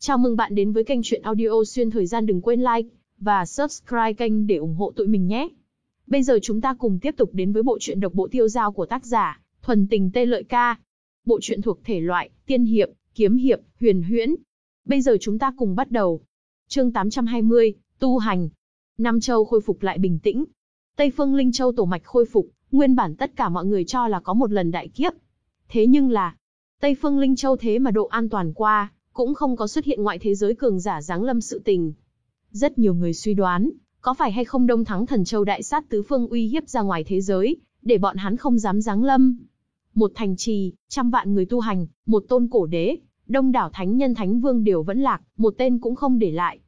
Chào mừng bạn đến với kênh truyện audio xuyên thời gian đừng quên like và subscribe kênh để ủng hộ tụi mình nhé. Bây giờ chúng ta cùng tiếp tục đến với bộ truyện độc bộ tiêu giao của tác giả Thuần Tình Tê Lợi Ca. Bộ truyện thuộc thể loại tiên hiệp, kiếm hiệp, huyền huyễn. Bây giờ chúng ta cùng bắt đầu. Chương 820, tu hành. Nam Châu khôi phục lại bình tĩnh. Tây Phương Linh Châu tổ mạch khôi phục, nguyên bản tất cả mọi người cho là có một lần đại kiếp. Thế nhưng là, Tây Phương Linh Châu thế mà độ an toàn qua, cũng không có xuất hiện ngoại thế giới cường giả giáng lâm sự tình. Rất nhiều người suy đoán, có phải hay không Đông Thắng Thần Châu đại sát tứ phương uy hiếp ra ngoài thế giới, để bọn hắn không dám giáng lâm. Một thành trì, trăm vạn người tu hành, một tôn cổ đế, đông đảo thánh nhân thánh vương đều vẫn lạc, một tên cũng không để lại.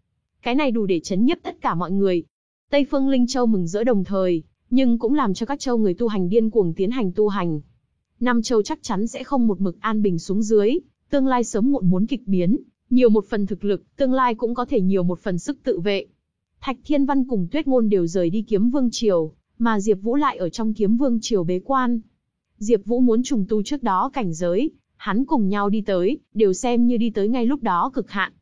Cái này đủ để chấn nhiếp tất cả mọi người. Tây Phương Linh Châu mừng rỡ đồng thời, nhưng cũng làm cho các châu người tu hành điên cuồng tiến hành tu hành. Nam Châu chắc chắn sẽ không một mực an bình xuống dưới, tương lai sớm muộn muốn kịch biến, nhiều một phần thực lực, tương lai cũng có thể nhiều một phần sức tự vệ. Thạch Thiên Văn cùng Tuyết Ngôn đều rời đi Kiếm Vương Triều, mà Diệp Vũ lại ở trong Kiếm Vương Triều bế quan. Diệp Vũ muốn trùng tu trước đó cảnh giới, hắn cùng nhau đi tới, đều xem như đi tới ngay lúc đó cực hạn.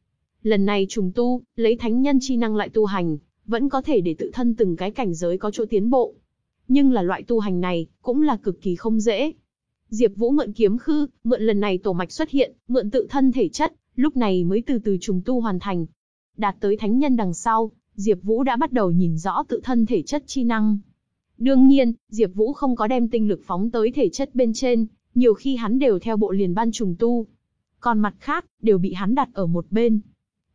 Lần này trùng tu, lấy thánh nhân chi năng lại tu hành, vẫn có thể để tự thân từng cái cảnh giới có chỗ tiến bộ. Nhưng là loại tu hành này, cũng là cực kỳ không dễ. Diệp Vũ mượn kiếm khư, mượn lần này tổ mạch xuất hiện, mượn tự thân thể chất, lúc này mới từ từ trùng tu hoàn thành. Đạt tới thánh nhân đằng sau, Diệp Vũ đã bắt đầu nhìn rõ tự thân thể chất chi năng. Đương nhiên, Diệp Vũ không có đem tinh lực phóng tới thể chất bên trên, nhiều khi hắn đều theo bộ liền ban trùng tu. Còn mặt khác, đều bị hắn đặt ở một bên.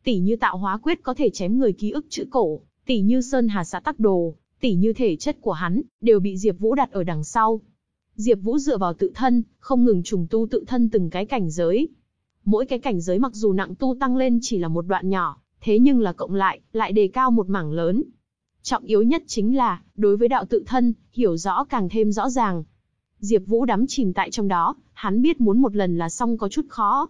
Tỷ như tạo hóa quyết có thể chém người ký ức chữ cổ, tỷ như sơn hà xã tắc đồ, tỷ như thể chất của hắn, đều bị Diệp Vũ đặt ở đằng sau. Diệp Vũ dựa vào tự thân, không ngừng trùng tu tự thân từng cái cảnh giới. Mỗi cái cảnh giới mặc dù nặng tu tăng lên chỉ là một đoạn nhỏ, thế nhưng là cộng lại, lại đề cao một mảng lớn. Trọng yếu nhất chính là, đối với đạo tự thân, hiểu rõ càng thêm rõ ràng. Diệp Vũ đắm chìm tại trong đó, hắn biết muốn một lần là xong có chút khó.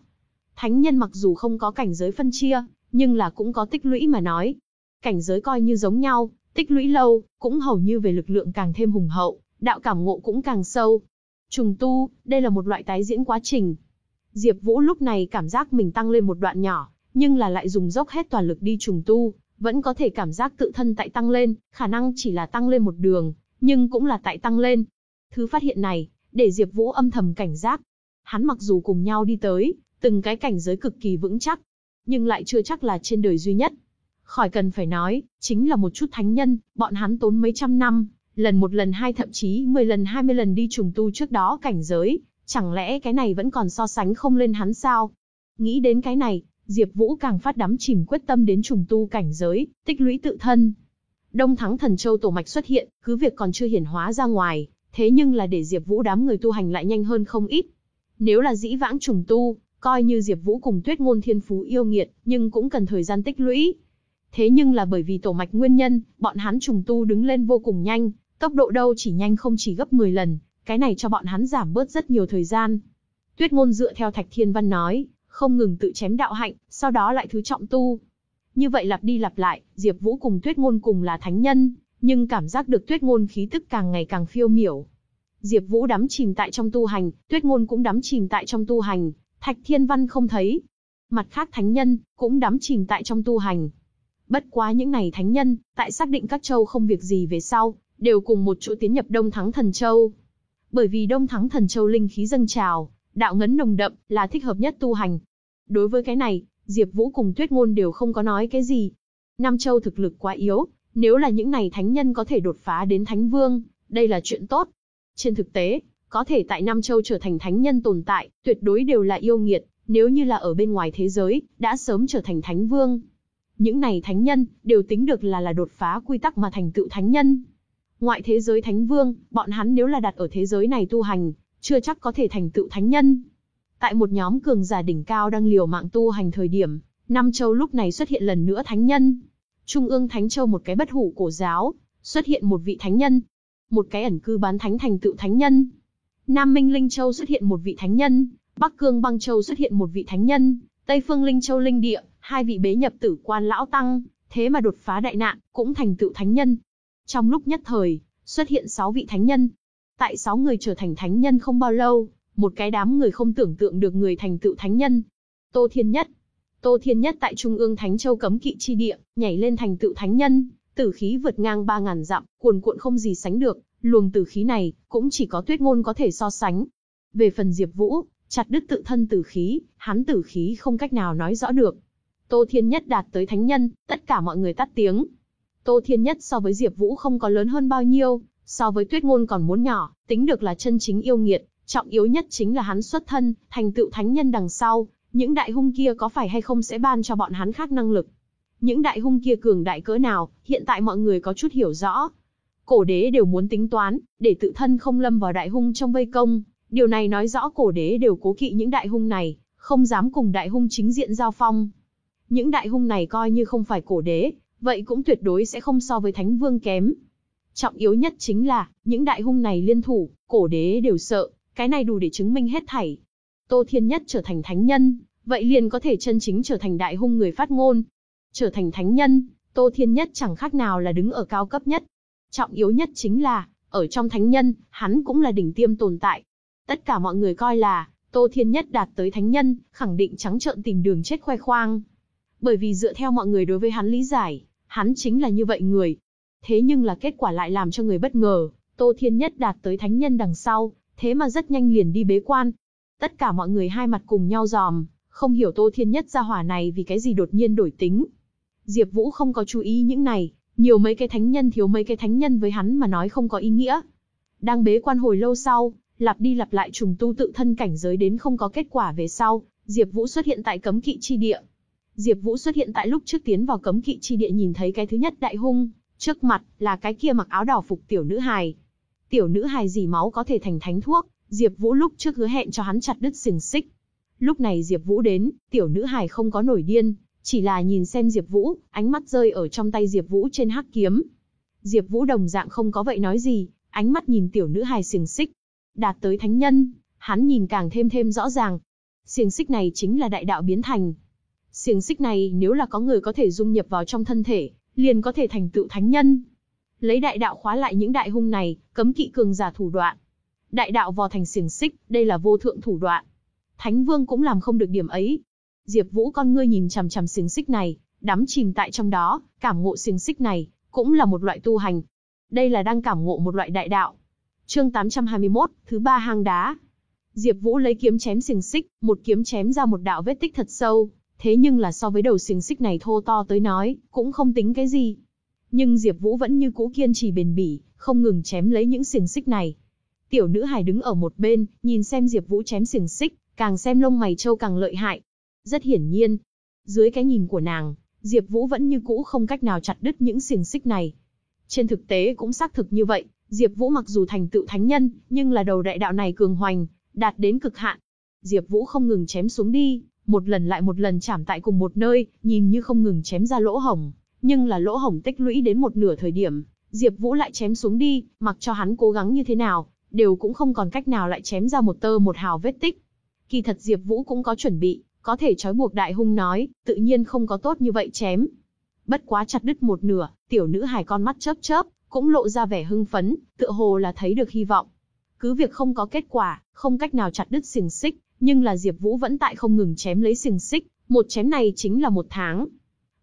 Thánh nhân mặc dù không có cảnh giới phân chia, nhưng là cũng có tích lũy mà nói. Cảnh giới coi như giống nhau, tích lũy lâu, cũng hầu như về lực lượng càng thêm hùng hậu đạo cảm ngộ cũng càng sâu. Trùng tu, đây là một loại tái diễn quá trình. Diệp Vũ lúc này cảm giác mình tăng lên một đoạn nhỏ, nhưng là lại dùng dốc hết toàn lực đi trùng tu, vẫn có thể cảm giác tự thân tại tăng lên, khả năng chỉ là tăng lên một đường, nhưng cũng là tại tăng lên. Thứ phát hiện này, để Diệp Vũ âm thầm cảnh giác. Hắn mặc dù cùng nhau đi tới, từng cái cảnh giới cực kỳ vững chắc, nhưng lại chưa chắc là trên đời duy nhất. Khỏi cần phải nói, chính là một chút thánh nhân, bọn hắn tốn mấy trăm năm, lần một lần hai thậm chí 10 lần 20 lần đi trùng tu trước đó cảnh giới, chẳng lẽ cái này vẫn còn so sánh không lên hắn sao? Nghĩ đến cái này, Diệp Vũ càng phát đắm chìm quyết tâm đến trùng tu cảnh giới, tích lũy tự thân. Đông Thắng Thần Châu tổ mạch xuất hiện, cứ việc còn chưa hiển hóa ra ngoài, thế nhưng là để Diệp Vũ đám người tu hành lại nhanh hơn không ít. Nếu là dĩ vãng trùng tu, coi như Diệp Vũ cùng Tuyết Ngôn Thiên Phú yêu nghiệt, nhưng cũng cần thời gian tích lũy. Thế nhưng là bởi vì tổ mạch nguyên nhân, bọn hắn trùng tu đứng lên vô cùng nhanh, Tốc độ đâu chỉ nhanh không chỉ gấp 10 lần, cái này cho bọn hắn giảm bớt rất nhiều thời gian. Tuyết ngôn dựa theo Thạch Thiên Văn nói, không ngừng tự chém đạo hạnh, sau đó lại thứ trọng tu. Như vậy lặp đi lặp lại, Diệp Vũ cùng Tuyết ngôn cùng là thánh nhân, nhưng cảm giác được Tuyết ngôn khí tức càng ngày càng phiêu miểu. Diệp Vũ đắm chìm tại trong tu hành, Tuyết ngôn cũng đắm chìm tại trong tu hành, Thạch Thiên Văn không thấy. Mặt khác thánh nhân cũng đắm chìm tại trong tu hành. Bất quá những này thánh nhân, tại xác định các châu không việc gì về sau, đều cùng một chỗ tiến nhập Đông Thắng Thần Châu. Bởi vì Đông Thắng Thần Châu linh khí dâng trào, đạo ngấn nồng đậm, là thích hợp nhất tu hành. Đối với cái này, Diệp Vũ cùng Tuyết Ngôn đều không có nói cái gì. Nam Châu thực lực quá yếu, nếu là những này thánh nhân có thể đột phá đến thánh vương, đây là chuyện tốt. Trên thực tế, có thể tại Nam Châu trở thành thánh nhân tồn tại, tuyệt đối đều là yêu nghiệt, nếu như là ở bên ngoài thế giới, đã sớm trở thành thánh vương. Những này thánh nhân đều tính được là là đột phá quy tắc mà thành tựu thánh nhân. Ngoại thế giới thánh vương, bọn hắn nếu là đặt ở thế giới này tu hành, chưa chắc có thể thành tựu thánh nhân. Tại một nhóm cường giả đỉnh cao đang liều mạng tu hành thời điểm, Nam Châu lúc này xuất hiện lần nữa thánh nhân. Trung ương Thánh Châu một cái bất hủ cổ giáo, xuất hiện một vị thánh nhân. Một cái ẩn cư bán thánh thành tựu thánh nhân. Nam Minh Linh Châu xuất hiện một vị thánh nhân, Bắc Cương Băng Châu xuất hiện một vị thánh nhân, Tây Phương Linh Châu Linh Địa, hai vị bế nhập tử quan lão tăng, thế mà đột phá đại nạn, cũng thành tựu thánh nhân. Trong lúc nhất thời, xuất hiện 6 vị thánh nhân. Tại 6 người trở thành thánh nhân không bao lâu, một cái đám người không tưởng tượng được người thành tựu thánh nhân. Tô Thiên Nhất. Tô Thiên Nhất tại Trung ương Thánh Châu cấm kỵ chi địa, nhảy lên thành tựu thánh nhân, tử khí vượt ngang 3.000 dặm, cuồn cuộn không gì sánh được, luồng tử khí này, cũng chỉ có tuyết ngôn có thể so sánh. Về phần Diệp Vũ, chặt đứt tự thân tử khí, hắn tử khí không cách nào nói rõ được. Tô Thiên Nhất đạt tới thánh nhân, tất cả mọi người tắt tiếng. Tô Thiên Nhất so với Diệp Vũ không có lớn hơn bao nhiêu, so với Tuyết Ngôn còn muốn nhỏ, tính được là chân chính yêu nghiệt, trọng yếu nhất chính là hắn xuất thân, thành tựu thánh nhân đằng sau, những đại hung kia có phải hay không sẽ ban cho bọn hắn khác năng lực. Những đại hung kia cường đại cỡ nào, hiện tại mọi người có chút hiểu rõ. Cổ đế đều muốn tính toán, để tự thân không lâm vào đại hung trong vây công, điều này nói rõ cổ đế đều cố kỵ những đại hung này, không dám cùng đại hung chính diện giao phong. Những đại hung này coi như không phải cổ đế, vậy cũng tuyệt đối sẽ không so với thánh vương kém. Trọng yếu nhất chính là, những đại hung này liên thủ, cổ đế đều sợ, cái này đủ để chứng minh hết thảy. Tô Thiên Nhất trở thành thánh nhân, vậy liền có thể chân chính trở thành đại hung người phát ngôn. Trở thành thánh nhân, Tô Thiên Nhất chẳng khác nào là đứng ở cao cấp nhất. Trọng yếu nhất chính là, ở trong thánh nhân, hắn cũng là đỉnh tiêm tồn tại. Tất cả mọi người coi là, Tô Thiên Nhất đạt tới thánh nhân, khẳng định trắng trợn tìm đường chết khoe khoang. Bởi vì dựa theo mọi người đối với hắn lý giải, hắn chính là như vậy người. Thế nhưng là kết quả lại làm cho người bất ngờ, Tô Thiên Nhất đạt tới thánh nhân đằng sau, thế mà rất nhanh liền đi bế quan. Tất cả mọi người hai mặt cùng nhau dòm, không hiểu Tô Thiên Nhất ra hỏa này vì cái gì đột nhiên đổi tính. Diệp Vũ không có chú ý những này, nhiều mấy cái thánh nhân thiếu mấy cái thánh nhân với hắn mà nói không có ý nghĩa. Đang bế quan hồi lâu sau, lặp đi lặp lại trùng tu tự thân cảnh giới đến không có kết quả về sau, Diệp Vũ xuất hiện tại cấm kỵ chi địa. Diệp Vũ xuất hiện tại lúc trước tiến vào cấm kỵ chi địa nhìn thấy cái thứ nhất đại hung, trước mặt là cái kia mặc áo đỏ phục tiểu nữ hài. Tiểu nữ hài dì máu có thể thành thánh thuốc, Diệp Vũ lúc trước hứa hẹn cho hắn chặt đứt xiềng xích. Lúc này Diệp Vũ đến, tiểu nữ hài không có nổi điên, chỉ là nhìn xem Diệp Vũ, ánh mắt rơi ở trong tay Diệp Vũ trên hắc kiếm. Diệp Vũ đồng dạng không có vậy nói gì, ánh mắt nhìn tiểu nữ hài xiềng xích. Đạt tới thánh nhân, hắn nhìn càng thêm thêm rõ ràng. Xiềng xích này chính là đại đạo biến thành. Xiềng xích này nếu là có người có thể dung nhập vào trong thân thể, liền có thể thành tựu thánh nhân. Lấy đại đạo khóa lại những đại hung này, cấm kỵ cường giả thủ đoạn. Đại đạo vò thành xiềng xích, đây là vô thượng thủ đoạn. Thánh vương cũng làm không được điểm ấy. Diệp Vũ con ngươi nhìn chằm chằm xiềng xích này, đắm chìm tại trong đó, cảm ngộ xiềng xích này, cũng là một loại tu hành. Đây là đang cảm ngộ một loại đại đạo. Chương 821, thứ ba hang đá. Diệp Vũ lấy kiếm chém xiềng xích, một kiếm chém ra một đạo vết tích thật sâu, thế nhưng là so với đầu xiềng xích này thô to tới nói, cũng không tính cái gì. Nhưng Diệp Vũ vẫn như cũ kiên trì bền bỉ, không ngừng chém lấy những xiềng xích này. Tiểu nữ hài đứng ở một bên, nhìn xem Diệp Vũ chém xiềng xích, càng xem lông mày trâu càng lợi hại. Rất hiển nhiên, dưới cái nhìn của nàng, Diệp Vũ vẫn như cũ không cách nào chặt đứt những xiềng xích này. Trên thực tế cũng xác thực như vậy, Diệp Vũ mặc dù thành tựu thánh nhân, nhưng là đầu đại đạo này cường hoành, đạt đến cực hạn. Diệp Vũ không ngừng chém xuống đi, một lần lại một lần chạm tại cùng một nơi, nhìn như không ngừng chém ra lỗ hổng, nhưng là lỗ hổng tích lũy đến một nửa thời điểm, Diệp Vũ lại chém xuống đi, mặc cho hắn cố gắng như thế nào, đều cũng không còn cách nào lại chém ra một tơ một hào vết tích. Kỳ thật Diệp Vũ cũng có chuẩn bị, có thể trói buộc đại hung nói, tự nhiên không có tốt như vậy chém. Bất quá chặt đứt một nửa, tiểu nữ hài con mắt chớp chớp, cũng lộ ra vẻ hưng phấn, tựa hồ là thấy được hy vọng. Cứ việc không có kết quả, không cách nào chặt đứt xiềng xích, nhưng là Diệp Vũ vẫn tại không ngừng chém lấy xiềng xích, một chém này chính là một tháng.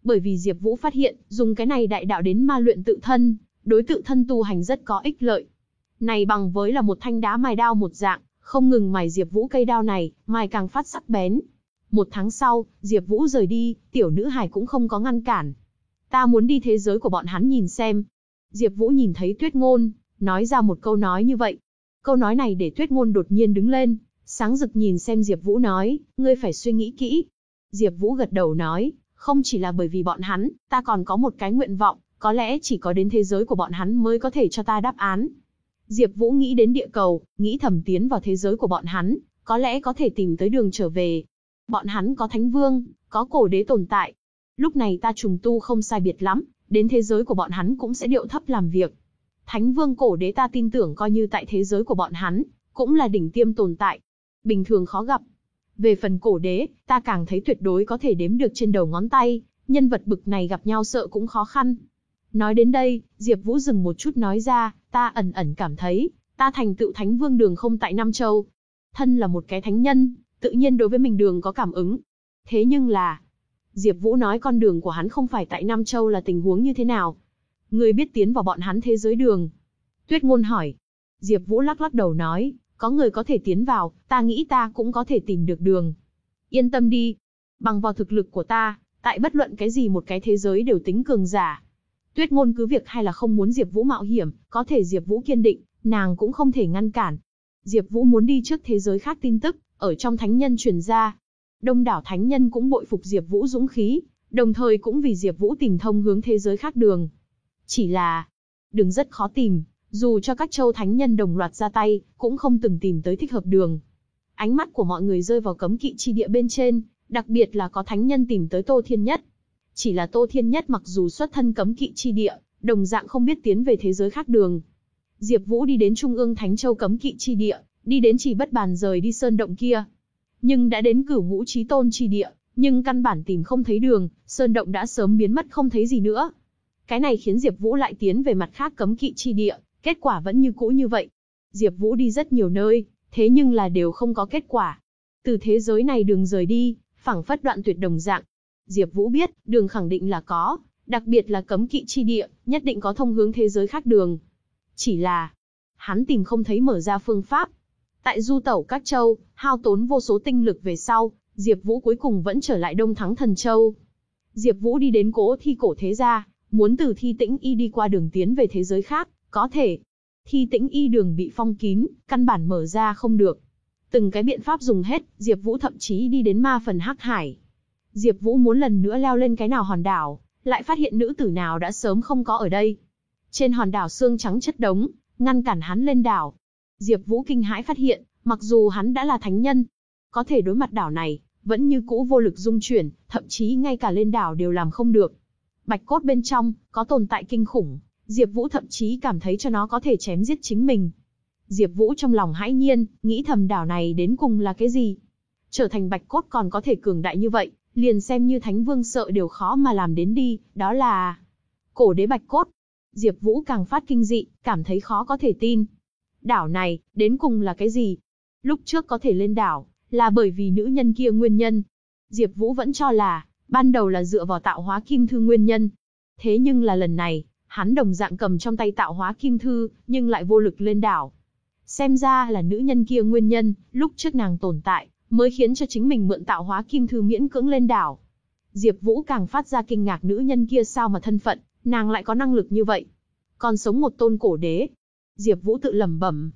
Bởi vì Diệp Vũ phát hiện, dùng cái này đại đạo đến ma luyện tự thân, đối tự thân tu hành rất có ích lợi. Này bằng với là một thanh đá mài đao một dạng, không ngừng mài Diệp Vũ cây đao này, mài càng phát sắc bén. Một tháng sau, Diệp Vũ rời đi, tiểu nữ hài cũng không có ngăn cản. Ta muốn đi thế giới của bọn hắn nhìn xem. Diệp Vũ nhìn thấy Tuyết Ngôn, nói ra một câu nói như vậy. Câu nói này để Tuyết Ngôn đột nhiên đứng lên, sáng rực nhìn xem Diệp Vũ nói, ngươi phải suy nghĩ kỹ. Diệp Vũ gật đầu nói, không chỉ là bởi vì bọn hắn, ta còn có một cái nguyện vọng, có lẽ chỉ có đến thế giới của bọn hắn mới có thể cho ta đáp án. Diệp Vũ nghĩ đến địa cầu, nghĩ thầm tiến vào thế giới của bọn hắn, có lẽ có thể tìm tới đường trở về. Bọn hắn có Thánh Vương, có cổ đế tồn tại. Lúc này ta trùng tu không sai biệt lắm, đến thế giới của bọn hắn cũng sẽ điệu thấp làm việc. Thánh Vương cổ đế ta tin tưởng coi như tại thế giới của bọn hắn, cũng là đỉnh tiêm tồn tại. Bình thường khó gặp. Về phần cổ đế, ta càng thấy tuyệt đối có thể đếm được trên đầu ngón tay, nhân vật bực này gặp nhau sợ cũng khó khăn. Nói đến đây, Diệp Vũ dừng một chút nói ra, ta ẩn ẩn cảm thấy, ta thành tựu Thánh Vương đường không tại Nam Châu. Thân là một cái thánh nhân, tự nhiên đối với mình đường có cảm ứng. Thế nhưng là, Diệp Vũ nói con đường của hắn không phải tại Nam Châu là tình huống như thế nào? Ngươi biết tiến vào bọn hắn thế giới đường. Tuyết ngôn hỏi. Diệp Vũ lắc lắc đầu nói, có người có thể tiến vào, ta nghĩ ta cũng có thể tìm được đường. Yên tâm đi. Bằng vào thực lực của ta, tại bất luận cái gì một cái thế giới đều tính cường giả. Tuyết ngôn cứ việc hay là không muốn Diệp Vũ mạo hiểm, có thể Diệp Vũ kiên định, nàng cũng không thể ngăn cản. Diệp Vũ muốn đi trước thế giới khác tin tức, ở trong thánh nhân truyền ra. Đông đảo thánh nhân cũng bội phục Diệp Vũ dũng khí, đồng thời cũng vì Diệp Vũ tìm thông hướng thế giới khác đường. Chỉ là, đường rất khó tìm, dù cho các châu thánh nhân đồng loạt ra tay, cũng không từng tìm tới thích hợp đường. Ánh mắt của mọi người rơi vào cấm kỵ chi địa bên trên, đặc biệt là có thánh nhân tìm tới Tô Thiên Nhất. Chỉ là Tô Thiên Nhất mặc dù xuất thân cấm kỵ chi địa, đồng dạng không biết tiến về thế giới khác đường. Diệp Vũ đi đến Trung ương Thánh Châu cấm kỵ chi địa, đi đến chỉ bất bàn rời đi sơn động kia. Nhưng đã đến cửu ngũ chí tôn chi địa, nhưng căn bản tìm không thấy đường, sơn động đã sớm biến mất không thấy gì nữa. Cái này khiến Diệp Vũ lại tiến về mặt khác cấm kỵ chi địa, kết quả vẫn như cũ như vậy. Diệp Vũ đi rất nhiều nơi, thế nhưng là đều không có kết quả. Từ thế giới này đường rời đi, phảng phất đoạn tuyệt đồng dạng. Diệp Vũ biết, đường khẳng định là có, đặc biệt là cấm kỵ chi địa, nhất định có thông hướng thế giới khác đường. Chỉ là, hắn tìm không thấy mở ra phương pháp. Tại du tẩu các châu, hao tốn vô số tinh lực về sau, Diệp Vũ cuối cùng vẫn trở lại Đông Thắng Thần Châu. Diệp Vũ đi đến cố thi cổ thế gia, muốn từ thi tĩnh y đi qua đường tiến về thế giới khác, có thể. Thi tĩnh y đường bị phong kín, căn bản mở ra không được. Từng cái biện pháp dùng hết, Diệp Vũ thậm chí đi đến ma phần hắc hải. Diệp Vũ muốn lần nữa leo lên cái nào hòn đảo, lại phát hiện nữ tử nào đã sớm không có ở đây. Trên hòn đảo xương trắng chất đống, ngăn cản hắn lên đảo. Diệp Vũ kinh hãi phát hiện, mặc dù hắn đã là thánh nhân, có thể đối mặt đảo này, vẫn như cũ vô lực dung chuyển, thậm chí ngay cả lên đảo đều làm không được. Bạch cốt bên trong, có tồn tại kinh khủng, Diệp Vũ thậm chí cảm thấy cho nó có thể chém giết chính mình. Diệp Vũ trong lòng hãi nhiên, nghĩ thầm đảo này đến cùng là cái gì? Trở thành bạch cốt còn có thể cường đại như vậy, liền xem như Thánh Vương sợ đều khó mà làm đến đi, đó là cổ đế bạch cốt. Diệp Vũ càng phát kinh dị, cảm thấy khó có thể tin. Đảo này, đến cùng là cái gì? Lúc trước có thể lên đảo, là bởi vì nữ nhân kia nguyên nhân. Diệp Vũ vẫn cho là, ban đầu là dựa vào tạo hóa kim thư nguyên nhân. Thế nhưng là lần này, hắn đồng dạng cầm trong tay tạo hóa kim thư, nhưng lại vô lực lên đảo. Xem ra là nữ nhân kia nguyên nhân, lúc trước nàng tồn tại, mới khiến cho chính mình mượn tạo hóa kim thư miễn cưỡng lên đảo. Diệp Vũ càng phát ra kinh ngạc nữ nhân kia sao mà thân phận, nàng lại có năng lực như vậy. Còn sống một tôn cổ đế. Diệp Vũ tự lẩm bẩm.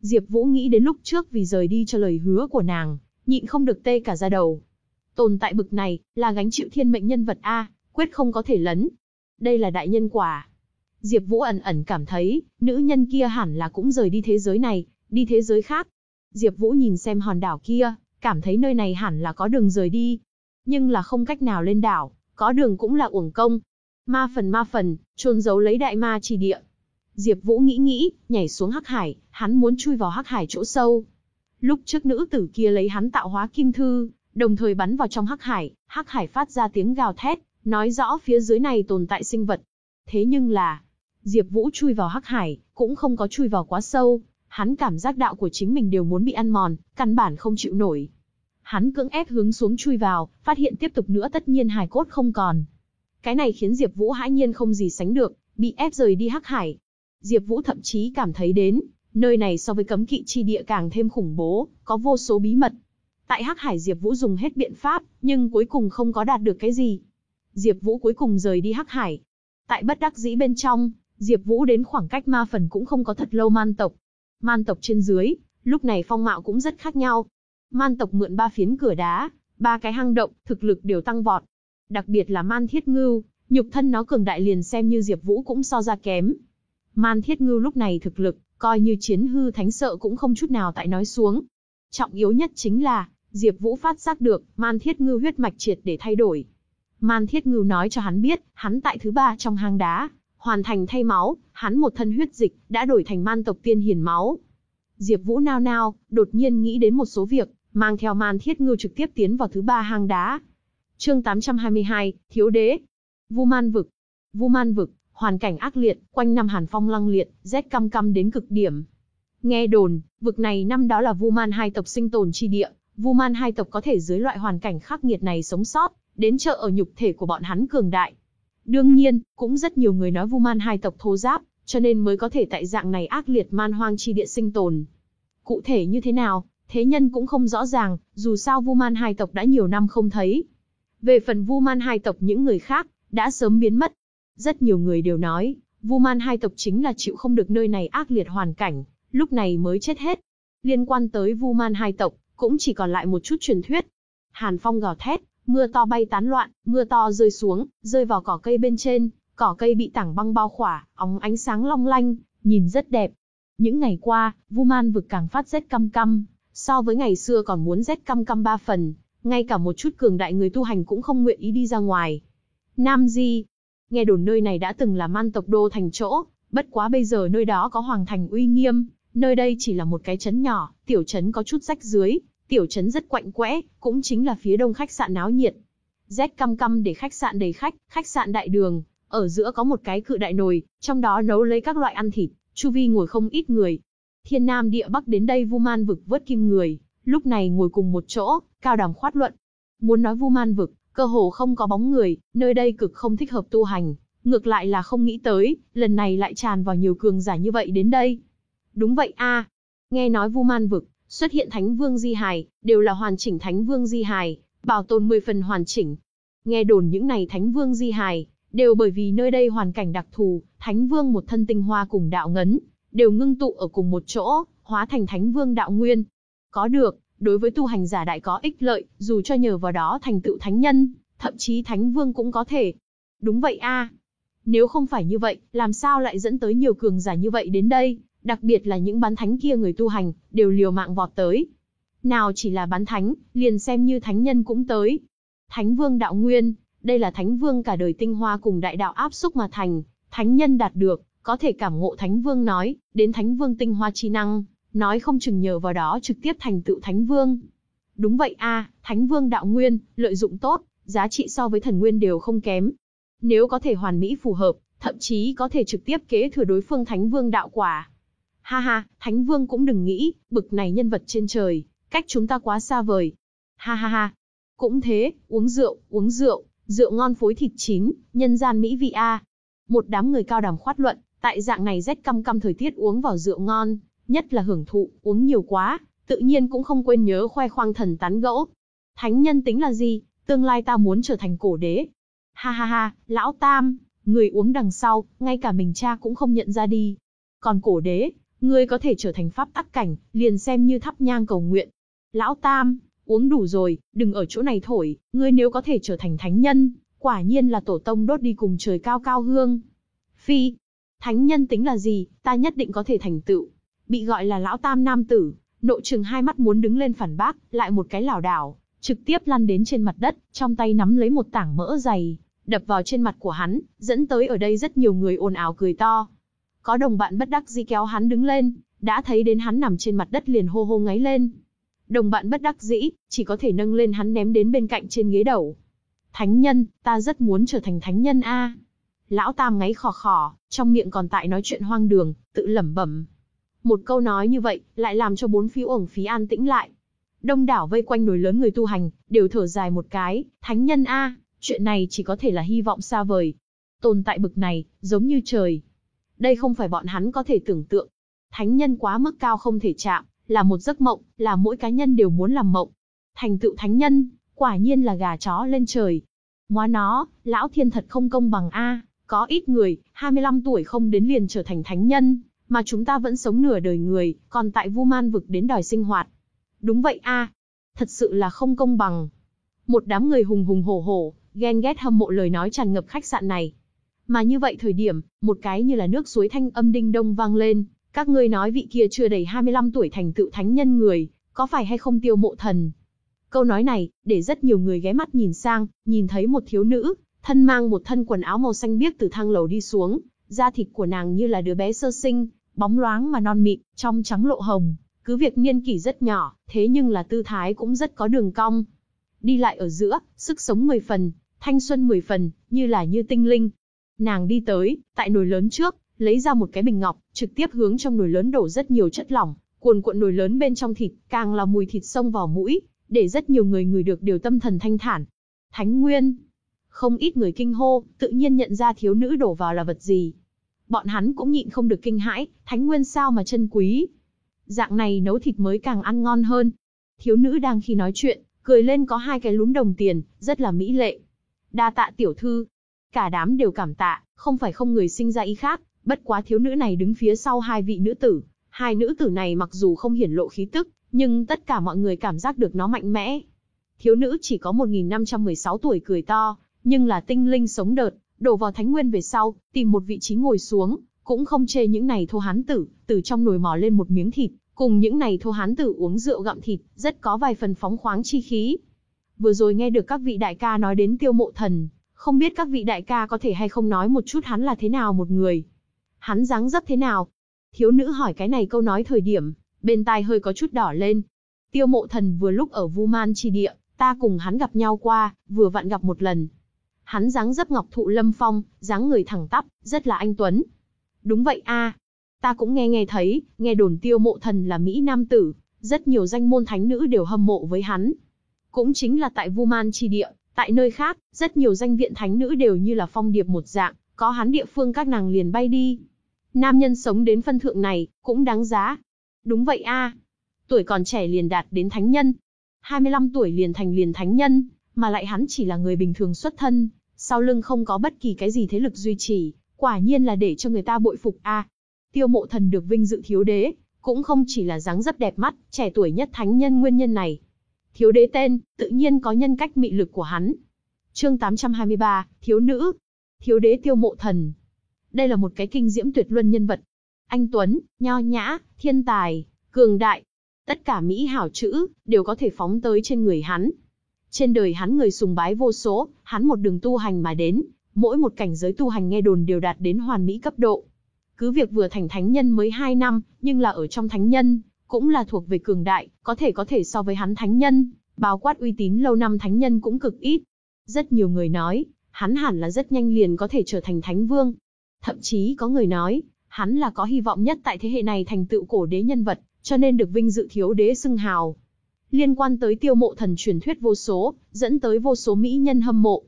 Diệp Vũ nghĩ đến lúc trước vì rời đi cho lời hứa của nàng, nhịn không được tê cả da đầu. Tồn tại bực này, là gánh chịu thiên mệnh nhân vật a, quyết không có thể lấn. Đây là đại nhân quả. Diệp Vũ ẩn ẩn cảm thấy, nữ nhân kia hẳn là cũng rời đi thế giới này, đi thế giới khác. Diệp Vũ nhìn xem hòn đảo kia, cảm thấy nơi này hẳn là có đường rời đi, nhưng là không cách nào lên đảo, có đường cũng là uổng công. Ma phần ma phần, chôn giấu lấy đại ma chỉ địa. Diệp Vũ nghĩ nghĩ, nhảy xuống hắc hải, hắn muốn chui vào hắc hải chỗ sâu. Lúc trước nữ tử kia lấy hắn tạo hóa kim thư, đồng thời bắn vào trong hắc hải, hắc hải phát ra tiếng gào thét, nói rõ phía dưới này tồn tại sinh vật. Thế nhưng là, Diệp Vũ chui vào hắc hải, cũng không có chui vào quá sâu, hắn cảm giác đạo của chính mình đều muốn bị ăn mòn, căn bản không chịu nổi. Hắn cưỡng ép hướng xuống chui vào, phát hiện tiếp tục nữa tất nhiên hài cốt không còn. Cái này khiến Diệp Vũ hãi nhiên không gì sánh được, bị ép rời đi hắc hải. Diệp Vũ thậm chí cảm thấy đến, nơi này so với cấm kỵ chi địa càng thêm khủng bố, có vô số bí mật. Tại hắc hải Diệp Vũ dùng hết biện pháp, nhưng cuối cùng không có đạt được cái gì. Diệp Vũ cuối cùng rời đi hắc hải. Tại bất đắc dĩ bên trong, Diệp Vũ đến khoảng cách ma phần cũng không có thật lâu man tộc. Man tộc trên dưới, lúc này phong mạo cũng rất khác nhau. Man tộc mượn ba phiến cửa đá, ba cái hang động, thực lực đều tăng vọt. Đặc biệt là Man Thiết Ngưu, nhục thân nó cường đại liền xem như Diệp Vũ cũng so ra kém. Man Thiết Ngưu lúc này thực lực, coi như chiến hư thánh sợ cũng không chút nào tại nói xuống. Trọng yếu nhất chính là, Diệp Vũ phát giác được, Man Thiết Ngưu huyết mạch triệt để thay đổi. Man Thiết Ngưu nói cho hắn biết, hắn tại thứ ba trong hang đá, hoàn thành thay máu, hắn một thân huyết dịch, đã đổi thành man tộc tiên hiền máu. Diệp Vũ nao nao, đột nhiên nghĩ đến một số việc, mang theo man thiết ngưu trực tiếp tiến vào thứ ba hang đá. Chương 822, Thiếu đế. Vu Man vực. Vu Man vực, hoàn cảnh ác liệt, quanh năm hàn phong lăng liệt, rét căm căm đến cực điểm. Nghe đồn, vực này năm đó là Vu Man hai tộc sinh tồn chi địa, Vu Man hai tộc có thể dưới loại hoàn cảnh khắc nghiệt này sống sót, đến chợ ở nhục thể của bọn hắn cường đại. Đương nhiên, cũng rất nhiều người nói Vu Man hai tộc thô giáp, cho nên mới có thể tại dạng này ác liệt man hoang chi địa sinh tồn. Cụ thể như thế nào, thế nhân cũng không rõ ràng, dù sao Vu Man hai tộc đã nhiều năm không thấy. Về phần Vu Man hai tộc những người khác, đã sớm biến mất. Rất nhiều người đều nói, Vu Man hai tộc chính là chịu không được nơi này ác liệt hoàn cảnh, lúc này mới chết hết. Liên quan tới Vu Man hai tộc, cũng chỉ còn lại một chút truyền thuyết. Hàn phong gào thét, mưa to bay tán loạn, mưa to rơi xuống, rơi vào cỏ cây bên trên, cỏ cây bị tảng băng bao khỏa, óng ánh sáng long lanh, nhìn rất đẹp. Những ngày qua, Vu Man vực càng phát rét căm căm, so với ngày xưa còn muốn rét căm căm ba phần, ngay cả một chút cường đại người tu hành cũng không nguyện ý đi ra ngoài. Nam Di, nghe đồn nơi này đã từng là man tộc đô thành chỗ, bất quá bây giờ nơi đó có hoàng thành uy nghiêm, nơi đây chỉ là một cái trấn nhỏ, tiểu trấn có chút rách dưới, tiểu trấn rất quạnh quẽ, cũng chính là phía đông khách sạn náo nhiệt. Rét căm căm để khách sạn đầy khách, khách sạn đại đường, ở giữa có một cái cự đại nồi, trong đó nấu lấy các loại ăn thịt, chu vi ngồi không ít người. Thiên Nam địa Bắc đến đây Vu Man vực vớt kim người, lúc này ngồi cùng một chỗ, cao đàm khoát luận. Muốn nói Vu Man vực, cơ hồ không có bóng người, nơi đây cực không thích hợp tu hành, ngược lại là không nghĩ tới, lần này lại tràn vào nhiều cường giả như vậy đến đây. Đúng vậy a, nghe nói Vu Man vực xuất hiện Thánh Vương Di Hài, đều là hoàn chỉnh Thánh Vương Di Hài, bảo tồn 10 phần hoàn chỉnh. Nghe đồn những này Thánh Vương Di Hài, đều bởi vì nơi đây hoàn cảnh đặc thù, Thánh Vương một thân tinh hoa cùng đạo ngấn, đều ngưng tụ ở cùng một chỗ, hóa thành Thánh Vương đạo nguyên. Có được, đối với tu hành giả đại có ích lợi, dù cho nhờ vào đó thành tựu thánh nhân, thậm chí thánh vương cũng có thể. Đúng vậy a. Nếu không phải như vậy, làm sao lại dẫn tới nhiều cường giả như vậy đến đây, đặc biệt là những bán thánh kia người tu hành, đều liều mạng vọt tới. Nào chỉ là bán thánh, liền xem như thánh nhân cũng tới. Thánh vương đạo nguyên, đây là thánh vương cả đời tinh hoa cùng đại đạo áp xúc mà thành, thánh nhân đạt được, có thể cảm ngộ thánh vương nói, đến thánh vương tinh hoa chi năng, nói không chừng nhờ vào đó trực tiếp thành tựu thánh vương. Đúng vậy a, thánh vương đạo nguyên, lợi dụng tốt, giá trị so với thần nguyên đều không kém. Nếu có thể hoàn mỹ phù hợp, thậm chí có thể trực tiếp kế thừa đối phương thánh vương đạo quả. Ha ha, thánh vương cũng đừng nghĩ, bực này nhân vật trên trời, cách chúng ta quá xa vời. Ha ha ha. Cũng thế, uống rượu, uống rượu, rượu ngon phối thịt chín, nhân gian mỹ vị a. Một đám người cao đàm khoát luận, tại dạng này rét căm căm thời tiết uống vào rượu ngon, nhất là hưởng thụ, uống nhiều quá, tự nhiên cũng không quên nhớ khoe khoang thần tán gẫu. Thánh nhân tính là gì, tương lai ta muốn trở thành cổ đế. Ha ha ha, lão tam, người uống đằng sau, ngay cả mình cha cũng không nhận ra đi. Còn cổ đế, Ngươi có thể trở thành pháp tắc cảnh, liền xem như thắp nhang cầu nguyện. Lão tam, uống đủ rồi, đừng ở chỗ này thổi, ngươi nếu có thể trở thành thánh nhân, quả nhiên là tổ tông đốt đi cùng trời cao cao hương. Phi, thánh nhân tính là gì, ta nhất định có thể thành tựu bị gọi là lão tam nam tử, nội trừng hai mắt muốn đứng lên phản bác, lại một cái lảo đảo, trực tiếp lăn đến trên mặt đất, trong tay nắm lấy một tảng mỡ dày, đập vào trên mặt của hắn, dẫn tới ở đây rất nhiều người ồn ào cười to. Có đồng bạn bất đắc dĩ kéo hắn đứng lên, đã thấy đến hắn nằm trên mặt đất liền hô hô ngáy lên. Đồng bạn bất đắc dĩ, chỉ có thể nâng lên hắn ném đến bên cạnh trên ghế đầu. Thánh nhân, ta rất muốn trở thành thánh nhân a. Lão Tam ngáy khò khò, trong miệng còn tại nói chuyện hoang đường, tự lẩm bẩm, một câu nói như vậy, lại làm cho bốn phía uổng phí an tĩnh lại. Đông đảo vây quanh nồi lớn người tu hành, đều thở dài một cái, thánh nhân A, chuyện này chỉ có thể là hy vọng xa vời. Tồn tại bực này, giống như trời. Đây không phải bọn hắn có thể tưởng tượng. Thánh nhân quá mức cao không thể chạm, là một giấc mộng, là mỗi cá nhân đều muốn làm mộng. Thành tựu thánh nhân, quả nhiên là gà chó lên trời. Móa nó, lão thiên thật không công bằng A, có ít người, 25 tuổi không đến liền trở thành thánh nhân, mà chúng ta vẫn sống nửa đời người, còn tại Vu Man vực đến đòi sinh hoạt. Đúng vậy a, thật sự là không công bằng. Một đám người hùng hùng hổ hổ, ghen ghét hâm mộ lời nói tràn ngập khách sạn này. Mà như vậy thời điểm, một cái như là nước suối thanh âm đinh đông vang lên, các ngươi nói vị kia chưa đầy 25 tuổi thành tựu thánh nhân người, có phải hay không tiêu mộ thần? Câu nói này, để rất nhiều người ghé mắt nhìn sang, nhìn thấy một thiếu nữ, thân mang một thân quần áo màu xanh biếc từ thang lầu đi xuống, da thịt của nàng như là đứa bé sơ sinh, bóng loáng mà non mịn, trong trắng lộ hồng, cứ việc niên kỷ rất nhỏ, thế nhưng là tư thái cũng rất có đường cong. Đi lại ở giữa, sức sống 10 phần, thanh xuân 10 phần, như là như tinh linh. Nàng đi tới, tại nồi lớn trước, lấy ra một cái bình ngọc, trực tiếp hướng trong nồi lớn đổ rất nhiều chất lỏng, cuồn cuộn nồi lớn bên trong thịt, càng là mùi thịt xông vào mũi, để rất nhiều người người được đều tâm thần thanh thản. Thánh Nguyên. Không ít người kinh hô, tự nhiên nhận ra thiếu nữ đổ vào là vật gì. Bọn hắn cũng nhịn không được kinh hãi, Thánh Nguyên sao mà chân quý. Dạng này nấu thịt mới càng ăn ngon hơn. Thiếu nữ đang khi nói chuyện, cười lên có hai cái lúm đồng tiền, rất là mỹ lệ. Đa tạ tiểu thư. Cả đám đều cảm tạ, không phải không người sinh ra ý khác, bất quá thiếu nữ này đứng phía sau hai vị nữ tử. Hai nữ tử này mặc dù không hiển lộ khí tức, nhưng tất cả mọi người cảm giác được nó mạnh mẽ. Thiếu nữ chỉ có 1516 tuổi cười to, nhưng là tinh linh sống đợt, đổ vào thánh nguyên về sau, tìm một vị trí ngồi xuống, cũng không chê những này thô hán tử, từ trong nồi mò lên một miếng thịt, cùng những này thô hán tử uống rượu gặm thịt, rất có vài phần phóng khoáng chi khí. Vừa rồi nghe được các vị đại ca nói đến tiêu mộ thần, không biết các vị đại ca có thể hay không nói một chút hắn là thế nào một người. Hắn dáng dấp thế nào? Thiếu nữ hỏi cái này câu nói thời điểm, bên tai hơi có chút đỏ lên. Tiêu mộ thần vừa lúc ở Vu Man chi địa, ta cùng hắn gặp nhau qua, vừa vặn gặp một lần. Hắn dáng dấp ngọc thụ lâm phong, dáng người thẳng tắp, rất là anh tuấn. Đúng vậy a, ta cũng nghe nghe thấy, nghe đồn tiêu mộ thần là Mỹ Nam tử, rất nhiều danh môn thánh nữ đều hâm mộ với hắn. Cũng chính là tại Vu Man chi địa, tại nơi khác, rất nhiều danh viện thánh nữ đều như là phong điệp một dạng, có hắn địa phương các nàng liền bay đi. Nam nhân sống đến phân thượng này, cũng đáng giá. Đúng vậy a, tuổi còn trẻ liền đạt đến thánh nhân. 25 tuổi liền thành liền thánh nhân, mà lại hắn chỉ là người bình thường xuất thân, sau lưng không có bất kỳ cái gì thế lực duy trì, quả nhiên là để cho người ta bội phục a. Tiêu Mộ Thần được vinh dự thiếu đế, cũng không chỉ là dáng dấp đẹp mắt, trẻ tuổi nhất thánh nhân nguyên nhân này. Thiếu đế tên, tự nhiên có nhân cách mị lực của hắn. Chương 823, thiếu nữ. Thiếu đế Tiêu Mộ Thần. Đây là một cái kinh diễm tuyệt luân nhân vật. Anh Tuấn, nho nhã, thiên tài, cường đại, tất cả mỹ hảo chữ đều có thể phóng tới trên người hắn, trên đời hắn người sùng bái vô số, hắn một đường tu hành mà đến, mỗi một cảnh giới tu hành nghe đồn đều đạt đến hoàn mỹ cấp độ. Cứ việc vừa thành thánh nhân mới 2 năm, nhưng là ở trong thánh nhân, cũng là thuộc về cường đại, có thể có thể so với hắn thánh nhân, bao quát uy tín lâu năm thánh nhân cũng cực ít. Rất nhiều người nói, hắn hẳn là rất nhanh liền có thể trở thành thánh vương. Thậm chí có người nói, hắn là có hy vọng nhất tại thế hệ này thành tựu cổ đế nhân vật, cho nên được vinh dự thiếu đế xưng hào liên quan tới tiêu mộ thần truyền thuyết vô số, dẫn tới vô số mỹ nhân hâm mộ.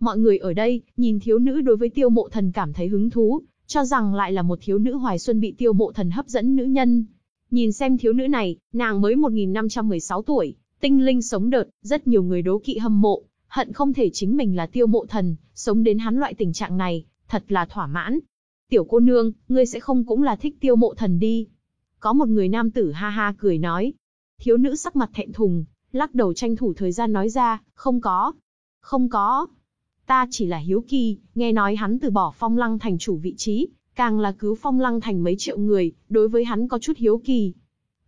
Mọi người ở đây, nhìn thiếu nữ đối với tiêu mộ thần cảm thấy hứng thú, cho rằng lại là một thiếu nữ hoài xuân bị tiêu mộ thần hấp dẫn nữ nhân. Nhìn xem thiếu nữ này, nàng mới 1516 tuổi, tinh linh sống đợt, rất nhiều người đố kỵ hâm mộ, hận không thể chính mình là tiêu mộ thần, sống đến hắn loại tình trạng này, thật là thỏa mãn. Tiểu cô nương, ngươi sẽ không cũng là thích tiêu mộ thần đi. Có một người nam tử ha ha cười nói, Thiếu nữ sắc mặt thẹn thùng, lắc đầu tranh thủ thời gian nói ra, không có. Không có. Ta chỉ là hiếu kỳ, nghe nói hắn từ bỏ phong lăng thành chủ vị trí, càng là cứu phong lăng thành mấy triệu người, đối với hắn có chút hiếu kỳ.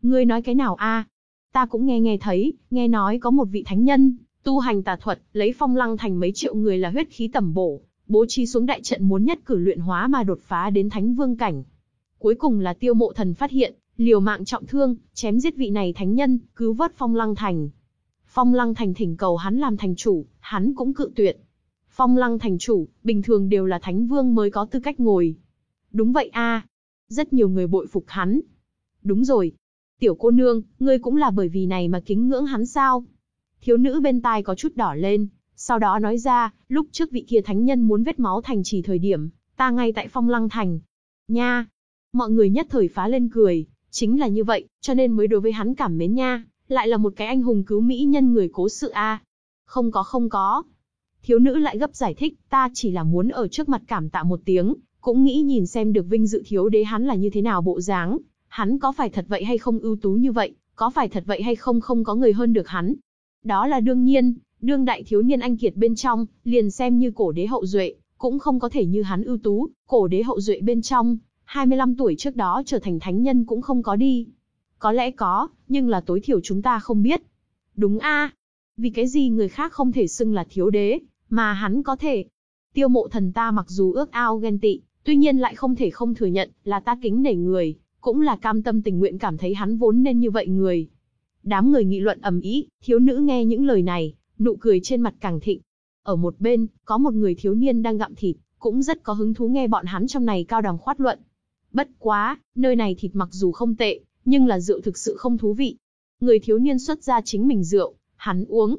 Ngươi nói cái nào a? À, ta cũng nghe nghe thấy, nghe nói có một vị thánh nhân, tu hành tà thuật, lấy phong lăng thành mấy triệu người là huyết khí tầm bổ, bố trí xuống đại trận muốn nhất cử luyện hóa mà đột phá đến thánh vương cảnh. Cuối cùng là tiêu mộ thần phát hiện, liều mạng trọng thương, chém giết vị này thánh nhân, cứu vớt Phong Lăng Thành. Phong Lăng Thành thỉnh cầu hắn làm thành chủ, hắn cũng cự tuyệt. Phong Lăng Thành chủ, bình thường đều là thánh vương mới có tư cách ngồi. Đúng vậy a, rất nhiều người bội phục hắn. Đúng rồi, tiểu cô nương, ngươi cũng là bởi vì này mà kính ngưỡng hắn sao? Thiếu nữ bên tai có chút đỏ lên, sau đó nói ra, lúc trước vị kia thánh nhân muốn vết máu thành trì thời điểm, ta ngay tại Phong Lăng Thành. Nha! Mọi người nhất thời phá lên cười, Chính là như vậy, cho nên mới đối với hắn cảm mến nha, lại là một cái anh hùng cứu mỹ nhân người cố sự a. Không có không có. Thiếu nữ lại gấp giải thích, ta chỉ là muốn ở trước mặt cảm tạ một tiếng, cũng nghĩ nhìn xem được vinh dự thiếu đế hắn là như thế nào bộ dáng, hắn có phải thật vậy hay không ưu tú như vậy, có phải thật vậy hay không không có người hơn được hắn. Đó là đương nhiên, đương đại thiếu niên anh kiệt bên trong, liền xem như cổ đế hậu duệ, cũng không có thể như hắn ưu tú, cổ đế hậu duệ bên trong, 25 tuổi trước đó trở thành thánh nhân cũng không có đi. Có lẽ có, nhưng là tối thiểu chúng ta không biết. Đúng a, Vì cái gì người khác không thể xưng là thiếu đế, mà hắn có thể. Tiêu mộ thần ta mặc dù ước ao ghen tị, tuy nhiên lại không thể không thừa nhận là ta kính nể người, cũng là cam tâm tình nguyện cảm thấy hắn vốn nên như vậy người. Đám người nghị luận ầm ĩ, thiếu nữ nghe những lời này, nụ cười trên mặt càng thịnh. Ở một bên, có một người thiếu niên đang gặm thịt, cũng rất có hứng thú nghe bọn hắn trong này cao đàm khoát luận. Bất quá, nơi này thịt mặc dù không tệ, nhưng là rượu thực sự không thú vị. Người thiếu niên xuất ra chính mình rượu, hắn uống.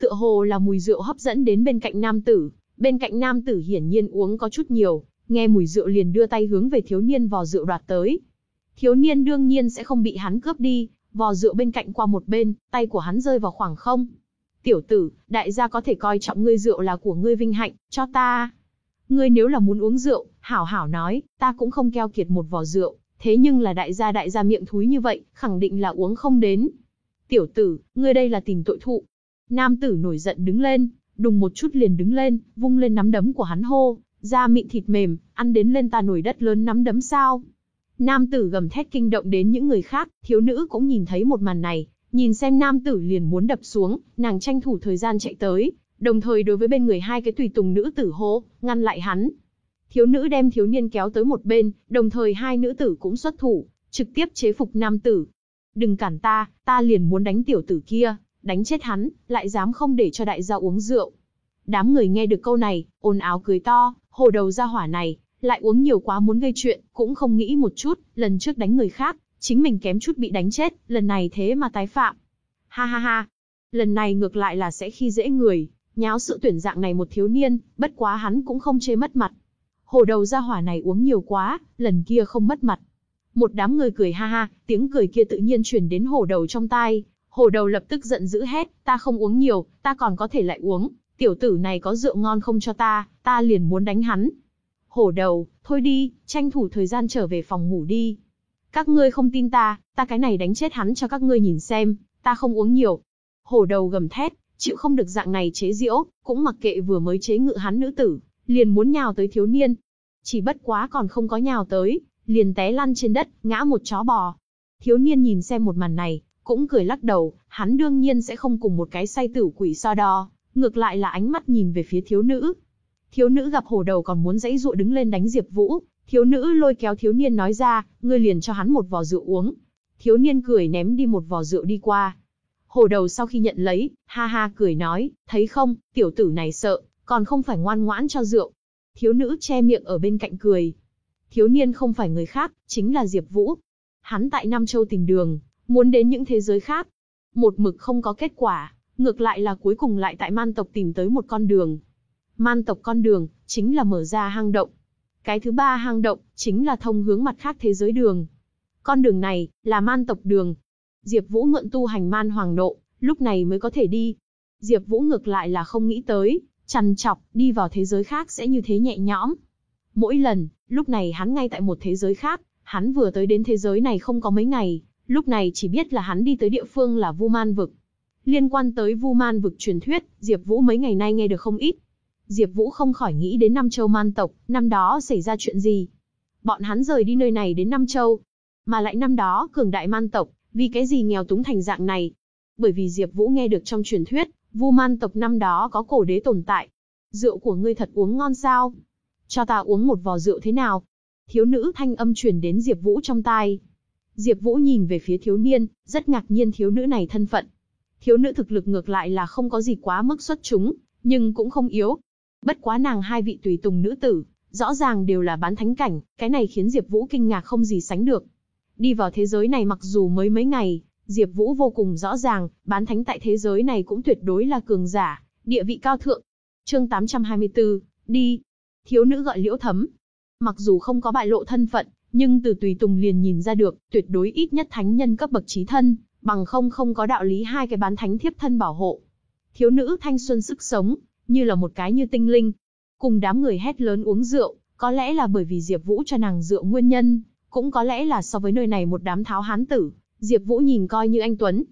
tựa hồ là mùi rượu hấp dẫn đến bên cạnh nam tử, bên cạnh nam tử hiển nhiên uống có chút nhiều, nghe mùi rượu liền đưa tay hướng về thiếu niên vò rượu đoạt tới. Thiếu niên đương nhiên sẽ không bị hắn cướp đi, vò rượu bên cạnh qua một bên, tay của hắn rơi vào khoảng không. Tiểu tử, đại gia có thể coi trọng ngươi rượu là của ngươi vinh hạnh, cho ta. Ngươi nếu là muốn uống rượu, hảo hảo nói, ta cũng không keo kiệt một vò rượu, thế nhưng là đại gia đại gia miệng thúi như vậy, khẳng định là uống không đến. Tiểu tử, ngươi đây là tìm tội thụ. Nam tử nổi giận đứng lên, đùng một chút liền đứng lên, vung lên nắm đấm của hắn hô, da mịn thịt mềm, ăn đến lên ta nổi đất lớn nắm đấm sao. Nam tử gầm thét kinh động đến những người khác, thiếu nữ cũng nhìn thấy một màn này, nhìn xem nam tử liền muốn đập xuống, nàng tranh thủ thời gian chạy tới, đồng thời đối với bên người hai cái tùy tùng nữ tử hô, ngăn lại hắn. Thiếu nữ đem thiếu niên kéo tới một bên, đồng thời hai nữ tử cũng xuất thủ, trực tiếp chế phục nam tử. Đừng cản ta, ta liền muốn đánh tiểu tử kia, đánh chết hắn, lại dám không để cho đại gia uống rượu. Đám người nghe được câu này, ồn áo cười to, hồ đầu ra hỏa này, lại uống nhiều quá muốn gây chuyện, cũng không nghĩ một chút, lần trước đánh người khác, chính mình kém chút bị đánh chết, lần này thế mà tái phạm. Ha ha ha, lần này ngược lại là sẽ khi dễ người, nháo sự tuyển dạng này một thiếu niên, bất quá hắn cũng không chê mất mặt. Hồ đầu ra hỏa này uống nhiều quá, lần kia không mất mặt. Một đám người cười ha ha, tiếng cười kia tự nhiên truyền đến hồ đầu trong tai. Hồ đầu lập tức giận dữ hét, ta không uống nhiều, ta còn có thể lại uống. Tiểu tử này có rượu ngon không cho ta, ta liền muốn đánh hắn. Hổ đầu, thôi đi, tranh thủ thời gian trở về phòng ngủ đi. Các ngươi không tin ta, ta cái này đánh chết hắn cho các ngươi nhìn xem, ta không uống nhiều. Hổ đầu gầm thét, chịu không được dạng này chế diễu, cũng mặc kệ vừa mới chế ngự hắn nữ tử, liền muốn nhào tới thiếu niên. Chỉ bất quá còn không có nhào tới, liền té lăn trên đất, ngã một chó bò. Thiếu niên nhìn xem một màn này, cũng cười lắc đầu, hắn đương nhiên sẽ không cùng một cái say tử quỷ so đo, ngược lại là ánh mắt nhìn về phía thiếu nữ. Thiếu nữ gặp hổ đầu còn muốn dãy dụa đứng lên đánh Diệp Vũ, thiếu nữ lôi kéo thiếu niên nói ra, ngươi liền cho hắn một vò rượu uống. Thiếu niên cười ném đi một vò rượu đi qua. Hổ đầu sau khi nhận lấy, ha ha cười nói, thấy không, tiểu tử này sợ, còn không phải ngoan ngoãn cho rượu. Thiếu nữ che miệng ở bên cạnh cười. Thiếu niên không phải người khác, chính là Diệp Vũ. Hắn tại Nam Châu tìm đường, muốn đến những thế giới khác. Một mực không có kết quả, ngược lại là cuối cùng lại tại man tộc tìm tới một con đường. Man tộc con đường, chính là mở ra hang động. Cái thứ ba hang động, chính là thông hướng mặt khác thế giới đường. Con đường này, là man tộc đường. Diệp Vũ mượn tu hành man hoàng nộ, lúc này mới có thể đi. Diệp Vũ ngược lại là không nghĩ tới, chằn chọc, đi vào thế giới khác sẽ như thế nhẹ nhõm. Mỗi lần, lúc này hắn ngay tại một thế giới khác, hắn vừa tới đến thế giới này không có mấy ngày, lúc này chỉ biết là hắn đi tới địa phương là Vu Man vực. Liên quan tới Vu Man vực truyền thuyết, Diệp Vũ mấy ngày nay nghe được không ít. Diệp Vũ không khỏi nghĩ đến Nam Châu Man tộc, năm đó xảy ra chuyện gì? Bọn hắn rời đi nơi này đến Nam Châu, mà lại năm đó cường đại Man tộc, vì cái gì nghèo túng thành dạng này? Bởi vì Diệp Vũ nghe được trong truyền thuyết, Vu Man tộc năm đó có cổ đế tồn tại. Rượu của ngươi thật uống ngon sao? Cho ta uống một vò rượu thế nào? Thiếu nữ thanh âm truyền đến Diệp Vũ trong tai. Diệp Vũ nhìn về phía thiếu niên, rất ngạc nhiên thiếu nữ này thân phận. Thiếu nữ thực lực ngược lại là không có gì quá mức xuất chúng, nhưng cũng không yếu. Bất quá nàng hai vị tùy tùng nữ tử, rõ ràng đều là bán thánh cảnh, cái này khiến Diệp Vũ kinh ngạc không gì sánh được. Đi vào thế giới này mặc dù mới mấy ngày, Diệp Vũ vô cùng rõ ràng, bán thánh tại thế giới này cũng tuyệt đối là cường giả, địa vị cao thượng. Chương 824, đi. Thiếu nữ gọi Liễu Thấm. Mặc dù không có bại lộ thân phận, nhưng từ tùy tùng liền nhìn ra được, tuyệt đối ít nhất thánh nhân cấp bậc chí thân, bằng không không có đạo lý hai cái bán thánh thiếp thân bảo hộ. Thiếu nữ thanh xuân sức sống, như là một cái như tinh linh. Cùng đám người hét lớn uống rượu, có lẽ là bởi vì Diệp Vũ cho nàng rượu nguyên nhân, cũng có lẽ là so với nơi này một đám tháo hán tử, Diệp Vũ nhìn coi như anh Tuấn.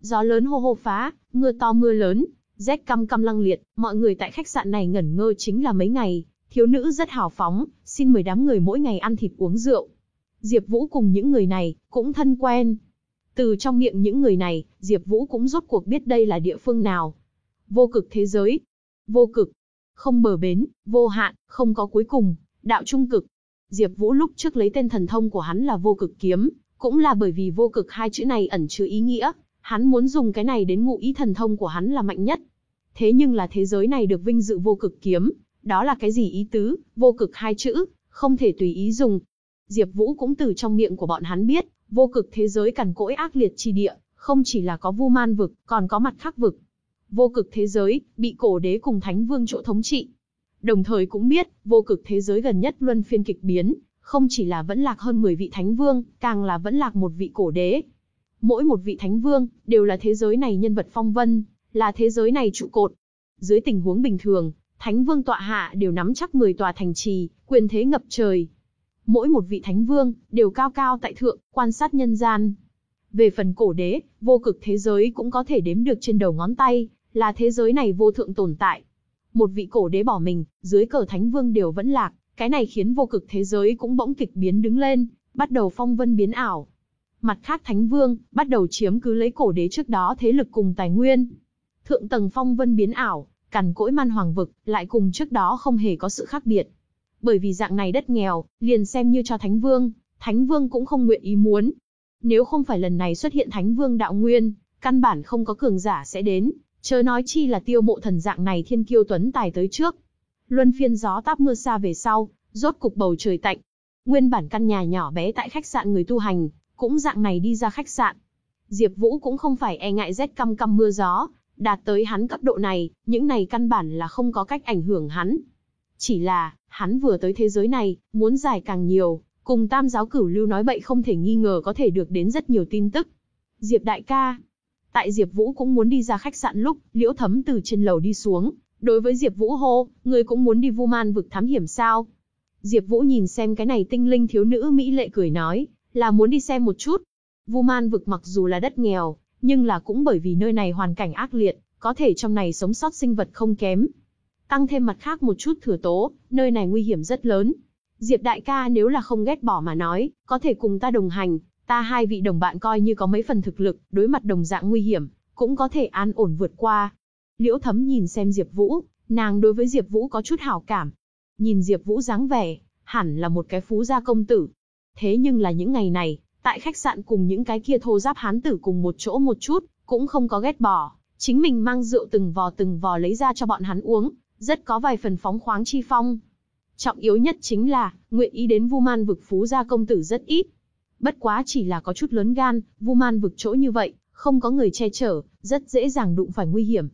Gió lớn hô hô phá, mưa to mưa lớn, rét căm căm lăng liệt, mọi người tại khách sạn này ngẩn ngơ chính là mấy ngày, thiếu nữ rất hào phóng, xin mời đám người mỗi ngày ăn thịt uống rượu. Diệp Vũ cùng những người này cũng thân quen. Từ trong miệng những người này, Diệp Vũ cũng rốt cuộc biết đây là địa phương nào. Vô cực thế giới. Vô cực. Không bờ bến, vô hạn, không có cuối cùng, đạo trung cực. Diệp Vũ lúc trước lấy tên thần thông của hắn là Vô Cực Kiếm, cũng là bởi vì vô cực hai chữ này ẩn chứa ý nghĩa, hắn muốn dùng cái này đến ngụ ý thần thông của hắn là mạnh nhất. Thế nhưng là thế giới này được vinh dự vô cực kiếm, đó là cái gì ý tứ, vô cực hai chữ, không thể tùy ý dùng. Diệp Vũ cũng từ trong miệng của bọn hắn biết, vô cực thế giới cằn cỗi ác liệt chi địa, không chỉ là có vu man vực, còn có mặt khác vực. vô cực thế giới, bị cổ đế cùng thánh vương chỗ thống trị. Đồng thời cũng biết, vô cực thế giới gần nhất luân phiên kịch biến, không chỉ là vẫn lạc hơn 10 vị thánh vương, càng là vẫn lạc một vị cổ đế. Mỗi một vị thánh vương, đều là thế giới này nhân vật phong vân, là thế giới này trụ cột. Dưới tình huống bình thường, thánh vương tọa hạ đều nắm chắc 10 tòa thành trì, quyền thế ngập trời. Mỗi một vị thánh vương, đều cao cao tại thượng, quan sát nhân gian. Về phần cổ đế, vô cực thế giới cũng có thể đếm được trên đầu ngón tay, là thế giới này vô thượng tồn tại. Một vị cổ đế bỏ mình, dưới cờ thánh vương đều vẫn lạc, cái này khiến vô cực thế giới cũng bỗng kịch biến đứng lên, bắt đầu phong vân biến ảo. Mặt khác thánh vương, bắt đầu chiếm cứ lấy cổ đế trước đó thế lực cùng tài nguyên. Thượng tầng phong vân biến ảo, cằn cỗi man hoàng vực, lại cùng trước đó không hề có sự khác biệt. Bởi vì dạng này đất nghèo, liền xem như cho thánh vương, thánh vương cũng không nguyện ý muốn. Nếu không phải lần này xuất hiện thánh vương đạo nguyên, căn bản không có cường giả sẽ đến, chớ nói chi là tiêu mộ thần dạng này thiên kiêu tuấn tài tới trước. Luân phiên gió táp mưa xa về sau, rốt cục bầu trời tạnh. Nguyên bản căn nhà nhỏ bé tại khách sạn người tu hành, cũng dạng này đi ra khách sạn. Diệp Vũ cũng không phải e ngại rét căm căm mưa gió, đạt tới hắn cấp độ này, những này căn bản là không có cách ảnh hưởng hắn. Chỉ là, hắn vừa tới thế giới này, muốn giải càng nhiều, cùng tam giáo cửu lưu nói bậy không thể nghi ngờ có thể được đến rất nhiều tin tức. Diệp đại ca. Tại Diệp Vũ cũng muốn đi ra khách sạn lúc, Liễu Thấm từ trên lầu đi xuống, đối với Diệp Vũ hô, người cũng muốn đi Vu Man vực thám hiểm sao? Diệp Vũ nhìn xem cái này tinh linh thiếu nữ mỹ lệ cười nói, là muốn đi xem một chút. Vu Man vực mặc dù là đất nghèo, nhưng là cũng bởi vì nơi này hoàn cảnh ác liệt, có thể trong này sống sót sinh vật không kém. Tăng thêm mặt khác một chút thừa tố, nơi này nguy hiểm rất lớn. Diệp đại ca nếu là không ghét bỏ mà nói, có thể cùng ta đồng hành, ta hai vị đồng bạn coi như có mấy phần thực lực, đối mặt đồng dạng nguy hiểm, cũng có thể an ổn vượt qua. Liễu Thấm nhìn xem Diệp Vũ, nàng đối với Diệp Vũ có chút hảo cảm. Nhìn Diệp Vũ dáng vẻ, hẳn là một cái phú gia công tử. Thế nhưng là những ngày này, tại khách sạn cùng những cái kia thô giáp hán tử cùng một chỗ một chút, cũng không có ghét bỏ, chính mình mang rượu từng vò từng vò lấy ra cho bọn hắn uống, rất có vài phần phóng khoáng chi phong. Trọng yếu nhất chính là, nguyện ý đến Vu Man vực phú gia công tử rất ít. Bất quá chỉ là có chút lớn gan, Vu Man vực chỗ như vậy, không có người che chở, rất dễ dàng đụng phải nguy hiểm.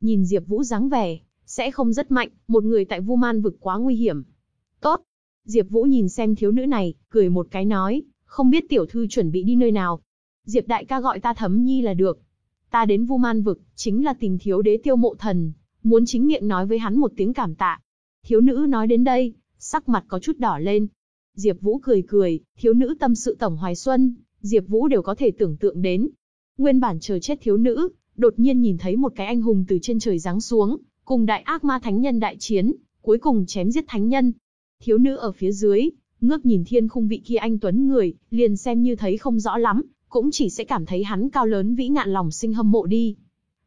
Nhìn Diệp Vũ dáng vẻ, sẽ không rất mạnh, một người tại Vu Man vực quá nguy hiểm. Tốt. Diệp Vũ nhìn xem thiếu nữ này, cười một cái nói, không biết tiểu thư chuẩn bị đi nơi nào. Diệp đại ca gọi ta Thấm Nhi là được. Ta đến Vu Man vực, chính là tìm thiếu đế tiêu mộ thần, muốn chính miệng nói với hắn một tiếng cảm tạ. Thiếu nữ nói đến đây, sắc mặt có chút đỏ lên. Diệp Vũ cười cười, thiếu nữ tâm sự tổng hoài xuân, Diệp Vũ đều có thể tưởng tượng đến. Nguyên bản chờ chết thiếu nữ, đột nhiên nhìn thấy một cái anh hùng từ trên trời giáng xuống, cùng đại ác ma thánh nhân đại chiến, cuối cùng chém giết thánh nhân. Thiếu nữ ở phía dưới, ngước nhìn thiên khung vị kia anh tuấn người, liền xem như thấy không rõ lắm, cũng chỉ sẽ cảm thấy hắn cao lớn vĩ ngạn lòng sinh hâm mộ đi.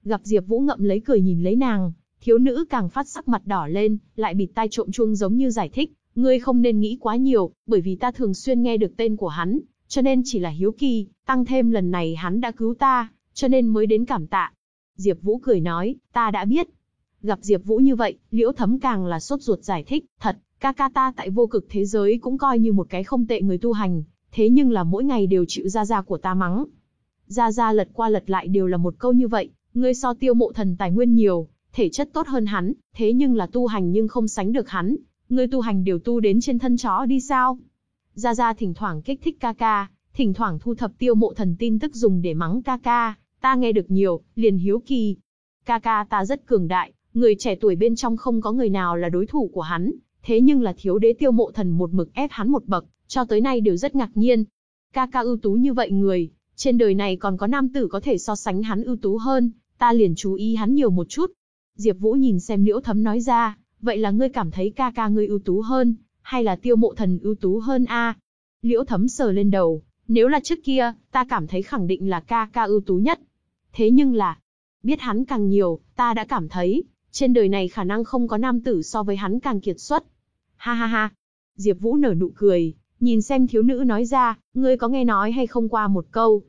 Gặp Diệp Vũ ngậm lấy cười nhìn lấy nàng, thiếu nữ càng phát sắc mặt đỏ lên, lại bịt tai trộm chuông giống như giải thích, ngươi không nên nghĩ quá nhiều, bởi vì ta thường xuyên nghe được tên của hắn, cho nên chỉ là hiếu kỳ, tăng thêm lần này hắn đã cứu ta, cho nên mới đến cảm tạ. Diệp Vũ cười nói, ta đã biết. Gặp Diệp Vũ như vậy, Liễu Thấm càng là sốt ruột giải thích, thật, ca ca ta tại vô cực thế giới cũng coi như một cái không tệ người tu hành, thế nhưng là mỗi ngày đều chịu gia gia của ta mắng. Gia gia lật qua lật lại đều là một câu như vậy, ngươi so tiêu mộ thần tài nguyên nhiều, thể chất tốt hơn hắn, thế nhưng là tu hành nhưng không sánh được hắn, ngươi tu hành đều tu đến trên thân chó đi sao? Gia Gia thỉnh thoảng kích thích ca ca, thỉnh thoảng thu thập tiêu mộ thần tin tức dùng để mắng ca ca, ta nghe được nhiều, liền hiếu kỳ. Ca ca ta rất cường đại, người trẻ tuổi bên trong không có người nào là đối thủ của hắn, thế nhưng là thiếu đế tiêu mộ thần một mực ép hắn một bậc, cho tới nay đều rất ngạc nhiên. Ca ca ưu tú như vậy người, trên đời này còn có nam tử có thể so sánh hắn ưu tú hơn, ta liền chú ý hắn nhiều một chút. Diệp Vũ nhìn xem Liễu Thấm nói ra, vậy là ngươi cảm thấy ca ca ngươi ưu tú hơn, hay là tiêu mộ thần ưu tú hơn a? Liễu Thấm sờ lên đầu, nếu là trước kia, ta cảm thấy khẳng định là ca ca ưu tú nhất. Thế nhưng là, biết hắn càng nhiều, ta đã cảm thấy, trên đời này khả năng không có nam tử so với hắn càng kiệt xuất. Ha ha ha. Diệp Vũ nở nụ cười, nhìn xem thiếu nữ nói ra, ngươi có nghe nói hay không qua một câu.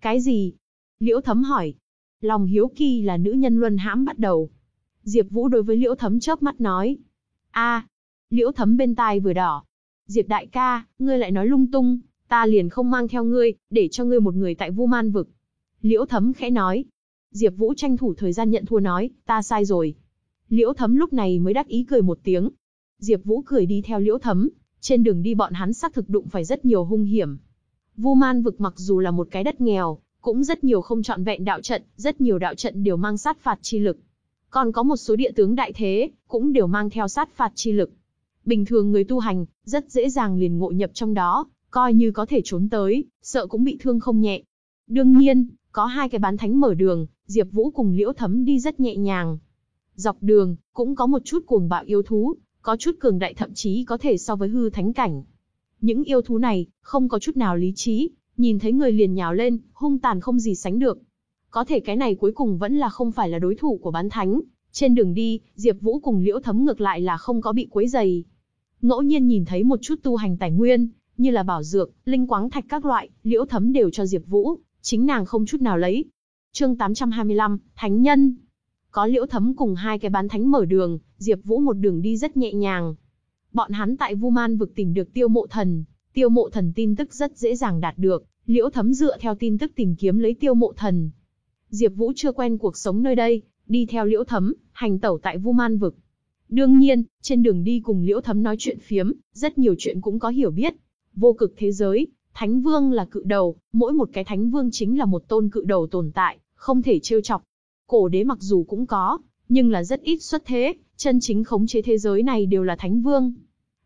Cái gì? Liễu Thấm hỏi. Lòng hiếu kỳ là nữ nhân luân hãm bắt đầu. Diệp Vũ đối với Liễu Thấm chớp mắt nói. a Liễu Thấm bên tai vừa đỏ. Diệp đại ca, ngươi lại nói lung tung, ta liền không mang theo ngươi, để cho ngươi một người tại Vu Man vực. Liễu Thấm khẽ nói. Diệp Vũ tranh thủ thời gian nhận thua nói, ta sai rồi. Liễu Thấm lúc này mới đắc ý cười một tiếng. Diệp Vũ cười đi theo Liễu Thấm, trên đường đi bọn hắn xác thực đụng phải rất nhiều hung hiểm. Vu Man vực mặc dù là một cái đất nghèo, cũng rất nhiều không chọn vẹn đạo trận, rất nhiều đạo trận đều mang sát phạt chi lực. Còn có một số địa tướng đại thế, cũng đều mang theo sát phạt chi lực. Bình thường người tu hành, rất dễ dàng liền ngộ nhập trong đó, coi như có thể trốn tới, sợ cũng bị thương không nhẹ. Đương nhiên, có hai cái bán thánh mở đường, Diệp Vũ cùng Liễu Thấm đi rất nhẹ nhàng. Dọc đường, cũng có một chút cuồng bạo yêu thú, có chút cường đại thậm chí có thể so với hư thánh cảnh. Những yêu thú này, không có chút nào lý trí, nhìn thấy người liền nhào lên, hung tàn không gì sánh được. Có thể cái này cuối cùng vẫn là không phải là đối thủ của bán thánh. Trên đường đi, Diệp Vũ cùng Liễu Thấm ngược lại là không có bị quấy rầy. Ngẫu nhiên nhìn thấy một chút tu hành tài nguyên, như là bảo dược, linh quáng thạch các loại, Liễu Thấm đều cho Diệp Vũ, chính nàng không chút nào lấy. Chương 825, Thánh nhân. Có Liễu Thấm cùng hai cái bán thánh mở đường, Diệp Vũ một đường đi rất nhẹ nhàng. Bọn hắn tại Vu Man vực tìm được Tiêu Mộ Thần, Tiêu Mộ Thần tin tức rất dễ dàng đạt được, Liễu Thấm dựa theo tin tức tìm kiếm lấy Tiêu Mộ Thần. Diệp Vũ chưa quen cuộc sống nơi đây, đi theo Liễu Thấm, hành tẩu tại Vu Man vực. Đương nhiên, trên đường đi cùng Liễu Thấm nói chuyện phiếm, rất nhiều chuyện cũng có hiểu biết. Vô cực thế giới, Thánh Vương là cự đầu, mỗi một cái Thánh Vương chính là một tôn cự đầu tồn tại, không thể trêu chọc. Cổ đế mặc dù cũng có, nhưng là rất ít xuất thế, chân chính khống chế thế giới này đều là Thánh Vương.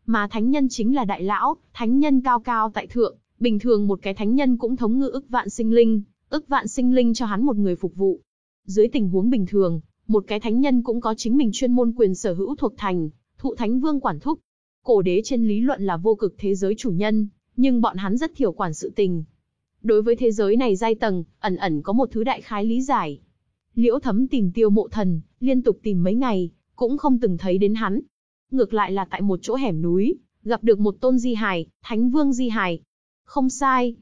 Mà Thánh Nhân chính là Đại Lão, Thánh Nhân cao cao tại thượng, bình thường một cái Thánh Nhân cũng thống ngự ức vạn sinh linh, ức vạn sinh linh cho hắn một người phục vụ. Dưới tình huống bình thường, một cái Thánh Nhân cũng có chính mình chuyên môn quyền sở hữu thuộc thành, thụ Thánh Vương quản thúc. Cổ đế trên lý luận là vô cực thế giới chủ nhân, nhưng bọn hắn rất thiểu quản sự tình. Đối với thế giới này giai tầng, ẩn ẩn có một thứ đại khái lý giải. Liễu thấm tìm tiêu mộ thần, liên tục tìm mấy ngày, cũng không từng thấy đến hắn. Ngược lại là tại một chỗ hẻm núi, gặp được một tôn di hài, thánh vương di hài. Không sai.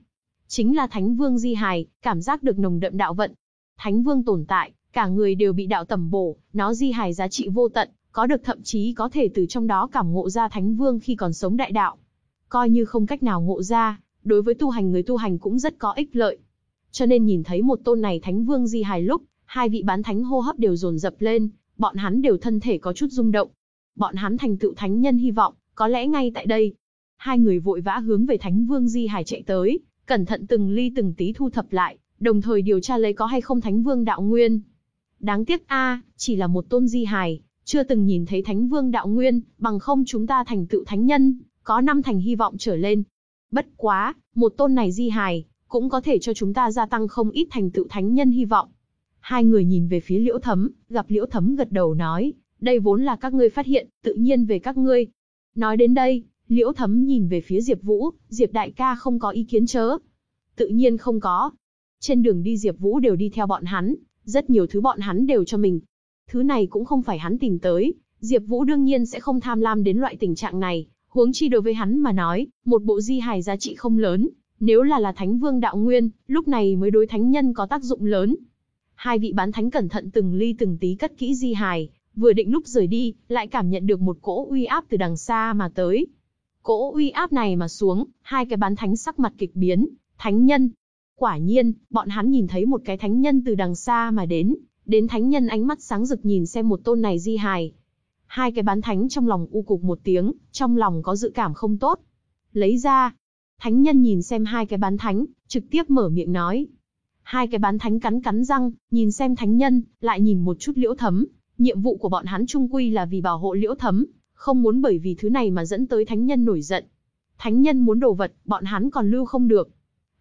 Chính là thánh vương di hài, cảm giác được nồng đậm đạo vận. Thánh vương tồn tại, cả người đều bị đạo tầm bổ, nó di hài giá trị vô tận, có được thậm chí có thể từ trong đó cảm ngộ ra thánh vương khi còn sống đại đạo. Coi như không cách nào ngộ ra, đối với tu hành người tu hành cũng rất có ích lợi. Cho nên nhìn thấy một tôn này thánh vương di hài lúc, hai vị bán thánh hô hấp đều dồn dập lên, bọn hắn đều thân thể có chút rung động. Bọn hắn thành tựu thánh nhân hy vọng, có lẽ ngay tại đây. Hai người vội vã hướng về thánh vương di hài chạy tới, cẩn thận từng ly từng tí thu thập lại, đồng thời điều tra lấy có hay không thánh vương đạo nguyên. Đáng tiếc a, chỉ là một tôn di hài, chưa từng nhìn thấy thánh vương đạo nguyên, bằng không chúng ta thành tựu thánh nhân, có năm thành hy vọng trở lên. Bất quá, một tôn này di hài, cũng có thể cho chúng ta gia tăng không ít thành tựu thánh nhân hy vọng. Hai người nhìn về phía liễu thấm, gặp liễu thấm gật đầu nói, đây vốn là các ngươi phát hiện, tự nhiên về các ngươi. Nói đến đây, liễu thấm nhìn về phía Diệp Vũ, Diệp đại ca không có ý kiến chớ. Tự nhiên không có. Trên đường đi Diệp Vũ đều đi theo bọn hắn, rất nhiều thứ bọn hắn đều cho mình. Thứ này cũng không phải hắn tìm tới, Diệp Vũ đương nhiên sẽ không tham lam đến loại tình trạng này, huống chi đối với hắn mà nói, một bộ di hài giá trị không lớn, nếu là là Thánh Vương đạo nguyên, lúc này mới đối thánh nhân có tác dụng lớn. Hai vị bán thánh cẩn thận từng ly từng tí cất kỹ di hài, vừa định lúc rời đi, lại cảm nhận được một cỗ uy áp từ đằng xa mà tới. Cỗ uy áp này mà xuống, hai cái bán thánh sắc mặt kịch biến, thánh nhân. Quả nhiên, bọn hắn nhìn thấy một cái thánh nhân từ đằng xa mà đến, đến thánh nhân ánh mắt sáng rực nhìn xem một tôn này di hài. Hai cái bán thánh trong lòng u cục một tiếng, trong lòng có dự cảm không tốt. Lấy ra. Thánh nhân nhìn xem hai cái bán thánh, trực tiếp mở miệng nói. Hai cái bán thánh cắn cắn răng, nhìn xem thánh nhân, lại nhìn một chút liễu thấm. Nhiệm vụ của bọn hắn trung quy là vì bảo hộ liễu thấm, không muốn bởi vì thứ này mà dẫn tới thánh nhân nổi giận. Thánh nhân muốn đồ vật, bọn hắn còn lưu không được.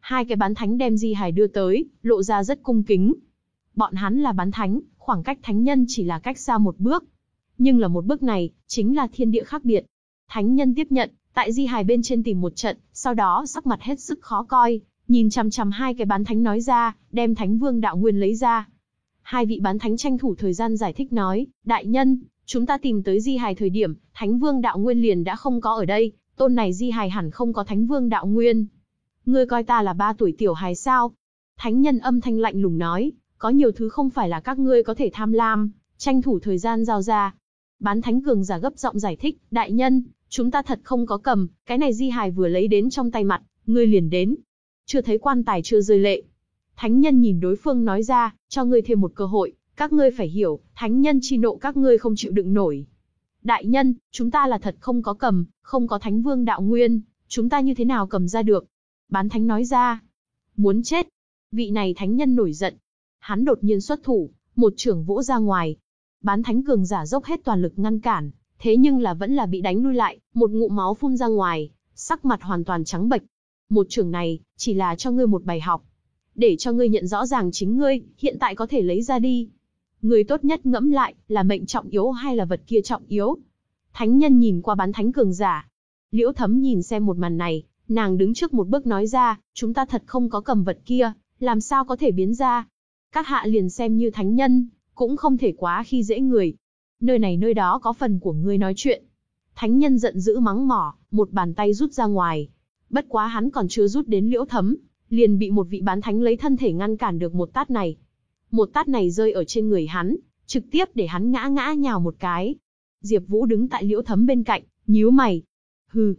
Hai cái bán thánh đem di hài đưa tới, lộ ra rất cung kính. Bọn hắn là bán thánh, khoảng cách thánh nhân chỉ là cách xa một bước. Nhưng là một bước này, chính là thiên địa khác biệt. Thánh nhân tiếp nhận, tại di hài bên trên tìm một trận, sau đó sắc mặt hết sức khó coi, nhìn chằm chằm hai cái bán thánh nói ra, đem thánh vương đạo nguyên lấy ra. Hai vị bán thánh tranh thủ thời gian giải thích nói, đại nhân, chúng ta tìm tới di hài thời điểm, thánh vương đạo nguyên liền đã không có ở đây, tôn này di hài hẳn không có thánh vương đạo nguyên. Ngươi coi ta là ba tuổi tiểu hài sao? Thánh nhân âm thanh lạnh lùng nói, có nhiều thứ không phải là các ngươi có thể tham lam, tranh thủ thời gian giao ra. Bán thánh cường giả gấp giọng giải thích, đại nhân, chúng ta thật không có cầm, cái này di hài vừa lấy đến trong tay mặt, ngươi liền đến. Chưa thấy quan tài chưa rơi lệ. Thánh nhân nhìn đối phương nói ra, cho ngươi thêm một cơ hội, các ngươi phải hiểu, thánh nhân chi nộ các ngươi không chịu đựng nổi. Đại nhân, chúng ta là thật không có cầm, không có thánh vương đạo nguyên, chúng ta như thế nào cầm ra được? Bán thánh nói ra. Muốn chết. Vị này thánh nhân nổi giận. Hắn đột nhiên xuất thủ, một trưởng vỗ ra ngoài. Bán thánh cường giả dốc hết toàn lực ngăn cản, thế nhưng là vẫn là bị đánh lui lại, một ngụm máu phun ra ngoài, sắc mặt hoàn toàn trắng bệch. Một trưởng này, chỉ là cho ngươi một bài học. Để cho ngươi nhận rõ ràng chính ngươi, hiện tại có thể lấy ra đi. Người tốt nhất ngẫm lại, là mệnh trọng yếu hay là vật kia trọng yếu. Thánh nhân nhìn qua bán thánh cường giả. Liễu thấm nhìn xem một màn này, nàng đứng trước một bước nói ra, chúng ta thật không có cầm vật kia, làm sao có thể biến ra. Các hạ liền xem như thánh nhân, cũng không thể quá khi dễ người. Nơi này nơi đó có phần của ngươi nói chuyện. Thánh nhân giận dữ mắng mỏ, một bàn tay rút ra ngoài. Bất quá hắn còn chưa rút đến liễu thấm, liền bị một vị bán thánh lấy thân thể ngăn cản được một tát này. Một tát này rơi ở trên người hắn, trực tiếp để hắn ngã ngã nhào một cái. Diệp Vũ đứng tại liễu thấm bên cạnh, nhíu mày. Hừ.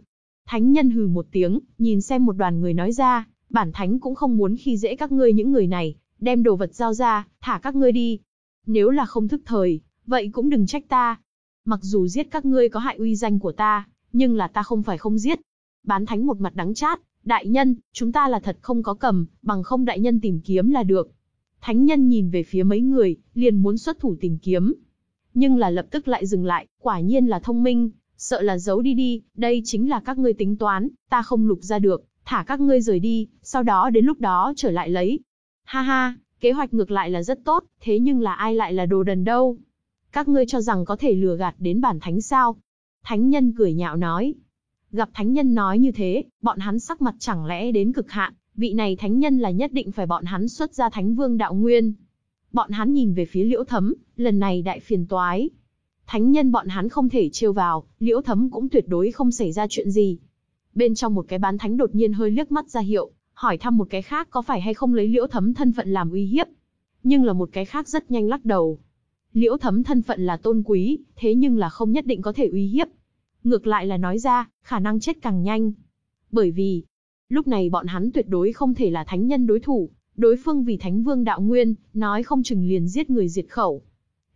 Thánh nhân hừ một tiếng, nhìn xem một đoàn người nói ra, bản thánh cũng không muốn khi dễ các ngươi những người này, đem đồ vật giao ra, thả các ngươi đi. Nếu là không thức thời, vậy cũng đừng trách ta. Mặc dù giết các ngươi có hại uy danh của ta, nhưng là ta không phải không giết. Bán thánh một mặt đắng chát, đại nhân, chúng ta là thật không có cầm, bằng không đại nhân tìm kiếm là được. Thánh nhân nhìn về phía mấy người, liền muốn xuất thủ tìm kiếm. Nhưng là lập tức lại dừng lại, quả nhiên là thông minh, sợ là giấu đi đi, đây chính là các ngươi tính toán, ta không lục ra được, thả các ngươi rời đi, sau đó đến lúc đó trở lại lấy. Ha ha, kế hoạch ngược lại là rất tốt, thế nhưng là ai lại là đồ đần đâu? Các ngươi cho rằng có thể lừa gạt đến bản thánh sao? Thánh nhân cười nhạo nói. Gặp thánh nhân nói như thế, bọn hắn sắc mặt chẳng lẽ đến cực hạn, vị này thánh nhân là nhất định phải bọn hắn xuất ra thánh vương đạo nguyên. Bọn hắn nhìn về phía liễu thấm, lần này đại phiền toái. Thánh nhân bọn hắn không thể trêu vào, liễu thấm cũng tuyệt đối không xảy ra chuyện gì. Bên trong một cái bán thánh đột nhiên hơi liếc mắt ra hiệu, hỏi thăm một cái khác có phải hay không lấy liễu thấm thân phận làm uy hiếp. Nhưng là một cái khác rất nhanh lắc đầu. Liễu thấm thân phận là tôn quý, thế nhưng là không nhất định có thể uy hiếp. Ngược lại là nói ra, khả năng chết càng nhanh. Bởi vì, lúc này bọn hắn tuyệt đối không thể là thánh nhân đối thủ, đối phương vì thánh vương đạo nguyên, nói không chừng liền giết người diệt khẩu.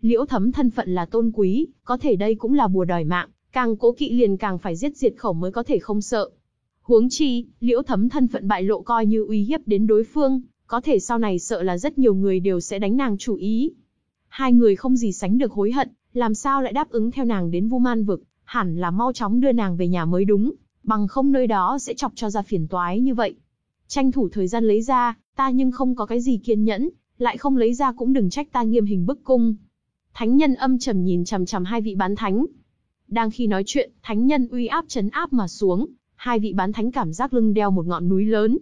Liễu thấm thân phận là tôn quý, có thể đây cũng là bùa đòi mạng, càng cố kỵ liền càng phải giết diệt khẩu mới có thể không sợ. Huống chi, liễu thấm thân phận bại lộ coi như uy hiếp đến đối phương, có thể sau này sợ là rất nhiều người đều sẽ đánh nàng chủ ý. Hai người không gì sánh được hối hận, làm sao lại đáp ứng theo nàng đến Vu Man vực, hẳn là mau chóng đưa nàng về nhà mới đúng, bằng không nơi đó sẽ chọc cho ra phiền toái như vậy. Tranh thủ thời gian lấy ra, ta nhưng không có cái gì kiên nhẫn, lại không lấy ra cũng đừng trách ta nghiêm hình bức cung. Thánh nhân âm trầm nhìn chằm chằm hai vị bán thánh. Đang khi nói chuyện, thánh nhân uy áp chấn áp mà xuống, hai vị bán thánh cảm giác lưng đeo một ngọn núi lớn.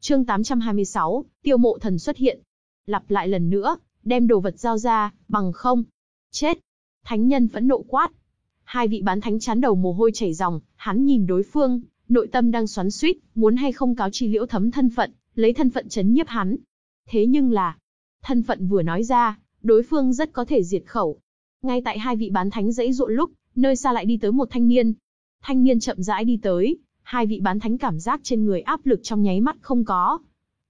Chương 826, Tiêu Mộ Thần xuất hiện. Lặp lại lần nữa, đem đồ vật giao ra, bằng không. Chết. Thánh nhân phẫn nộ quát. Hai vị bán thánh chán đầu mồ hôi chảy ròng, hắn nhìn đối phương, nội tâm đang xoắn xuýt, muốn hay không cáo chi liễu thấm thân phận, lấy thân phận chấn nhiếp hắn. Thế nhưng là, thân phận vừa nói ra, đối phương rất có thể diệt khẩu. Ngay tại hai vị bán thánh dãy dụa lúc, nơi xa lại đi tới một thanh niên. Thanh niên chậm rãi đi tới, hai vị bán thánh cảm giác trên người áp lực trong nháy mắt không có.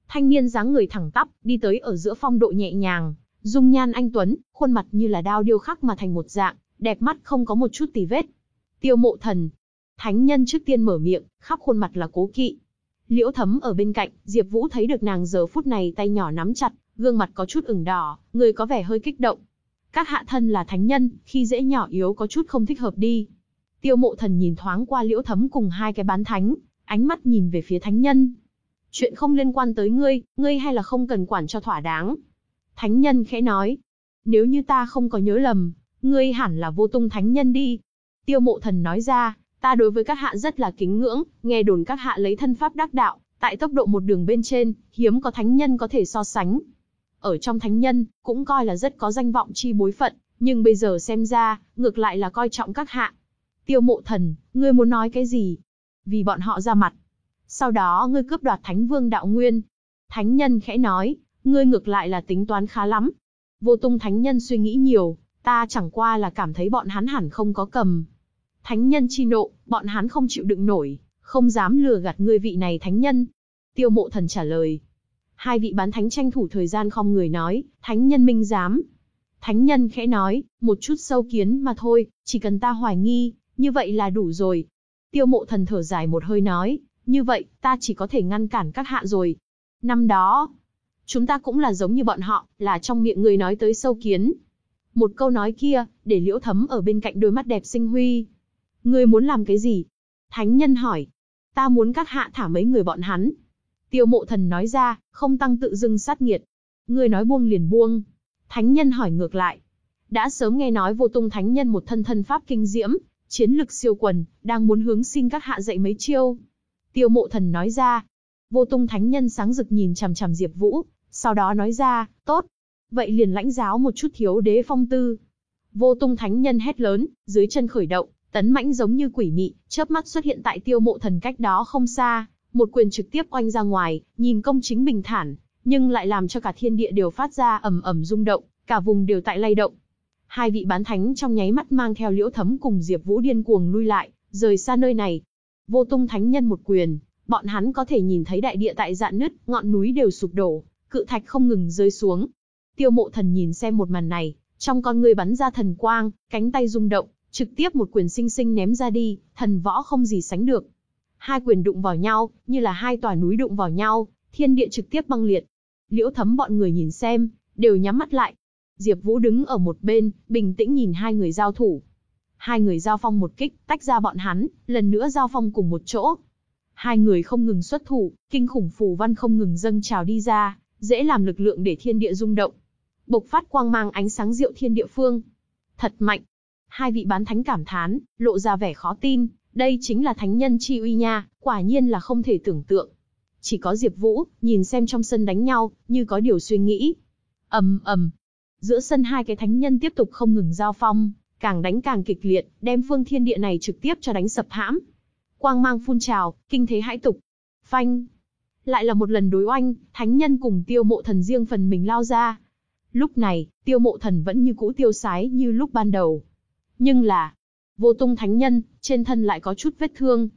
Thanh niên dáng người thẳng tắp, đi tới ở giữa phong độ nhẹ nhàng, dung nhan anh tuấn, khuôn mặt như là đao điêu khắc mà thành một dạng, đẹp mắt không có một chút tì vết. Tiêu Mộ Thần, thánh nhân trước tiên mở miệng, khắp khuôn mặt là cố kỵ. Liễu Thấm ở bên cạnh, Diệp Vũ thấy được nàng giờ phút này tay nhỏ nắm chặt, gương mặt có chút ửng đỏ, người có vẻ hơi kích động. Các hạ thân là thánh nhân, khi dễ nhỏ yếu có chút không thích hợp đi. Tiêu mộ thần nhìn thoáng qua liễu thấm cùng hai cái bán thánh, ánh mắt nhìn về phía thánh nhân. Chuyện không liên quan tới ngươi, ngươi hay là không cần quản cho thỏa đáng. Thánh nhân khẽ nói. Nếu như ta không có nhớ lầm, ngươi hẳn là vô tung thánh nhân đi. Tiêu mộ thần nói ra, ta đối với các hạ rất là kính ngưỡng, nghe đồn các hạ lấy thân pháp đắc đạo, tại tốc độ một đường bên trên, hiếm có thánh nhân có thể so sánh. Ở trong thánh nhân, cũng coi là rất có danh vọng chi bối phận, nhưng bây giờ xem ra, ngược lại là coi trọng các hạ. Tiêu mộ thần, ngươi muốn nói cái gì? Vì bọn họ ra mặt. Sau đó ngươi cướp đoạt thánh vương đạo nguyên. Thánh nhân khẽ nói, ngươi ngược lại là tính toán khá lắm. Vô tung thánh nhân suy nghĩ nhiều, ta chẳng qua là cảm thấy bọn hắn hẳn không có cầm. Thánh nhân chi nộ, bọn hắn không chịu đựng nổi, không dám lừa gạt ngươi vị này thánh nhân. Tiêu mộ thần trả lời. Hai vị bán thánh tranh thủ thời gian không người nói, thánh nhân minh giám. Thánh nhân khẽ nói, một chút sâu kiến mà thôi, chỉ cần ta hoài nghi, như vậy là đủ rồi. Tiêu mộ thần thở dài một hơi nói, như vậy, ta chỉ có thể ngăn cản các hạ rồi. Năm đó, chúng ta cũng là giống như bọn họ, là trong miệng người nói tới sâu kiến. Một câu nói kia, để liễu thấm ở bên cạnh đôi mắt đẹp sinh huy. Ngươi muốn làm cái gì? Thánh nhân hỏi. Ta muốn các hạ thả mấy người bọn hắn. Tiêu mộ thần nói ra, không tăng tự dưng sát nghiệt. Ngươi nói buông liền buông. Thánh nhân hỏi ngược lại. Đã sớm nghe nói vô tung thánh nhân một thân thân pháp kinh diễm, chiến lực siêu quần, đang muốn hướng xin các hạ dạy mấy chiêu. Tiêu mộ thần nói ra. Vô tung thánh nhân sáng rực nhìn chằm chằm Diệp Vũ, sau đó nói ra, tốt. Vậy liền lãnh giáo một chút thiếu đế phong tư. Vô tung thánh nhân hét lớn, dưới chân khởi động, tấn mãnh giống như quỷ mị, chớp mắt xuất hiện tại tiêu mộ thần cách đó không xa, một quyền trực tiếp oanh ra ngoài, nhìn công chính bình thản, nhưng lại làm cho cả thiên địa đều phát ra ầm ầm rung động, cả vùng đều tại lay động. Hai vị bán thánh trong nháy mắt mang theo liễu thấm cùng Diệp Vũ điên cuồng lui lại, rời xa nơi này. Vô tung thánh nhân một quyền, bọn hắn có thể nhìn thấy đại địa tại dạn nứt, ngọn núi đều sụp đổ, cự thạch không ngừng rơi xuống. Tiêu Mộ Thần nhìn xem một màn này, trong con người bắn ra thần quang, cánh tay rung động, trực tiếp một quyền sinh sinh ném ra đi, thần võ không gì sánh được. Hai quyền đụng vào nhau, như là hai tòa núi đụng vào nhau, thiên địa trực tiếp băng liệt. Liễu Thấm bọn người nhìn xem, đều nhắm mắt lại. Diệp Vũ đứng ở một bên, bình tĩnh nhìn hai người giao thủ. Hai người giao phong một kích, tách ra bọn hắn, lần nữa giao phong cùng một chỗ. Hai người không ngừng xuất thủ, kinh khủng phù văn không ngừng dâng trào đi ra, dễ làm lực lượng để thiên địa rung động. Bộc phát quang mang ánh sáng diệu thiên địa phương. Thật mạnh. Hai vị bán thánh cảm thán, lộ ra vẻ khó tin, đây chính là thánh nhân chi uy nha, quả nhiên là không thể tưởng tượng. Chỉ có Diệp Vũ, nhìn xem trong sân đánh nhau, như có điều suy nghĩ. Ầm ầm. Giữa sân hai cái thánh nhân tiếp tục không ngừng giao phong, càng đánh càng kịch liệt, đem phương thiên địa này trực tiếp cho đánh sập hãm. Quang mang phun trào, kinh thế hãi tục. Phanh. Lại là một lần đối oanh, thánh nhân cùng tiêu mộ thần riêng phần mình lao ra. Lúc này, tiêu mộ thần vẫn như cũ tiêu sái như lúc ban đầu. Nhưng là, vô tung thánh nhân, trên thân lại có chút vết thương.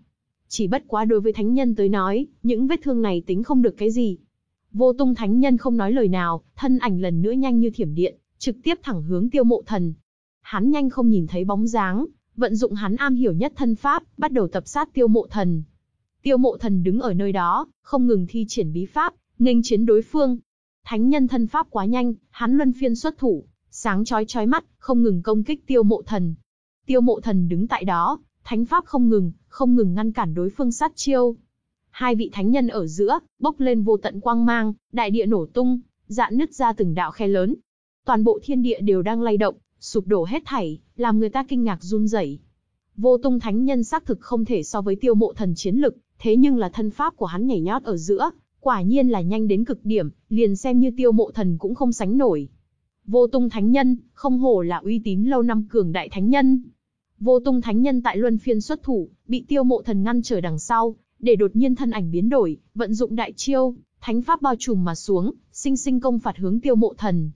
Chỉ bất quá đối với thánh nhân tới nói, những vết thương này tính không được cái gì. Vô tung thánh nhân không nói lời nào, thân ảnh lần nữa nhanh như thiểm điện, trực tiếp thẳng hướng tiêu mộ thần. Hắn nhanh không nhìn thấy bóng dáng, vận dụng hắn am hiểu nhất thân pháp, bắt đầu tập sát tiêu mộ thần. Tiêu mộ thần đứng ở nơi đó, không ngừng thi triển bí pháp, nghênh chiến đối phương. Thánh nhân thân pháp quá nhanh, hắn luân phiên xuất thủ, sáng chói chói mắt, không ngừng công kích tiêu mộ thần. Tiêu mộ thần đứng tại đó, thánh pháp không ngừng, không ngừng ngăn cản đối phương sát chiêu. Hai vị thánh nhân ở giữa, bốc lên vô tận quang mang, đại địa nổ tung, dạn nứt ra từng đạo khe lớn. Toàn bộ thiên địa đều đang lay động, sụp đổ hết thảy, làm người ta kinh ngạc run rẩy. Vô tung thánh nhân xác thực không thể so với tiêu mộ thần chiến lực, thế nhưng là thân pháp của hắn nhảy nhót ở giữa, quả nhiên là nhanh đến cực điểm, liền xem như tiêu mộ thần cũng không sánh nổi. Vô tung thánh nhân, không hổ là uy tín lâu năm cường đại thánh nhân. Vô tung thánh nhân tại luân phiên xuất thủ, bị tiêu mộ thần ngăn trở đằng sau, để đột nhiên thân ảnh biến đổi, vận dụng đại chiêu, thánh pháp bao trùm mà xuống, sinh sinh công phạt hướng tiêu mộ thần.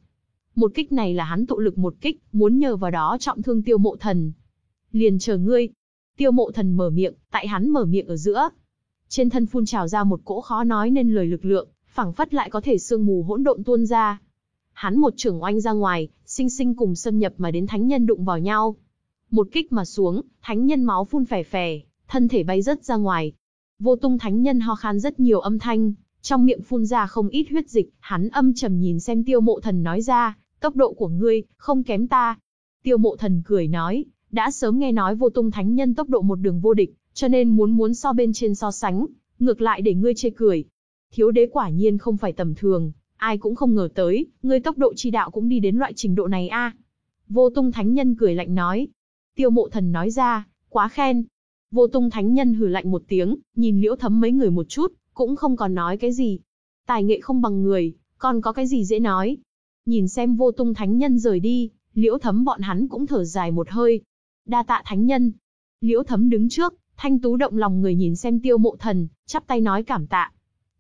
Một kích này là hắn tụ lực một kích, muốn nhờ vào đó trọng thương tiêu mộ thần. Liền chờ ngươi. Tiêu mộ thần mở miệng, tại hắn mở miệng ở giữa. Trên thân phun trào ra một cỗ khó nói nên lời lực lượng, phảng phất lại có thể sương mù hỗn độn tuôn ra. Hắn một trưởng oanh ra ngoài, sinh sinh cùng xâm nhập mà đến thánh nhân đụng vào nhau. Một kích mà xuống, thánh nhân máu phun phè phè, thân thể bay rất ra ngoài. Vô tung thánh nhân ho khan rất nhiều âm thanh, trong miệng phun ra không ít huyết dịch, hắn âm trầm nhìn xem tiêu mộ thần nói ra, tốc độ của ngươi, không kém ta. Tiêu mộ thần cười nói, đã sớm nghe nói vô tung thánh nhân tốc độ một đường vô địch, cho nên muốn muốn so bên trên so sánh, ngược lại để ngươi chê cười. Thiếu đế quả nhiên không phải tầm thường, ai cũng không ngờ tới, ngươi tốc độ chi đạo cũng đi đến loại trình độ này a. Vô tung thánh nhân cười lạnh nói. Tiêu mộ thần nói ra, quá khen. Vô tung thánh nhân hừ lạnh một tiếng, nhìn liễu thấm mấy người một chút, cũng không còn nói cái gì. Tài nghệ không bằng người, còn có cái gì dễ nói. Nhìn xem vô tung thánh nhân rời đi, liễu thấm bọn hắn cũng thở dài một hơi. Đa tạ thánh nhân. Liễu thấm đứng trước, thanh tú động lòng người nhìn xem tiêu mộ thần, chắp tay nói cảm tạ.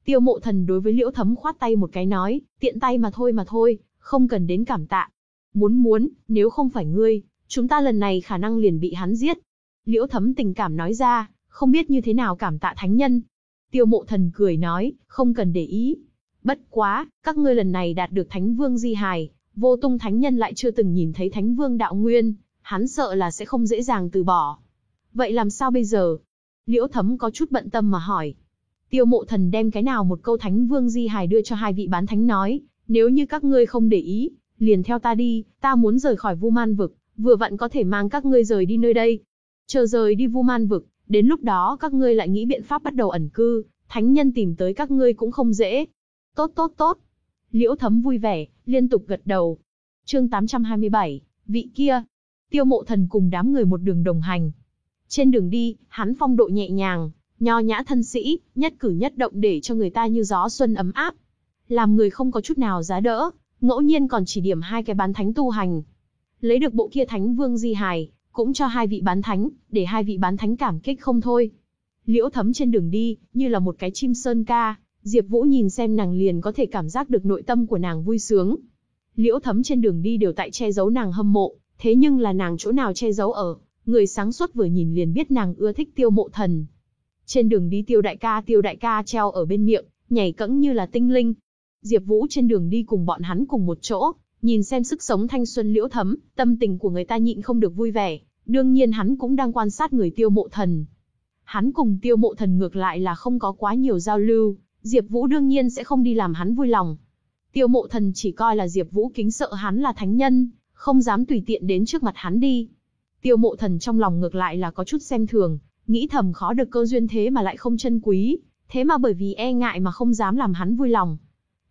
Tiêu mộ thần đối với liễu thấm khoát tay một cái nói, tiện tay mà thôi mà thôi, không cần đến cảm tạ. Muốn muốn, nếu không phải ngươi, chúng ta lần này khả năng liền bị hắn giết. Liễu thấm tình cảm nói ra, không biết như thế nào cảm tạ thánh nhân. Tiêu mộ thần cười nói, không cần để ý. Bất quá, các ngươi lần này đạt được Thánh Vương Di Hài, vô tung thánh nhân lại chưa từng nhìn thấy Thánh Vương Đạo Nguyên, hắn sợ là sẽ không dễ dàng từ bỏ. Vậy làm sao bây giờ? Liễu Thấm có chút bận tâm mà hỏi. Tiêu mộ thần đem cái nào một câu Thánh Vương Di Hài đưa cho hai vị bán thánh nói, nếu như các ngươi không để ý, liền theo ta đi, ta muốn rời khỏi Vu Man vực, vừa vặn có thể mang các ngươi rời đi nơi đây. Chờ rời đi Vu Man vực, đến lúc đó các ngươi lại nghĩ biện pháp bắt đầu ẩn cư, thánh nhân tìm tới các ngươi cũng không dễ. Tốt tốt tốt. Liễu Thấm vui vẻ, liên tục gật đầu. Chương 827, vị kia. Tiêu Mộ Thần cùng đám người một đường đồng hành. Trên đường đi, hắn phong độ nhẹ nhàng, nho nhã thân sĩ, nhất cử nhất động để cho người ta như gió xuân ấm áp. Làm người không có chút nào giá đỡ, ngẫu nhiên còn chỉ điểm hai cái bán thánh tu hành. Lấy được bộ kia thánh vương di hài, cũng cho hai vị bán thánh, để hai vị bán thánh cảm kích không thôi. Liễu thấm trên đường đi, như là một cái chim sơn ca, Diệp Vũ nhìn xem nàng liền có thể cảm giác được nội tâm của nàng vui sướng. Liễu thấm trên đường đi đều tại che giấu nàng hâm mộ, thế nhưng là nàng chỗ nào che giấu ở, người sáng suốt vừa nhìn liền biết nàng ưa thích tiêu mộ thần. Trên đường đi tiêu đại ca tiêu đại ca treo ở bên miệng, nhảy cẫng như là tinh linh. Diệp Vũ trên đường đi cùng bọn hắn cùng một chỗ, nhìn xem sức sống thanh xuân liễu thấm, tâm tình của người ta nhịn không được vui vẻ, đương nhiên hắn cũng đang quan sát người tiêu mộ thần. Hắn cùng tiêu mộ thần ngược lại là không có quá nhiều giao lưu, Diệp Vũ đương nhiên sẽ không đi làm hắn vui lòng. Tiêu mộ thần chỉ coi là Diệp Vũ kính sợ hắn là thánh nhân, không dám tùy tiện đến trước mặt hắn đi. Tiêu mộ thần trong lòng ngược lại là có chút xem thường, nghĩ thầm khó được cơ duyên thế mà lại không chân quý, thế mà bởi vì e ngại mà không dám làm hắn vui lòng.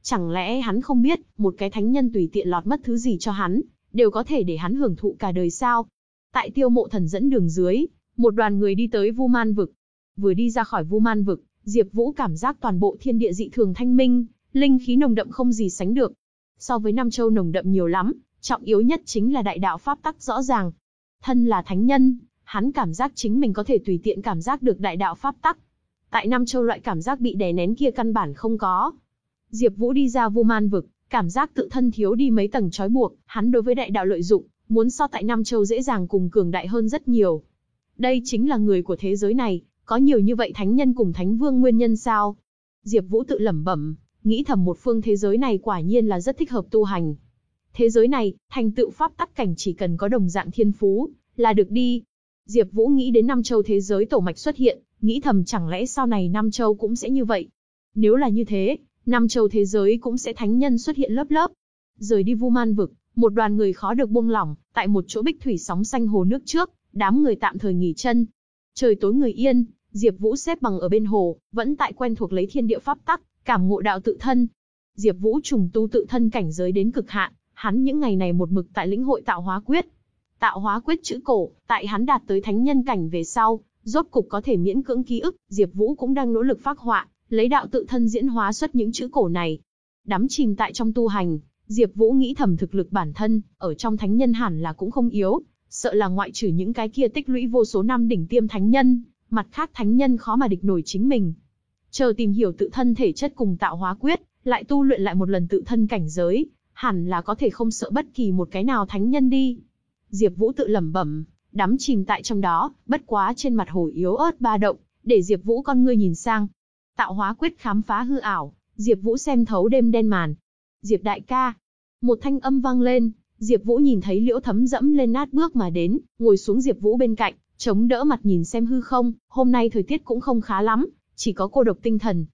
Chẳng lẽ hắn không biết, một cái thánh nhân tùy tiện lọt mất thứ gì cho hắn, đều có thể để hắn hưởng thụ cả đời sao? Tại tiêu mộ thần dẫn đường dưới, một đoàn người đi tới Vu Man vực. Vừa đi ra khỏi Vu Man vực, Diệp Vũ cảm giác toàn bộ thiên địa dị thường thanh minh, linh khí nồng đậm không gì sánh được. So với Nam Châu nồng đậm nhiều lắm, trọng yếu nhất chính là đại đạo pháp tắc rõ ràng. Thân là thánh nhân, hắn cảm giác chính mình có thể tùy tiện cảm giác được đại đạo pháp tắc. Tại Nam Châu loại cảm giác bị đè nén kia căn bản không có. Diệp Vũ đi ra Vu Man vực, cảm giác tự thân thiếu đi mấy tầng trói buộc, hắn đối với đại đạo lợi dụng, muốn so tại Nam Châu dễ dàng cùng cường đại hơn rất nhiều. Đây chính là người của thế giới này, có nhiều như vậy thánh nhân cùng thánh vương nguyên nhân sao? Diệp Vũ tự lẩm bẩm, nghĩ thầm một phương thế giới này quả nhiên là rất thích hợp tu hành. Thế giới này, thành tựu pháp tắc cảnh chỉ cần có đồng dạng thiên phú, là được đi. Diệp Vũ nghĩ đến năm châu thế giới tổ mạch xuất hiện, nghĩ thầm chẳng lẽ sau này năm châu cũng sẽ như vậy. Nếu là như thế, năm châu thế giới cũng sẽ thánh nhân xuất hiện lớp lớp. Rời đi Vu Man vực, một đoàn người khó được buông lỏng, tại một chỗ bích thủy sóng xanh hồ nước trước, đám người tạm thời nghỉ chân. Trời tối người yên, Diệp Vũ xếp bằng ở bên hồ, vẫn tại quen thuộc lấy thiên địa pháp tắc, cảm ngộ đạo tự thân. Diệp Vũ trùng tu tự thân cảnh giới đến cực hạn, hắn những ngày này một mực tại lĩnh hội tạo hóa quyết. Tạo hóa quyết chữ cổ, tại hắn đạt tới thánh nhân cảnh về sau, rốt cục có thể miễn cưỡng ký ức, Diệp Vũ cũng đang nỗ lực phác họa, lấy đạo tự thân diễn hóa xuất những chữ cổ này. Đắm chìm tại trong tu hành, Diệp Vũ nghĩ thầm thực lực bản thân, ở trong thánh nhân hẳn là cũng không yếu, sợ là ngoại trừ những cái kia tích lũy vô số năm đỉnh tiêm thánh nhân, mặt khác thánh nhân khó mà địch nổi chính mình. Chờ tìm hiểu tự thân thể chất cùng tạo hóa quyết, lại tu luyện lại một lần tự thân cảnh giới, hẳn là có thể không sợ bất kỳ một cái nào thánh nhân đi. Diệp Vũ tự lẩm bẩm, đắm chìm tại trong đó, bất quá trên mặt hồ yếu ớt ba động, để Diệp Vũ con ngươi nhìn sang. Tạo hóa quyết khám phá hư ảo, Diệp Vũ xem thấu đêm đen màn. Diệp đại ca, một thanh âm vang lên, Diệp Vũ nhìn thấy Liễu Thấm dẫm lên nát bước mà đến, ngồi xuống Diệp Vũ bên cạnh, chống đỡ mặt nhìn xem hư không, hôm nay thời tiết cũng không khá lắm, chỉ có cô độc tinh thần.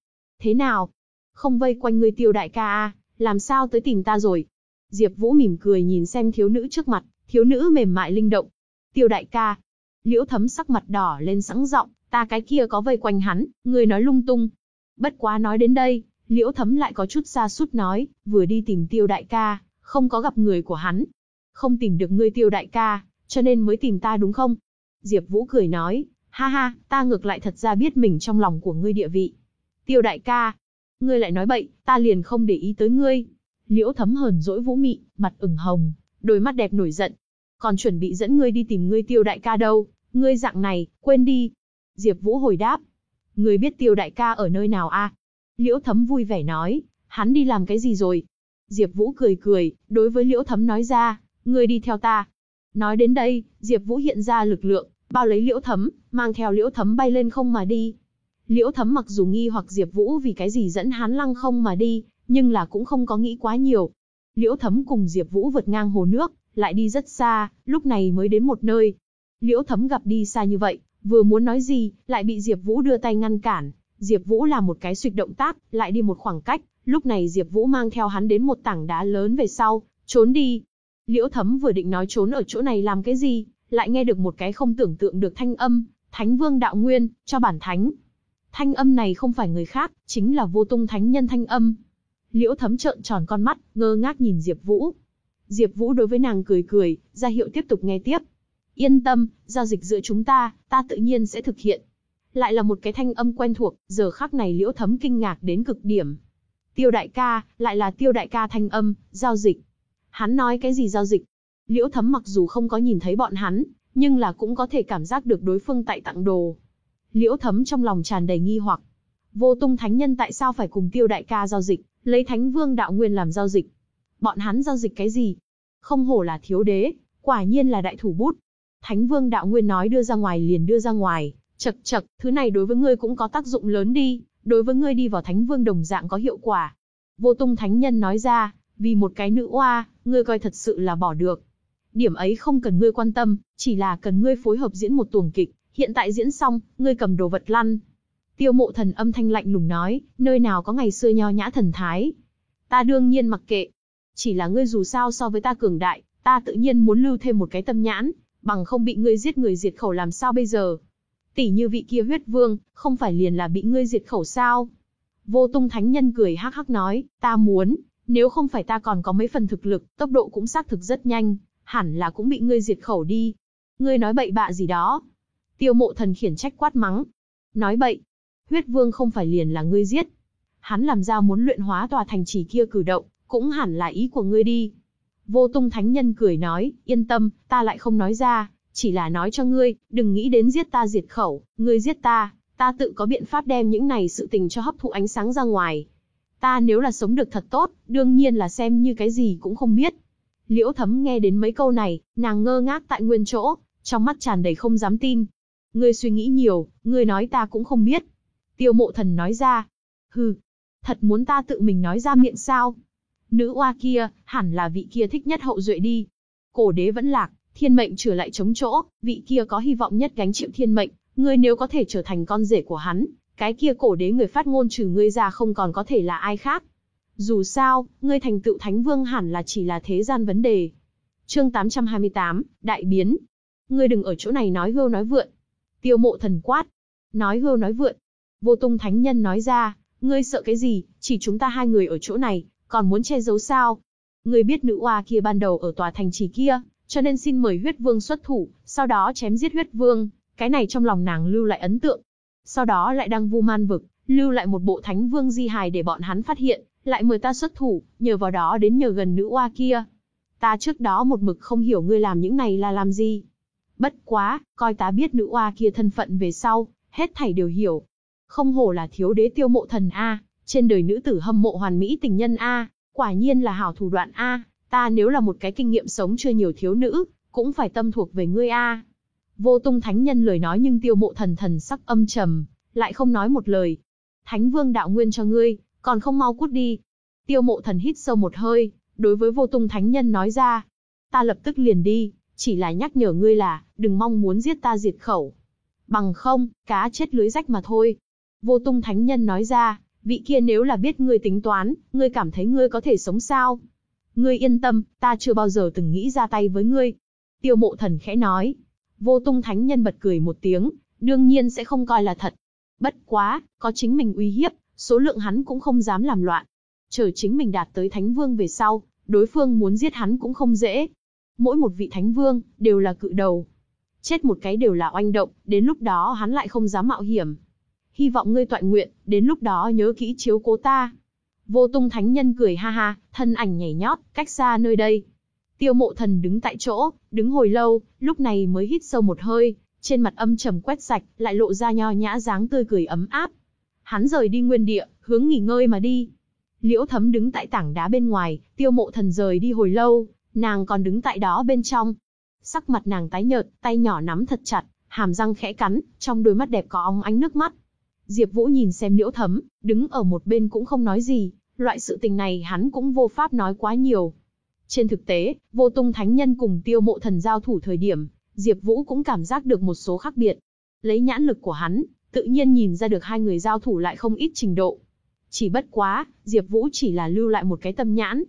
Thế nào? Không vây quanh ngươi tiêu đại ca à, làm sao tới tìm ta rồi? Diệp Vũ mỉm cười nhìn xem thiếu nữ trước mặt, thiếu nữ mềm mại linh động. Tiêu đại ca. Liễu thấm sắc mặt đỏ lên sẵn giọng, ta cái kia có vây quanh hắn, ngươi nói lung tung. Bất quá nói đến đây, liễu thấm lại có chút xa sút nói, vừa đi tìm tiêu đại ca, không có gặp người của hắn. Không tìm được ngươi tiêu đại ca, cho nên mới tìm ta đúng không? Diệp Vũ cười nói, ha ha, ta ngược lại thật ra biết mình trong lòng của ngươi địa vị. Tiêu đại ca, ngươi lại nói bậy, ta liền không để ý tới ngươi. Liễu thấm hờn dỗi Vũ Mị, mặt ửng hồng, đôi mắt đẹp nổi giận. Còn chuẩn bị dẫn ngươi đi tìm ngươi tiêu đại ca đâu, ngươi dạng này, quên đi. Diệp Vũ hồi đáp, ngươi biết tiêu đại ca ở nơi nào a? À? Liễu thấm vui vẻ nói, hắn đi làm cái gì rồi? Diệp Vũ cười cười, đối với Liễu thấm nói ra, ngươi đi theo ta. Nói đến đây, Diệp Vũ hiện ra lực lượng, bao lấy liễu thấm, mang theo liễu thấm bay lên không mà đi. Liễu thấm mặc dù nghi hoặc Diệp Vũ vì cái gì dẫn hắn lăng không mà đi, nhưng là cũng không có nghĩ quá nhiều. Liễu Thấm cùng Diệp Vũ vượt ngang hồ nước, lại đi rất xa, lúc này mới đến một nơi. Liễu Thấm gặp đi xa như vậy, vừa muốn nói gì, lại bị Diệp Vũ đưa tay ngăn cản. Diệp Vũ làm một cái suýt động tác, lại đi một khoảng cách, lúc này Diệp Vũ mang theo hắn đến một tảng đá lớn về sau, trốn đi. Liễu Thấm vừa định nói trốn ở chỗ này làm cái gì, lại nghe được một cái không tưởng tượng được thanh âm, Thánh Vương Đạo Nguyên, cho bản thánh. Thanh âm này không phải người khác, chính là Vô Tung Thánh Nhân thanh âm. Liễu Thấm trợn tròn con mắt, ngơ ngác nhìn Diệp Vũ. Diệp Vũ đối với nàng cười cười, ra hiệu tiếp tục nghe tiếp. Yên tâm, giao dịch giữa chúng ta, ta tự nhiên sẽ thực hiện. Lại là một cái thanh âm quen thuộc, giờ khắc này Liễu Thấm kinh ngạc đến cực điểm. Tiêu đại ca, lại là Tiêu đại ca thanh âm, giao dịch. Hắn nói cái gì giao dịch? Liễu Thấm mặc dù không có nhìn thấy bọn hắn, nhưng là cũng có thể cảm giác được đối phương tại tặng đồ. Liễu Thấm trong lòng tràn đầy nghi hoặc. Vô Tung Thánh Nhân tại sao phải cùng Tiêu đại ca giao dịch, lấy Thánh Vương đạo nguyên làm giao dịch? Bọn hắn giao dịch cái gì? Không hổ là thiếu đế, quả nhiên là đại thủ bút. Thánh Vương đạo nguyên nói đưa ra ngoài liền đưa ra ngoài, chật chật, thứ này đối với ngươi cũng có tác dụng lớn đi, đối với ngươi đi vào Thánh Vương đồng dạng có hiệu quả. Vô Tung Thánh Nhân nói ra, vì một cái nữ oa, ngươi coi thật sự là bỏ được. Điểm ấy không cần ngươi quan tâm, chỉ là cần ngươi phối hợp diễn một tuồng kịch, hiện tại diễn xong, ngươi cầm đồ vật lăn. Tiêu mộ thần âm thanh lạnh lùng nói, nơi nào có ngày xưa nho nhã thần thái. Ta đương nhiên mặc kệ. Chỉ là ngươi dù sao so với ta cường đại, ta tự nhiên muốn lưu thêm một cái tâm nhãn, bằng không bị ngươi giết người diệt khẩu làm sao bây giờ. Tỷ như vị kia huyết vương, không phải liền là bị ngươi diệt khẩu sao. Vô tung thánh nhân cười hắc hắc nói, ta muốn, nếu không phải ta còn có mấy phần thực lực, tốc độ cũng xác thực rất nhanh, hẳn là cũng bị ngươi diệt khẩu đi. Ngươi nói bậy bạ gì đó. Tiêu mộ thần khiển trách quát mắng. Nói bậy. Huyết vương không phải liền là ngươi giết. Hắn làm ra muốn luyện hóa tòa thành trì kia cử động, cũng hẳn là ý của ngươi đi. Vô tung thánh nhân cười nói, yên tâm, ta lại không nói ra, chỉ là nói cho ngươi, đừng nghĩ đến giết ta diệt khẩu, ngươi giết ta, ta tự có biện pháp đem những này sự tình cho hấp thụ ánh sáng ra ngoài. Ta nếu là sống được thật tốt, đương nhiên là xem như cái gì cũng không biết. Liễu thấm nghe đến mấy câu này, nàng ngơ ngác tại nguyên chỗ, trong mắt tràn đầy không dám tin. Ngươi suy nghĩ nhiều, ngươi nói ta cũng không biết. Tiêu mộ thần nói ra. Hừ, thật muốn ta tự mình nói ra miệng sao? Nữ oa kia, hẳn là vị kia thích nhất hậu duệ đi. Cổ đế vẫn lạc, thiên mệnh trở lại chống chỗ, vị kia có hy vọng nhất gánh chịu thiên mệnh, ngươi nếu có thể trở thành con rể của hắn, cái kia cổ đế người phát ngôn trừ ngươi ra không còn có thể là ai khác. Dù sao, ngươi thành tựu thánh vương hẳn là chỉ là thế gian vấn đề. Chương 828, Đại biến. Ngươi đừng ở chỗ này nói hưu nói vượn. Tiêu mộ thần quát. Nói hưu nói vượn. Vô tung thánh nhân nói ra, ngươi sợ cái gì, chỉ chúng ta hai người ở chỗ này, còn muốn che giấu sao? Ngươi biết nữ oa kia ban đầu ở tòa thành trì kia, cho nên xin mời huyết vương xuất thủ, sau đó chém giết huyết vương, cái này trong lòng nàng lưu lại ấn tượng. Sau đó lại đang vu man vực, lưu lại một bộ thánh vương di hài để bọn hắn phát hiện, lại mời ta xuất thủ, nhờ vào đó đến nhờ gần nữ oa kia. Ta trước đó một mực không hiểu ngươi làm những này là làm gì. Bất quá, coi ta biết nữ oa kia thân phận về sau, hết thảy đều hiểu. Không hổ là thiếu đế tiêu mộ thần A, trên đời nữ tử hâm mộ hoàn mỹ tình nhân A, quả nhiên là hảo thủ đoạn A, ta nếu là một cái kinh nghiệm sống chưa nhiều thiếu nữ, cũng phải tâm thuộc về ngươi A. Vô tung thánh nhân lời nói nhưng tiêu mộ thần thần sắc âm trầm, lại không nói một lời. Thánh vương đạo nguyên cho ngươi, còn không mau cút đi. Tiêu mộ thần hít sâu một hơi, đối với vô tung thánh nhân nói ra. Ta lập tức liền đi, chỉ là nhắc nhở ngươi là, đừng mong muốn giết ta diệt khẩu. Bằng không, cá chết lưới rách mà thôi. Vô tung thánh nhân nói ra, vị kia nếu là biết ngươi tính toán, ngươi cảm thấy ngươi có thể sống sao? Ngươi yên tâm, ta chưa bao giờ từng nghĩ ra tay với ngươi. Tiêu mộ thần khẽ nói. Vô tung thánh nhân bật cười một tiếng, đương nhiên sẽ không coi là thật. Bất quá, có chính mình uy hiếp, số lượng hắn cũng không dám làm loạn. Chờ chính mình đạt tới thánh vương về sau, đối phương muốn giết hắn cũng không dễ. Mỗi một vị thánh vương, đều là cự đầu. Chết một cái đều là oanh động, đến lúc đó hắn lại không dám mạo hiểm. Hy vọng ngươi toại nguyện, đến lúc đó nhớ kỹ chiếu cố ta. Vô tung thánh nhân cười ha ha, thân ảnh nhảy nhót, cách xa nơi đây. Tiêu mộ thần đứng tại chỗ, đứng hồi lâu, lúc này mới hít sâu một hơi, trên mặt âm trầm quét sạch, lại lộ ra nho nhã dáng tươi cười ấm áp. Hắn rời đi nguyên địa, hướng nghỉ ngơi mà đi. Liễu thấm đứng tại tảng đá bên ngoài, tiêu mộ thần rời đi hồi lâu, nàng còn đứng tại đó bên trong. Sắc mặt nàng tái nhợt, tay nhỏ nắm thật chặt, hàm răng khẽ cắn, trong đôi mắt đẹp có óng ánh nước mắt. Diệp Vũ nhìn xem liễu thấm, đứng ở một bên cũng không nói gì, Loại sự tình này hắn cũng vô pháp nói quá nhiều. Trên thực tế, vô tung thánh nhân cùng tiêu mộ thần giao thủ thời điểm, Diệp Vũ cũng cảm giác được một số khác biệt. Lấy nhãn lực của hắn, tự nhiên nhìn ra được hai người giao thủ lại không ít trình độ. Chỉ bất quá, Diệp Vũ chỉ là lưu lại một cái tâm nhãn.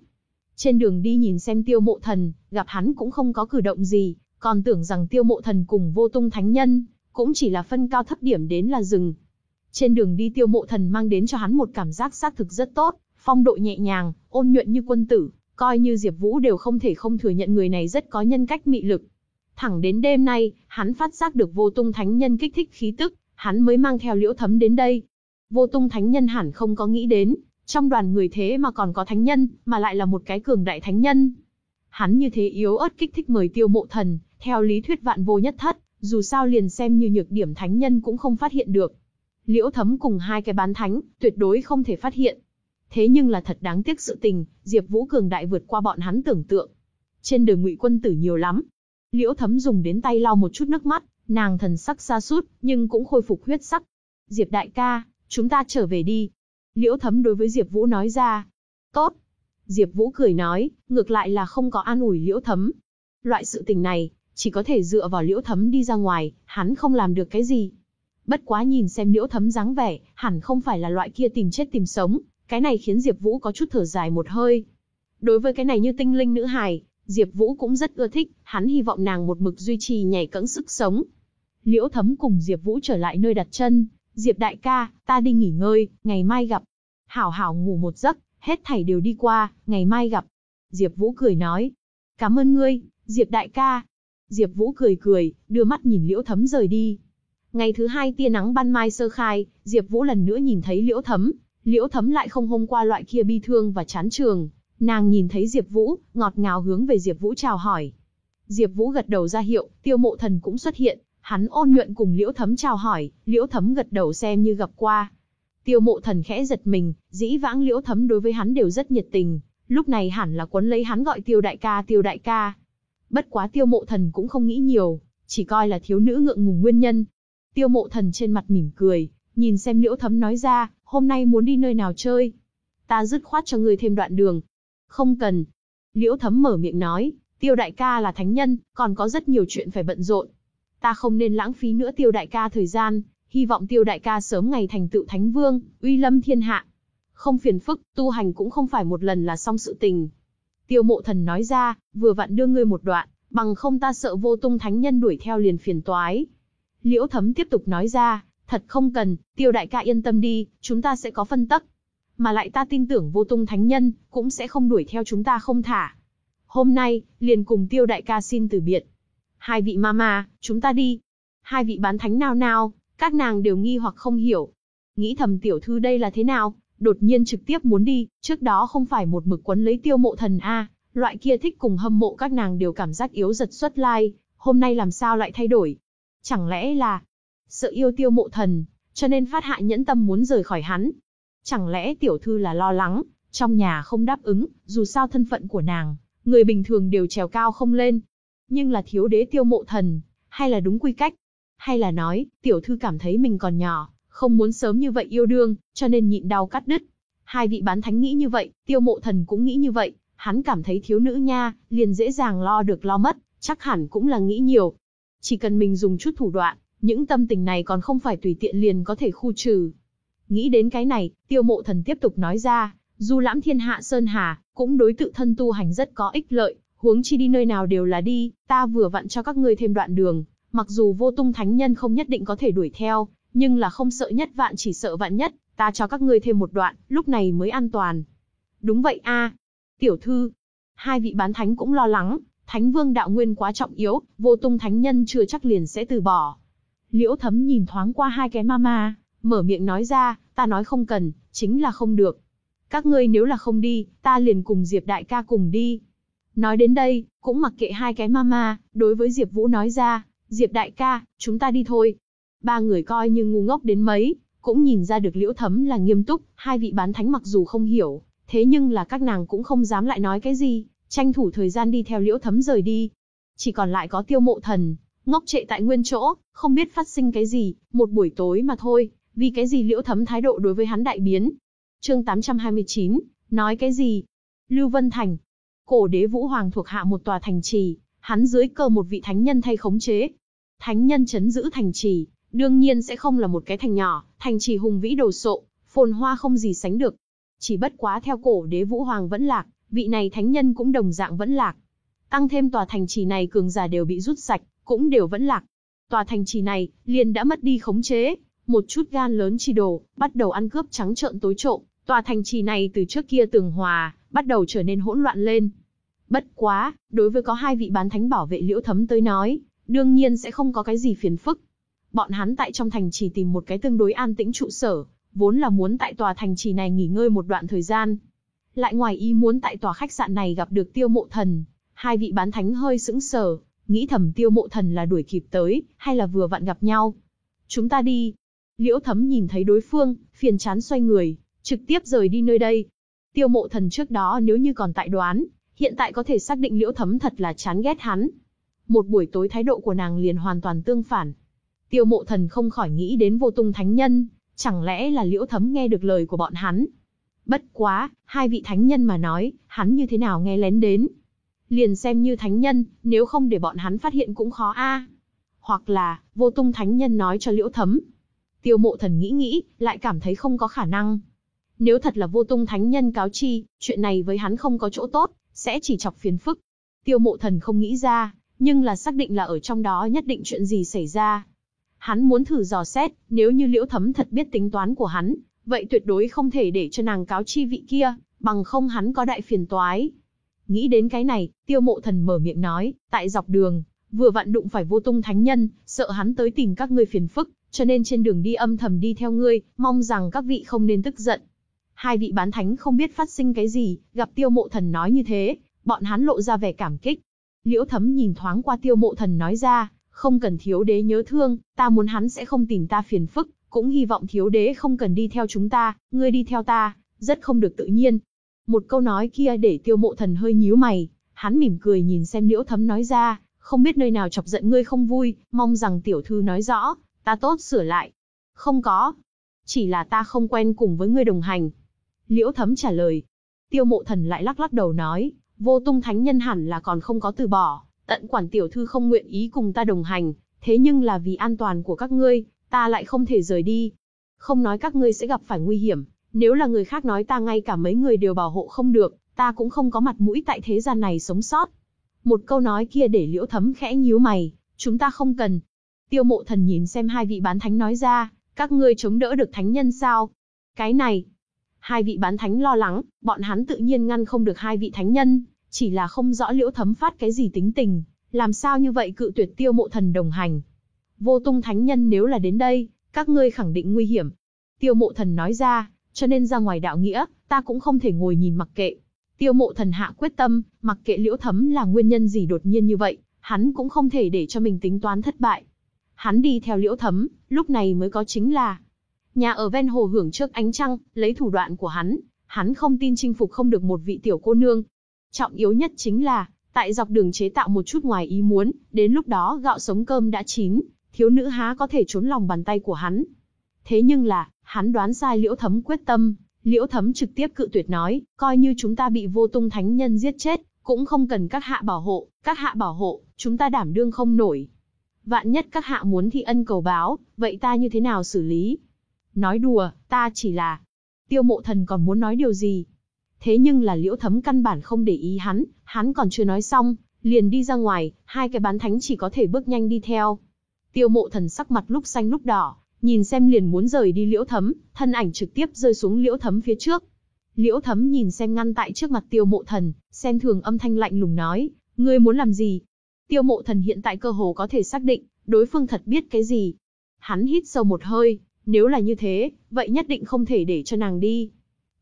Trên đường đi nhìn xem tiêu mộ thần, gặp hắn cũng không có cử động gì, còn tưởng rằng tiêu mộ thần cùng vô tung thánh nhân, cũng chỉ là phân cao thấp điểm đến là dừng. Trên đường đi tiêu mộ thần mang đến cho hắn một cảm giác xác thực rất tốt, phong độ nhẹ nhàng, ôn nhuận như quân tử, coi như Diệp Vũ đều không thể không thừa nhận người này rất có nhân cách mị lực. Thẳng đến đêm nay, hắn phát giác được vô tung thánh nhân kích thích khí tức, hắn mới mang theo liễu thấm đến đây. Vô tung thánh nhân hẳn không có nghĩ đến, trong đoàn người thế mà còn có thánh nhân, mà lại là một cái cường đại thánh nhân. Hắn như thế yếu ớt kích thích mời tiêu mộ thần, theo lý thuyết vạn vô nhất thất, dù sao liền xem như nhược điểm thánh nhân cũng không phát hiện được. Liễu thấm cùng hai cái bán thánh, tuyệt đối không thể phát hiện. Thế nhưng là thật đáng tiếc sự tình, Diệp Vũ cường đại vượt qua bọn hắn tưởng tượng. Trên đời ngụy quân tử nhiều lắm. Liễu thấm dùng đến tay lau một chút nước mắt, nàng thần sắc xa sút nhưng cũng khôi phục huyết sắc. Diệp đại ca, chúng ta trở về đi. Liễu thấm đối với Diệp Vũ nói ra. Tốt. Diệp Vũ cười nói, ngược lại là không có an ủi liễu thấm. Loại sự tình này, chỉ có thể dựa vào liễu thấm đi ra ngoài, hắn không làm được cái gì. Bất quá nhìn xem liễu thấm dáng vẻ, hẳn không phải là loại kia tìm chết tìm sống, cái này khiến Diệp Vũ có chút thở dài một hơi. Đối với cái này như tinh linh nữ hài, Diệp Vũ cũng rất ưa thích, hắn hy vọng nàng một mực duy trì nhảy cẫng sức sống. Liễu Thấm cùng Diệp Vũ trở lại nơi đặt chân, "Diệp đại ca, ta đi nghỉ ngơi, ngày mai gặp." "Hảo hảo ngủ một giấc, hết thảy đều đi qua, ngày mai gặp." Diệp Vũ cười nói. "Cảm ơn ngươi, Diệp đại ca." Diệp Vũ cười cười, đưa mắt nhìn Liễu Thấm rời đi. Ngày thứ hai tia nắng ban mai sơ khai, Diệp Vũ lần nữa nhìn thấy Liễu Thấm, Liễu Thấm lại không hôm qua loại kia bi thương và chán trường, nàng nhìn thấy Diệp Vũ, ngọt ngào hướng về Diệp Vũ chào hỏi. Diệp Vũ gật đầu ra hiệu, Tiêu Mộ Thần cũng xuất hiện, hắn ôn nhuận cùng Liễu Thấm chào hỏi, Liễu Thấm gật đầu xem như gặp qua. Tiêu Mộ Thần khẽ giật mình, dĩ vãng Liễu Thấm đối với hắn đều rất nhiệt tình, lúc này hẳn là quấn lấy hắn gọi Tiêu đại ca, Tiêu đại ca. Bất quá Tiêu Mộ Thần cũng không nghĩ nhiều, chỉ coi là thiếu nữ ngượng ngùng nguyên nhân. Tiêu Mộ Thần trên mặt mỉm cười, nhìn xem Liễu Thấm nói ra, hôm nay muốn đi nơi nào chơi? Ta dứt khoát cho ngươi thêm đoạn đường. Không cần. Liễu Thấm mở miệng nói, Tiêu đại ca là thánh nhân, còn có rất nhiều chuyện phải bận rộn. Ta không nên lãng phí nữa Tiêu đại ca thời gian, hy vọng Tiêu đại ca sớm ngày thành tựu thánh vương, uy lâm thiên hạ. Không phiền phức, tu hành cũng không phải một lần là xong sự tình. Tiêu mộ thần nói ra, vừa vặn đưa ngươi một đoạn, bằng không ta sợ vô tung thánh nhân đuổi theo liền phiền toái. Liễu thấm tiếp tục nói ra, Thật không cần, tiêu đại ca yên tâm đi, chúng ta sẽ có phân tắc. Mà lại ta tin tưởng vô tung thánh nhân, cũng sẽ không đuổi theo chúng ta không thả. Hôm nay, liền cùng tiêu đại ca xin từ biệt. Hai vị mama, chúng ta đi. Hai vị bán thánh nào nào, các nàng đều nghi hoặc không hiểu. Nghĩ thầm tiểu thư đây là thế nào, đột nhiên trực tiếp muốn đi, trước đó không phải một mực quấn lấy tiêu mộ thần A, loại kia thích cùng hâm mộ các nàng đều cảm giác yếu giật xuất lai, hôm nay làm sao lại thay đổi? Chẳng lẽ là, sợ yêu tiêu mộ thần, cho nên phát hạ nhẫn tâm muốn rời khỏi hắn. Chẳng lẽ tiểu thư là lo lắng, trong nhà không đáp ứng, dù sao thân phận của nàng, người bình thường đều trèo cao không lên. Nhưng là thiếu đế tiêu mộ thần, hay là đúng quy cách, hay là nói, tiểu thư cảm thấy mình còn nhỏ, không muốn sớm như vậy yêu đương, cho nên nhịn đau cắt đứt. Hai vị bán thánh nghĩ như vậy, tiêu mộ thần cũng nghĩ như vậy, hắn cảm thấy thiếu nữ nha, liền dễ dàng lo được lo mất, chắc hẳn cũng là nghĩ nhiều. Chỉ cần mình dùng chút thủ đoạn, những tâm tình này còn không phải tùy tiện liền có thể khu trừ. Nghĩ đến cái này, tiêu mộ thần tiếp tục nói ra, du lãm thiên hạ Sơn Hà, cũng đối tự thân tu hành rất có ích lợi, huống chi đi nơi nào đều là đi, ta vừa vặn cho các ngươi thêm đoạn đường, mặc dù vô tung thánh nhân không nhất định có thể đuổi theo, nhưng là không sợ nhất vạn chỉ sợ vạn nhất, ta cho các ngươi thêm một đoạn, lúc này mới an toàn. Đúng vậy a, tiểu thư. Hai vị bán thánh cũng lo lắng, thánh vương đạo nguyên quá trọng yếu, vô tung thánh nhân chưa chắc liền sẽ từ bỏ. Liễu thấm nhìn thoáng qua hai cái mama, mở miệng nói ra, ta nói không cần, chính là không được. Các ngươi nếu là không đi, ta liền cùng Diệp đại ca cùng đi. Nói đến đây, cũng mặc kệ hai cái mama, đối với Diệp Vũ nói ra, Diệp đại ca, chúng ta đi thôi. Ba người coi như ngu ngốc đến mấy, cũng nhìn ra được liễu thấm là nghiêm túc, hai vị bán thánh mặc dù không hiểu, thế nhưng là các nàng cũng không dám lại nói cái gì, tranh thủ thời gian đi theo liễu thấm rời đi. Chỉ còn lại có tiêu mộ thần, ngốc trệ tại nguyên chỗ, không biết phát sinh cái gì, một buổi tối mà thôi, vì cái gì liễu thấm thái độ đối với hắn đại biến. Chương 829, Nói cái gì? Lưu Vân Thành. Cổ đế Vũ Hoàng thuộc hạ một tòa thành trì, hắn dưới cơ một vị thánh nhân thay khống chế. Thánh nhân chấn giữ thành trì, đương nhiên sẽ không là một cái thành nhỏ, thành trì hùng vĩ đồ sộ, phồn hoa không gì sánh được. Chỉ bất quá theo cổ đế Vũ Hoàng vẫn lạc, vị này thánh nhân cũng đồng dạng vẫn lạc. Tăng thêm tòa thành trì này cường giả đều bị rút sạch, cũng đều vẫn lạc. Tòa thành trì này, liền đã mất đi khống chế, một chút gan lớn chi đồ, bắt đầu ăn cướp trắng trợn tối trộm, tòa thành trì này từ trước kia tường hòa, bắt đầu trở nên hỗn loạn lên. Bất quá, đối với có hai vị bán thánh bảo vệ liễu thấm tới nói, đương nhiên sẽ không có cái gì phiền phức. Bọn hắn tại trong thành trì tìm một cái tương đối an tĩnh trụ sở, vốn là muốn tại tòa thành trì này nghỉ ngơi một đoạn thời gian. Lại ngoài ý muốn tại tòa khách sạn này gặp được tiêu mộ thần, hai vị bán thánh hơi sững sờ, nghĩ thầm tiêu mộ thần là đuổi kịp tới, hay là vừa vặn gặp nhau. Chúng ta đi. Liễu thấm nhìn thấy đối phương, phiền chán xoay người, trực tiếp rời đi nơi đây. Tiêu mộ thần trước đó nếu như còn tại đoán, hiện tại có thể xác định liễu thấm thật là chán ghét hắn. Một buổi tối thái độ của nàng liền hoàn toàn tương phản. Tiêu mộ thần không khỏi nghĩ đến vô tung thánh nhân, chẳng lẽ là liễu thấm nghe được lời của bọn hắn. Bất quá, hai vị thánh nhân mà nói, hắn như thế nào nghe lén đến. Liền xem như thánh nhân, nếu không để bọn hắn phát hiện cũng khó a. Hoặc là, vô tung thánh nhân nói cho liễu thấm. Tiêu mộ thần nghĩ nghĩ, lại cảm thấy không có khả năng. Nếu thật là vô tung thánh nhân cáo chi, chuyện này với hắn không có chỗ tốt, sẽ chỉ chọc phiền phức. Tiêu mộ thần không nghĩ ra, nhưng là xác định là ở trong đó nhất định chuyện gì xảy ra. Hắn muốn thử dò xét, nếu như liễu thấm thật biết tính toán của hắn, vậy tuyệt đối không thể để cho nàng cáo chi vị kia, bằng không hắn có đại phiền toái. Nghĩ đến cái này, tiêu mộ thần mở miệng nói, tại dọc đường, vừa vặn đụng phải vô tung thánh nhân, sợ hắn tới tìm các ngươi phiền phức, cho nên trên đường đi âm thầm đi theo ngươi, mong rằng các vị không nên tức giận. Hai vị bán thánh không biết phát sinh cái gì, gặp tiêu mộ thần nói như thế, bọn hắn lộ ra vẻ cảm kích. Liễu thấm nhìn thoáng qua tiêu mộ thần nói ra, không cần thiếu đế nhớ thương, ta muốn hắn sẽ không tìm ta phiền phức, cũng hy vọng thiếu đế không cần đi theo chúng ta, ngươi đi theo ta, rất không được tự nhiên. Một câu nói kia để tiêu mộ thần hơi nhíu mày, hắn mỉm cười nhìn xem liễu thấm nói ra, không biết nơi nào chọc giận ngươi không vui, mong rằng tiểu thư nói rõ, ta tốt sửa lại. Không có, chỉ là ta không quen cùng với ngươi đồng hành. Liễu thấm trả lời. Tiêu mộ thần lại lắc lắc đầu nói, vô tung thánh nhân hẳn là còn không có từ bỏ, tận quản tiểu thư không nguyện ý cùng ta đồng hành, thế nhưng là vì an toàn của các ngươi, ta lại không thể rời đi. Không nói các ngươi sẽ gặp phải nguy hiểm, nếu là người khác nói ta ngay cả mấy người đều bảo hộ không được, ta cũng không có mặt mũi tại thế gian này sống sót. Một câu nói kia để liễu thấm khẽ nhíu mày, chúng ta không cần. Tiêu mộ thần nhìn xem hai vị bán thánh nói ra, các ngươi chống đỡ được thánh nhân sao? Cái này, hai vị bán thánh lo lắng, bọn hắn tự nhiên ngăn không được hai vị thánh nhân, chỉ là không rõ liễu thấm phát cái gì tính tình, làm sao như vậy cự tuyệt tiêu mộ thần đồng hành. Vô tung thánh nhân nếu là đến đây, các ngươi khẳng định nguy hiểm. Tiêu mộ thần nói ra, cho nên ra ngoài đạo nghĩa, ta cũng không thể ngồi nhìn mặc kệ. Tiêu mộ thần hạ quyết tâm, mặc kệ liễu thấm là nguyên nhân gì đột nhiên như vậy, hắn cũng không thể để cho mình tính toán thất bại. Hắn đi theo liễu thấm, lúc này mới có chính là nhà ở ven hồ hưởng trước ánh trăng, lấy thủ đoạn của hắn, hắn không tin chinh phục không được một vị tiểu cô nương. Trọng yếu nhất chính là, tại dọc đường chế tạo một chút ngoài ý muốn, đến lúc đó gạo sống cơm đã chín, thiếu nữ há có thể trốn lòng bàn tay của hắn. Thế nhưng là, hắn đoán sai liễu thấm quyết tâm, liễu thấm trực tiếp cự tuyệt nói, coi như chúng ta bị vô tung thánh nhân giết chết, cũng không cần các hạ bảo hộ, các hạ bảo hộ, chúng ta đảm đương không nổi. Vạn nhất các hạ muốn thi ân cầu báo, vậy ta như thế nào xử lý? Nói đùa, ta chỉ là... Tiêu mộ thần còn muốn nói điều gì? Thế nhưng là liễu thấm căn bản không để ý hắn, hắn còn chưa nói xong, liền đi ra ngoài, hai cái bán thánh chỉ có thể bước nhanh đi theo. Tiêu mộ thần sắc mặt lúc xanh lúc đỏ, nhìn xem liền muốn rời đi liễu thấm, thân ảnh trực tiếp rơi xuống liễu thấm phía trước. Liễu thấm nhìn xem ngăn tại trước mặt tiêu mộ thần, xem thường âm thanh lạnh lùng nói, ngươi muốn làm gì? Tiêu mộ thần hiện tại cơ hồ có thể xác định, đối phương thật biết cái gì. Hắn hít sâu một hơi, nếu là như thế, vậy nhất định không thể để cho nàng đi.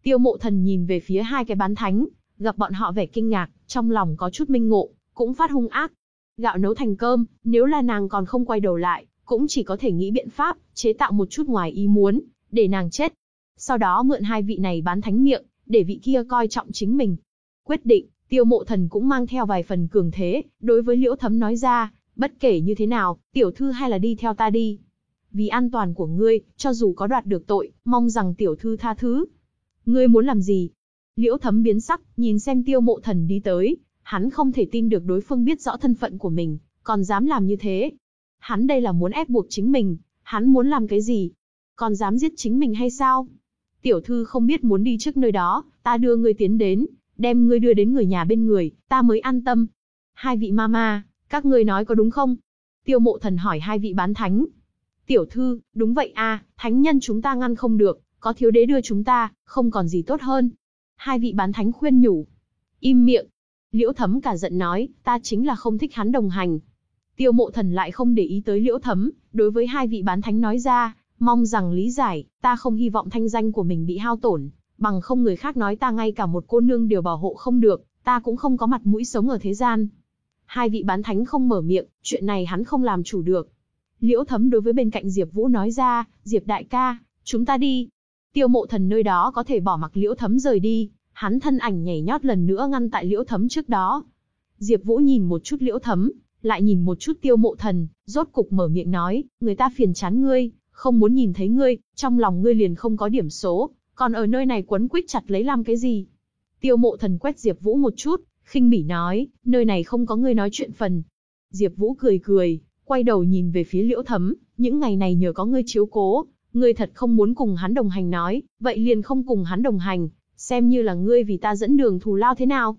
Tiêu mộ thần nhìn về phía hai cái bán thánh, gặp bọn họ vẻ kinh ngạc, trong lòng có chút minh ngộ, cũng phát hung ác. Gạo nấu thành cơm, nếu là nàng còn không quay đầu lại, cũng chỉ có thể nghĩ biện pháp, chế tạo một chút ngoài ý muốn, để nàng chết. Sau đó mượn hai vị này bán thánh miệng, để vị kia coi trọng chính mình. Quyết định, tiêu mộ thần cũng mang theo vài phần cường thế, đối với liễu thấm nói ra, bất kể như thế nào, tiểu thư hay là đi theo ta đi. Vì an toàn của ngươi, cho dù có đoạt được tội, mong rằng tiểu thư tha thứ. Ngươi muốn làm gì? Liễu thấm biến sắc, nhìn xem tiêu mộ thần đi tới, hắn không thể tin được đối phương biết rõ thân phận của mình, còn dám làm như thế. Hắn đây là muốn ép buộc chính mình, hắn muốn làm cái gì? Còn dám giết chính mình hay sao? Tiểu thư không biết muốn đi trước nơi đó, ta đưa ngươi tiến đến, đem ngươi đưa đến người nhà bên người, ta mới an tâm. Hai vị ma ma, các ngươi nói có đúng không? Tiêu mộ thần hỏi hai vị bán thánh. Tiểu thư, đúng vậy a, thánh nhân chúng ta ngăn không được, có thiếu đế đưa chúng ta, không còn gì tốt hơn. Hai vị bán thánh khuyên nhủ. Im miệng. Liễu thấm cả giận nói, ta chính là không thích hắn đồng hành. Tiêu mộ thần lại không để ý tới liễu thấm, đối với hai vị bán thánh nói ra, mong rằng lý giải, ta không hy vọng thanh danh của mình bị hao tổn, bằng không người khác nói ta ngay cả một cô nương đều bảo hộ không được, ta cũng không có mặt mũi sống ở thế gian. Hai vị bán thánh không mở miệng, chuyện này hắn không làm chủ được. Liễu thấm đối với bên cạnh Diệp Vũ nói ra, Diệp đại ca, chúng ta đi. Tiêu mộ thần nơi đó có thể bỏ mặc liễu thấm rời đi, hắn thân ảnh nhảy nhót lần nữa ngăn tại liễu thấm trước đó. Diệp Vũ nhìn một chút liễu thấm, lại nhìn một chút tiêu mộ thần, rốt cục mở miệng nói, người ta phiền chán ngươi, không muốn nhìn thấy ngươi, trong lòng ngươi liền không có điểm số, còn ở nơi này quấn quýt chặt lấy làm cái gì? Tiêu mộ thần quét Diệp Vũ một chút, khinh bỉ nói, nơi này không có ngươi nói chuyện phần. Diệp Vũ cười cười, quay đầu nhìn về phía Liễu Thấm, những ngày này nhờ có ngươi chiếu cố, ngươi thật không muốn cùng hắn đồng hành nói, vậy liền không cùng hắn đồng hành, xem như là ngươi vì ta dẫn đường thù lao thế nào.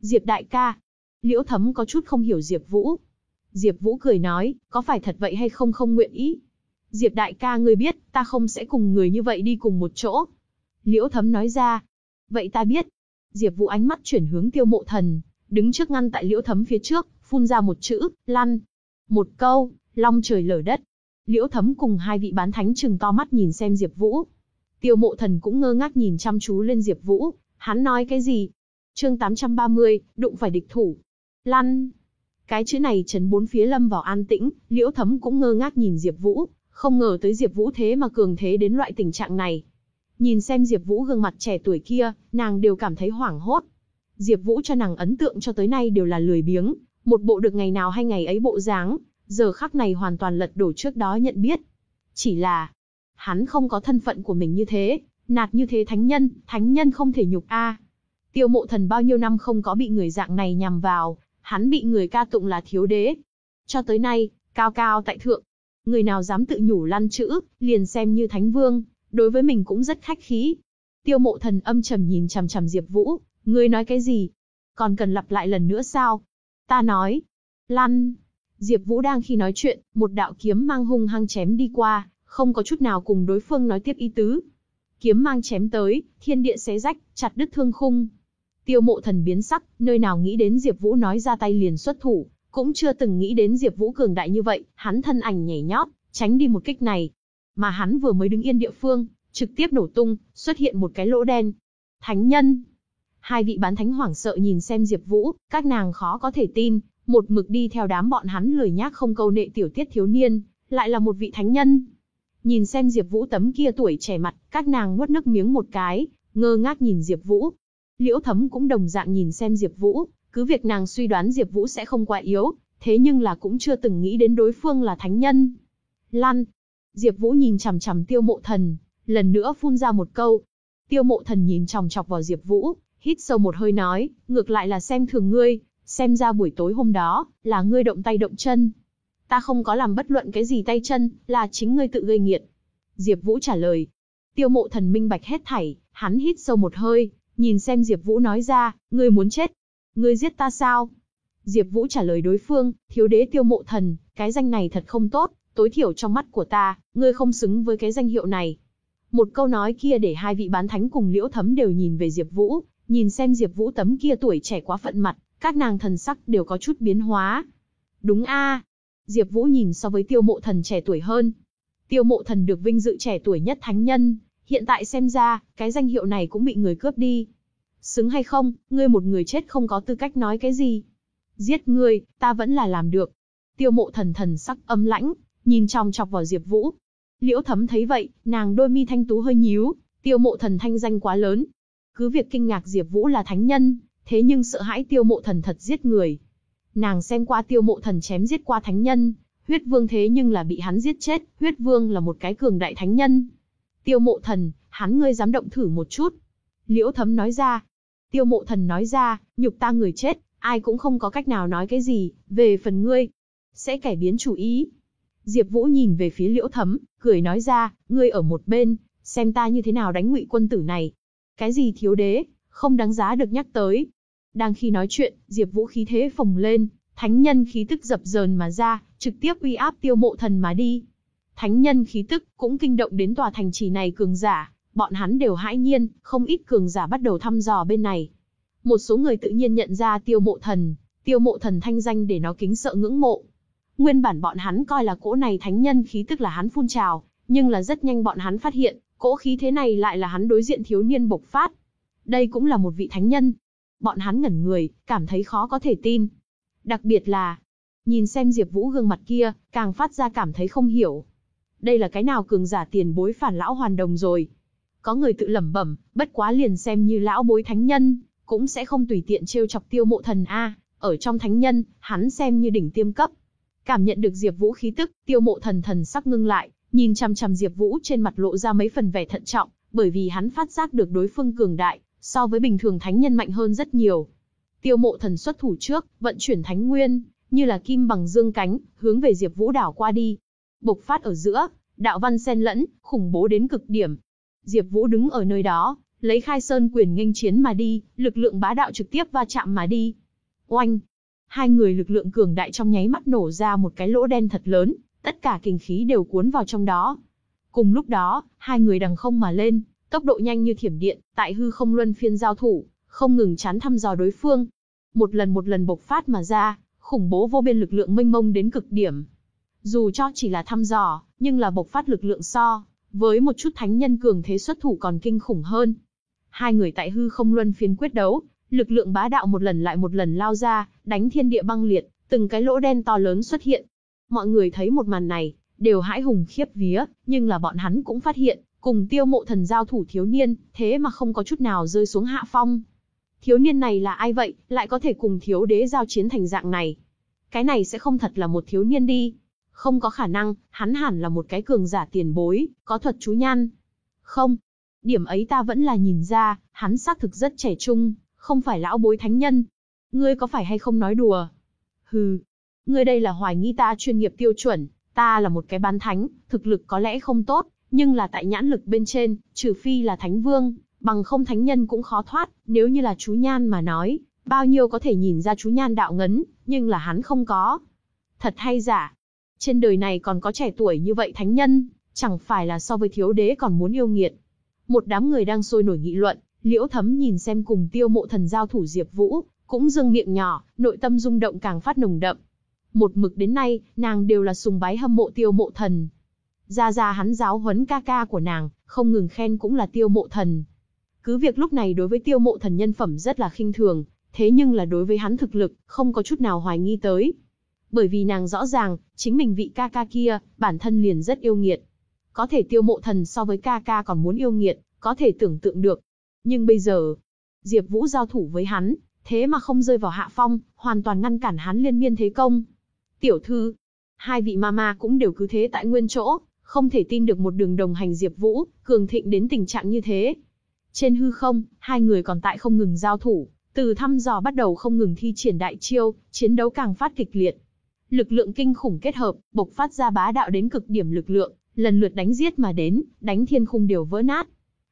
Diệp đại ca. Liễu Thấm có chút không hiểu Diệp Vũ. Diệp Vũ cười nói, có phải thật vậy hay không không nguyện ý. Diệp đại ca ngươi biết, ta không sẽ cùng người như vậy đi cùng một chỗ. Liễu Thấm nói ra. Vậy ta biết. Diệp Vũ ánh mắt chuyển hướng Tiêu Mộ Thần, đứng trước ngăn tại Liễu Thấm phía trước, phun ra một chữ, lăn. Một câu, long trời lở đất. Liễu Thấm cùng hai vị bán thánh trừng to mắt nhìn xem Diệp Vũ. Tiêu Mộ Thần cũng ngơ ngác nhìn chăm chú lên Diệp Vũ, hắn nói cái gì? Chương 830, đụng phải địch thủ. Lăn. Cái chữ này chấn bốn phía lâm vào an tĩnh, Liễu Thấm cũng ngơ ngác nhìn Diệp Vũ, không ngờ tới Diệp Vũ thế mà cường thế đến loại tình trạng này. Nhìn xem Diệp Vũ gương mặt trẻ tuổi kia, nàng đều cảm thấy hoảng hốt. Diệp Vũ cho nàng ấn tượng cho tới nay đều là lười biếng, một bộ được ngày nào hay ngày ấy bộ dáng, giờ khắc này hoàn toàn lật đổ trước đó nhận biết. Chỉ là, hắn không có thân phận của mình như thế, nạt như thế thánh nhân, thánh nhân không thể nhục a. Tiêu Mộ Thần bao nhiêu năm không có bị người dạng này nhằm vào, hắn bị người ca tụng là thiếu đế. Cho tới nay, cao cao tại thượng, người nào dám tự nhủ lăn chữ, liền xem như thánh vương, đối với mình cũng rất khách khí. Tiêu mộ thần âm trầm nhìn chằm chằm Diệp Vũ, ngươi nói cái gì? Còn cần lặp lại lần nữa sao? Ta nói, lăn. Diệp Vũ đang khi nói chuyện, một đạo kiếm mang hung hăng chém đi qua, không có chút nào cùng đối phương nói tiếp ý tứ. Kiếm mang chém tới, thiên địa xé rách, chặt đứt thương khung. Tiêu Mộ Thần biến sắc, nơi nào nghĩ đến Diệp Vũ nói ra tay liền xuất thủ, cũng chưa từng nghĩ đến Diệp Vũ cường đại như vậy, hắn thân ảnh nhảy nhót, tránh đi một kích này. Mà hắn vừa mới đứng yên địa phương, trực tiếp nổ tung, xuất hiện một cái lỗ đen. Thánh nhân. Hai vị bán thánh hoảng sợ nhìn xem Diệp Vũ, các nàng khó có thể tin, một mực đi theo đám bọn hắn lười nhác không câu nệ tiểu tiết thiếu niên, lại là một vị thánh nhân. Nhìn xem Diệp Vũ tấm kia tuổi trẻ mặt, các nàng nuốt nước miếng một cái, ngơ ngác nhìn Diệp Vũ. Liễu Thấm cũng đồng dạng nhìn xem Diệp Vũ, cứ việc nàng suy đoán Diệp Vũ sẽ không quá yếu, thế nhưng là cũng chưa từng nghĩ đến đối phương là thánh nhân. Lăn. Diệp Vũ nhìn chằm chằm Tiêu Mộ Thần, lần nữa phun ra một câu. Tiêu Mộ Thần nhìn chòng chọc vào Diệp Vũ, hít sâu một hơi nói, ngược lại là xem thường ngươi, xem ra buổi tối hôm đó, là ngươi động tay động chân. Ta không có làm bất luận cái gì tay chân, là chính ngươi tự gây nghiệt. Diệp Vũ trả lời. Tiêu Mộ Thần minh bạch hết thảy, hắn hít sâu một hơi, nhìn xem Diệp Vũ nói ra, ngươi muốn chết, Ngươi giết ta sao? Diệp Vũ trả lời đối phương, thiếu đế tiêu mộ thần, cái danh này thật không tốt, tối thiểu trong mắt của ta, ngươi không xứng với cái danh hiệu này. Một câu nói kia để hai vị bán thánh cùng liễu thấm đều nhìn về Diệp Vũ, nhìn xem Diệp Vũ tấm kia tuổi trẻ quá phận mặt, các nàng thần sắc đều có chút biến hóa. Đúng a Diệp Vũ nhìn so với tiêu mộ thần trẻ tuổi hơn. Tiêu mộ thần được vinh dự trẻ tuổi nhất thánh nhân, hiện tại xem ra, cái danh hiệu này cũng bị người cướp đi. Xứng hay không, ngươi một người chết không có tư cách nói cái gì. Giết ngươi, ta vẫn là làm được. Tiêu mộ thần thần sắc âm lãnh, nhìn trong chọc vào Diệp Vũ. Liễu thấm thấy vậy, nàng đôi mi thanh tú hơi nhíu, tiêu mộ thần thanh danh quá lớn. Cứ việc kinh ngạc Diệp Vũ là thánh nhân, thế nhưng sợ hãi tiêu mộ thần thật giết người. Nàng xem qua tiêu mộ thần chém giết qua thánh nhân, huyết vương thế nhưng là bị hắn giết chết, huyết vương là một cái cường đại thánh nhân. Tiêu mộ thần, hắn ngươi dám động thử một chút. Liễu thấm nói ra, Tiêu mộ thần nói ra, nhục ta người chết, ai cũng không có cách nào nói cái gì, về phần ngươi, sẽ cải biến chủ ý. Diệp Vũ nhìn về phía Liễu Thấm, cười nói ra, ngươi ở một bên, xem ta như thế nào đánh ngụy quân tử này. Cái gì thiếu đế, không đáng giá được nhắc tới. Đang khi nói chuyện, Diệp Vũ khí thế phồng lên, thánh nhân khí tức dập dờn mà ra, trực tiếp uy áp Tiêu Mộ Thần mà đi. Thánh nhân khí tức cũng kinh động đến tòa thành trì này cường giả, bọn hắn đều hãi nhiên, không ít cường giả bắt đầu thăm dò bên này. Một số người tự nhiên nhận ra Tiêu Mộ Thần, Tiêu Mộ Thần thanh danh để nó kính sợ ngưỡng mộ. Nguyên bản bọn hắn coi là cỗ này thánh nhân khí tức là hắn phun trào, nhưng là rất nhanh bọn hắn phát hiện, cỗ khí thế này lại là hắn đối diện thiếu niên bộc phát. Đây cũng là một vị thánh nhân. Bọn hắn ngẩn người, cảm thấy khó có thể tin. Đặc biệt là, nhìn xem Diệp Vũ gương mặt kia, càng phát ra cảm thấy không hiểu. Đây là cái nào cường giả tiền bối phản lão hoàn đồng rồi. Có người tự lẩm bẩm, bất quá liền xem như lão bối thánh nhân, cũng sẽ không tùy tiện trêu chọc tiêu mộ thần A, ở trong thánh nhân, hắn xem như đỉnh tiêm cấp. Cảm nhận được Diệp Vũ khí tức, tiêu mộ thần thần sắc ngưng lại, nhìn chằm chằm Diệp Vũ trên mặt lộ ra mấy phần vẻ thận trọng, bởi vì hắn phát giác được đối phương cường đại, so với bình thường thánh nhân mạnh hơn rất nhiều. Tiêu mộ thần xuất thủ trước, vận chuyển thánh nguyên, như là kim bằng dương cánh, hướng về Diệp Vũ đảo qua đi. Bộc phát ở giữa, đạo văn xen lẫn, khủng bố đến cực điểm. Diệp Vũ đứng ở nơi đó, lấy Khai Sơn quyền nghênh chiến mà đi, lực lượng bá đạo trực tiếp va chạm mà đi. Oanh! Hai người lực lượng cường đại trong nháy mắt nổ ra một cái lỗ đen thật lớn, tất cả kinh khí đều cuốn vào trong đó. Cùng lúc đó, hai người đằng không mà lên, tốc độ nhanh như thiểm điện, tại hư không luân phiên giao thủ, không ngừng chán thăm dò đối phương. Một lần một lần bộc phát mà ra, khủng bố vô biên lực lượng mênh mông đến cực điểm. Dù cho chỉ là thăm dò, nhưng là bộc phát lực lượng so, với một chút thánh nhân cường thế xuất thủ còn kinh khủng hơn. Hai người tại hư không luân phiên quyết đấu, lực lượng bá đạo một lần lại một lần lao ra, đánh thiên địa băng liệt, từng cái lỗ đen to lớn xuất hiện. Mọi người thấy một màn này, đều hãi hùng khiếp vía, nhưng là bọn hắn cũng phát hiện, cùng tiêu mộ thần giao thủ thiếu niên, thế mà không có chút nào rơi xuống hạ phong. Thiếu niên này là ai vậy, lại có thể cùng thiếu đế giao chiến thành dạng này? Cái này sẽ không thật là một thiếu niên đi. Không có khả năng, hắn hẳn là một cái cường giả tiền bối, có thuật chú nhan. Không, điểm ấy ta vẫn là nhìn ra, hắn xác thực rất trẻ trung, không phải lão bối thánh nhân. Ngươi có phải hay không nói đùa? Hừ, ngươi đây là hoài nghi ta chuyên nghiệp tiêu chuẩn, ta là một cái bán thánh, thực lực có lẽ không tốt, nhưng là tại nhãn lực bên trên, trừ phi là thánh vương, bằng không thánh nhân cũng khó thoát, nếu như là chú nhan mà nói, bao nhiêu có thể nhìn ra chú nhan đạo ngấn, nhưng là hắn không có. Thật hay giả? Trên đời này còn có trẻ tuổi như vậy thánh nhân, chẳng phải là so với thiếu đế còn muốn yêu nghiệt. Một đám người đang sôi nổi nghị luận, liễu thấm nhìn xem cùng tiêu mộ thần giao thủ Diệp Vũ, cũng dương miệng nhỏ, nội tâm rung động càng phát nồng đậm. Một mực đến nay, nàng đều là sùng bái hâm mộ tiêu mộ thần. Ra ra hắn giáo huấn ca ca của nàng, không ngừng khen cũng là tiêu mộ thần. Cứ việc lúc này đối với tiêu mộ thần nhân phẩm rất là khinh thường, thế nhưng là đối với hắn thực lực, không có chút nào hoài nghi tới. Bởi vì nàng rõ ràng, chính mình vị ca ca kia, bản thân liền rất yêu nghiệt. Có thể tiêu mộ thần so với ca ca còn muốn yêu nghiệt, có thể tưởng tượng được. Nhưng bây giờ, Diệp Vũ giao thủ với hắn, thế mà không rơi vào hạ phong, hoàn toàn ngăn cản hắn liên miên thế công. Tiểu thư, hai vị mama cũng đều cứ thế tại nguyên chỗ, không thể tin được một đường đồng hành Diệp Vũ, cường thịnh đến tình trạng như thế. Trên hư không, hai người còn tại không ngừng giao thủ, từ thăm dò bắt đầu không ngừng thi triển đại chiêu, chiến đấu càng phát kịch liệt. Lực lượng kinh khủng kết hợp, bộc phát ra bá đạo đến cực điểm lực lượng, lần lượt đánh giết mà đến, đánh thiên khung đều vỡ nát.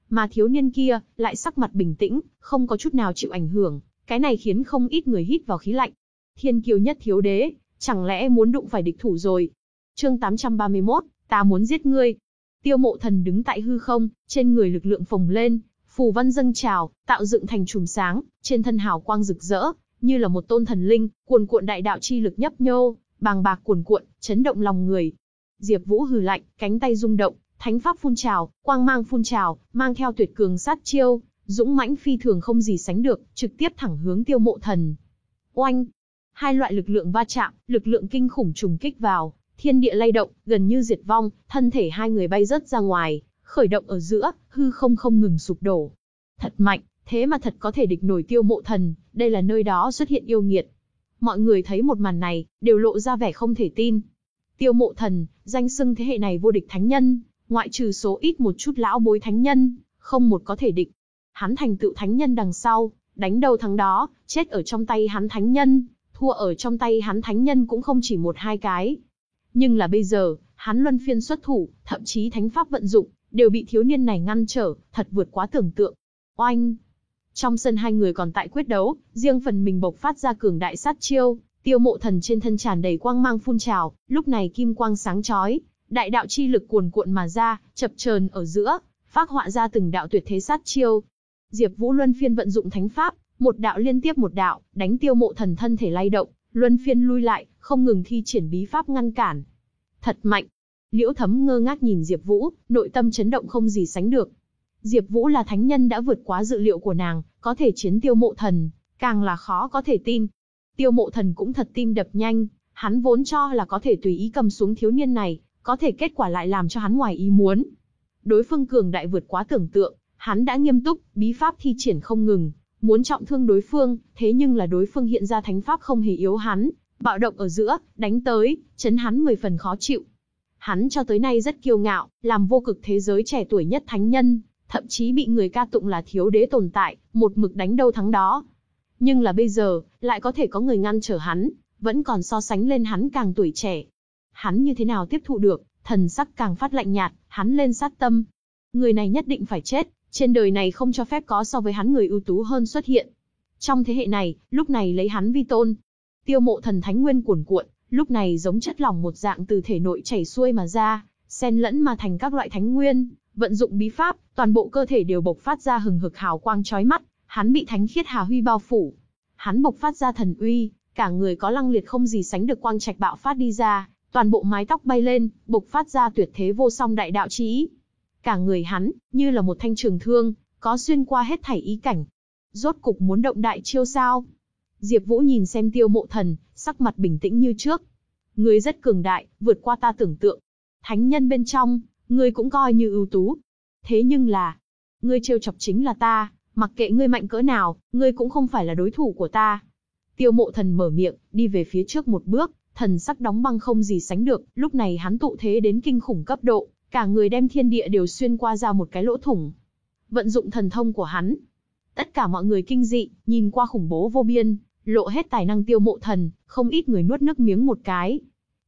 Mà thiếu niên kia, lại sắc mặt bình tĩnh, không có chút nào chịu ảnh hưởng, cái này khiến không ít người hít vào khí lạnh. Thiên kiêu nhất thiếu đế, chẳng lẽ muốn đụng phải địch thủ rồi? Chương 831, ta muốn giết ngươi. Tiêu mộ thần đứng tại hư không, trên người lực lượng phồng lên, phù văn dâng trào, tạo dựng thành chùm sáng, trên thân hào quang rực rỡ, như là một tôn thần linh, cuồn cuộn đại đạo chi lực nhấp nhô, bàng bạc cuồn cuộn, chấn động lòng người. Diệp Vũ hừ lạnh, cánh tay rung động, thánh pháp phun trào, quang mang phun trào, mang theo tuyệt cường sát chiêu, dũng mãnh phi thường không gì sánh được, trực tiếp thẳng hướng Tiêu Mộ Thần. Oanh! Hai loại lực lượng va chạm, lực lượng kinh khủng trùng kích vào, thiên địa lay động, gần như diệt vong, thân thể hai người bay rớt ra ngoài, khởi động ở giữa, hư không không ngừng sụp đổ. Thật mạnh, thế mà thật có thể địch nổi Tiêu Mộ Thần, đây là nơi đó xuất hiện yêu nghiệt. Mọi người thấy một màn này, đều lộ ra vẻ không thể tin. Tiêu Mộ Thần, danh xưng thế hệ này vô địch thánh nhân, ngoại trừ số ít một chút lão bối thánh nhân, không một có thể địch. Hắn thành tựu thánh nhân đằng sau, đánh đầu thắng đó, chết ở trong tay hắn thánh nhân, thua ở trong tay hắn thánh nhân cũng không chỉ một hai cái. Nhưng là bây giờ, hắn luân phiên xuất thủ, thậm chí thánh pháp vận dụng, đều bị thiếu niên này ngăn trở, thật vượt quá tưởng tượng. Oanh! Trong sân hai người còn tại quyết đấu, riêng phần mình bộc phát ra cường đại sát chiêu, tiêu mộ thần trên thân tràn đầy quang mang phun trào, lúc này kim quang sáng chói, đại đạo chi lực cuồn cuộn mà ra, chập chờn ở giữa, phác họa ra từng đạo tuyệt thế sát chiêu. Diệp Vũ luân phiên vận dụng thánh pháp, một đạo liên tiếp một đạo, đánh tiêu mộ thần thân thể lay động, luân phiên lui lại, không ngừng thi triển bí pháp ngăn cản. Thật mạnh. Liễu Thấm ngơ ngác nhìn Diệp Vũ, nội tâm chấn động không gì sánh được. Diệp Vũ là thánh nhân đã vượt quá dự liệu của nàng, có thể chiến tiêu mộ thần, càng là khó có thể tin. Tiêu mộ thần cũng thật tim đập nhanh, hắn vốn cho là có thể tùy ý cầm xuống thiếu niên này, có thể kết quả lại làm cho hắn ngoài ý muốn. Đối phương cường đại vượt quá tưởng tượng, hắn đã nghiêm túc, bí pháp thi triển không ngừng, muốn trọng thương đối phương, thế nhưng là đối phương hiện ra thánh pháp không hề yếu hắn, bạo động ở giữa, đánh tới, chấn hắn mười phần khó chịu. Hắn cho tới nay rất kiêu ngạo, làm vô cực thế giới trẻ tuổi nhất thánh nhân, thậm chí bị người ca tụng là thiếu đế tồn tại, một mực đánh đâu thắng đó. Nhưng là bây giờ, lại có thể có người ngăn trở hắn, vẫn còn so sánh lên hắn càng tuổi trẻ. Hắn như thế nào tiếp thụ được, thần sắc càng phát lạnh nhạt, hắn lên sát tâm. Người này nhất định phải chết, trên đời này không cho phép có so với hắn người ưu tú hơn xuất hiện. Trong thế hệ này, lúc này lấy hắn vi tôn. Tiêu mộ thần thánh nguyên cuồn cuộn, lúc này giống chất lỏng một dạng từ thể nội chảy xuôi mà ra, xen lẫn mà thành các loại thánh nguyên, vận dụng bí pháp, toàn bộ cơ thể đều bộc phát ra hừng hực hào quang chói mắt, hắn bị thánh khiết hà huy bao phủ. Hắn bộc phát ra thần uy, cả người có lăng liệt không gì sánh được quang trạch bạo phát đi ra, toàn bộ mái tóc bay lên, bộc phát ra tuyệt thế vô song đại đạo chí. Cả người hắn, như là một thanh trường thương, có xuyên qua hết thảy ý cảnh. Rốt cục muốn động đại chiêu sao? Diệp Vũ nhìn xem tiêu mộ thần, sắc mặt bình tĩnh như trước. Ngươi rất cường đại, vượt qua ta tưởng tượng. Thánh nhân bên trong, ngươi cũng coi như ưu tú. Thế nhưng là, ngươi trêu chọc chính là ta, mặc kệ ngươi mạnh cỡ nào, ngươi cũng không phải là đối thủ của ta. Tiêu mộ thần mở miệng, đi về phía trước một bước, thần sắc đóng băng không gì sánh được, lúc này hắn tụ thế đến kinh khủng cấp độ, cả người đem thiên địa đều xuyên qua ra một cái lỗ thủng. Vận dụng thần thông của hắn. Tất cả mọi người kinh dị, nhìn qua khủng bố vô biên, lộ hết tài năng tiêu mộ thần, không ít người nuốt nước miếng một cái.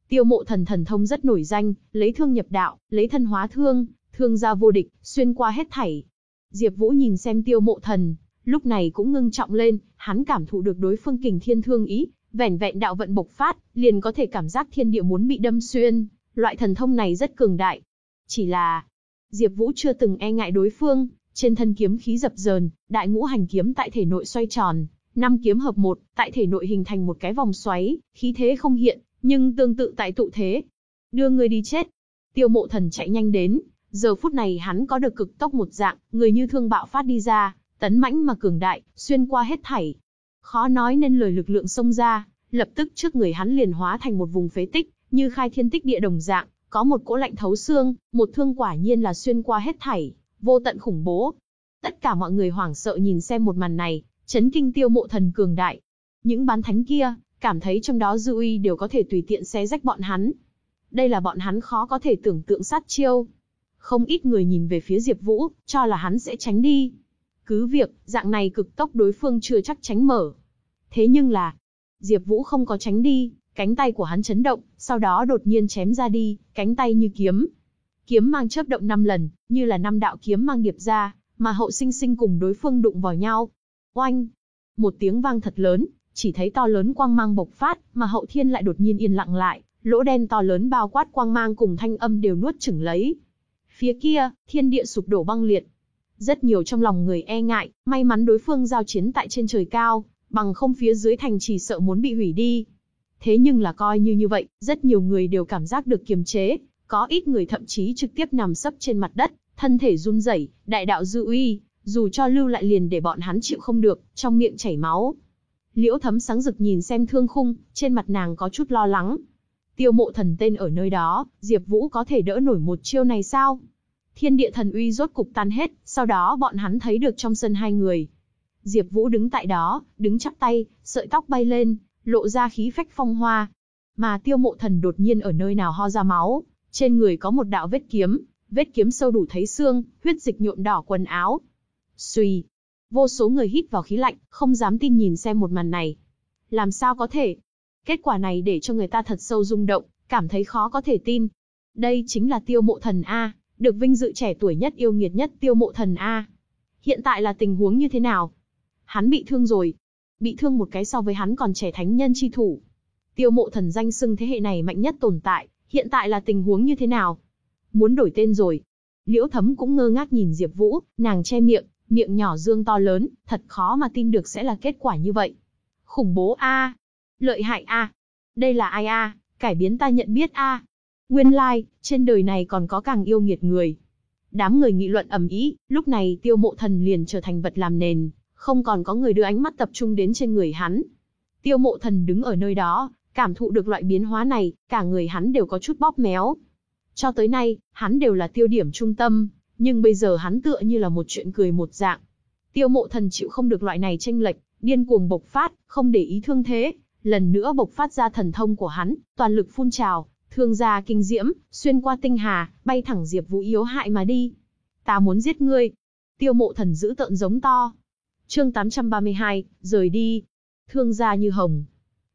Tiêu mộ thần thần thông rất nổi danh, lấy thương nhập đạo, lấy thân hóa thương, thương ra vô địch, xuyên qua hết thảy. Diệp Vũ nhìn xem tiêu mộ thần, lúc này cũng ngưng trọng lên, hắn cảm thụ được đối phương kình thiên thương ý, vẻn vẹn đạo vận bộc phát, liền có thể cảm giác thiên địa muốn bị đâm xuyên, loại thần thông này rất cường đại. Chỉ là, Diệp Vũ chưa từng e ngại đối phương, trên thân kiếm khí dập dờn, đại ngũ hành kiếm tại thể nội xoay tròn, năm kiếm hợp một, tại thể nội hình thành một cái vòng xoáy, khí thế không hiện, nhưng tương tự tại tụ thế. Đưa người đi chết. Tiêu Mộ Thần chạy nhanh đến, giờ phút này hắn có được cực tốc một dạng, người như thương bạo phát đi ra, tấn mãnh mà cường đại, xuyên qua hết thảy. Khó nói nên lời lực lượng xông ra, lập tức trước người hắn liền hóa thành một vùng phế tích, như khai thiên tích địa đồng dạng, có một cỗ lạnh thấu xương, một thương quả nhiên là xuyên qua hết thảy, vô tận khủng bố. Tất cả mọi người hoảng sợ nhìn xem một màn này, chấn kinh tiêu mộ thần cường đại. Những bán thánh kia, cảm thấy trong đó dư uy đều có thể tùy tiện xé rách bọn hắn. Đây là bọn hắn khó có thể tưởng tượng sát chiêu. Không ít người nhìn về phía Diệp Vũ, cho là hắn sẽ tránh đi. Cứ việc, dạng này cực tốc đối phương chưa chắc tránh mở. Thế nhưng là, Diệp Vũ không có tránh đi, cánh tay của hắn chấn động, sau đó đột nhiên chém ra đi, cánh tay như kiếm. Kiếm mang chớp động 5 lần, như là năm đạo kiếm mang điệp ra, mà hậu sinh sinh cùng đối phương đụng vào nhau. Oanh! Một tiếng vang thật lớn, chỉ thấy to lớn quang mang bộc phát, mà hậu thiên lại đột nhiên yên lặng lại, lỗ đen to lớn bao quát quang mang cùng thanh âm đều nuốt chửng lấy. Phía kia, thiên địa sụp đổ băng liệt. Rất nhiều trong lòng người e ngại, may mắn đối phương giao chiến tại trên trời cao, bằng không phía dưới thành chỉ sợ muốn bị hủy đi. Thế nhưng là coi như như vậy, rất nhiều người đều cảm giác được kiềm chế, có ít người thậm chí trực tiếp nằm sấp trên mặt đất, thân thể run rẩy, đại đạo dư uy, dù cho lưu lại liền để bọn hắn chịu không được, trong miệng chảy máu. Liễu thấm sáng rực nhìn xem thương khung, trên mặt nàng có chút lo lắng. Tiêu mộ thần tên ở nơi đó, Diệp Vũ có thể đỡ nổi một chiêu này sao? Thiên địa thần uy rốt cục tan hết, sau đó bọn hắn thấy được trong sân hai người. Diệp Vũ đứng tại đó, đứng chắp tay, sợi tóc bay lên, lộ ra khí phách phong hoa. Mà Tiêu Mộ Thần đột nhiên ở nơi nào ho ra máu, trên người có một đạo vết kiếm, vết kiếm sâu đủ thấy xương, huyết dịch nhuộm đỏ quần áo. Xuy, Vô số người hít vào khí lạnh, không dám tin nhìn xem một màn này. Làm sao có thể? Kết quả này để cho người ta thật sâu rung động, cảm thấy khó có thể tin. Đây chính là tiêu mộ thần A, được vinh dự trẻ tuổi nhất yêu nghiệt nhất tiêu mộ thần A. Hiện tại là tình huống như thế nào? Hắn bị thương rồi. Bị thương một cái so với hắn còn trẻ thánh nhân chi thủ. Tiêu mộ thần danh xưng thế hệ này mạnh nhất tồn tại, hiện tại là tình huống như thế nào? Muốn đổi tên rồi. Liễu thấm cũng ngơ ngác nhìn Diệp Vũ, nàng che miệng, miệng nhỏ dương to lớn, thật khó mà tin được sẽ là kết quả như vậy. Khủng bố a, lợi hại a. Đây là ai a, cải biến ta nhận biết a. Nguyên lai, like, trên đời này còn có càng yêu nghiệt người. Đám người nghị luận ầm ĩ, lúc này Tiêu Mộ Thần liền trở thành vật làm nền, không còn có người đưa ánh mắt tập trung đến trên người hắn. Tiêu Mộ Thần đứng ở nơi đó, cảm thụ được loại biến hóa này, cả người hắn đều có chút bóp méo. Cho tới nay, hắn đều là tiêu điểm trung tâm, nhưng bây giờ hắn tựa như là một chuyện cười một dạng. Tiêu mộ thần chịu không được loại này tranh lệch, điên cuồng bộc phát, không để ý thương thế, lần nữa bộc phát ra thần thông của hắn, toàn lực phun trào, thương gia kinh diễm, xuyên qua tinh hà, bay thẳng Diệp Vũ yếu hại mà đi. Ta muốn giết ngươi. Tiêu mộ thần giữ tợn giống to. Chương 832, rời đi. Thương gia như hồng.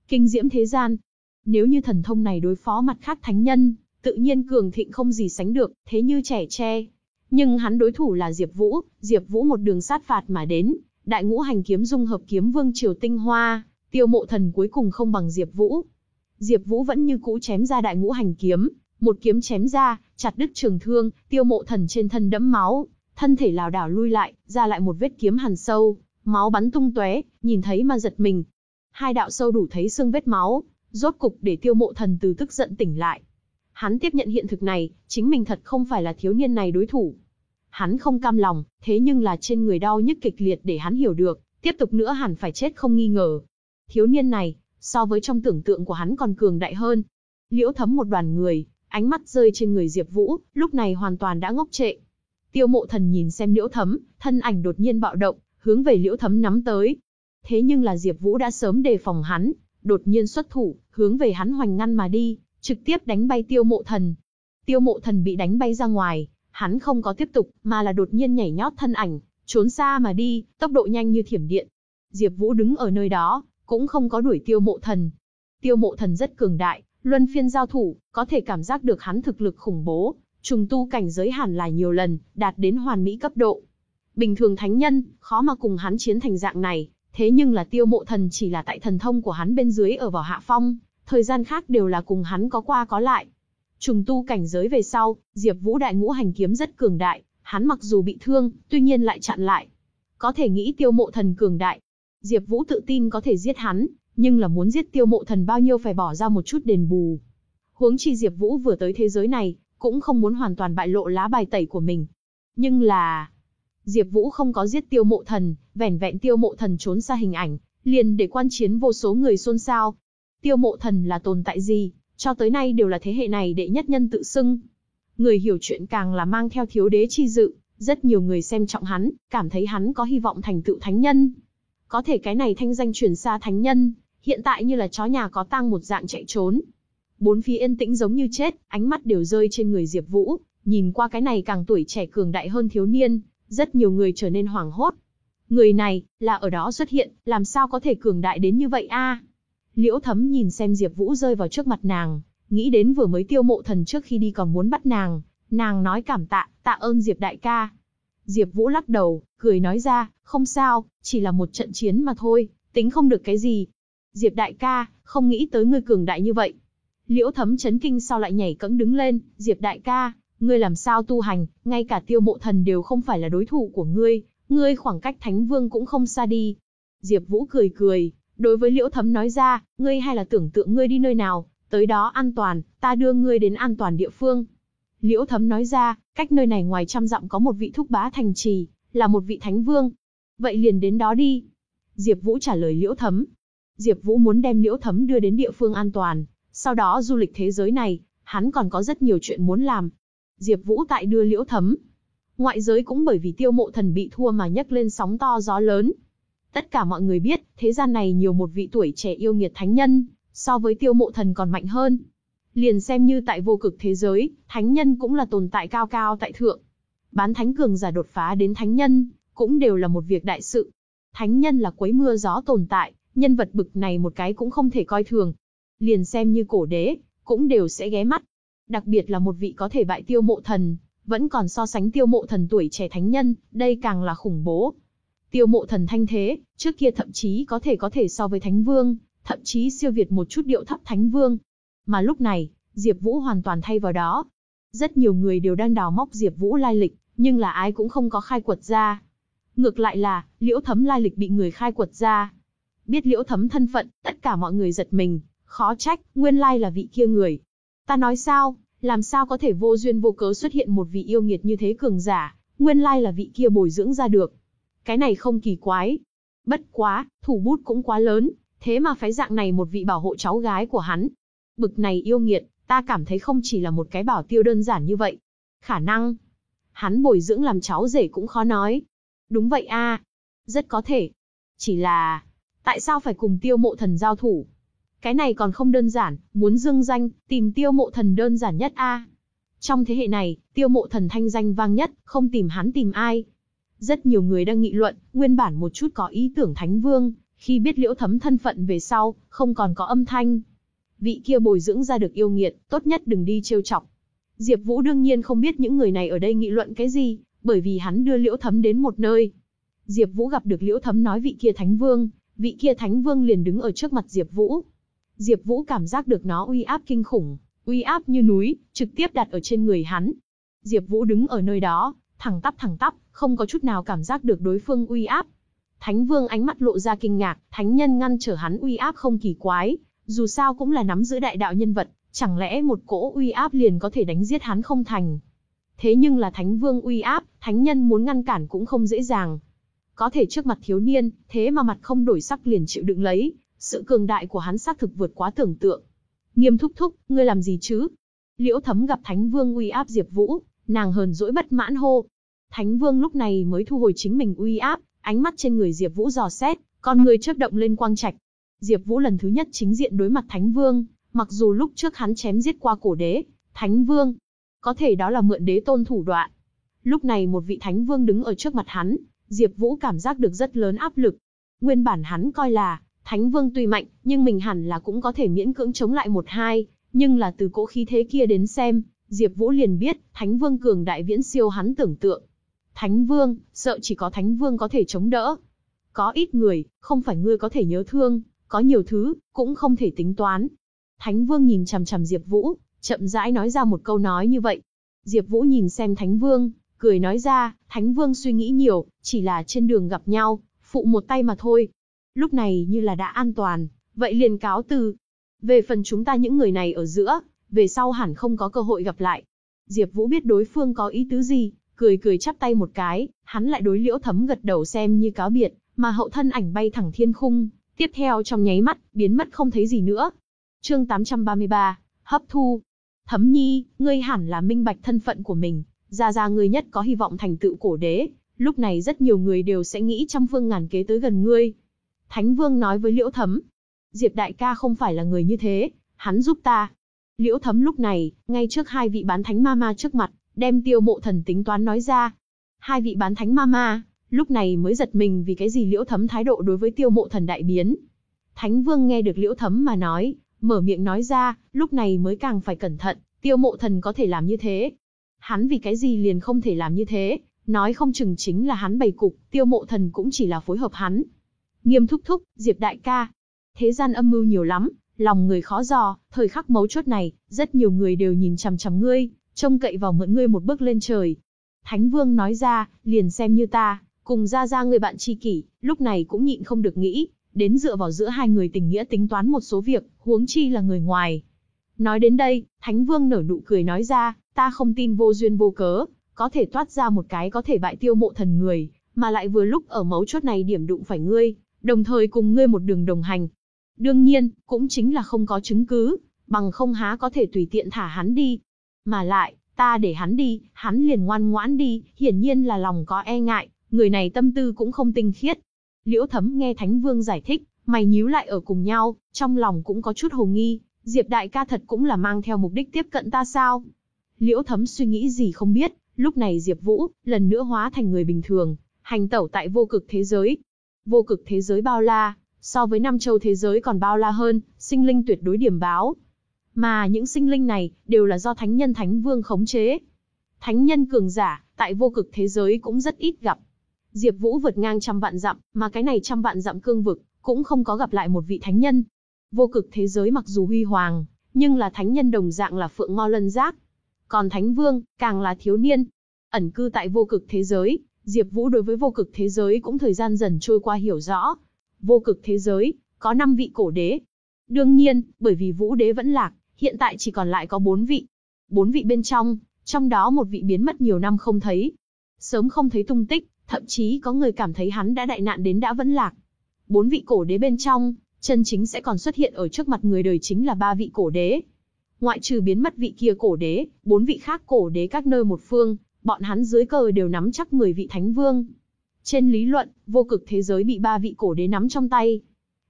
Kinh diễm thế gian. Nếu như thần thông này đối phó mặt khác thánh nhân, tự nhiên cường thịnh không gì sánh được, thế như trẻ tre. Nhưng hắn đối thủ là Diệp Vũ, Diệp Vũ một đường sát phạt mà đến, đại ngũ hành kiếm dung hợp kiếm vương triều tinh hoa, tiêu mộ thần cuối cùng không bằng Diệp Vũ. Diệp Vũ vẫn như cũ chém ra đại ngũ hành kiếm, một kiếm chém ra, chặt đứt trường thương, tiêu mộ thần trên thân đẫm máu, thân thể lảo đảo lui lại, ra lại một vết kiếm hằn sâu, máu bắn tung tóe, nhìn thấy mà giật mình. Hai đạo sâu đủ thấy xương vết máu, rốt cục để tiêu mộ thần từ tức giận tỉnh lại. Hắn tiếp nhận hiện thực này, chính mình thật không phải là thiếu niên này đối thủ. Hắn không cam lòng, thế nhưng là trên người đau nhức kịch liệt để hắn hiểu được, tiếp tục nữa hẳn phải chết không nghi ngờ. Thiếu niên này, so với trong tưởng tượng của hắn còn cường đại hơn. Liễu thấm một đoàn người, ánh mắt rơi trên người Diệp Vũ, lúc này hoàn toàn đã ngốc trệ. Tiêu mộ thần nhìn xem liễu thấm, thân ảnh đột nhiên bạo động, hướng về liễu thấm nắm tới. Thế nhưng là Diệp Vũ đã sớm đề phòng hắn, đột nhiên xuất thủ, hướng về hắn hoành ngăn mà đi trực tiếp đánh bay tiêu mộ thần. Tiêu mộ thần bị đánh bay ra ngoài, hắn không có tiếp tục, mà là đột nhiên nhảy nhót thân ảnh, trốn xa mà đi, tốc độ nhanh như thiểm điện. Diệp Vũ đứng ở nơi đó, cũng không có đuổi tiêu mộ thần. Tiêu mộ thần rất cường đại, luân phiên giao thủ, có thể cảm giác được hắn thực lực khủng bố, trùng tu cảnh giới hẳn là nhiều lần, đạt đến hoàn mỹ cấp độ. Bình thường thánh nhân, khó mà cùng hắn chiến thành dạng này, thế nhưng là tiêu mộ thần chỉ là tại thần thông của hắn bên dưới ở vào hạ phong, thời gian khác đều là cùng hắn có qua có lại. Trùng tu cảnh giới về sau, Diệp Vũ đại ngũ hành kiếm rất cường đại, hắn mặc dù bị thương, tuy nhiên lại chặn lại. Có thể nghĩ tiêu mộ thần cường đại. Diệp Vũ tự tin có thể giết hắn, nhưng là muốn giết tiêu mộ thần bao nhiêu phải bỏ ra một chút đền bù. Huống chi Diệp Vũ vừa tới thế giới này, cũng không muốn hoàn toàn bại lộ lá bài tẩy của mình. Nhưng là... Diệp Vũ không có giết tiêu mộ thần, vẻn vẹn tiêu mộ thần trốn xa hình ảnh, liền để quan chiến vô số người xôn xao. Tiêu mộ thần là tồn tại gì, cho tới nay đều là thế hệ này đệ nhất nhân tự xưng. Người hiểu chuyện càng là mang theo thiếu đế chi dự, rất nhiều người xem trọng hắn, cảm thấy hắn có hy vọng thành tựu thánh nhân. Có thể cái này thanh danh truyền xa thánh nhân, hiện tại như là chó nhà có tang một dạng chạy trốn. Bốn phía yên tĩnh giống như chết, ánh mắt đều rơi trên người Diệp Vũ, nhìn qua cái này càng tuổi trẻ cường đại hơn thiếu niên, rất nhiều người trở nên hoảng hốt. Người này, là ở đó xuất hiện, làm sao có thể cường đại đến như vậy a? Liễu Thấm nhìn xem Diệp Vũ rơi vào trước mặt nàng, nghĩ đến vừa mới tiêu mộ thần trước khi đi còn muốn bắt nàng, nàng nói cảm tạ, tạ ơn Diệp đại ca. Diệp Vũ lắc đầu, cười nói ra, không sao, chỉ là một trận chiến mà thôi, tính không được cái gì. Diệp đại ca, không nghĩ tới ngươi cường đại như vậy. Liễu Thấm chấn kinh sau lại nhảy cẫng đứng lên, Diệp đại ca, ngươi làm sao tu hành, ngay cả tiêu mộ thần đều không phải là đối thủ của ngươi, ngươi khoảng cách Thánh Vương cũng không xa đi. Diệp Vũ cười cười, Đối với Liễu Thấm nói ra, ngươi hay là tưởng tượng ngươi đi nơi nào, tới đó an toàn, ta đưa ngươi đến an toàn địa phương. Liễu Thấm nói ra, cách nơi này ngoài trăm dặm có một vị thúc bá thành trì, là một vị thánh vương. Vậy liền đến đó đi. Diệp Vũ trả lời Liễu Thấm. Diệp Vũ muốn đem Liễu Thấm đưa đến địa phương an toàn, sau đó du lịch thế giới này, hắn còn có rất nhiều chuyện muốn làm. Diệp Vũ tại đưa Liễu Thấm. Ngoại giới cũng bởi vì Tiêu Mộ Thần bị thua mà nhấc lên sóng to gió lớn, Tất cả mọi người biết, thế gian này nhiều một vị tuổi trẻ yêu nghiệt thánh nhân, so với tiêu mộ thần còn mạnh hơn. Liền xem như tại vô cực thế giới, thánh nhân cũng là tồn tại cao cao tại thượng. Bán thánh cường giả đột phá đến thánh nhân, cũng đều là một việc đại sự. Thánh nhân là quấy mưa gió tồn tại, nhân vật bực này một cái cũng không thể coi thường. Liền xem như cổ đế, cũng đều sẽ ghé mắt. Đặc biệt là một vị có thể bại tiêu mộ thần, vẫn còn so sánh tiêu mộ thần tuổi trẻ thánh nhân, đây càng là khủng bố. Tiêu mộ thần thanh thế, trước kia thậm chí có thể có thể so với thánh vương, thậm chí siêu việt một chút điệu thấp thánh vương. Mà lúc này, Diệp Vũ hoàn toàn thay vào đó. Rất nhiều người đều đang đào móc Diệp Vũ lai lịch, nhưng là ai cũng không có khai quật ra. Ngược lại là, Liễu Thấm lai lịch bị người khai quật ra. Biết Liễu Thấm thân phận, tất cả mọi người giật mình, khó trách, nguyên lai là vị kia người. Ta nói sao, làm sao có thể vô duyên vô cớ xuất hiện một vị yêu nghiệt như thế cường giả, nguyên lai là vị kia bồi dưỡng ra được. Cái này không kỳ quái. Bất quá, thủ bút cũng quá lớn, thế mà phái dạng này một vị bảo hộ cháu gái của hắn. Bực này yêu nghiệt, ta cảm thấy không chỉ là một cái bảo tiêu đơn giản như vậy. Khả năng, hắn bồi dưỡng làm cháu rể cũng khó nói. Đúng vậy a, rất có thể. Chỉ là, tại sao phải cùng tiêu mộ thần giao thủ? Cái này còn không đơn giản, muốn dương danh, tìm tiêu mộ thần đơn giản nhất a. Trong thế hệ này, tiêu mộ thần thanh danh vang nhất, không tìm hắn tìm ai. Rất nhiều người đang nghị luận, nguyên bản một chút có ý tưởng thánh vương, khi biết liễu thấm thân phận về sau, không còn có âm thanh. Vị kia bồi dưỡng ra được yêu nghiệt, tốt nhất đừng đi trêu chọc. Diệp Vũ đương nhiên không biết những người này ở đây nghị luận cái gì, bởi vì hắn đưa liễu thấm đến một nơi. Diệp Vũ gặp được liễu thấm nói vị kia thánh vương, vị kia thánh vương liền đứng ở trước mặt Diệp Vũ. Diệp Vũ cảm giác được nó uy áp kinh khủng, uy áp như núi, trực tiếp đặt ở trên người hắn. Diệp Vũ đứng ở nơi đó, thẳng tắp thẳng tắp, không có chút nào cảm giác được đối phương uy áp. Thánh Vương ánh mắt lộ ra kinh ngạc, thánh nhân ngăn trở hắn uy áp không kỳ quái, dù sao cũng là nắm giữ đại đạo nhân vật, chẳng lẽ một cỗ uy áp liền có thể đánh giết hắn không thành. Thế nhưng là Thánh Vương uy áp, thánh nhân muốn ngăn cản cũng không dễ dàng. Có thể trước mặt thiếu niên, thế mà mặt không đổi sắc liền chịu đựng lấy, sự cường đại của hắn xác thực vượt quá tưởng tượng. Nghiêm thúc thúc, ngươi làm gì chứ? Liễu Thấm gặp Thánh Vương uy áp Diệp Vũ, nàng hờn dỗi bất mãn hô. Thánh Vương lúc này mới thu hồi chính mình uy áp, ánh mắt trên người Diệp Vũ dò xét, con người chớp động lên quang trạch. Diệp Vũ lần thứ nhất chính diện đối mặt Thánh Vương, mặc dù lúc trước hắn chém giết qua cổ đế, Thánh Vương, có thể đó là mượn đế tôn thủ đoạn. Lúc này một vị Thánh Vương đứng ở trước mặt hắn, Diệp Vũ cảm giác được rất lớn áp lực. Nguyên bản hắn coi là Thánh Vương tuy mạnh, nhưng mình hẳn là cũng có thể miễn cưỡng chống lại một hai, nhưng là từ cỗ khí thế kia đến xem, Diệp Vũ liền biết, Thánh Vương cường đại viễn siêu hắn tưởng tượng. Thánh Vương, sợ chỉ có Thánh Vương có thể chống đỡ. Có ít người, không phải ngươi có thể nhớ thương, có nhiều thứ, cũng không thể tính toán. Thánh Vương nhìn chằm chằm Diệp Vũ, chậm rãi nói ra một câu nói như vậy. Diệp Vũ nhìn xem Thánh Vương, cười nói ra, Thánh Vương suy nghĩ nhiều, chỉ là trên đường gặp nhau, phụ một tay mà thôi. Lúc này như là đã an toàn, vậy liền cáo từ. Về phần chúng ta những người này ở giữa, về sau hẳn không có cơ hội gặp lại. Diệp Vũ biết đối phương có ý tứ gì, cười cười chắp tay một cái, hắn lại đối Liễu Thấm gật đầu xem như cáo biệt, mà hậu thân ảnh bay thẳng thiên khung, tiếp theo trong nháy mắt, biến mất không thấy gì nữa. Chương 833, hấp thu. Thấm Nhi, ngươi hẳn là minh bạch thân phận của mình, ra ra ngươi nhất có hy vọng thành tựu cổ đế, lúc này rất nhiều người đều sẽ nghĩ trăm phương ngàn kế tới gần ngươi. Thánh Vương nói với Liễu Thấm, Diệp đại ca không phải là người như thế, hắn giúp ta. Liễu Thấm lúc này, ngay trước hai vị bán thánh ma ma trước mặt, đem tiêu mộ thần tính toán nói ra. Hai vị bán thánh ma ma, lúc này mới giật mình vì cái gì liễu thấm thái độ đối với tiêu mộ thần đại biến. Thánh vương nghe được liễu thấm mà nói, mở miệng nói ra, lúc này mới càng phải cẩn thận, tiêu mộ thần có thể làm như thế. Hắn vì cái gì liền không thể làm như thế, nói không chừng chính là hắn bày cục, tiêu mộ thần cũng chỉ là phối hợp hắn. Nghiêm thúc thúc, Diệp đại ca. Thế gian âm mưu nhiều lắm, lòng người khó dò, thời khắc mấu chốt này, rất nhiều người đều nhìn chằm chằm ngươi, trông cậy vào mượn ngươi một bước lên trời. Thánh Vương nói ra, liền xem như ta, cùng ra ra người bạn tri kỷ, lúc này cũng nhịn không được nghĩ, đến dựa vào giữa hai người tình nghĩa tính toán một số việc, huống chi là người ngoài. Nói đến đây, Thánh Vương nở nụ cười nói ra, ta không tin vô duyên vô cớ, có thể toát ra một cái có thể bại tiêu mộ thần người, mà lại vừa lúc ở mấu chốt này điểm đụng phải ngươi, đồng thời cùng ngươi một đường đồng hành. Đương nhiên, cũng chính là không có chứng cứ, bằng không há có thể tùy tiện thả hắn đi. Mà lại, ta để hắn đi, hắn liền ngoan ngoãn đi, hiển nhiên là lòng có e ngại, người này tâm tư cũng không tinh khiết. Liễu Thấm nghe Thánh Vương giải thích, mày nhíu lại ở cùng nhau, trong lòng cũng có chút hồ nghi, Diệp đại ca thật cũng là mang theo mục đích tiếp cận ta sao? Liễu Thấm suy nghĩ gì không biết, lúc này Diệp Vũ lần nữa hóa thành người bình thường, hành tẩu tại vô cực thế giới. Vô cực thế giới bao la, so với năm châu thế giới còn bao la hơn, sinh linh tuyệt đối điểm báo. Mà những sinh linh này, đều là do thánh nhân thánh vương khống chế. Thánh nhân cường giả, tại vô cực thế giới cũng rất ít gặp. Diệp Vũ vượt ngang trăm vạn dặm, mà cái này trăm vạn dặm cương vực, cũng không có gặp lại một vị thánh nhân. Vô cực thế giới mặc dù huy hoàng, nhưng là thánh nhân đồng dạng là phượng ngo lân giác. Còn thánh vương, càng là thiếu niên. Ẩn cư tại vô cực thế giới, Diệp Vũ đối với vô cực thế giới cũng thời gian dần trôi qua hiểu rõ. Vô cực thế giới, có 5 vị cổ đế. Đương nhiên, bởi vì Vũ đế vẫn lạc, hiện tại chỉ còn lại có 4 vị. 4 vị bên trong, trong đó một vị biến mất nhiều năm không thấy. Sớm không thấy tung tích, thậm chí có người cảm thấy hắn đã đại nạn đến đã vẫn lạc. Bốn vị cổ đế bên trong, chân chính sẽ còn xuất hiện ở trước mặt người đời chính là ba vị cổ đế. Ngoại trừ biến mất vị kia cổ đế, bốn vị khác cổ đế các nơi một phương, bọn hắn dưới cờ đều nắm chắc 10 vị thánh vương. Trên lý luận, vô cực thế giới bị ba vị cổ đế nắm trong tay.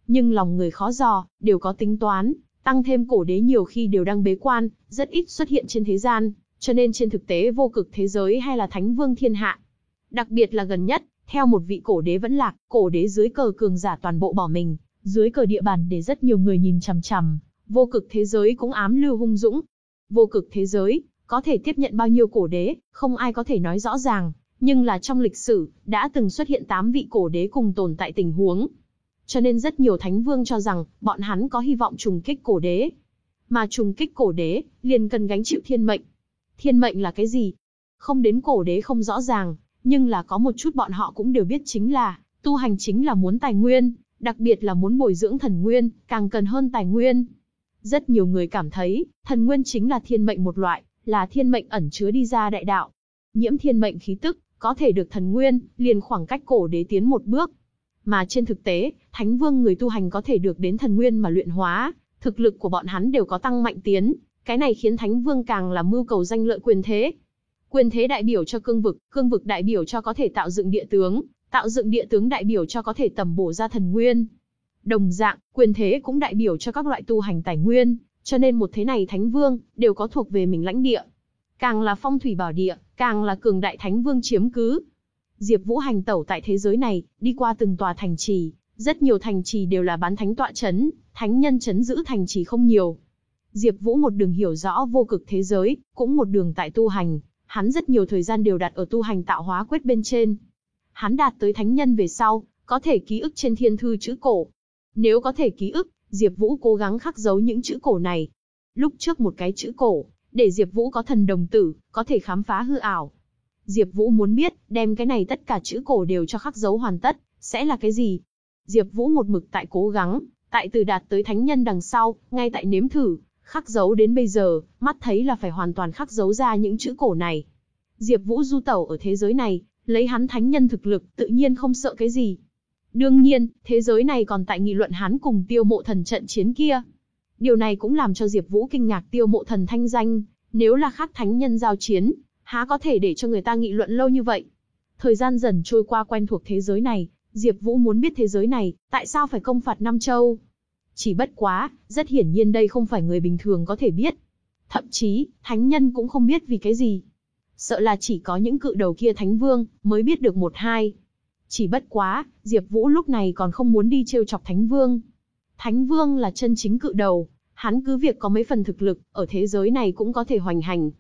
Nhưng lòng người khó dò, đều có tính toán, tăng thêm cổ đế nhiều khi đều đang bế quan, rất ít xuất hiện trên thế gian, cho nên trên thực tế vô cực thế giới hay là thánh vương thiên hạ. Đặc biệt là gần nhất, theo một vị cổ đế vẫn lạc, cổ đế dưới cờ cường giả toàn bộ bỏ mình, dưới cờ địa bàn để rất nhiều người nhìn chằm chằm, vô cực thế giới cũng ám lưu hung dũng. Vô cực thế giới, có thể tiếp nhận bao nhiêu cổ đế, không ai có thể nói rõ ràng, nhưng là trong lịch sử, đã từng xuất hiện 8 vị cổ đế cùng tồn tại tình huống. Cho nên rất nhiều thánh vương cho rằng, bọn hắn có hy vọng trùng kích cổ đế. Mà trùng kích cổ đế, liền cần gánh chịu thiên mệnh. Thiên mệnh là cái gì? Không đến cổ đế không rõ ràng, nhưng là có một chút bọn họ cũng đều biết chính là, tu hành chính là muốn tài nguyên, đặc biệt là muốn bồi dưỡng thần nguyên, càng cần hơn tài nguyên. Rất nhiều người cảm thấy, thần nguyên chính là thiên mệnh một loại, là thiên mệnh ẩn chứa đi ra đại đạo. Nhiễm thiên mệnh khí tức, có thể được thần nguyên, liền khoảng cách cổ đế tiến một bước. Mà trên thực tế, thánh vương người tu hành có thể được đến thần nguyên mà luyện hóa, thực lực của bọn hắn đều có tăng mạnh tiến, cái này khiến thánh vương càng là mưu cầu danh lợi quyền thế. Quyền thế đại biểu cho cương vực, cương vực đại biểu cho có thể tạo dựng địa tướng, tạo dựng địa tướng đại biểu cho có thể tầm bổ ra thần nguyên. Đồng dạng, quyền thế cũng đại biểu cho các loại tu hành tài nguyên, cho nên một thế này thánh vương, đều có thuộc về mình lãnh địa. Càng là phong thủy bảo địa, càng là cường đại thánh vương chiếm cứ. Diệp Vũ hành tẩu tại thế giới này, đi qua từng tòa thành trì, rất nhiều thành trì đều là bán thánh tọa chấn, thánh nhân chấn giữ thành trì không nhiều. Diệp Vũ một đường hiểu rõ vô cực thế giới, cũng một đường tại tu hành, hắn rất nhiều thời gian đều đặt ở tu hành tạo hóa quyết bên trên. Hắn đạt tới thánh nhân về sau, có thể ký ức trên thiên thư chữ cổ. Nếu có thể ký ức, Diệp Vũ cố gắng khắc dấu những chữ cổ này. Lúc trước một cái chữ cổ, để Diệp Vũ có thần đồng tử, có thể khám phá hư ảo. Diệp Vũ muốn biết, đem cái này tất cả chữ cổ đều cho khắc dấu hoàn tất, sẽ là cái gì? Diệp Vũ một mực tại cố gắng, tại từ đạt tới thánh nhân đằng sau, ngay tại nếm thử, khắc dấu đến bây giờ, mắt thấy là phải hoàn toàn khắc dấu ra những chữ cổ này. Diệp Vũ du tẩu ở thế giới này, lấy hắn thánh nhân thực lực, tự nhiên không sợ cái gì. Đương nhiên, thế giới này còn tại nghị luận hắn cùng Tiêu Mộ Thần trận chiến kia. Điều này cũng làm cho Diệp Vũ kinh ngạc Tiêu Mộ Thần thanh danh, nếu là khác thánh nhân giao chiến, há có thể để cho người ta nghị luận lâu như vậy. Thời gian dần trôi qua quen thuộc thế giới này, Diệp Vũ muốn biết thế giới này, tại sao phải công phạt Nam Châu? Chỉ bất quá, rất hiển nhiên đây không phải người bình thường có thể biết. Thậm chí, thánh nhân cũng không biết vì cái gì. Sợ là chỉ có những cự đầu kia thánh vương, mới biết được một hai. Chỉ bất quá, Diệp Vũ lúc này còn không muốn đi trêu chọc thánh vương. Thánh vương là chân chính cự đầu, hắn cứ việc có mấy phần thực lực, ở thế giới này cũng có thể hoành hành.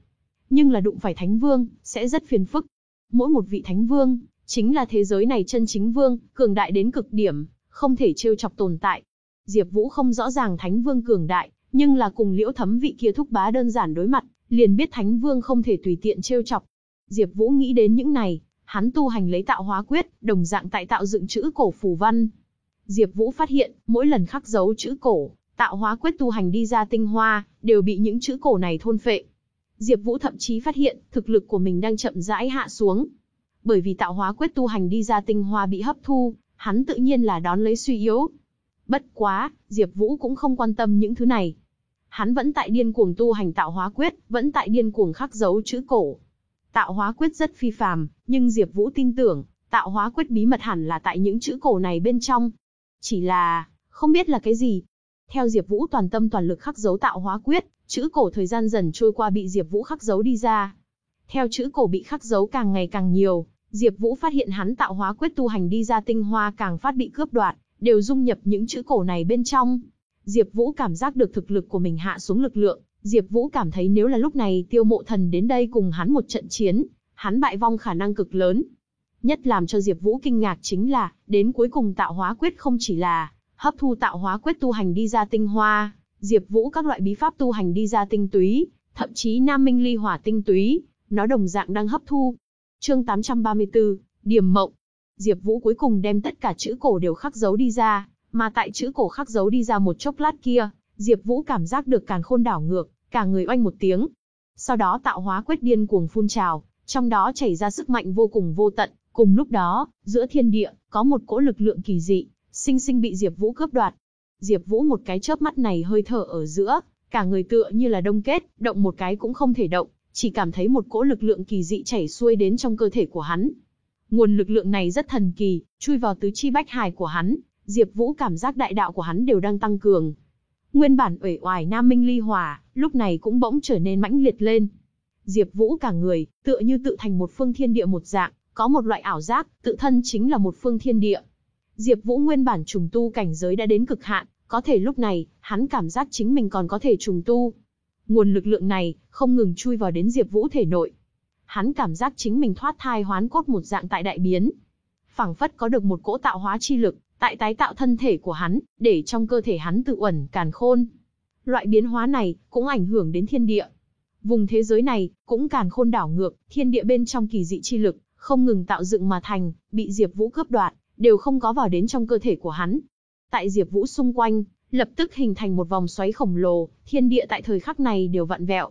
Nhưng là đụng phải thánh vương, sẽ rất phiền phức. Mỗi một vị thánh vương, chính là thế giới này chân chính vương, cường đại đến cực điểm, không thể trêu chọc tồn tại. Diệp Vũ không rõ ràng Thánh Vương cường đại, nhưng là cùng Liễu Thấm vị kia thúc bá đơn giản đối mặt, liền biết Thánh Vương không thể tùy tiện trêu chọc. Diệp Vũ nghĩ đến những này, hắn tu hành lấy tạo hóa quyết, đồng dạng tại tạo dựng chữ cổ phù văn. Diệp Vũ phát hiện, mỗi lần khắc dấu chữ cổ, tạo hóa quyết tu hành đi ra tinh hoa, đều bị những chữ cổ này thôn phệ. Diệp Vũ thậm chí phát hiện, thực lực của mình đang chậm rãi hạ xuống. Bởi vì tạo hóa quyết tu hành đi ra tinh hoa bị hấp thu, hắn tự nhiên là đón lấy suy yếu. Bất quá, Diệp Vũ cũng không quan tâm những thứ này. Hắn vẫn tại điên cuồng tu hành tạo hóa quyết, vẫn tại điên cuồng khắc dấu chữ cổ. Tạo hóa quyết rất phi phàm, nhưng Diệp Vũ tin tưởng, tạo hóa quyết bí mật hẳn là tại những chữ cổ này bên trong. Chỉ là, không biết là cái gì. Theo Diệp Vũ toàn tâm toàn lực khắc dấu tạo hóa quyết, chữ cổ thời gian dần trôi qua bị Diệp Vũ khắc dấu đi ra. Theo chữ cổ bị khắc dấu càng ngày càng nhiều, Diệp Vũ phát hiện hắn tạo hóa quyết tu hành đi ra tinh hoa càng phát bị cướp đoạt, đều dung nhập những chữ cổ này bên trong. Diệp Vũ cảm giác được thực lực của mình hạ xuống lực lượng, Diệp Vũ cảm thấy nếu là lúc này Tiêu Mộ Thần đến đây cùng hắn một trận chiến, hắn bại vong khả năng cực lớn. Nhất làm cho Diệp Vũ kinh ngạc chính là, đến cuối cùng tạo hóa quyết không chỉ là hấp thu tạo hóa quyết tu hành đi ra tinh hoa, Diệp Vũ các loại bí pháp tu hành đi ra tinh túy, thậm chí Nam Minh Ly Hỏa tinh túy, nó đồng dạng đang hấp thu. Chương 834, Điểm Mộng. Diệp Vũ cuối cùng đem tất cả chữ cổ đều khắc dấu đi ra, mà tại chữ cổ khắc dấu đi ra một chốc lát kia, Diệp Vũ cảm giác được càn khôn đảo ngược, cả người oanh một tiếng. Sau đó tạo hóa quyết điên cuồng phun trào, trong đó chảy ra sức mạnh vô cùng vô tận, cùng lúc đó, giữa thiên địa có một cỗ lực lượng kỳ dị, sinh sinh bị Diệp Vũ cướp đoạt. Diệp Vũ một cái chớp mắt này hơi thở ở giữa, cả người tựa như là đông kết, động một cái cũng không thể động, chỉ cảm thấy một cỗ lực lượng kỳ dị chảy xuôi đến trong cơ thể của hắn. Nguồn lực lượng này rất thần kỳ, chui vào tứ chi bách hài của hắn, Diệp Vũ cảm giác đại đạo của hắn đều đang tăng cường. Nguyên bản uể oải Nam Minh Ly hòa, lúc này cũng bỗng trở nên mãnh liệt lên. Diệp Vũ cả người, tựa như tự thành một phương thiên địa một dạng, có một loại ảo giác, tự thân chính là một phương thiên địa. Diệp Vũ nguyên bản trùng tu cảnh giới đã đến cực hạn, có thể lúc này, hắn cảm giác chính mình còn có thể trùng tu. Nguồn lực lượng này, không ngừng chui vào đến Diệp Vũ thể nội. Hắn cảm giác chính mình thoát thai hoán cốt một dạng tại đại biến. Phảng phất có được một cỗ tạo hóa chi lực, tại tái tạo thân thể của hắn, để trong cơ thể hắn tự ẩn càn khôn. Loại biến hóa này, cũng ảnh hưởng đến thiên địa. Vùng thế giới này, cũng càn khôn đảo ngược, thiên địa bên trong kỳ dị chi lực, không ngừng tạo dựng mà thành, bị Diệp Vũ cướp đoạt, đều không có vào đến trong cơ thể của hắn. Tại Diệp Vũ xung quanh, lập tức hình thành một vòng xoáy khổng lồ, thiên địa tại thời khắc này đều vặn vẹo.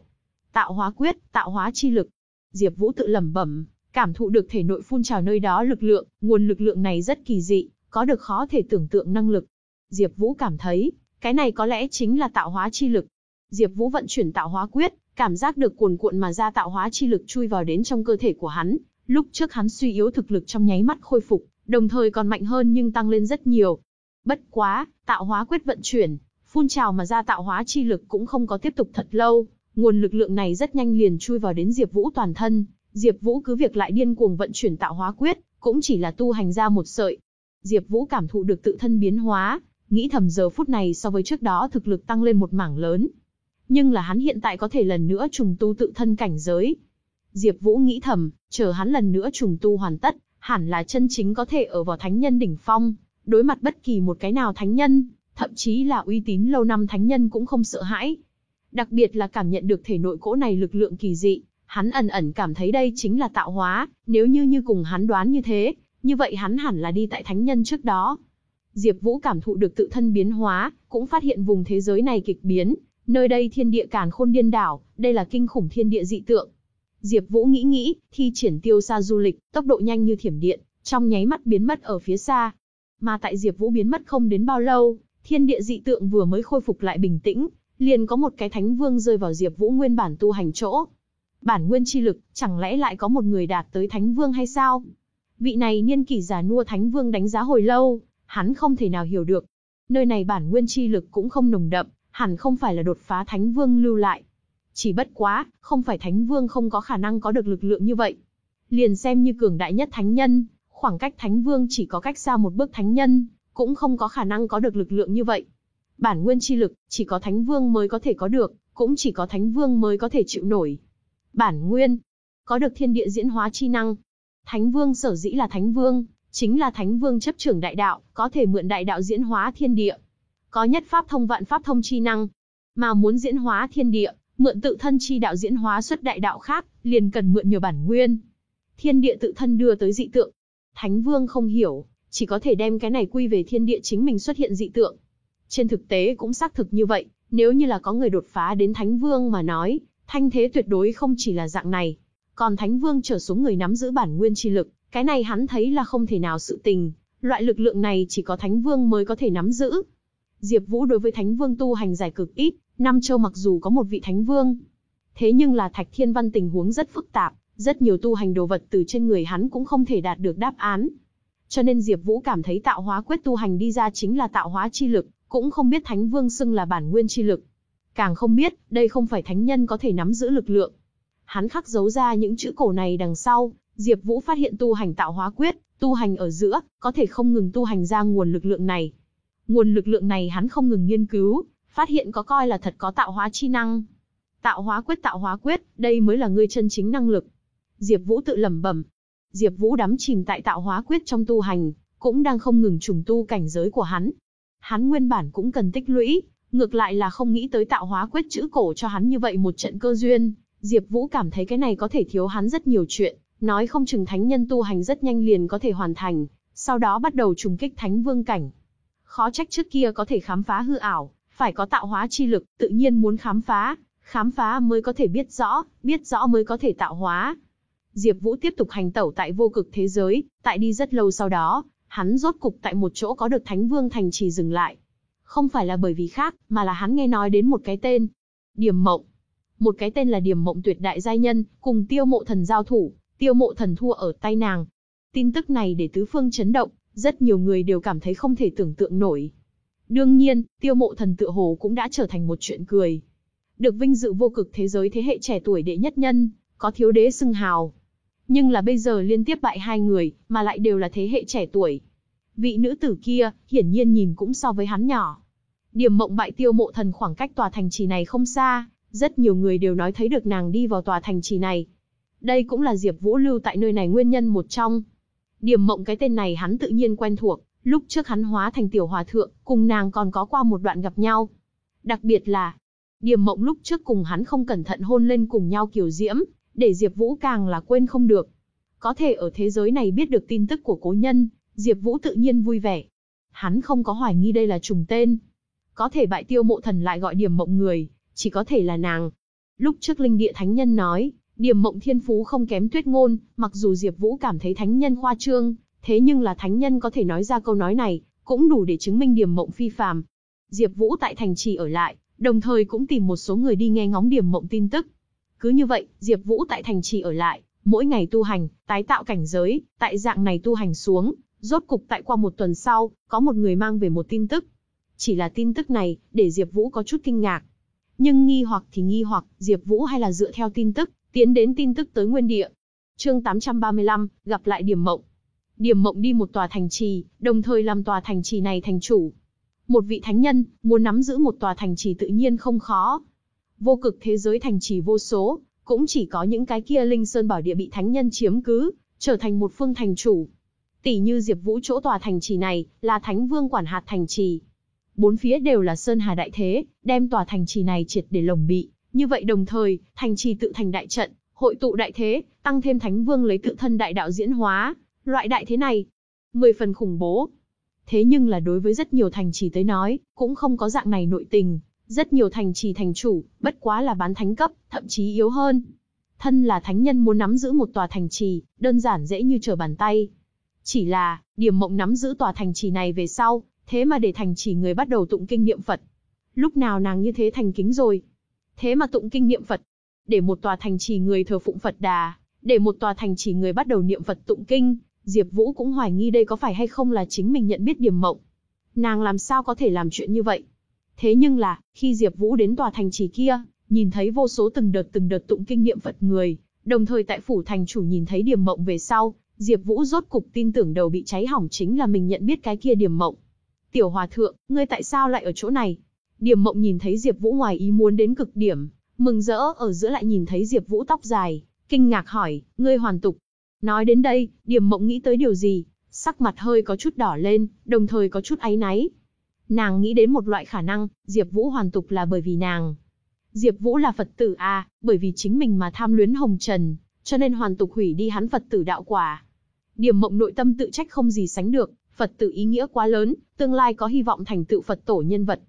Tạo hóa quyết, tạo hóa chi lực. Diệp Vũ tự lẩm bẩm, cảm thụ được thể nội phun trào nơi đó lực lượng, nguồn lực lượng này rất kỳ dị, có được khó thể tưởng tượng năng lực. Diệp Vũ cảm thấy, cái này có lẽ chính là tạo hóa chi lực. Diệp Vũ vận chuyển tạo hóa quyết, cảm giác được cuồn cuộn mà ra tạo hóa chi lực chui vào đến trong cơ thể của hắn, lúc trước hắn suy yếu thực lực trong nháy mắt khôi phục, đồng thời còn mạnh hơn nhưng tăng lên rất nhiều. Bất quá, tạo hóa quyết vận chuyển, phun trào mà ra tạo hóa chi lực cũng không có tiếp tục thật lâu, nguồn lực lượng này rất nhanh liền chui vào đến Diệp Vũ toàn thân, Diệp Vũ cứ việc lại điên cuồng vận chuyển tạo hóa quyết, cũng chỉ là tu hành ra một sợi. Diệp Vũ cảm thụ được tự thân biến hóa, nghĩ thầm giờ phút này so với trước đó thực lực tăng lên một mảng lớn. Nhưng là hắn hiện tại có thể lần nữa trùng tu tự thân cảnh giới. Diệp Vũ nghĩ thầm, chờ hắn lần nữa trùng tu hoàn tất, hẳn là chân chính có thể ở vào thánh nhân đỉnh phong, đối mặt bất kỳ một cái nào thánh nhân, thậm chí là uy tín lâu năm thánh nhân cũng không sợ hãi. Đặc biệt là cảm nhận được thể nội cỗ này lực lượng kỳ dị, hắn ẩn ẩn cảm thấy đây chính là tạo hóa, nếu như như cùng hắn đoán như thế, như vậy hắn hẳn là đi tại thánh nhân trước đó. Diệp Vũ cảm thụ được tự thân biến hóa, cũng phát hiện vùng thế giới này kịch biến, nơi đây thiên địa càn khôn điên đảo, đây là kinh khủng thiên địa dị tượng. Diệp Vũ nghĩ nghĩ, thi triển tiêu xa du lịch, tốc độ nhanh như thiểm điện, trong nháy mắt biến mất ở phía xa. Mà tại Diệp Vũ biến mất không đến bao lâu, thiên địa dị tượng vừa mới khôi phục lại bình tĩnh, liền có một cái thánh vương rơi vào Diệp Vũ nguyên bản tu hành chỗ. Bản nguyên chi lực, chẳng lẽ lại có một người đạt tới thánh vương hay sao? Vị này niên kỷ già nua thánh vương đánh giá hồi lâu, hắn không thể nào hiểu được. Nơi này bản nguyên chi lực cũng không nồng đậm, hẳn không phải là đột phá thánh vương lưu lại. Chỉ bất quá, không phải thánh vương không có khả năng có được lực lượng như vậy. Liền xem như cường đại nhất thánh nhân, khoảng cách thánh vương chỉ có cách xa một bước thánh nhân, cũng không có khả năng có được lực lượng như vậy. Bản nguyên chi lực, chỉ có thánh vương mới có thể có được, cũng chỉ có thánh vương mới có thể chịu nổi. Bản nguyên, có được thiên địa diễn hóa chi năng. Thánh vương sở dĩ là thánh vương, chính là thánh vương chấp trưởng đại đạo, có thể mượn đại đạo diễn hóa thiên địa. Có nhất pháp thông vạn pháp thông chi năng. Mà muốn diễn hóa thiên địa, mượn tự thân chi đạo diễn hóa xuất đại đạo khác, liền cần mượn nhiều bản nguyên. Thiên địa tự thân đưa tới dị tượng. Thánh vương không hiểu, chỉ có thể đem cái này quy về thiên địa chính mình xuất hiện dị tượng. Trên thực tế cũng xác thực như vậy, nếu như là có người đột phá đến thánh vương mà nói, thanh thế tuyệt đối không chỉ là dạng này. Còn thánh vương trở xuống người nắm giữ bản nguyên chi lực, cái này hắn thấy là không thể nào sự tình, loại lực lượng này chỉ có thánh vương mới có thể nắm giữ. Diệp Vũ đối với thánh vương tu hành giải cực ít, Nam Châu mặc dù có một vị thánh vương, thế nhưng là Thạch Thiên Văn tình huống rất phức tạp, rất nhiều tu hành đồ vật từ trên người hắn cũng không thể đạt được đáp án. Cho nên Diệp Vũ cảm thấy tạo hóa quyết tu hành đi ra chính là tạo hóa chi lực, cũng không biết Thánh Vương xưng là bản nguyên chi lực. Càng không biết, đây không phải thánh nhân có thể nắm giữ lực lượng. Hắn khắc dấu ra những chữ cổ này đằng sau, Diệp Vũ phát hiện tu hành tạo hóa quyết, tu hành ở giữa, có thể không ngừng tu hành ra nguồn lực lượng này. Nguồn lực lượng này hắn không ngừng nghiên cứu, phát hiện có coi là thật có tạo hóa chi năng. Tạo hóa quyết tạo hóa quyết, đây mới là ngươi chân chính năng lực. Diệp Vũ tự lẩm bẩm. Diệp Vũ đắm chìm tại tạo hóa quyết trong tu hành, cũng đang không ngừng trùng tu cảnh giới của hắn. Hắn nguyên bản cũng cần tích lũy, ngược lại là không nghĩ tới tạo hóa quyết chữ cổ cho hắn như vậy một trận cơ duyên. Diệp Vũ cảm thấy cái này có thể thiếu hắn rất nhiều chuyện, nói không chừng thánh nhân tu hành rất nhanh liền có thể hoàn thành, sau đó bắt đầu trùng kích thánh vương cảnh. Khó trách trước kia có thể khám phá hư ảo, phải có tạo hóa chi lực, tự nhiên muốn khám phá, khám phá mới có thể biết rõ, biết rõ mới có thể tạo hóa. Diệp Vũ tiếp tục hành tẩu tại vô cực thế giới, tại đi rất lâu sau đó, hắn rốt cục tại một chỗ có được Thánh Vương thành trì dừng lại. Không phải là bởi vì khác, mà là hắn nghe nói đến một cái tên. Điểm Mộng. Một cái tên là Điềm Mộng tuyệt đại giai nhân, cùng Tiêu Mộ Thần giao thủ, Tiêu Mộ Thần thua ở tay nàng. Tin tức này để tứ phương chấn động, rất nhiều người đều cảm thấy không thể tưởng tượng nổi. Đương nhiên, Tiêu Mộ Thần tựa hồ cũng đã trở thành một chuyện cười. Được vinh dự vô cực thế giới thế hệ trẻ tuổi đệ nhất nhân, có thiếu đế xưng hào. Nhưng là bây giờ liên tiếp bại hai người, mà lại đều là thế hệ trẻ tuổi. Vị nữ tử kia, hiển nhiên nhìn cũng so với hắn nhỏ. Điểm mộng bại tiêu mộ thần khoảng cách tòa thành trì này không xa, rất nhiều người đều nói thấy được nàng đi vào tòa thành trì này. Đây cũng là Diệp Vũ lưu tại nơi này nguyên nhân một trong. Điểm mộng cái tên này hắn tự nhiên quen thuộc, lúc trước hắn hóa thành tiểu hòa thượng, cùng nàng còn có qua một đoạn gặp nhau. Đặc biệt là, Điểm mộng lúc trước cùng hắn không cẩn thận hôn lên cùng nhau kiểu diễm, để Diệp Vũ càng là quên không được. Có thể ở thế giới này biết được tin tức của cố nhân, Diệp Vũ tự nhiên vui vẻ. Hắn không có hoài nghi đây là trùng tên. Có thể bại tiêu mộ thần lại gọi điểm mộng người, chỉ có thể là nàng. Lúc trước linh địa thánh nhân nói, điểm mộng thiên phú không kém tuyết ngôn, mặc dù Diệp Vũ cảm thấy thánh nhân khoa trương, thế nhưng là thánh nhân có thể nói ra câu nói này, cũng đủ để chứng minh điểm mộng phi phàm. Diệp Vũ tại thành trì ở lại, đồng thời cũng tìm một số người đi nghe ngóng điểm mộng tin tức. Cứ như vậy, Diệp Vũ tại thành trì ở lại, mỗi ngày tu hành, tái tạo cảnh giới, tại dạng này tu hành xuống, rốt cục tại qua một tuần sau, có một người mang về một tin tức. Chỉ là tin tức này, để Diệp Vũ có chút kinh ngạc. Nhưng nghi hoặc thì nghi hoặc, Diệp Vũ hay là dựa theo tin tức, tiến đến tin tức tới nguyên địa. Chương 835, gặp lại Điểm Mộng. Điểm Mộng đi một tòa thành trì, đồng thời làm tòa thành trì này thành chủ. Một vị thánh nhân, muốn nắm giữ một tòa thành trì tự nhiên không khó. Vô cực thế giới thành trì vô số, cũng chỉ có những cái kia linh sơn bảo địa bị thánh nhân chiếm cứ, trở thành một phương thành chủ. Tỷ như Diệp Vũ chỗ tòa thành trì này, là thánh vương quản hạt thành trì. Bốn phía đều là sơn hà đại thế, đem tòa thành trì này triệt để lồng bị, như vậy đồng thời, thành trì tự thành đại trận, hội tụ đại thế, tăng thêm thánh vương lấy tự thân đại đạo diễn hóa, loại đại thế này, mười phần khủng bố. Thế nhưng là đối với rất nhiều thành trì tới nói, cũng không có dạng này nội tình, rất nhiều thành trì thành chủ, bất quá là bán thánh cấp, thậm chí yếu hơn. Thân là thánh nhân muốn nắm giữ một tòa thành trì, đơn giản dễ như trở bàn tay. Chỉ là, điểm mộng nắm giữ tòa thành trì này về sau, thế mà để thành trì người bắt đầu tụng kinh niệm Phật. Lúc nào nàng như thế thành kính rồi? Thế mà tụng kinh niệm Phật. Để một tòa thành trì người thờ phụng Phật đà, để một tòa thành trì người bắt đầu niệm Phật tụng kinh, Diệp Vũ cũng hoài nghi đây có phải hay không là chính mình nhận biết điểm mộng. Nàng làm sao có thể làm chuyện như vậy? Thế nhưng là, khi Diệp Vũ đến tòa thành trì kia, nhìn thấy vô số từng đợt từng đợt tụng kinh niệm Phật người, đồng thời tại phủ thành chủ nhìn thấy điểm mộng về sau, Diệp Vũ rốt cục tin tưởng đầu bị cháy hỏng chính là mình nhận biết cái kia điểm mộng. Tiểu hòa thượng, ngươi tại sao lại ở chỗ này? Điểm mộng nhìn thấy Diệp Vũ ngoài ý muốn đến cực điểm, mừng rỡ ở giữa lại nhìn thấy Diệp Vũ tóc dài, kinh ngạc hỏi, ngươi hoàn tục. Nói đến đây, điểm mộng nghĩ tới điều gì, sắc mặt hơi có chút đỏ lên, đồng thời có chút áy náy. Nàng nghĩ đến một loại khả năng, Diệp Vũ hoàn tục là bởi vì nàng. Diệp Vũ là Phật tử à, bởi vì chính mình mà tham luyến hồng trần, cho nên hoàn tục hủy đi hắn Phật tử đạo quả. Điểm mộng nội tâm tự trách không gì sánh được, Phật tử ý nghĩa quá lớn, tương lai có hy vọng thành tựu Phật tổ nhân vật.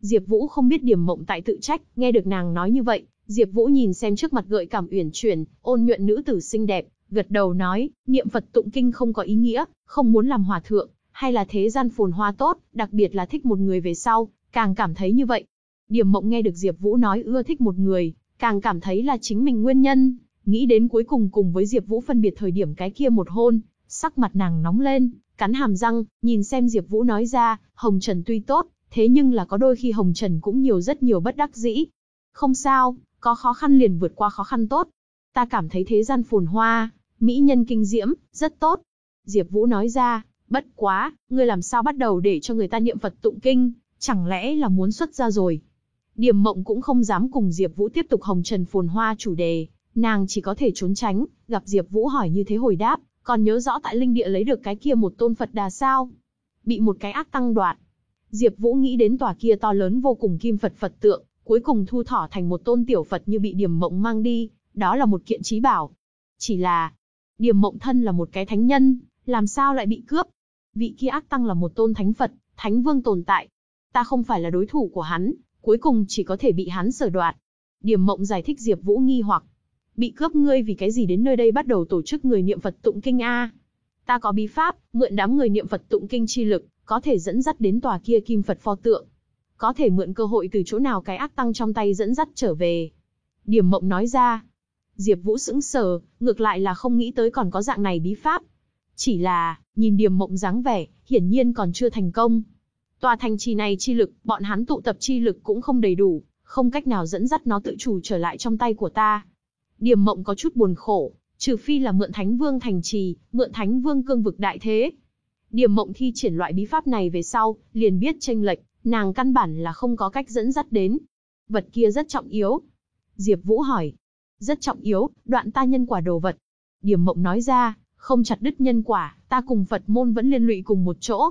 Diệp Vũ không biết điểm mộng tại tự trách, nghe được nàng nói như vậy, Diệp Vũ nhìn xem trước mặt gợi cảm uyển chuyển, ôn nhuận nữ tử xinh đẹp, gật đầu nói, niệm Phật tụng kinh không có ý nghĩa, không muốn làm hòa thượng, hay là thế gian phồn hoa tốt, đặc biệt là thích một người về sau, càng cảm thấy như vậy. Điểm mộng nghe được Diệp Vũ nói ưa thích một người, càng cảm thấy là chính mình nguyên nhân, nghĩ đến cuối cùng cùng với Diệp Vũ phân biệt thời điểm cái kia một hôn, sắc mặt nàng nóng lên, cắn hàm răng, nhìn xem Diệp Vũ nói ra, Hồng Trần tuy tốt, thế nhưng là có đôi khi Hồng Trần cũng nhiều rất nhiều bất đắc dĩ. Không sao, có khó khăn liền vượt qua khó khăn tốt. Ta cảm thấy thế gian phồn hoa, Mỹ nhân kinh diễm, rất tốt. Diệp Vũ nói ra, bất quá, ngươi làm sao bắt đầu để cho người ta niệm Phật tụng kinh, chẳng lẽ là muốn xuất gia rồi. Điềm mộng cũng không dám cùng Diệp Vũ tiếp tục hồng trần phồn hoa chủ đề, nàng chỉ có thể trốn tránh, gặp Diệp Vũ hỏi như thế hồi đáp, còn nhớ rõ tại linh địa lấy được cái kia một tôn Phật đà sao? Bị một cái ác tăng đoạt. Diệp Vũ nghĩ đến tòa kia to lớn vô cùng kim Phật Phật tượng, cuối cùng thu thỏ thành một tôn tiểu Phật như bị Điềm Mộng mang đi, đó là một kiện trí bảo. Chỉ là, Điềm Mộng thân là một cái thánh nhân, làm sao lại bị cướp? Vị kia ác tăng là một tôn thánh Phật, thánh vương tồn tại. Ta không phải là đối thủ của hắn, cuối cùng chỉ có thể bị hắn sở đoạt. Điềm Mộng giải thích Diệp Vũ nghi hoặc, bị cướp ngươi vì cái gì đến nơi đây bắt đầu tổ chức người niệm Phật tụng kinh a? Ta có bí pháp, mượn đám người niệm Phật tụng kinh chi lực, có thể dẫn dắt đến tòa kia kim Phật pho tượng. Có thể mượn cơ hội từ chỗ nào cái ác tăng trong tay dẫn dắt trở về. Điểm mộng nói ra. Diệp Vũ sững sờ, ngược lại là không nghĩ tới còn có dạng này bí pháp. Chỉ là, nhìn điểm mộng dáng vẻ, hiển nhiên còn chưa thành công. Tòa thành trì này chi lực, bọn hắn tụ tập chi lực cũng không đầy đủ, không cách nào dẫn dắt nó tự chủ trở lại trong tay của ta. Điềm mộng có chút buồn khổ, trừ phi là mượn Thánh Vương thành trì, mượn Thánh Vương cương vực đại thế. Điềm mộng thi triển loại bí pháp này về sau, liền biết tranh lệch, nàng căn bản là không có cách dẫn dắt đến. Vật kia rất trọng yếu. Diệp Vũ hỏi. Rất trọng yếu, đoạn ta nhân quả đồ vật. Điềm mộng nói ra, không chặt đứt nhân quả, ta cùng Phật môn vẫn liên lụy cùng một chỗ.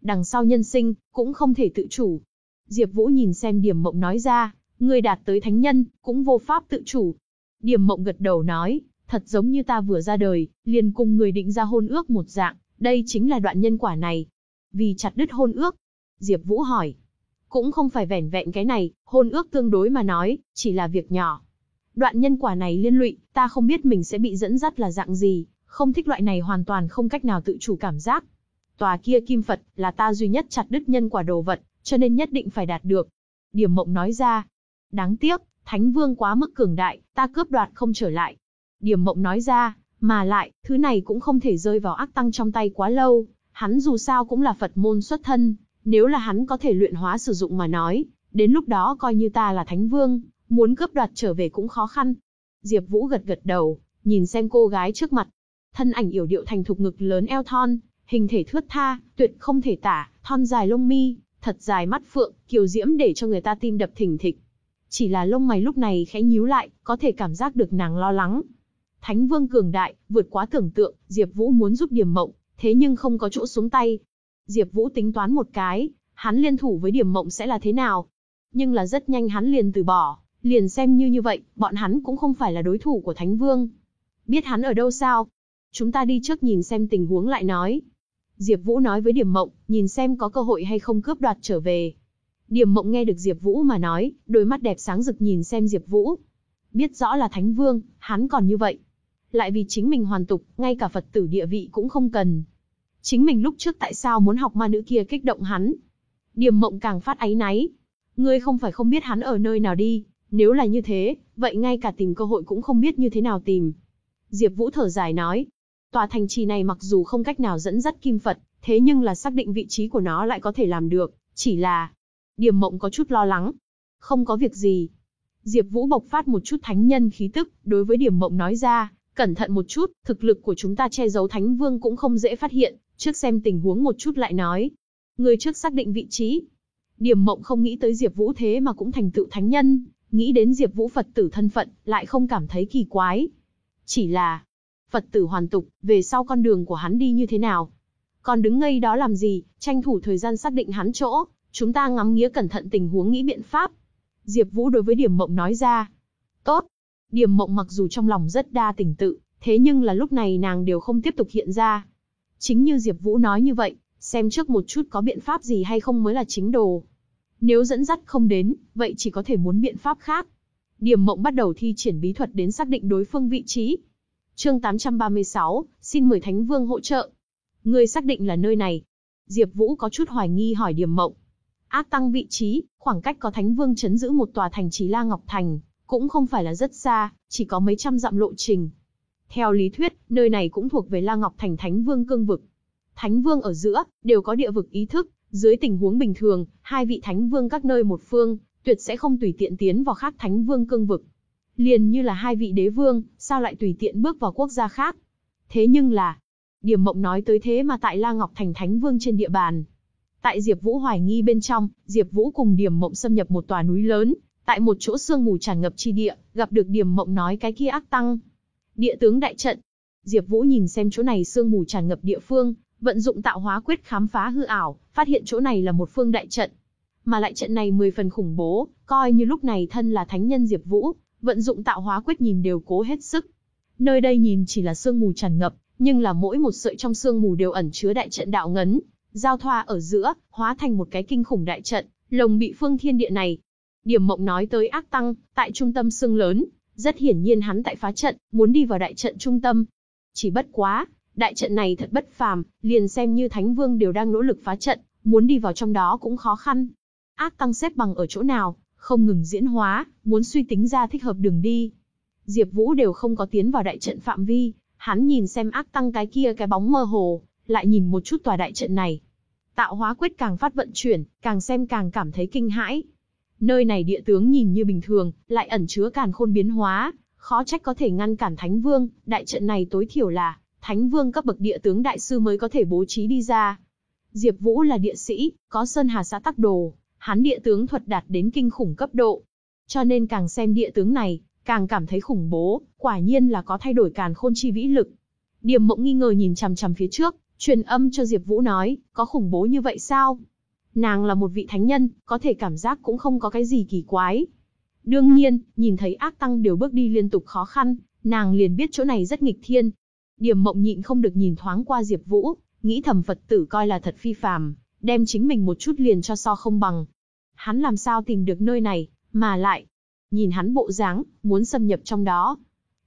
Đằng sau nhân sinh, cũng không thể tự chủ. Diệp Vũ nhìn xem Điềm mộng nói ra, người đạt tới thánh nhân, cũng vô pháp tự chủ. Điểm mộng gật đầu nói, thật giống như ta vừa ra đời, liền cùng người định ra hôn ước một dạng, đây chính là đoạn nhân quả này. Vì chặt đứt hôn ước. Diệp Vũ hỏi. Cũng không phải vẻn vẹn cái này, hôn ước tương đối mà nói, chỉ là việc nhỏ. Đoạn nhân quả này liên lụy, ta không biết mình sẽ bị dẫn dắt là dạng gì, không thích loại này hoàn toàn không cách nào tự chủ cảm giác. Tòa kia kim Phật, là ta duy nhất chặt đứt nhân quả đồ vật, cho nên nhất định phải đạt được. Điểm mộng nói ra. Đáng tiếc, Thánh Vương quá mức cường đại, ta cướp đoạt không trở lại. Điểm mộng nói ra, mà lại, thứ này cũng không thể rơi vào ác tăng trong tay quá lâu, hắn dù sao cũng là Phật môn xuất thân, nếu là hắn có thể luyện hóa sử dụng mà nói, đến lúc đó coi như ta là Thánh Vương, muốn cướp đoạt trở về cũng khó khăn. Diệp Vũ gật gật đầu, nhìn xem cô gái trước mặt. Thân ảnh yểu điệu thành thục ngực lớn eo thon, hình thể thướt tha, tuyệt không thể tả, thon dài lông mi, thật dài mắt phượng, kiều diễm để cho người ta tim đập thình thịch. Chỉ là lông mày lúc này khẽ nhíu lại, có thể cảm giác được nàng lo lắng. Thánh vương cường đại, vượt quá tưởng tượng, Diệp Vũ muốn giúp Điểm Mộng, thế nhưng không có chỗ xuống tay. Diệp Vũ tính toán một cái, hắn liên thủ với Điểm Mộng sẽ là thế nào? Nhưng là rất nhanh hắn liền từ bỏ, liền xem như như vậy, bọn hắn cũng không phải là đối thủ của Thánh Vương. Biết hắn ở đâu sao? Chúng ta đi trước nhìn xem tình huống lại nói. Diệp Vũ nói với Điểm Mộng, nhìn xem có cơ hội hay không cướp đoạt trở về. Điểm Mộng nghe được Diệp Vũ mà nói, đôi mắt đẹp sáng rực nhìn xem Diệp Vũ. Biết rõ là Thánh Vương, hắn còn như vậy, lại vì chính mình hoàn tục, ngay cả Phật tử địa vị cũng không cần. Chính mình lúc trước tại sao muốn học ma nữ kia kích động hắn? Điềm mộng càng phát áy náy. Ngươi không phải không biết hắn ở nơi nào đi, nếu là như thế, vậy ngay cả tìm cơ hội cũng không biết như thế nào tìm. Diệp Vũ thở dài nói, tòa thành trì này mặc dù không cách nào dẫn dắt kim Phật, thế nhưng là xác định vị trí của nó lại có thể làm được, chỉ là... Điềm mộng có chút lo lắng. Không có việc gì. Diệp Vũ bộc phát một chút thánh nhân khí tức, đối với Điềm mộng nói ra, Cẩn thận một chút, thực lực của chúng ta che giấu Thánh Vương cũng không dễ phát hiện, trước xem tình huống một chút lại nói. Người trước xác định vị trí. Điểm mộng không nghĩ tới Diệp Vũ thế mà cũng thành tựu thánh nhân, nghĩ đến Diệp Vũ Phật tử thân phận, lại không cảm thấy kỳ quái. Chỉ là, Phật tử hoàn tục, về sau con đường của hắn đi như thế nào? Còn đứng ngây đó làm gì, tranh thủ thời gian xác định hắn chỗ, chúng ta ngắm nghía cẩn thận tình huống nghĩ biện pháp. Diệp Vũ đối với Điểm Mộng nói ra. Tốt, Điềm mộng mặc dù trong lòng rất đa tình tự, thế nhưng là lúc này nàng đều không tiếp tục hiện ra. Chính như Diệp Vũ nói như vậy, xem trước một chút có biện pháp gì hay không mới là chính đồ. Nếu dẫn dắt không đến, vậy chỉ có thể muốn biện pháp khác. Điềm mộng bắt đầu thi triển bí thuật đến xác định đối phương vị trí. Chương 836, xin mời Thánh Vương hỗ trợ. Ngươi xác định là nơi này. Diệp Vũ có chút hoài nghi hỏi Điềm mộng. Ác tăng vị trí, khoảng cách có Thánh Vương chấn giữ một tòa thành trì La Ngọc Thành, cũng không phải là rất xa, chỉ có mấy trăm dặm lộ trình. Theo lý thuyết, nơi này cũng thuộc về La Ngọc Thành Thánh Vương cương vực. Thánh Vương ở giữa, đều có địa vực ý thức, dưới tình huống bình thường, hai vị Thánh Vương các nơi một phương, tuyệt sẽ không tùy tiện tiến vào khác Thánh Vương cương vực. Liền như là hai vị đế vương, sao lại tùy tiện bước vào quốc gia khác. Thế nhưng là, Điểm Mộng nói tới thế mà tại La Ngọc Thành Thánh Vương trên địa bàn. Tại Diệp Vũ hoài nghi bên trong, Diệp Vũ cùng Điểm Mộng xâm nhập một tòa núi lớn, tại một chỗ sương mù tràn ngập chi địa, gặp được Điểm Mộng nói cái kia ác tăng. Địa tướng đại trận. Diệp Vũ nhìn xem chỗ này sương mù tràn ngập địa phương, vận dụng tạo hóa quyết khám phá hư ảo, phát hiện chỗ này là một phương đại trận. Mà lại trận này 10 phần khủng bố, coi như lúc này thân là thánh nhân Diệp Vũ, vận dụng tạo hóa quyết nhìn đều cố hết sức. Nơi đây nhìn chỉ là sương mù tràn ngập, nhưng là mỗi một sợi trong sương mù đều ẩn chứa đại trận đạo ngấn, giao thoa ở giữa, hóa thành một cái kinh khủng đại trận, lồng bị phương thiên địa này. Điểm Mộng nói tới ác tăng, tại trung tâm xương lớn, rất hiển nhiên hắn tại phá trận, muốn đi vào đại trận trung tâm. Chỉ bất quá, đại trận này thật bất phàm, liền xem như Thánh Vương đều đang nỗ lực phá trận, muốn đi vào trong đó cũng khó khăn. Ác tăng xếp bằng ở chỗ nào, không ngừng diễn hóa, muốn suy tính ra thích hợp đường đi. Diệp Vũ đều không có tiến vào đại trận phạm vi, hắn nhìn xem ác tăng cái kia cái bóng mơ hồ, lại nhìn một chút tòa đại trận này. Tạo hóa quyết càng phát vận chuyển, càng xem càng cảm thấy kinh hãi. Nơi này địa tướng nhìn như bình thường, lại ẩn chứa càn khôn biến hóa, khó trách có thể ngăn cản Thánh Vương, đại trận này tối thiểu là Thánh Vương cấp bậc địa tướng đại sư mới có thể bố trí đi ra. Diệp Vũ là địa sĩ, có Sơn Hà xã tắc đồ, hắn địa tướng thuật đạt đến kinh khủng cấp độ. Cho nên càng xem địa tướng này, càng cảm thấy khủng bố, quả nhiên là có thay đổi càn khôn chi vĩ lực. Điềm Mộng nghi ngờ nhìn chằm chằm phía trước, truyền âm cho Diệp Vũ nói, có khủng bố như vậy sao? Nàng là một vị thánh nhân, có thể cảm giác cũng không có cái gì kỳ quái. Đương nhiên, nhìn thấy ác tăng đều bước đi liên tục khó khăn, nàng liền biết chỗ này rất nghịch thiên. Điềm Mộng nhịn không được nhìn thoáng qua Diệp Vũ, nghĩ thầm Phật tử coi là thật phi phàm, đem chính mình một chút liền cho so không bằng. Hắn làm sao tìm được nơi này, mà lại, nhìn hắn bộ dáng, muốn xâm nhập trong đó.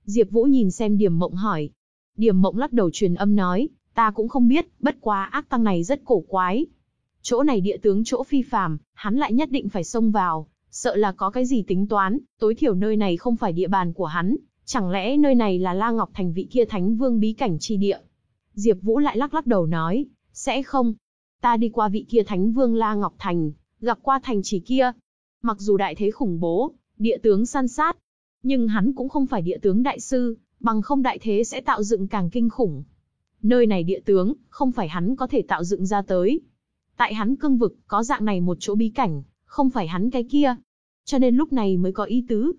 Diệp Vũ nhìn xem Điểm Mộng hỏi. Điểm Mộng lắc đầu truyền âm nói, ta cũng không biết, bất quá ác tăng này rất cổ quái. Chỗ này địa tướng chỗ phi phàm, hắn lại nhất định phải xông vào, sợ là có cái gì tính toán, tối thiểu nơi này không phải địa bàn của hắn, chẳng lẽ nơi này là La Ngọc Thành vị kia Thánh Vương bí cảnh chi địa. Diệp Vũ lại lắc lắc đầu nói, sẽ không. Ta đi qua vị kia Thánh Vương La Ngọc Thành, gặp qua thành trì kia. Mặc dù đại thế khủng bố, địa tướng săn sát, nhưng hắn cũng không phải địa tướng đại sư, bằng không đại thế sẽ tạo dựng càng kinh khủng. Nơi này địa tướng, không phải hắn có thể tạo dựng ra tới. Tại hắn cương vực, có dạng này một chỗ bí cảnh, không phải hắn cái kia. Cho nên lúc này mới có ý tứ.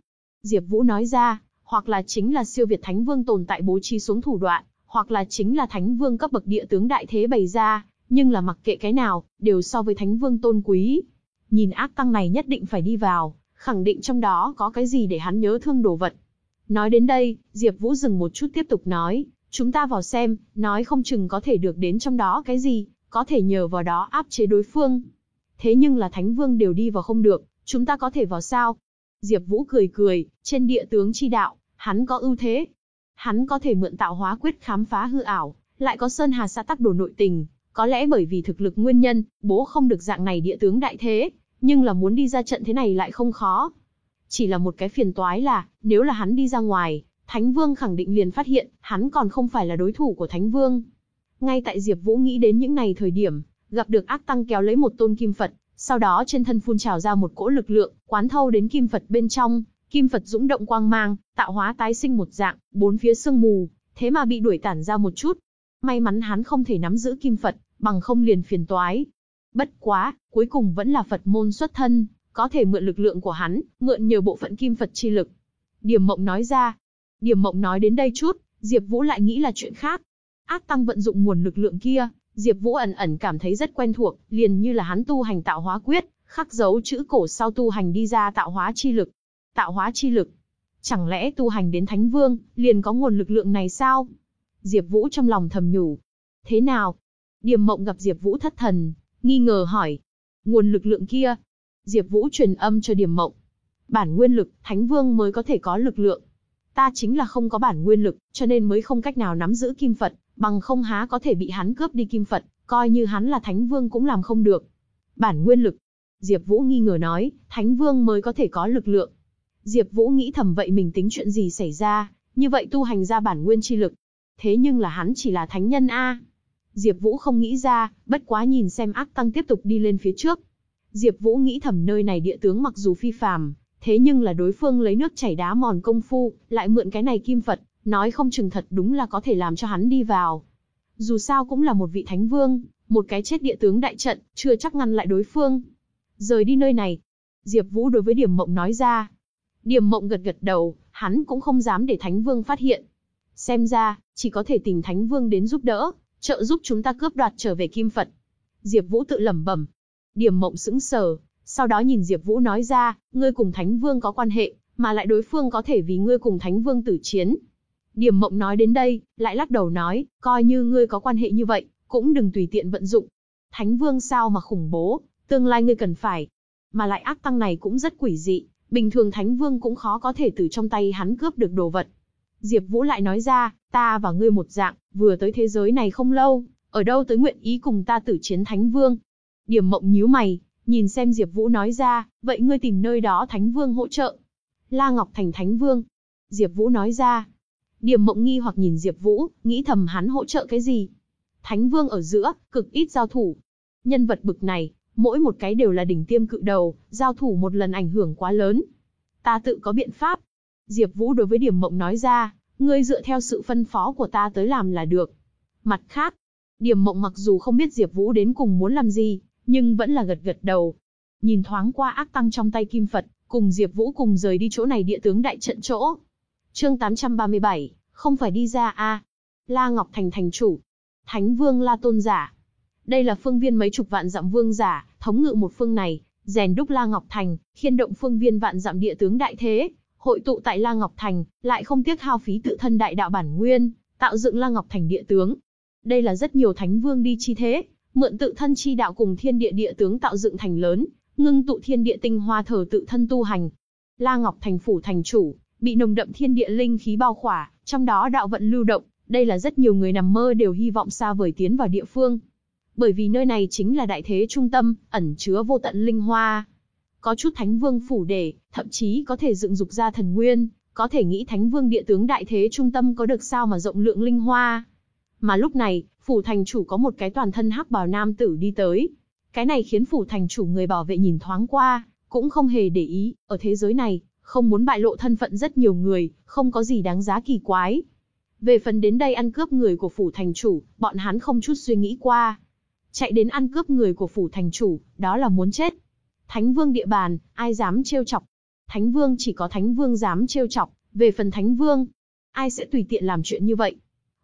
Diệp Vũ nói ra, hoặc là chính là siêu việt Thánh Vương tồn tại bố trí xuống thủ đoạn, hoặc là chính là Thánh Vương cấp bậc địa tướng đại thế bày ra, nhưng là mặc kệ cái nào, đều so với Thánh Vương tôn quý. Nhìn ác tăng này nhất định phải đi vào, khẳng định trong đó có cái gì để hắn nhớ thương đồ vật. Nói đến đây, Diệp Vũ dừng một chút tiếp tục nói, chúng ta vào xem, nói không chừng có thể được đến trong đó cái gì, có thể nhờ vào đó áp chế đối phương. Thế nhưng là Thánh Vương đều đi vào không được, chúng ta có thể vào sao? Diệp Vũ cười cười, trên địa tướng chi đạo, hắn có ưu thế. Hắn có thể mượn tạo hóa quyết khám phá hư ảo, lại có Sơn Hà sa tắc đồ nội tình, có lẽ bởi vì thực lực nguyên nhân, bố không được dạng này địa tướng đại thế, nhưng là muốn đi ra trận thế này lại không khó. Chỉ là một cái phiền toái là, nếu là hắn đi ra ngoài, Thánh Vương khẳng định liền phát hiện, hắn còn không phải là đối thủ của Thánh Vương. Ngay tại Diệp Vũ nghĩ đến những này thời điểm, gặp được ác tăng kéo lấy một tôn kim Phật, sau đó trên thân phun trào ra một cỗ lực lượng, quán thâu đến kim Phật bên trong, kim Phật dũng động quang mang, tạo hóa tái sinh một dạng, bốn phía sương mù, thế mà bị đuổi tản ra một chút. May mắn hắn không thể nắm giữ kim Phật, bằng không liền phiền toái. Bất quá, cuối cùng vẫn là Phật môn xuất thân, có thể mượn lực lượng của hắn, mượn nhiều bộ phận kim Phật chi lực. Điểm Mộng nói ra. Điểm Mộng nói đến đây chút, Diệp Vũ lại nghĩ là chuyện khác. Ác tăng vận dụng nguồn lực lượng kia, Diệp Vũ ẩn ẩn cảm thấy rất quen thuộc, liền như là hắn tu hành tạo hóa quyết, khắc dấu chữ cổ sau tu hành đi ra tạo hóa chi lực. Tạo hóa chi lực. Chẳng lẽ tu hành đến Thánh Vương, liền có nguồn lực lượng này sao? Diệp Vũ trong lòng thầm nhủ. Thế nào? Điềm Mộng gặp Diệp Vũ thất thần, nghi ngờ hỏi. Nguồn lực lượng kia. Diệp Vũ truyền âm cho Điềm Mộng. Bản nguyên lực, Thánh Vương mới có thể có lực lượng. Ta chính là không có bản nguyên lực, cho nên mới không cách nào nắm giữ kim Phật, bằng không há có thể bị hắn cướp đi kim Phật, coi như hắn là Thánh Vương cũng làm không được. Bản nguyên lực. Diệp Vũ nghi ngờ nói, Thánh Vương mới có thể có lực lượng. Diệp Vũ nghĩ thầm vậy mình tính chuyện gì xảy ra, như vậy tu hành ra bản nguyên chi lực. Thế nhưng là hắn chỉ là thánh nhân a. Diệp Vũ không nghĩ ra, bất quá nhìn xem ác tăng tiếp tục đi lên phía trước. Diệp Vũ nghĩ thầm nơi này địa tướng mặc dù phi phàm, thế nhưng là đối phương lấy nước chảy đá mòn công phu, lại mượn cái này kim Phật, Nói không chừng thật đúng là có thể làm cho hắn đi vào. Dù sao cũng là một vị thánh vương, một cái chết địa tướng đại trận, chưa chắc ngăn lại đối phương. Rời đi nơi này. Diệp Vũ đối với Điểm Mộng nói ra. Điểm Mộng gật gật đầu, hắn cũng không dám để Thánh Vương phát hiện. Xem ra, chỉ có thể tìm Thánh Vương đến giúp đỡ, trợ giúp chúng ta cướp đoạt trở về Kim Phật. Diệp Vũ tự lẩm bẩm. Điểm Mộng sững sờ, sau đó nhìn Diệp Vũ nói ra, ngươi cùng Thánh Vương có quan hệ, mà lại đối phương có thể vì ngươi cùng Thánh Vương tử chiến. Điểm Mộng nói đến đây, lại lắc đầu nói, coi như ngươi có quan hệ như vậy, cũng đừng tùy tiện vận dụng. Thánh Vương sao mà khủng bố, tương lai ngươi cần phải. Mà lại ác tăng này cũng rất quỷ dị, bình thường Thánh Vương cũng khó có thể từ trong tay hắn cướp được đồ vật. Diệp Vũ lại nói ra, ta và ngươi một dạng, vừa tới thế giới này không lâu, ở đâu tới nguyện ý cùng ta tử chiến Thánh Vương. Điểm Mộng nhíu mày, nhìn xem Diệp Vũ nói ra, vậy ngươi tìm nơi đó Thánh Vương hỗ trợ. La Ngọc Thành Thánh Vương. Diệp Vũ nói ra. Điểm Mộng nghi hoặc nhìn Diệp Vũ, nghĩ thầm hắn hỗ trợ cái gì? Thánh Vương ở giữa, cực ít giao thủ. Nhân vật bực này, mỗi một cái đều là đỉnh tiêm cự đầu, giao thủ một lần ảnh hưởng quá lớn. Ta tự có biện pháp. Diệp Vũ đối với Điểm Mộng nói ra, ngươi dựa theo sự phân phó của ta tới làm là được. Mặt khác, Điểm Mộng mặc dù không biết Diệp Vũ đến cùng muốn làm gì, nhưng vẫn là gật gật đầu. Nhìn thoáng qua ác tăng trong tay Kim Phật, cùng Diệp Vũ cùng rời đi chỗ này địa tướng đại trận chỗ. Chương 837, không phải đi ra a. La Ngọc Thành thành chủ, Thánh Vương La Tôn giả. Đây là phương viên mấy chục vạn dặm vương giả, thống ngự một phương này, rèn đúc La Ngọc Thành, khiên động phương viên vạn dặm địa tướng đại thế, hội tụ tại La Ngọc Thành, lại không tiếc hao phí tự thân đại đạo bản nguyên, tạo dựng La Ngọc Thành địa tướng. Đây là rất nhiều thánh vương đi chi thế, mượn tự thân chi đạo cùng thiên địa địa tướng tạo dựng thành lớn, ngưng tụ thiên địa tinh hoa thờ tự thân tu hành. La Ngọc Thành phủ thành chủ, bị nồng đậm thiên địa linh khí bao khỏa, trong đó đạo vận lưu động, đây là rất nhiều người nằm mơ đều hy vọng xa vời tiến vào địa phương. Bởi vì nơi này chính là đại thế trung tâm, ẩn chứa vô tận linh hoa. Có chút thánh vương phủ để, thậm chí có thể dựng dục ra thần nguyên, có thể nghĩ thánh vương địa tướng đại thế trung tâm có được sao mà rộng lượng linh hoa. Mà lúc này, phủ thành chủ có một cái toàn thân hắc bào nam tử đi tới. Cái này khiến phủ thành chủ người bảo vệ nhìn thoáng qua, cũng không hề để ý, ở thế giới này, không muốn bại lộ thân phận rất nhiều người, không có gì đáng giá kỳ quái. Về phần đến đây ăn cướp người của phủ thành chủ, bọn hắn không chút suy nghĩ qua. Chạy đến ăn cướp người của phủ thành chủ, đó là muốn chết. Thánh vương địa bàn, ai dám trêu chọc. Thánh vương chỉ có thánh vương dám trêu chọc, về phần thánh vương, ai sẽ tùy tiện làm chuyện như vậy.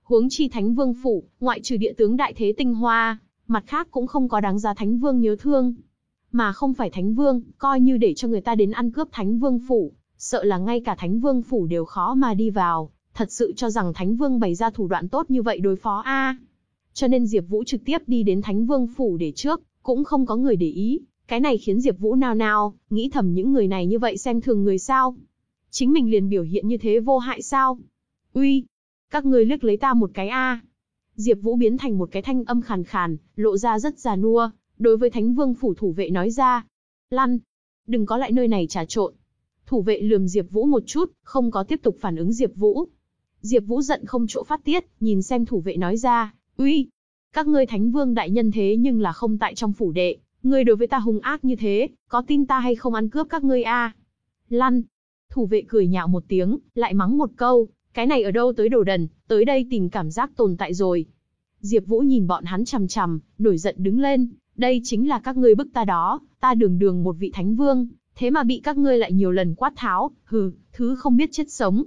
Huống chi thánh vương phủ, ngoại trừ địa tướng đại thế tinh hoa, mặt khác cũng không có đáng giá thánh vương nhớ thương. Mà không phải thánh vương, coi như để cho người ta đến ăn cướp thánh vương phủ, sợ là ngay cả thánh vương phủ đều khó mà đi vào thật sự cho rằng Thánh Vương bày ra thủ đoạn tốt như vậy đối phó a. Cho nên Diệp Vũ trực tiếp đi đến Thánh Vương phủ để trước, cũng không có người để ý, cái này khiến Diệp Vũ nao nao, nghĩ thầm những người này như vậy xem thường người sao? Chính mình liền biểu hiện như thế vô hại sao? Uy, các ngươi liếc lấy ta một cái a. Diệp Vũ biến thành một cái thanh âm khàn khàn, lộ ra rất già nua, đối với Thánh Vương phủ thủ vệ nói ra: "Lăn, đừng có lại nơi này trà trộn." Thủ vệ lườm Diệp Vũ một chút, không có tiếp tục phản ứng Diệp Vũ, Diệp Vũ giận không chỗ phát tiết, nhìn xem thủ vệ nói ra, "Uy, các ngươi Thánh Vương đại nhân thế nhưng là không tại trong phủ đệ, ngươi đối với ta hung ác như thế, có tin ta hay không ăn cướp các ngươi a?" Lăn. Thủ vệ cười nhạo một tiếng, lại mắng một câu, cái này ở đâu tới đồ đần, tới đây tìm cảm giác tồn tại rồi. Diệp Vũ nhìn bọn hắn chằm chằm, nổi giận đứng lên, đây chính là các ngươi bức ta đó, ta đường đường một vị thánh vương, thế mà bị các ngươi lại nhiều lần quát tháo, hừ, thứ không biết chết sống,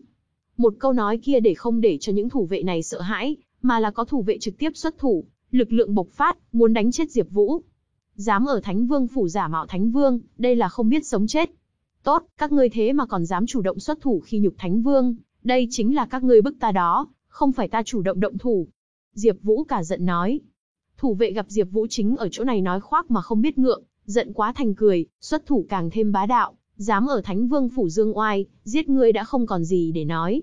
một câu nói kia để không để cho những thủ vệ này sợ hãi, mà là có thủ vệ trực tiếp xuất thủ, lực lượng bộc phát, muốn đánh chết Diệp Vũ. Dám ở Thánh Vương phủ giả mạo Thánh Vương, đây là không biết sống chết. Tốt, các ngươi thế mà còn dám chủ động xuất thủ khi nhục Thánh Vương, đây chính là các ngươi bức ta đó, không phải ta chủ động động thủ. Diệp Vũ cả giận nói. Thủ vệ gặp Diệp Vũ chính ở chỗ này nói khoác mà không biết ngượng, giận quá thành cười, xuất thủ càng thêm bá đạo, Dám ở Thánh Vương Phủ Dương Oai, giết ngươi đã không còn gì để nói.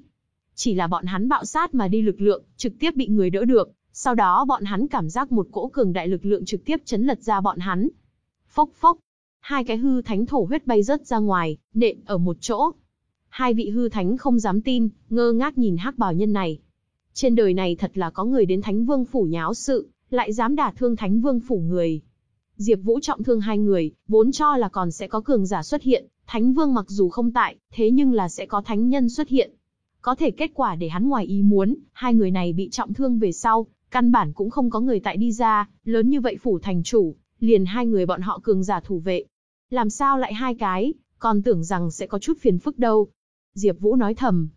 Chỉ là bọn hắn bạo sát mà đi lực lượng, trực tiếp bị người đỡ được, sau đó bọn hắn cảm giác một cỗ cường đại lực lượng trực tiếp chấn lật ra bọn hắn. Phốc phốc, hai cái hư thánh thổ huyết bay rớt ra ngoài, nện ở một chỗ. Hai vị hư thánh không dám tin, ngơ ngác nhìn hắc bào nhân này. Trên đời này thật là có người đến Thánh Vương Phủ nháo sự, lại dám đả thương Thánh Vương Phủ người. Diệp Vũ trọng thương hai người, vốn cho là còn sẽ có cường giả xuất hiện, Thánh Vương mặc dù không tại, thế nhưng là sẽ có thánh nhân xuất hiện. có thể kết quả để hắn ngoài ý muốn, hai người này bị trọng thương về sau, căn bản cũng không có người tại đi ra, lớn như vậy phủ thành chủ, liền hai người bọn họ cường giả thủ vệ. Làm sao lại hai cái, còn tưởng rằng sẽ có chút phiền phức đâu. Diệp Vũ nói thầm.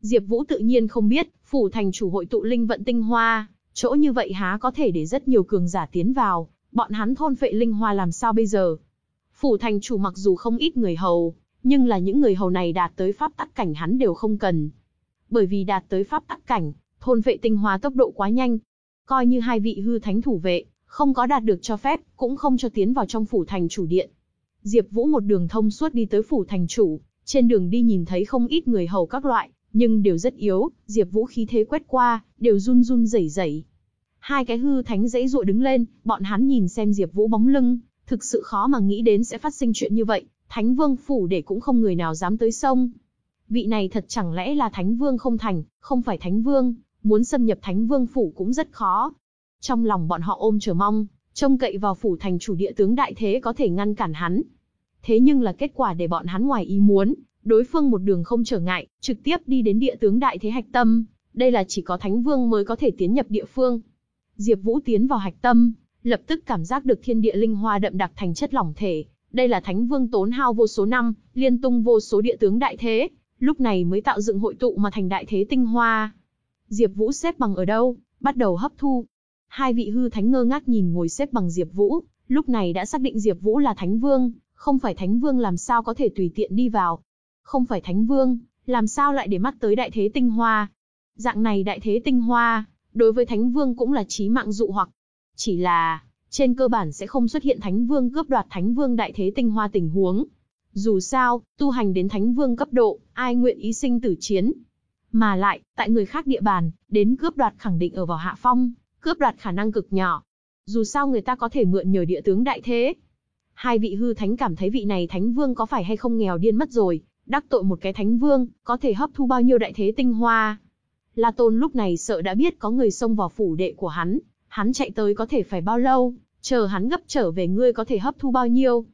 Diệp Vũ tự nhiên không biết, phủ thành chủ hội tụ linh vận tinh hoa, chỗ như vậy há có thể để rất nhiều cường giả tiến vào, bọn hắn thôn phệ linh hoa làm sao bây giờ? Phủ thành chủ mặc dù không ít người hầu, nhưng là những người hầu này đạt tới pháp tắc cảnh hắn đều không cần. Bởi vì đạt tới pháp tắc cảnh, thôn vệ tinh hoa tốc độ quá nhanh. Coi như hai vị hư thánh thủ vệ, không có đạt được cho phép, cũng không cho tiến vào trong phủ thành chủ điện. Diệp Vũ một đường thông suốt đi tới phủ thành chủ, trên đường đi nhìn thấy không ít người hầu các loại, nhưng đều rất yếu, Diệp Vũ khí thế quét qua, đều run run rẩy rẩy. Hai cái hư thánh dãy dụa đứng lên, bọn hắn nhìn xem Diệp Vũ bóng lưng, thực sự khó mà nghĩ đến sẽ phát sinh chuyện như vậy, Thánh Vương phủ để cũng không người nào dám tới sông. Vị này thật chẳng lẽ là Thánh Vương không thành, không phải Thánh Vương, muốn xâm nhập Thánh Vương phủ cũng rất khó. Trong lòng bọn họ ôm chờ mong, trông cậy vào phủ thành chủ địa tướng đại thế có thể ngăn cản hắn. Thế nhưng là kết quả để bọn hắn ngoài ý muốn, đối phương một đường không trở ngại, trực tiếp đi đến địa tướng đại thế hạch tâm, đây là chỉ có Thánh Vương mới có thể tiến nhập địa phương. Diệp Vũ tiến vào hạch tâm, lập tức cảm giác được thiên địa linh hoa đậm đặc thành chất lỏng thể, đây là Thánh Vương tốn hao vô số năm, liên tung vô số địa tướng đại thế, lúc này mới tạo dựng hội tụ mà thành đại thế tinh hoa. Diệp Vũ xếp bằng ở đâu, bắt đầu hấp thu. Hai vị hư thánh ngơ ngác nhìn ngồi xếp bằng Diệp Vũ, lúc này đã xác định Diệp Vũ là Thánh Vương, không phải Thánh Vương làm sao có thể tùy tiện đi vào. Không phải Thánh Vương, làm sao lại để mắt tới đại thế tinh hoa. Dạng này đại thế tinh hoa, đối với Thánh Vương cũng là chí mạng dụ hoặc. Chỉ là, trên cơ bản sẽ không xuất hiện Thánh Vương cướp đoạt Thánh Vương đại thế tinh hoa tình huống. Dù sao, tu hành đến Thánh Vương cấp độ, ai nguyện ý sinh tử chiến. Mà lại, tại người khác địa bàn, đến cướp đoạt khẳng định ở vào hạ phong, cướp đoạt khả năng cực nhỏ. Dù sao người ta có thể mượn nhờ địa tướng đại thế. Hai vị hư thánh cảm thấy vị này Thánh Vương có phải hay không nghèo điên mất rồi, đắc tội một cái Thánh Vương, có thể hấp thu bao nhiêu đại thế tinh hoa. La Tôn lúc này sợ đã biết có người xông vào phủ đệ của hắn, hắn chạy tới có thể phải bao lâu, chờ hắn gấp trở về ngươi có thể hấp thu bao nhiêu.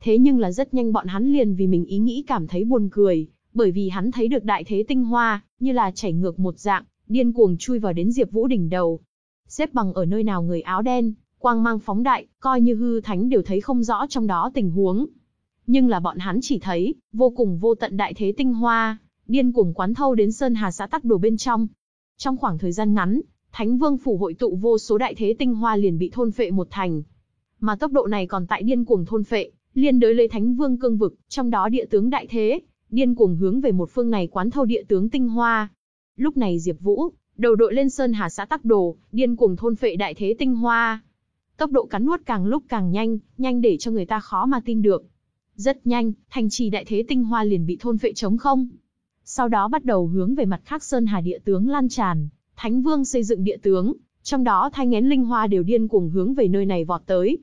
Thế nhưng là rất nhanh bọn hắn liền vì mình ý nghĩ cảm thấy buồn cười, bởi vì hắn thấy được đại thế tinh hoa, như là chảy ngược một dạng, điên cuồng chui vào đến Diệp Vũ đỉnh đầu. Xếp bằng ở nơi nào người áo đen, quang mang phóng đại, coi như hư thánh đều thấy không rõ trong đó tình huống. Nhưng là bọn hắn chỉ thấy, vô cùng vô tận đại thế tinh hoa, điên cuồng quán thâu đến Sơn Hà xã tắc đồ bên trong. Trong khoảng thời gian ngắn, Thánh Vương phủ hội tụ vô số đại thế tinh hoa liền bị thôn phệ một thành. Mà tốc độ này còn tại điên cuồng thôn phệ, liên đới lấy Thánh Vương cương vực, trong đó địa tướng đại thế, điên cuồng hướng về một phương này quán thâu địa tướng tinh hoa. Lúc này Diệp Vũ, đầu đội lên Sơn Hà xã tắc đồ, điên cuồng thôn phệ đại thế tinh hoa. Tốc độ cắn nuốt càng lúc càng nhanh, nhanh để cho người ta khó mà tin được. Rất nhanh, thành trì đại thế tinh hoa liền bị thôn phệ trống không. Sau đó bắt đầu hướng về mặt khác Sơn Hà địa tướng lan tràn, Thánh Vương xây dựng địa tướng, trong đó thanh ngén linh hoa đều điên cuồng hướng về nơi này vọt tới.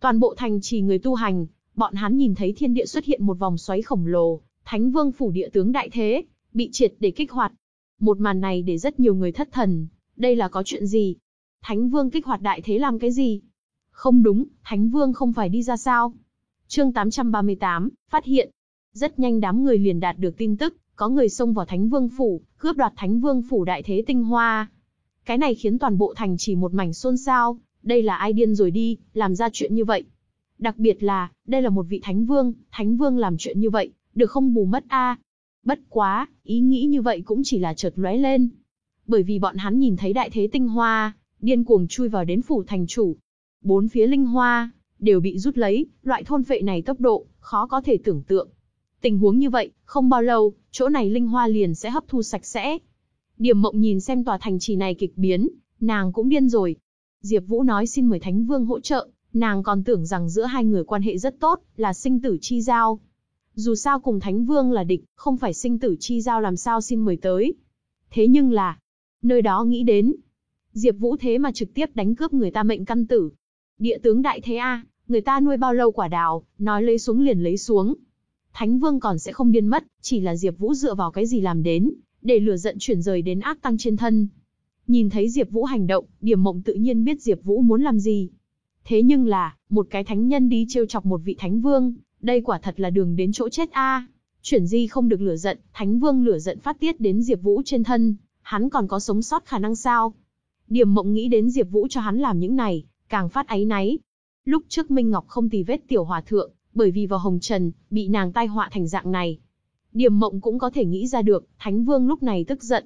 Toàn bộ thành trì người tu hành, bọn hắn nhìn thấy thiên địa xuất hiện một vòng xoáy khổng lồ, Thánh Vương phủ địa tướng đại thế, bị triệt để kích hoạt. Một màn này để rất nhiều người thất thần, đây là có chuyện gì? Thánh Vương kích hoạt đại thế làm cái gì? Không đúng, Thánh Vương không phải đi ra sao? Chương 838, phát hiện. Rất nhanh đám người liền đạt được tin tức, có người xông vào Thánh Vương phủ, cướp đoạt Thánh Vương phủ đại thế tinh hoa. Cái này khiến toàn bộ thành chỉ một mảnh xôn xao, đây là ai điên rồi đi, làm ra chuyện như vậy. Đặc biệt là, đây là một vị Thánh Vương, Thánh Vương làm chuyện như vậy, được không bù mất a? Bất quá, ý nghĩ như vậy cũng chỉ là chợt lóe lên. Bởi vì bọn hắn nhìn thấy đại thế tinh hoa, điên cuồng chui vào đến phủ thành chủ. Bốn phía linh hoa, đều bị rút lấy, loại thôn phệ này tốc độ, khó có thể tưởng tượng. Tình huống như vậy, không bao lâu, chỗ này linh hoa liền sẽ hấp thu sạch sẽ. Điểm mộng nhìn xem tòa thành trì này kịch biến, nàng cũng điên rồi. Diệp Vũ nói xin mời Thánh Vương hỗ trợ, nàng còn tưởng rằng giữa hai người quan hệ rất tốt, là sinh tử chi giao. Dù sao cùng Thánh Vương là địch, không phải sinh tử chi giao làm sao xin mời tới. Thế nhưng là, nơi đó nghĩ đến, Diệp Vũ thế mà trực tiếp đánh cướp người ta mệnh căn tử. Địa tướng đại thế a, người ta nuôi bao lâu quả đào, nói lấy xuống liền lấy xuống. Thánh Vương còn sẽ không điên mất, chỉ là Diệp Vũ dựa vào cái gì làm đến, để lửa giận chuyển rời đến ác tăng trên thân. Nhìn thấy Diệp Vũ hành động, Điểm Mộng tự nhiên biết Diệp Vũ muốn làm gì. Thế nhưng là, một cái thánh nhân đi trêu chọc một vị thánh vương, đây quả thật là đường đến chỗ chết a. Chuyển di không được lửa giận, Thánh Vương lửa giận phát tiết đến Diệp Vũ trên thân, hắn còn có sống sót khả năng sao? Điểm Mộng nghĩ đến Diệp Vũ cho hắn làm những này, càng phát áy náy. Lúc trước Minh Ngọc không tì vết tiểu hòa thượng, bởi vì vào hồng trần, bị nàng tai họa thành dạng này. Điểm Mộng cũng có thể nghĩ ra được, Thánh Vương lúc này tức giận.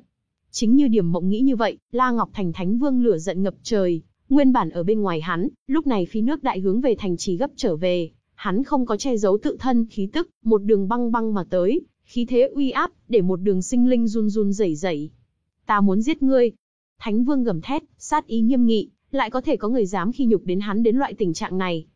Chính như Điểm Mộng nghĩ như vậy, La Ngọc Thành Thánh Vương lửa giận ngập trời, nguyên bản ở bên ngoài hắn, lúc này phi nước đại hướng về thành trì gấp trở về, hắn không có che giấu tự thân khí tức, một đường băng băng mà tới, khí thế uy áp, để một đường sinh linh run run rẩy rẩy. Ta muốn giết ngươi. Thánh Vương gầm thét, sát ý nghiêm nghị, lại có thể có người dám khi nhục đến hắn đến loại tình trạng này.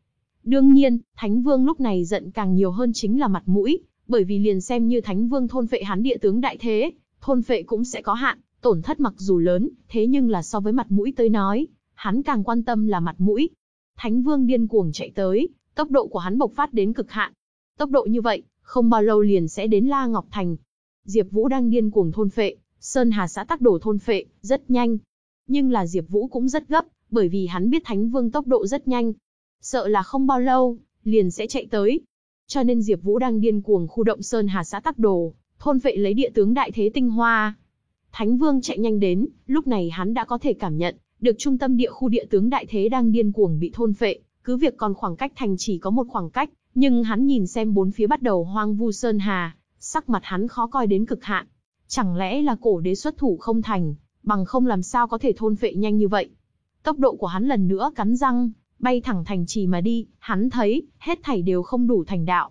Đương nhiên, Thánh Vương lúc này giận càng nhiều hơn chính là mặt mũi, bởi vì liền xem như Thánh Vương thôn phệ hắn địa tướng đại thế, thôn phệ cũng sẽ có hạn, tổn thất mặc dù lớn, thế nhưng là so với mặt mũi tới nói, hắn càng quan tâm là mặt mũi. Thánh Vương điên cuồng chạy tới, tốc độ của hắn bộc phát đến cực hạn. Tốc độ như vậy, không bao lâu liền sẽ đến La Ngọc Thành. Diệp Vũ đang điên cuồng thôn phệ, Sơn Hà xã tắc đổ thôn phệ, rất nhanh. Nhưng là Diệp Vũ cũng rất gấp, bởi vì hắn biết Thánh Vương tốc độ rất nhanh. Sợ là không bao lâu, liền sẽ chạy tới. Cho nên Diệp Vũ đang điên cuồng khu động Sơn Hà xã tắc đồ, thôn phệ lấy địa tướng đại thế tinh hoa. Thánh Vương chạy nhanh đến, lúc này hắn đã có thể cảm nhận được trung tâm địa khu địa tướng đại thế đang điên cuồng bị thôn phệ, cứ việc còn khoảng cách thành chỉ có một khoảng cách, nhưng hắn nhìn xem bốn phía bắt đầu hoang vu sơn hà, sắc mặt hắn khó coi đến cực hạn. Chẳng lẽ là cổ đế xuất thủ không thành, bằng không làm sao có thể thôn phệ nhanh như vậy. Tốc độ của hắn lần nữa cắn răng, bay thẳng thành trì mà đi, hắn thấy, hết thảy đều không đủ thành đạo.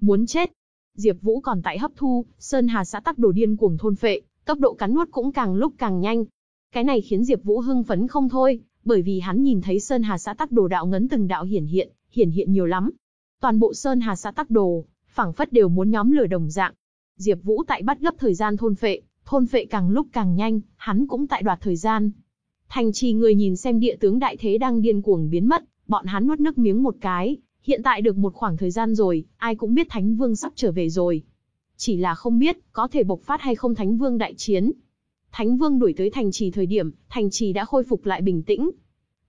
Muốn chết. Diệp Vũ còn tại hấp thu, Sơn Hà xã tắc đồ điên cuồng thôn phệ, tốc độ cắn nuốt cũng càng lúc càng nhanh. Cái này khiến Diệp Vũ hưng phấn không thôi, bởi vì hắn nhìn thấy Sơn Hà xã tắc đồ đạo ngấn từng đạo hiển hiện, hiển hiện nhiều lắm. Toàn bộ Sơn Hà xã tắc đồ, phảng phất đều muốn nhóm lửa đồng dạng. Diệp Vũ tại bắt gấp thời gian thôn phệ, thôn phệ càng lúc càng nhanh, hắn cũng tại đoạt thời gian. Thành trì người nhìn xem địa tướng đại thế đang điên cuồng biến mất, bọn hắn nuốt nước miếng một cái, hiện tại được một khoảng thời gian rồi, ai cũng biết Thánh Vương sắp trở về rồi. Chỉ là không biết, có thể bộc phát hay không Thánh Vương đại chiến. Thánh Vương đuổi tới thành trì thời điểm, thành trì đã khôi phục lại bình tĩnh.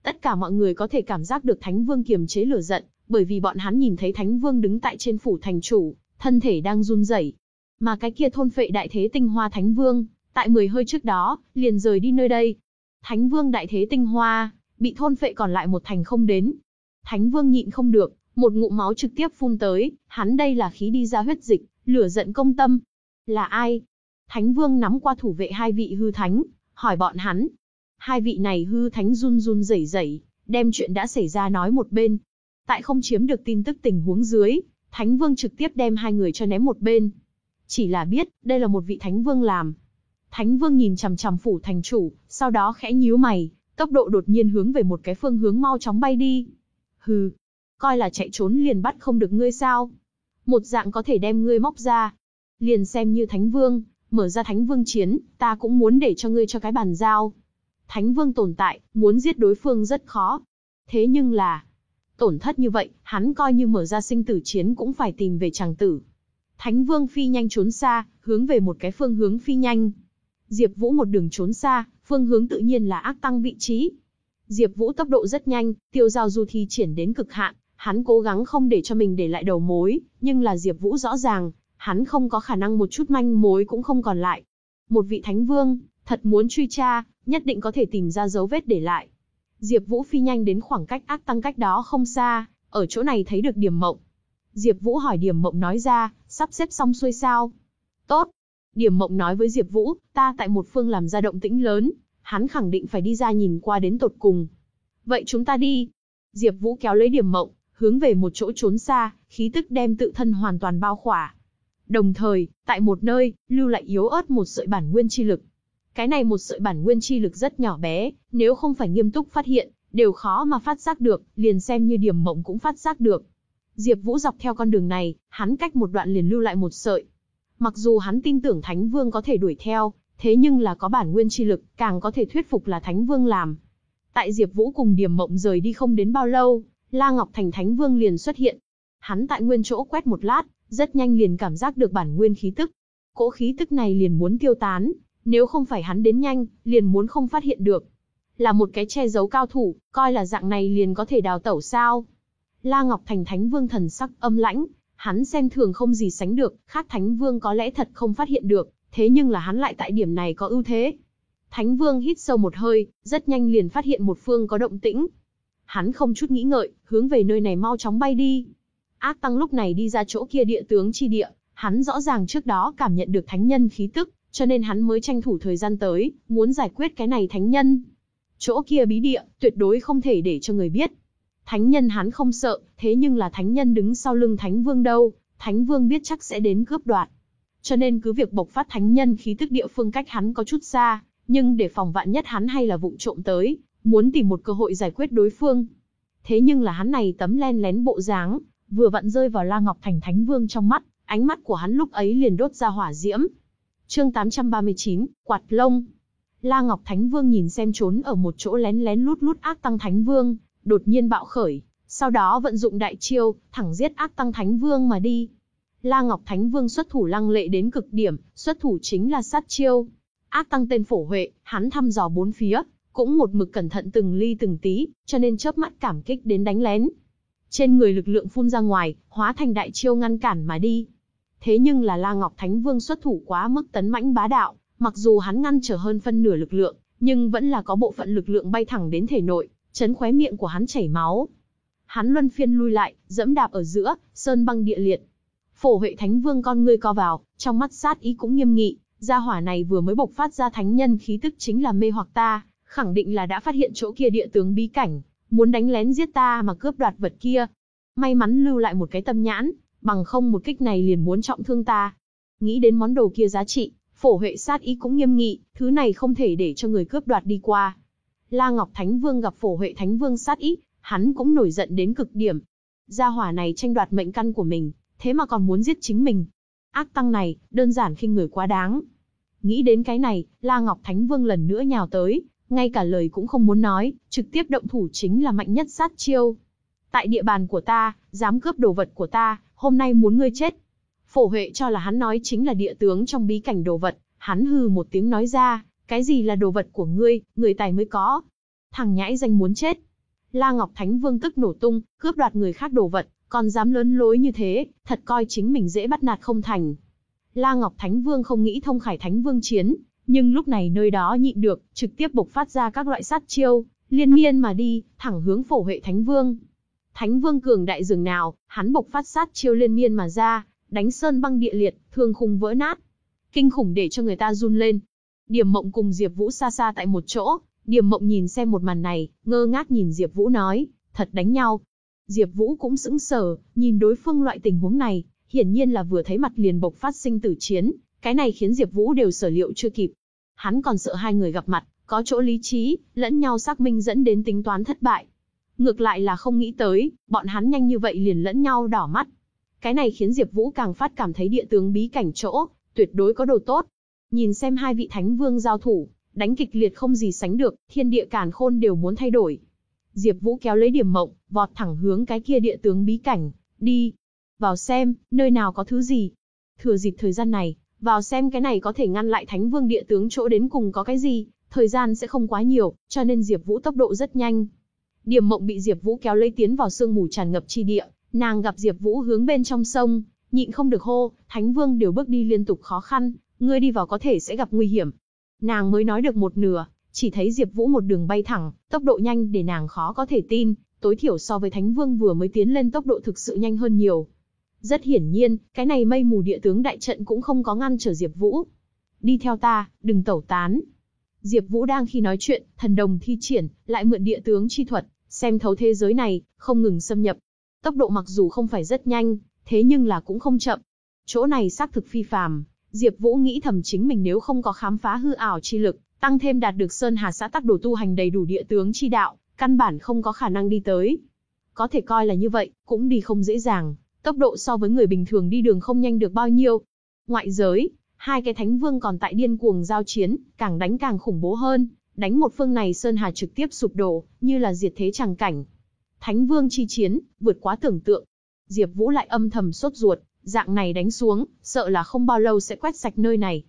Tất cả mọi người có thể cảm giác được Thánh Vương kiềm chế lửa giận, bởi vì bọn hắn nhìn thấy Thánh Vương đứng tại trên phủ thành chủ, thân thể đang run rẩy. Mà cái kia thôn phệ đại thế tinh hoa Thánh Vương, tại mười hơi trước đó, liền rời đi nơi đây. Thánh Vương đại thế tinh hoa, bị thôn phệ còn lại một thành không đến. Thánh Vương nhịn không được, một ngụm máu trực tiếp phun tới, hắn đây là khí đi ra huyết dịch, lửa giận công tâm. Là ai? Thánh Vương nắm qua thủ vệ hai vị hư thánh, hỏi bọn hắn. Hai vị này hư thánh run run rẩy rẩy, đem chuyện đã xảy ra nói một bên. Tại không chiếm được tin tức tình huống dưới, Thánh Vương trực tiếp đem hai người cho ném một bên. Chỉ là biết, đây là một vị Thánh Vương làm. Thánh Vương nhìn chằm chằm phủ thành chủ, sau đó khẽ nhíu mày, tốc độ đột nhiên hướng về một cái phương hướng mau chóng bay đi. Hừ, coi là chạy trốn liền bắt không được ngươi sao? Một dạng có thể đem ngươi móc ra. Liền xem như Thánh Vương, mở ra Thánh Vương chiến, ta cũng muốn để cho ngươi cho cái bàn giao. Thánh Vương tồn tại, muốn giết đối phương rất khó. Thế nhưng là, tổn thất như vậy, hắn coi như mở ra sinh tử chiến cũng phải tìm về chàng tử. Thánh Vương phi nhanh trốn xa, hướng về một cái phương hướng phi nhanh. Diệp Vũ một đường trốn xa, phương hướng tự nhiên là ác tăng vị trí. Diệp Vũ tốc độ rất nhanh, tiêu giao du thi triển đến cực hạn, hắn cố gắng không để cho mình để lại đầu mối, nhưng là Diệp Vũ rõ ràng, hắn không có khả năng một chút manh mối cũng không còn lại. Một vị thánh vương, thật muốn truy tra, nhất định có thể tìm ra dấu vết để lại. Diệp Vũ phi nhanh đến khoảng cách ác tăng cách đó không xa, ở chỗ này thấy được Điểm Mộng. Diệp Vũ hỏi Điểm Mộng nói ra, sắp xếp xong xuôi sao? Tốt. Điểm Mộng nói với Diệp Vũ, ta tại một phương làm ra động tĩnh lớn, hắn khẳng định phải đi ra nhìn qua đến tột cùng. Vậy chúng ta đi. Diệp Vũ kéo lấy Điểm Mộng, hướng về một chỗ trốn xa, khí tức đem tự thân hoàn toàn bao khỏa. Đồng thời, tại một nơi, lưu lại yếu ớt một sợi bản nguyên chi lực. Cái này một sợi bản nguyên chi lực rất nhỏ bé, nếu không phải nghiêm túc phát hiện, đều khó mà phát giác được, liền xem như điểm mộng cũng phát giác được. Diệp Vũ dọc theo con đường này, hắn cách một đoạn liền lưu lại một sợi. Mặc dù hắn tin tưởng Thánh Vương có thể đuổi theo, thế nhưng là có bản nguyên chi lực, càng có thể thuyết phục là Thánh Vương làm. Tại Diệp Vũ cùng Điềm Mộng rời đi không đến bao lâu, La Ngọc Thành Thánh Vương liền xuất hiện. Hắn tại nguyên chỗ quét một lát, rất nhanh liền cảm giác được bản nguyên khí tức. Cỗ khí tức này liền muốn tiêu tán, nếu không phải hắn đến nhanh, liền muốn không phát hiện được. Là một cái che giấu cao thủ, coi là dạng này liền có thể đào tẩu sao. La Ngọc Thành Thánh Vương thần sắc âm lãnh, Hắn xem thường không gì sánh được, khác Thánh Vương có lẽ thật không phát hiện được, thế nhưng là hắn lại tại điểm này có ưu thế. Thánh Vương hít sâu một hơi, rất nhanh liền phát hiện một phương có động tĩnh. Hắn không chút nghĩ ngợi, hướng về nơi này mau chóng bay đi. Ác Tăng lúc này đi ra chỗ kia địa tướng chi địa, hắn rõ ràng trước đó cảm nhận được thánh nhân khí tức, cho nên hắn mới tranh thủ thời gian tới, muốn giải quyết cái này thánh nhân. Chỗ kia bí địa, tuyệt đối không thể để cho người biết. Thánh nhân hắn không sợ, thế nhưng là thánh nhân đứng sau lưng thánh vương đâu, thánh vương biết chắc sẽ đến cướp đoạt. Cho nên cứ việc bộc phát thánh nhân khí tức địa phương cách hắn có chút xa, nhưng để phòng vạn nhất hắn hay là vụng trộm tới, muốn tìm một cơ hội giải quyết đối phương. Thế nhưng là hắn này tấm len lén bộ dáng, vừa vặn rơi vào La Ngọc Thành Thánh Vương trong mắt, ánh mắt của hắn lúc ấy liền đốt ra hỏa diễm. Chương 839, quạt lông. La Ngọc Thánh Vương nhìn xem trốn ở một chỗ lén lén lút lút ác tăng Thánh Vương, đột nhiên bạo khởi, sau đó vận dụng đại chiêu, thẳng giết ác tăng Thánh Vương mà đi. La Ngọc Thánh Vương xuất thủ lăng lệ đến cực điểm, xuất thủ chính là sát chiêu. Ác tăng tên phổ huệ, hắn thăm dò bốn phía, cũng một mực cẩn thận từng ly từng tí, cho nên chớp mắt cảm kích đến đánh lén. Trên người lực lượng phun ra ngoài, hóa thành đại chiêu ngăn cản mà đi. Thế nhưng là La Ngọc Thánh Vương xuất thủ quá mức tấn mãnh bá đạo, mặc dù hắn ngăn trở hơn phân nửa lực lượng, nhưng vẫn là có bộ phận lực lượng bay thẳng đến thể nội, chấn khóe miệng của hắn chảy máu. Hắn luân phiên lui lại, dẫm đạp ở giữa, sơn băng địa liệt. Phổ Huệ Thánh Vương con ngươi co vào, trong mắt sát ý cũng nghiêm nghị, gia hỏa này vừa mới bộc phát ra thánh nhân khí tức chính là mê hoặc ta, khẳng định là đã phát hiện chỗ kia địa tướng bí cảnh, muốn đánh lén giết ta mà cướp đoạt vật kia. May mắn lưu lại một cái tâm nhãn, bằng không một kích này liền muốn trọng thương ta. Nghĩ đến món đồ kia giá trị, phổ huệ sát ý cũng nghiêm nghị, thứ này không thể để cho người cướp đoạt đi qua. La Ngọc Thánh Vương gặp phổ huệ Thánh Vương sát ý, hắn cũng nổi giận đến cực điểm. Gia hỏa này tranh đoạt mệnh căn của mình, thế mà còn muốn giết chính mình. Ác tăng này, đơn giản khinh người quá đáng. Nghĩ đến cái này, La Ngọc Thánh Vương lần nữa nhào tới, ngay cả lời cũng không muốn nói, trực tiếp động thủ chính là mạnh nhất sát chiêu. Tại địa bàn của ta, dám cướp đồ vật của ta, hôm nay muốn ngươi chết. Phổ Huệ cho là hắn nói chính là địa tướng trong bí cảnh đồ vật, hắn hừ một tiếng nói ra, cái gì là đồ vật của ngươi, người tài mới có. Thằng nhãi danh muốn chết. La Ngọc Thánh Vương tức nổ tung, cướp đoạt người khác đồ vật, còn dám lớn lối như thế, thật coi chính mình dễ bắt nạt không thành. La Ngọc Thánh Vương không nghĩ thông khải Thánh Vương chiến, nhưng lúc này nơi đó nhịn được, trực tiếp bộc phát ra các loại sát chiêu, liên miên mà đi, thẳng hướng phổ huệ Thánh Vương. Thánh Vương cường đại dường nào, hắn bộc phát sát chiêu liên miên mà ra, đánh sơn băng địa liệt, thương khung vỡ nát. Kinh khủng để cho người ta run lên. Điểm mộng cùng Diệp Vũ xa xa tại một chỗ, Điểm mộng nhìn xem một màn này, ngơ ngác nhìn Diệp Vũ nói, thật đánh nhau. Diệp Vũ cũng sững sờ, nhìn đối phương loại tình huống này, hiển nhiên là vừa thấy mặt liền bộc phát sinh tử chiến, cái này khiến Diệp Vũ đều sở liệu chưa kịp. Hắn còn sợ hai người gặp mặt, có chỗ lý trí, lẫn nhau xác minh dẫn đến tính toán thất bại. Ngược lại là không nghĩ tới, bọn hắn nhanh như vậy liền lẫn nhau đỏ mắt. Cái này khiến Diệp Vũ càng phát cảm thấy địa tướng bí cảnh chỗ, tuyệt đối có đồ tốt. Nhìn xem hai vị thánh vương giao thủ, đánh kịch liệt không gì sánh được, thiên địa càn khôn đều muốn thay đổi. Diệp Vũ kéo lấy điểm mộng, vọt thẳng hướng cái kia địa tướng bí cảnh, đi. Vào xem, nơi nào có thứ gì. Thừa dịp thời gian này, vào xem cái này có thể ngăn lại Thánh Vương địa tướng chỗ đến cùng có cái gì, thời gian sẽ không quá nhiều, cho nên Diệp Vũ tốc độ rất nhanh. Điểm Mộng bị Diệp Vũ kéo lấy tiến vào sương mù tràn ngập chi địa, nàng gặp Diệp Vũ hướng bên trong sông, nhịn không được hô, Thánh Vương đều bước đi liên tục khó khăn, ngươi đi vào có thể sẽ gặp nguy hiểm. Nàng mới nói được một nửa, chỉ thấy Diệp Vũ một đường bay thẳng, tốc độ nhanh để nàng khó có thể tin, tối thiểu so với Thánh Vương vừa mới tiến lên tốc độ thực sự nhanh hơn nhiều. Rất hiển nhiên, cái này mây mù địa tướng đại trận cũng không có ngăn trở Diệp Vũ. Đi theo ta, đừng tẩu tán. Diệp Vũ đang khi nói chuyện, thần đồng thi triển, lại mượn địa tướng chi thuật, xem thấu thế giới này, không ngừng xâm nhập. Tốc độ mặc dù không phải rất nhanh, thế nhưng là cũng không chậm. Chỗ này xác thực phi phàm, Diệp Vũ nghĩ thầm chính mình nếu không có khám phá hư ảo chi lực, tăng thêm đạt được Sơn Hà xã tắc đồ tu hành đầy đủ địa tướng chi đạo, căn bản không có khả năng đi tới. Có thể coi là như vậy, cũng đi không dễ dàng, tốc độ so với người bình thường đi đường không nhanh được bao nhiêu. Ngoại giới, hai cái thánh vương còn tại điên cuồng giao chiến, càng đánh càng khủng bố hơn, đánh một phương này Sơn Hà trực tiếp sụp đổ, như là diệt thế chẳng cảnh. Thánh vương chi chiến, vượt quá tưởng tượng. Diệp Vũ lại âm thầm sốt ruột, dạng này đánh xuống, sợ là không bao lâu sẽ quét sạch nơi này.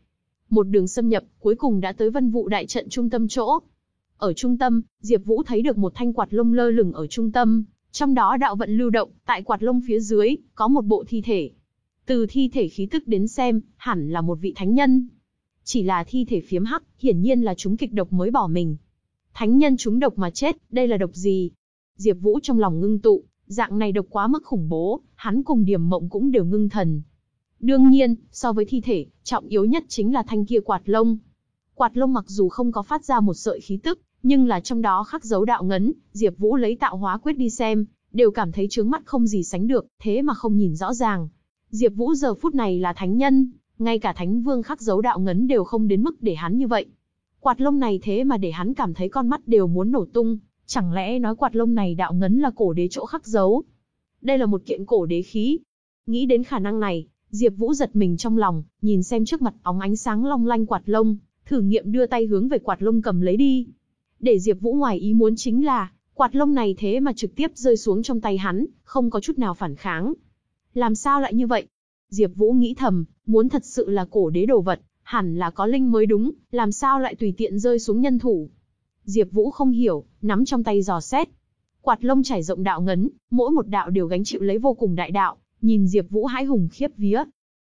Một đường xâm nhập, cuối cùng đã tới Vân Vũ đại trận trung tâm chỗ. Ở trung tâm, Diệp Vũ thấy được một thanh quạt lông lơ lửng ở trung tâm, Trong đó đạo vận lưu động, tại quạt lông phía dưới, có một bộ thi thể. Từ thi thể khí tức đến xem, hẳn là một vị thánh nhân. Chỉ là thi thể phiếm hắc, hiển nhiên là chúng kịch độc mới bỏ mình. Thánh nhân chúng độc mà chết, đây là độc gì? Diệp Vũ trong lòng ngưng tụ, dạng này độc quá mức khủng bố, hắn cùng Điểm Mộng cũng đều ngưng thần. Đương nhiên, so với thi thể, trọng yếu nhất chính là thanh kia quạt lông. Quạt lông mặc dù không có phát ra một sợi khí tức, nhưng là trong đó khắc dấu đạo ngấn, Diệp Vũ lấy tạo hóa quyết đi xem, đều cảm thấy chướng mắt không gì sánh được, thế mà không nhìn rõ ràng. Diệp Vũ giờ phút này là thánh nhân, ngay cả thánh vương khắc dấu đạo ngấn đều không đến mức để hắn như vậy. Quạt lông này thế mà để hắn cảm thấy con mắt đều muốn nổ tung, chẳng lẽ nói quạt lông này đạo ngấn là cổ đế chỗ khắc dấu? Đây là một kiện cổ đế khí. Nghĩ đến khả năng này, Diệp Vũ giật mình trong lòng, nhìn xem trước mặt óng ánh sáng long lanh quạt lông, thử nghiệm đưa tay hướng về quạt lông cầm lấy đi. Để Diệp Vũ ngoài ý muốn chính là, quạt lông này thế mà trực tiếp rơi xuống trong tay hắn, không có chút nào phản kháng. Làm sao lại như vậy? Diệp Vũ nghĩ thầm, muốn thật sự là cổ đế đồ vật, hẳn là có linh mới đúng, làm sao lại tùy tiện rơi xuống nhân thủ. Diệp Vũ không hiểu, nắm trong tay dò xét. Quạt lông trải rộng đạo ngấn, mỗi một đạo đều gánh chịu lấy vô cùng đại đạo, nhìn Diệp Vũ hãi hùng khiếp vía.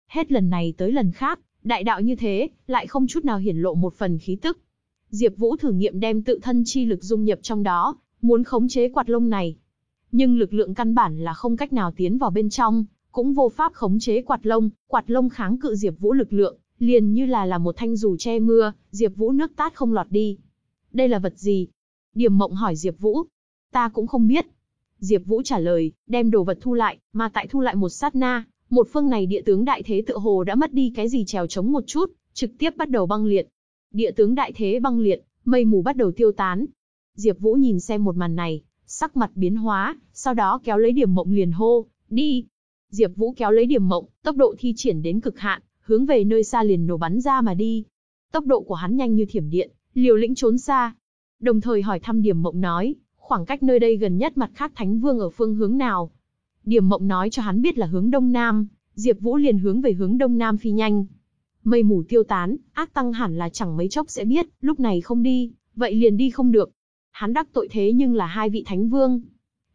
Hết lần này tới lần khác, đại đạo như thế, lại không chút nào hiển lộ một phần khí tức. Diệp Vũ thử nghiệm đem tự thân chi lực dung nhập trong đó, muốn khống chế quạt lông này. Nhưng lực lượng căn bản là không cách nào tiến vào bên trong, cũng vô pháp khống chế quạt lông, quạt lông kháng cự Diệp Vũ lực lượng, liền như là là một thanh dù che mưa, Diệp Vũ nước tát không lọt đi. Đây là vật gì? Điềm Mộng hỏi Diệp Vũ. Ta cũng không biết. Diệp Vũ trả lời, đem đồ vật thu lại, mà tại thu lại một sát na, một phương này địa tướng đại thế tựa hồ đã mất đi cái gì trèo chống một chút, trực tiếp bắt đầu băng liệt. Địa tướng đại thế băng liệt, mây mù bắt đầu tiêu tán. Diệp Vũ nhìn xem một màn này, sắc mặt biến hóa, sau đó kéo lấy Điểm Mộng liền hô, "Đi!" Diệp Vũ kéo lấy Điểm Mộng, tốc độ thi triển đến cực hạn, hướng về nơi xa liền nổ bắn ra mà đi. Tốc độ của hắn nhanh như thiểm điện, liều lĩnh trốn xa. Đồng thời hỏi thăm Điểm Mộng nói, khoảng cách nơi đây gần nhất mặt khác Thánh Vương ở phương hướng nào? Điểm Mộng nói cho hắn biết là hướng đông nam, Diệp Vũ liền hướng về hướng đông nam phi nhanh. Mây mù tiêu tán, ác tăng hẳn là chẳng mấy chốc sẽ biết, lúc này không đi, vậy liền đi không được. Hắn đắc tội thế nhưng là hai vị thánh vương.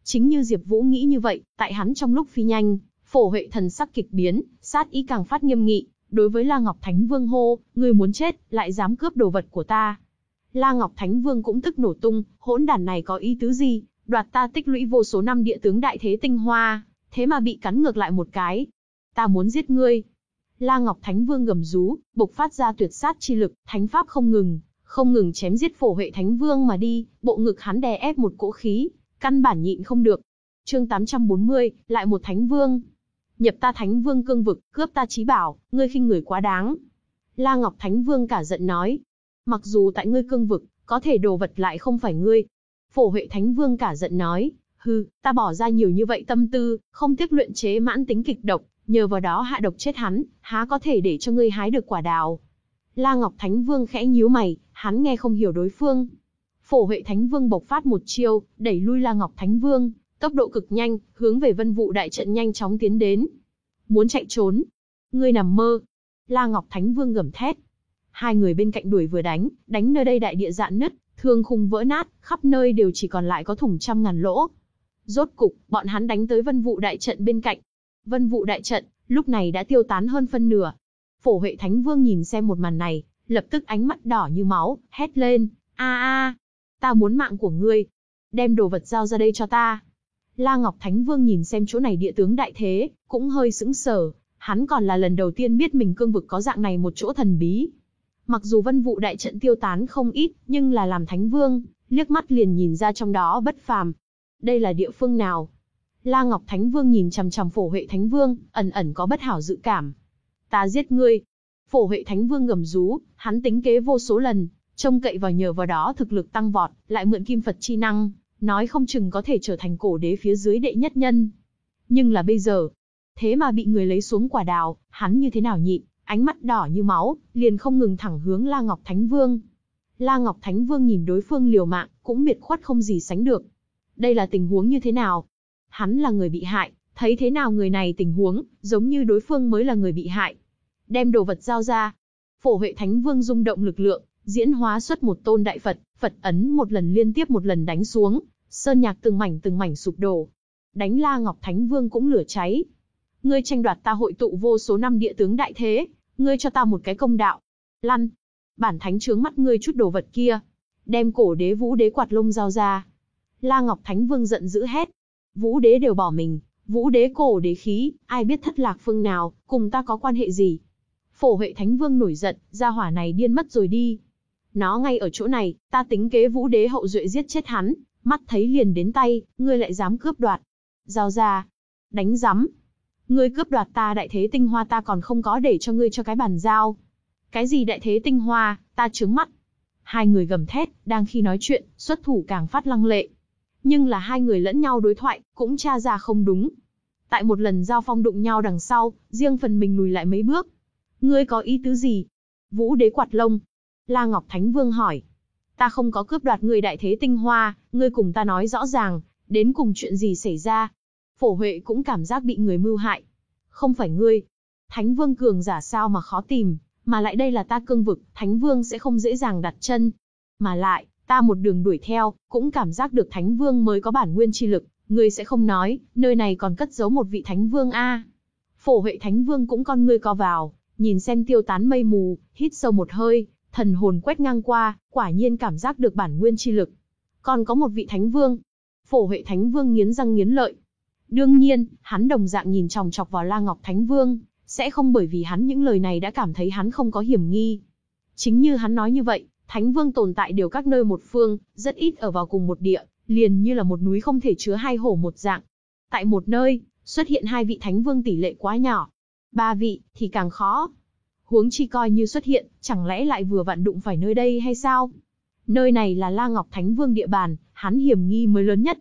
Chính như Diệp Vũ nghĩ như vậy, tại hắn trong lúc phi nhanh, phổ huệ thần sắc kịch biến, sát ý càng phát nghiêm nghị, đối với La Ngọc Thánh Vương hô, ngươi muốn chết, lại dám cướp đồ vật của ta. La Ngọc Thánh Vương cũng tức nổ tung, hỗn đản này có ý tứ gì, đoạt ta tích lũy vô số năm địa tướng đại thế tinh hoa, thế mà bị cắn ngược lại một cái. Ta muốn giết ngươi. La Ngọc Thánh Vương gầm rú, bộc phát ra tuyệt sát chi lực, thánh pháp không ngừng, không ngừng chém giết phổ huệ Thánh Vương mà đi, bộ ngực hắn đè ép một cỗ khí, căn bản nhịn không được. Chương 840, lại một Thánh Vương, nhập ta Thánh Vương cương vực, cướp ta trí bảo, ngươi khinh người quá đáng. La Ngọc Thánh Vương cả giận nói, mặc dù tại ngươi cương vực, có thể đồ vật lại không phải ngươi. Phổ Huệ Thánh Vương cả giận nói, hừ, ta bỏ ra nhiều như vậy tâm tư, không tiếc luyện chế mãn tính kịch độc, nhờ vào đó hạ độc chết hắn, há có thể để cho ngươi hái được quả đào. La Ngọc Thánh Vương khẽ nhíu mày, hắn nghe không hiểu đối phương. Phổ Huệ Thánh Vương bộc phát một chiêu, đẩy lui La Ngọc Thánh Vương, tốc độ cực nhanh, hướng về vân vũ đại trận nhanh chóng tiến đến. Muốn chạy trốn? Ngươi nằm mơ. La Ngọc Thánh Vương gầm thét. Hai người bên cạnh đuổi vừa đánh, đánh nơi đây đại địa dạn nứt, thương khung vỡ nát, khắp nơi đều chỉ còn lại có thủng trăm ngàn lỗ. Rốt cục, bọn hắn đánh tới vân vụ đại trận bên cạnh. Vân vụ đại trận, lúc này đã tiêu tán hơn phân nửa. Phổ Huệ Thánh Vương nhìn xem một màn này, lập tức ánh mắt đỏ như máu, hét lên, a a, ta muốn mạng của ngươi, đem đồ vật giao ra đây cho ta. La Ngọc Thánh Vương nhìn xem chỗ này địa tướng đại thế, cũng hơi sững sờ, hắn còn là lần đầu tiên biết mình cương vực có dạng này một chỗ thần bí. Mặc dù vân vụ đại trận tiêu tán không ít, nhưng là làm Thánh Vương, liếc mắt liền nhìn ra trong đó bất phàm. Đây là địa phương nào? La Ngọc Thánh Vương nhìn chằm chằm phổ huệ Thánh Vương, ẩn ẩn có bất hảo dự cảm. Ta giết ngươi. Phổ huệ Thánh Vương gầm rú, hắn tính kế vô số lần, trông cậy vào nhờ vào đó thực lực tăng vọt, lại mượn kim Phật chi năng, nói không chừng có thể trở thành cổ đế phía dưới đệ nhất nhân. Nhưng là bây giờ, thế mà bị người lấy xuống quả đào, hắn như thế nào nhịn, ánh mắt đỏ như máu, liền không ngừng thẳng hướng La Ngọc Thánh Vương. La Ngọc Thánh Vương nhìn đối phương liều mạng, cũng biệt khuất không gì sánh được. Đây là tình huống như thế nào? Hắn là người bị hại, thấy thế nào người này tình huống, giống như đối phương mới là người bị hại. Đem đồ vật giao ra. Phổ Huệ Thánh Vương rung động lực lượng, diễn hóa xuất một tôn đại Phật, Phật ấn một lần liên tiếp một lần đánh xuống, sơn nhạc từng mảnh từng mảnh sụp đổ. Đánh La Ngọc Thánh Vương cũng lửa cháy. Ngươi tranh đoạt ta hội tụ vô số năm địa tướng đại thế, ngươi cho ta một cái công đạo. Lăn. Bản thánh trướng mắt ngươi chút đồ vật kia. Đem cổ đế vũ đế quạt lông giao ra. La Ngọc Thánh Vương giận dữ hét. Vũ đế đều bỏ mình, vũ đế cổ đế khí, ai biết thất lạc phương nào, cùng ta có quan hệ gì. Phổ Huệ Thánh Vương nổi giận, gia hỏa này điên mất rồi đi. Nó ngay ở chỗ này, ta tính kế vũ đế hậu duệ giết chết hắn, mắt thấy liền đến tay, ngươi lại dám cướp đoạt. Giao ra. Đánh rắm. Ngươi cướp đoạt ta đại thế tinh hoa ta còn không có để cho ngươi cho cái bàn giao. Cái gì đại thế tinh hoa, ta trướng mắt. Hai người gầm thét, đang khi nói chuyện, xuất thủ càng phát lăng lệ. Nhưng là hai người lẫn nhau đối thoại, cũng tra ra không đúng. Tại một lần giao phong đụng nhau đằng sau, riêng phần mình lùi lại mấy bước. Ngươi có ý tứ gì? Vũ đế quạt lông. La Ngọc Thánh Vương hỏi. Ta không có cướp đoạt người đại thế tinh hoa, ngươi cùng ta nói rõ ràng, đến cùng chuyện gì xảy ra. Phổ Huệ cũng cảm giác bị người mưu hại. Không phải ngươi. Thánh Vương cường giả sao mà khó tìm, mà lại đây là ta cương vực, Thánh Vương sẽ không dễ dàng đặt chân. Mà lại, ta một đường đuổi theo, cũng cảm giác được Thánh Vương mới có bản nguyên chi lực, ngươi sẽ không nói, nơi này còn cất giấu một vị Thánh Vương a. Phổ Huệ Thánh Vương cũng con ngươi co vào, nhìn xem tiêu tán mây mù, hít sâu một hơi, thần hồn quét ngang qua, quả nhiên cảm giác được bản nguyên chi lực. Còn có một vị thánh vương. Phổ Huệ Thánh Vương nghiến răng nghiến lợi. Đương nhiên, hắn đồng dạng nhìn chòng chọc vào La Ngọc Thánh Vương, sẽ không bởi vì hắn những lời này đã cảm thấy hắn không có hiểm nghi. Chính như hắn nói như vậy, Thánh Vương tồn tại đều các nơi một phương, rất ít ở vào cùng một địa, liền như là một núi không thể chứa hai hổ một dạng. Tại một nơi, xuất hiện hai vị Thánh Vương tỷ lệ quá nhỏ. Ba vị, thì càng khó. Huống chi coi như xuất hiện, chẳng lẽ lại vừa vặn đụng phải nơi đây hay sao? Nơi này là La Ngọc Thánh Vương địa bàn, hắn hiểm nghi mới lớn nhất.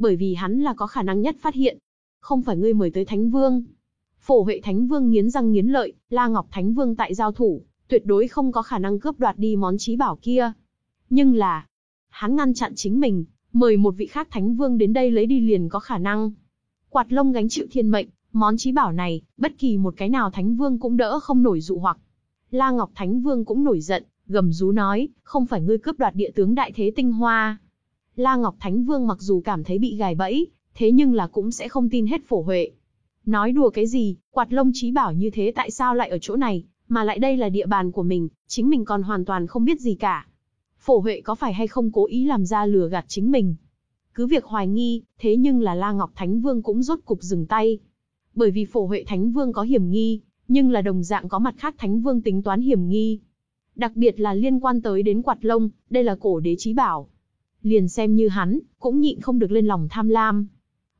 Bởi vì hắn là có khả năng nhất phát hiện. Không phải ngươi mời tới Thánh Vương. Phổ Huệ Thánh Vương nghiến răng nghiến lợi, La Ngọc Thánh Vương tại giao thủ, tuyệt đối không có khả năng cướp đoạt đi món trí bảo kia. Nhưng là, hắn ngăn chặn chính mình, mời một vị khác Thánh Vương đến đây lấy đi liền có khả năng. Quạt lông gánh chịu thiên mệnh, Món trí bảo này, bất kỳ một cái nào Thánh Vương cũng đỡ không nổi dụ hoặc. La Ngọc Thánh Vương cũng nổi giận, gầm rú nói, không phải ngươi cướp đoạt địa tướng đại thế tinh hoa. La Ngọc Thánh Vương mặc dù cảm thấy bị gài bẫy, thế nhưng là cũng sẽ không tin hết phổ huệ. Nói đùa cái gì, quạt lông trí bảo như thế tại sao lại ở chỗ này, mà lại đây là địa bàn của mình, chính mình còn hoàn toàn không biết gì cả. Phổ Huệ có phải hay không cố ý làm ra lừa gạt chính mình? Cứ việc hoài nghi, thế nhưng là La Ngọc Thánh Vương cũng rốt cục dừng tay bởi vì phổ huệ thánh vương có hiểm nghi, nhưng là đồng dạng có mặt khác thánh vương tính toán hiểm nghi. Đặc biệt là liên quan tới đến quạt lông, đây là cổ đế trí bảo. Liền xem như hắn, cũng nhịn không được lên lòng tham lam.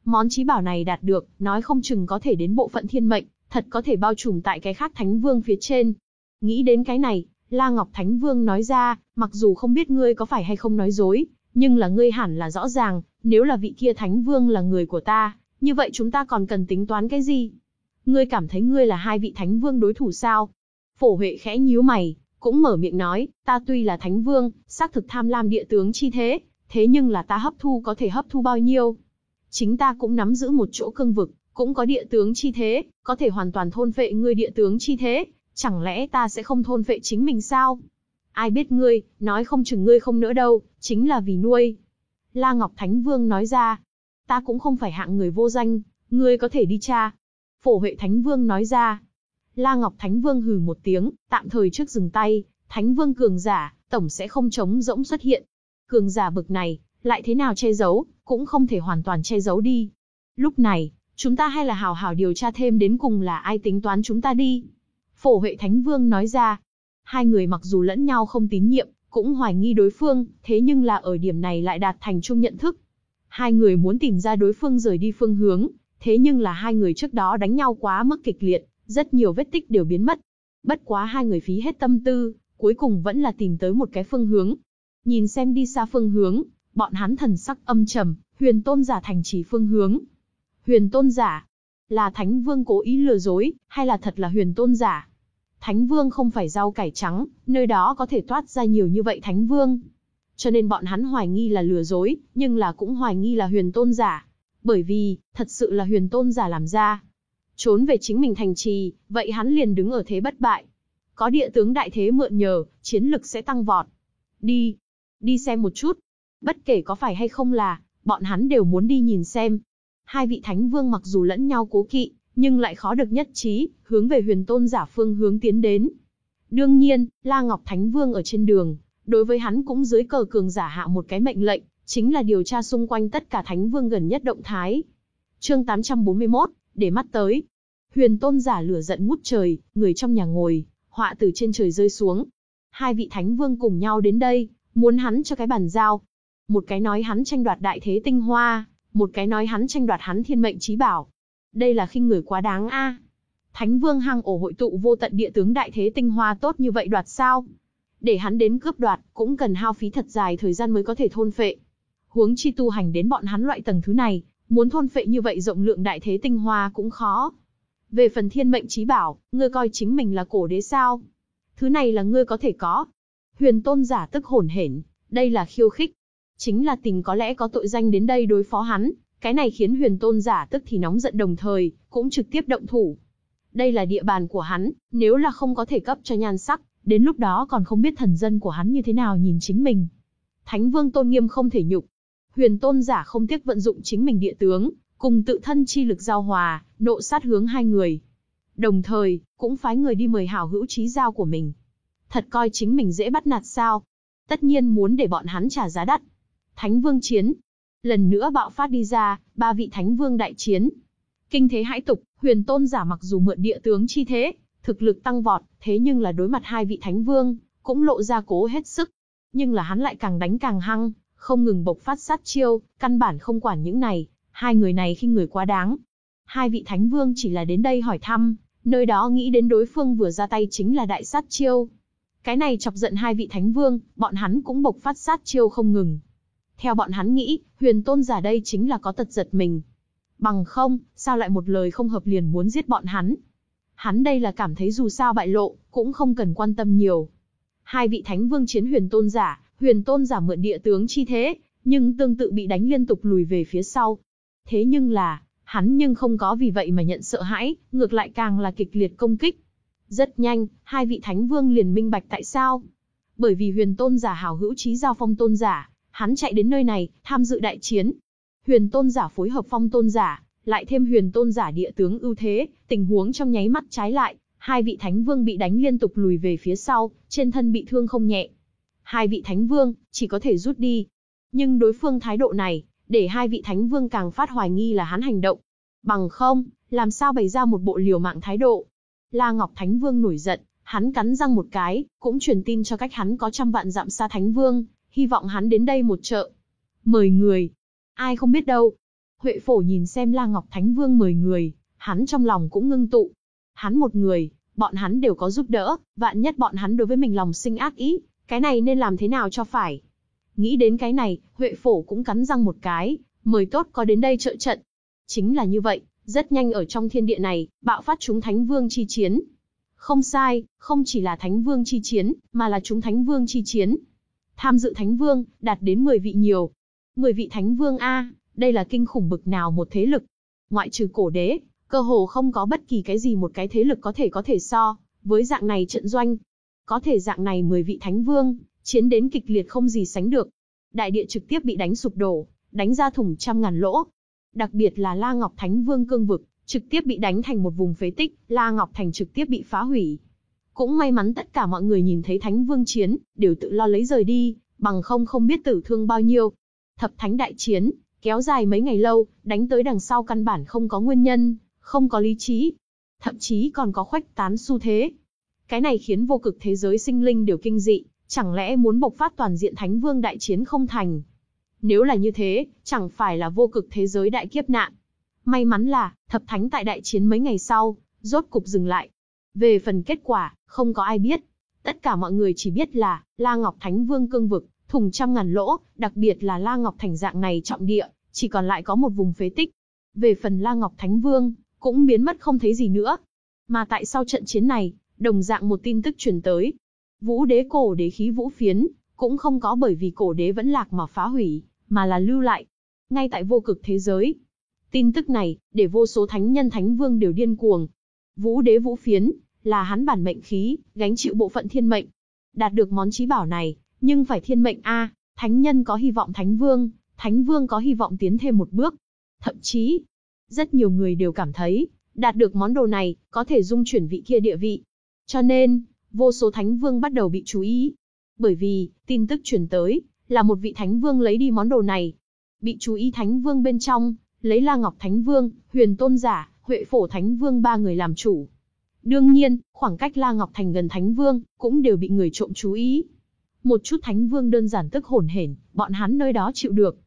Món trí bảo này đạt được, nói không chừng có thể đến bộ phận thiên mệnh, thật có thể bao trùm tại cái khác thánh vương phía trên. Nghĩ đến cái này, La Ngọc Thánh Vương nói ra, mặc dù không biết ngươi có phải hay không nói dối, nhưng là ngươi hẳn là rõ ràng, nếu là vị kia Thánh Vương là người của ta, như vậy chúng ta còn cần tính toán cái gì? Ngươi cảm thấy ngươi là hai vị thánh vương đối thủ sao? Phổ Huệ khẽ nhíu mày, cũng mở miệng nói, ta tuy là thánh vương, xác thực tham lam địa tướng chi thế, thế nhưng là ta hấp thu có thể hấp thu bao nhiêu? Chính ta cũng nắm giữ một chỗ cương vực, cũng có địa tướng chi thế, có thể hoàn toàn thôn phệ ngươi địa tướng chi thế, chẳng lẽ ta sẽ không thôn phệ chính mình sao? Ai biết ngươi, nói không chừng ngươi không nữa đâu, chính là vì nuôi. La Ngọc Thánh Vương nói ra, ta cũng không phải hạng người vô danh, ngươi có thể đi tra. Phổ Huệ Thánh Vương nói ra. La Ngọc Thánh Vương hừ một tiếng, tạm thời trước dừng tay, Thánh Vương cường giả, tổng sẽ không chống rỗng xuất hiện. Cường giả bực này, lại thế nào che giấu, cũng không thể hoàn toàn che giấu đi. Lúc này, chúng ta hay là hào hào điều tra thêm đến cùng là ai tính toán chúng ta đi. Phổ Huệ Thánh Vương nói ra. Hai người mặc dù lẫn nhau không tín nhiệm, cũng hoài nghi đối phương, thế nhưng là ở điểm này lại đạt thành chung nhận thức. Hai người muốn tìm ra đối phương rời đi phương hướng, thế nhưng là hai người trước đó đánh nhau quá mức kịch liệt, rất nhiều vết tích đều biến mất. Bất quá hai người phí hết tâm tư, cuối cùng vẫn là tìm tới một cái phương hướng. Nhìn xem đi xa phương hướng, bọn hắn thần sắc âm trầm, huyền tôn giả thành chỉ phương hướng. Huyền tôn giả, là thánh vương cố ý lừa dối, hay là thật là huyền tôn giả? Thánh vương không phải rau cải trắng, nơi đó có thể toát ra nhiều như vậy thánh vương cho nên bọn hắn hoài nghi là lừa dối, nhưng là cũng hoài nghi là huyền tôn giả. Bởi vì, thật sự là huyền tôn giả làm ra. Trốn về chính mình thành trì, vậy hắn liền đứng ở thế bất bại. Có địa tướng đại thế mượn nhờ, chiến lực sẽ tăng vọt. Đi, đi xem một chút. Bất kể có phải hay không là, bọn hắn đều muốn đi nhìn xem. Hai vị thánh vương mặc dù lẫn nhau cố kỵ, nhưng lại khó được nhất trí, hướng về huyền tôn giả phương hướng tiến đến. Đương nhiên, La Ngọc Thánh Vương ở trên đường, đối với hắn cũng dưới cờ cường giả hạ một cái mệnh lệnh, chính là điều tra xung quanh tất cả thánh vương gần nhất động thái. Chương 841, để mắt tới. Huyền tôn giả lửa giận ngút trời, người trong nhà ngồi, họa từ trên trời rơi xuống. Hai vị thánh vương cùng nhau đến đây, muốn hắn cho cái bản giao. Một cái nói hắn tranh đoạt đại thế tinh hoa, một cái nói hắn tranh đoạt hắn thiên mệnh trí bảo. Đây là khinh người quá đáng a. Thánh vương hang ổ hội tụ vô tận địa tướng đại thế tinh hoa tốt như vậy đoạt sao? Để hắn đến cướp đoạt, cũng cần hao phí thật dài thời gian mới có thể thôn phệ. Huống chi tu hành đến bọn hắn loại tầng thứ này, muốn thôn phệ như vậy rộng lượng đại thế tinh hoa cũng khó. Về phần thiên mệnh trí bảo, ngươi coi chính mình là cổ đế sao? Thứ này là ngươi có thể có. Huyền tôn giả tức hổn hển, đây là khiêu khích. Chính là tình có lẽ có tội danh đến đây đối phó hắn, cái này khiến huyền tôn giả tức thì nóng giận đồng thời, cũng trực tiếp động thủ. Đây là địa bàn của hắn, nếu là không có thể cấp cho nhan sắc, đến lúc đó còn không biết thần dân của hắn như thế nào nhìn chính mình. Thánh vương tôn nghiêm không thể nhục. Huyền tôn giả không tiếc vận dụng chính mình địa tướng, cùng tự thân chi lực giao hòa, nộ sát hướng hai người. Đồng thời, cũng phái người đi mời hảo hữu trí giao của mình. Thật coi chính mình dễ bắt nạt sao? Tất nhiên muốn để bọn hắn trả giá đắt. Thánh vương chiến. Lần nữa bạo phát đi ra, ba vị thánh vương đại chiến. Kinh thế hãi tục, huyền tôn giả mặc dù mượn địa tướng chi thế, thực lực tăng vọt, thế nhưng là đối mặt hai vị thánh vương, cũng lộ ra cố hết sức. Nhưng là hắn lại càng đánh càng hăng, không ngừng bộc phát sát chiêu, căn bản không quản những này, hai người này khi người quá đáng. Hai vị thánh vương chỉ là đến đây hỏi thăm, nơi đó nghĩ đến đối phương vừa ra tay chính là đại sát chiêu. Cái này chọc giận hai vị thánh vương, bọn hắn cũng bộc phát sát chiêu không ngừng. Theo bọn hắn nghĩ, huyền tôn giả đây chính là có tật giật mình. Bằng không, sao lại một lời không hợp liền muốn giết bọn hắn. Hắn đây là cảm thấy dù sao bại lộ, cũng không cần quan tâm nhiều. Hai vị thánh vương chiến huyền tôn giả, huyền tôn giả mượn địa tướng chi thế, nhưng tương tự bị đánh liên tục lùi về phía sau. Thế nhưng là, hắn nhưng không có vì vậy mà nhận sợ hãi, ngược lại càng là kịch liệt công kích. Rất nhanh, hai vị thánh vương liền minh bạch tại sao. Bởi vì huyền tôn giả hảo hữu trí giao phong tôn giả, hắn chạy đến nơi này, tham dự đại chiến. Huyền tôn giả phối hợp phong tôn giả, lại thêm huyền tôn giả địa tướng ưu thế, tình huống trong nháy mắt trái lại, hai vị thánh vương bị đánh liên tục lùi về phía sau, trên thân bị thương không nhẹ. Hai vị thánh vương, chỉ có thể rút đi. Nhưng đối phương thái độ này, để hai vị thánh vương càng phát hoài nghi là hắn hành động. Bằng không, làm sao bày ra một bộ liều mạng thái độ. La Ngọc Thánh Vương nổi giận, hắn cắn răng một cái, cũng truyền tin cho cách hắn có trăm vạn dặm xa Thánh Vương, hy vọng hắn đến đây một trợ, Mời người. Ai không biết đâu. Huệ phổ nhìn xem La Ngọc Thánh Vương mời người, hắn trong lòng cũng ngưng tụ. Hắn một người, bọn hắn đều có giúp đỡ, vạn nhất bọn hắn đối với mình lòng sinh ác ý, cái này nên làm thế nào cho phải. Nghĩ đến cái này, Huệ phổ cũng cắn răng một cái, mời tốt có đến đây trợ trận. Chính là như vậy, rất nhanh ở trong thiên địa này, bạo phát chúng Thánh Vương chi chiến. Không sai, không chỉ là Thánh Vương chi chiến, mà là chúng Thánh Vương chi chiến. Tham dự Thánh Vương, đạt đến 10 vị nhiều. 10 vị Thánh Vương A, đây là kinh khủng bực nào một thế lực. Ngoại trừ cổ đế, cơ hồ không có bất kỳ cái gì một cái thế lực có thể có thể so, với dạng này trận doanh. Có thể dạng này 10 vị Thánh Vương, chiến đến kịch liệt không gì sánh được. Đại địa trực tiếp bị đánh sụp đổ, đánh ra thủng trăm ngàn lỗ. Đặc biệt là La Ngọc Thánh Vương cương vực, trực tiếp bị đánh thành một vùng phế tích, La Ngọc Thành trực tiếp bị phá hủy. Cũng may mắn tất cả mọi người nhìn thấy Thánh Vương chiến, đều tự lo lấy rời đi, bằng không không biết tử thương bao nhiêu. Thập Thánh đại chiến, kéo dài mấy ngày lâu, đánh tới đằng sau căn bản không có nguyên nhân, không có lý trí, thậm chí còn có khoách tán xu thế. Cái này khiến vô cực thế giới sinh linh đều kinh dị, chẳng lẽ muốn bộc phát toàn diện Thánh Vương đại chiến không thành? Nếu là như thế, chẳng phải là vô cực thế giới đại kiếp nạn. May mắn là, thập thánh tại đại chiến mấy ngày sau, rốt cục dừng lại. Về phần kết quả, không có ai biết. Tất cả mọi người chỉ biết là, La Ngọc Thánh Vương cương vực, thùng trăm ngàn lỗ, đặc biệt là La Ngọc Thành dạng này trọng địa, chỉ còn lại có một vùng phế tích. Về phần La Ngọc Thánh Vương, cũng biến mất không thấy gì nữa. Mà tại sau trận chiến này, đồng dạng một tin tức truyền tới. Vũ đế cổ đế khí vũ phiến, cũng không có bởi vì cổ đế vẫn lạc mà phá hủy, mà là lưu lại. Ngay tại vô cực thế giới. Tin tức này, để vô số thánh nhân thánh vương đều điên cuồng. Vũ đế vũ phiến, là hắn bản mệnh khí, gánh chịu bộ phận thiên mệnh. Đạt được món trí bảo này, nhưng phải thiên mệnh A, thánh nhân có hy vọng thánh vương, thánh vương có hy vọng tiến thêm một bước. Thậm chí, Rất nhiều người đều cảm thấy, đạt được món đồ này, có thể dung chuyển vị kia địa vị. Cho nên, vô số thánh vương bắt đầu bị chú ý. Bởi vì, tin tức truyền tới, là một vị thánh vương lấy đi món đồ này. Bị chú ý thánh vương bên trong, lấy La Ngọc Thánh Vương, Huyền Tôn Giả, Huệ Phổ Thánh Vương ba người làm chủ. Đương nhiên, khoảng cách La Ngọc Thành gần Thánh Vương, cũng đều bị người trộm chú ý. Một chút Thánh Vương đơn giản tức hổn hển, bọn hắn nơi đó chịu được.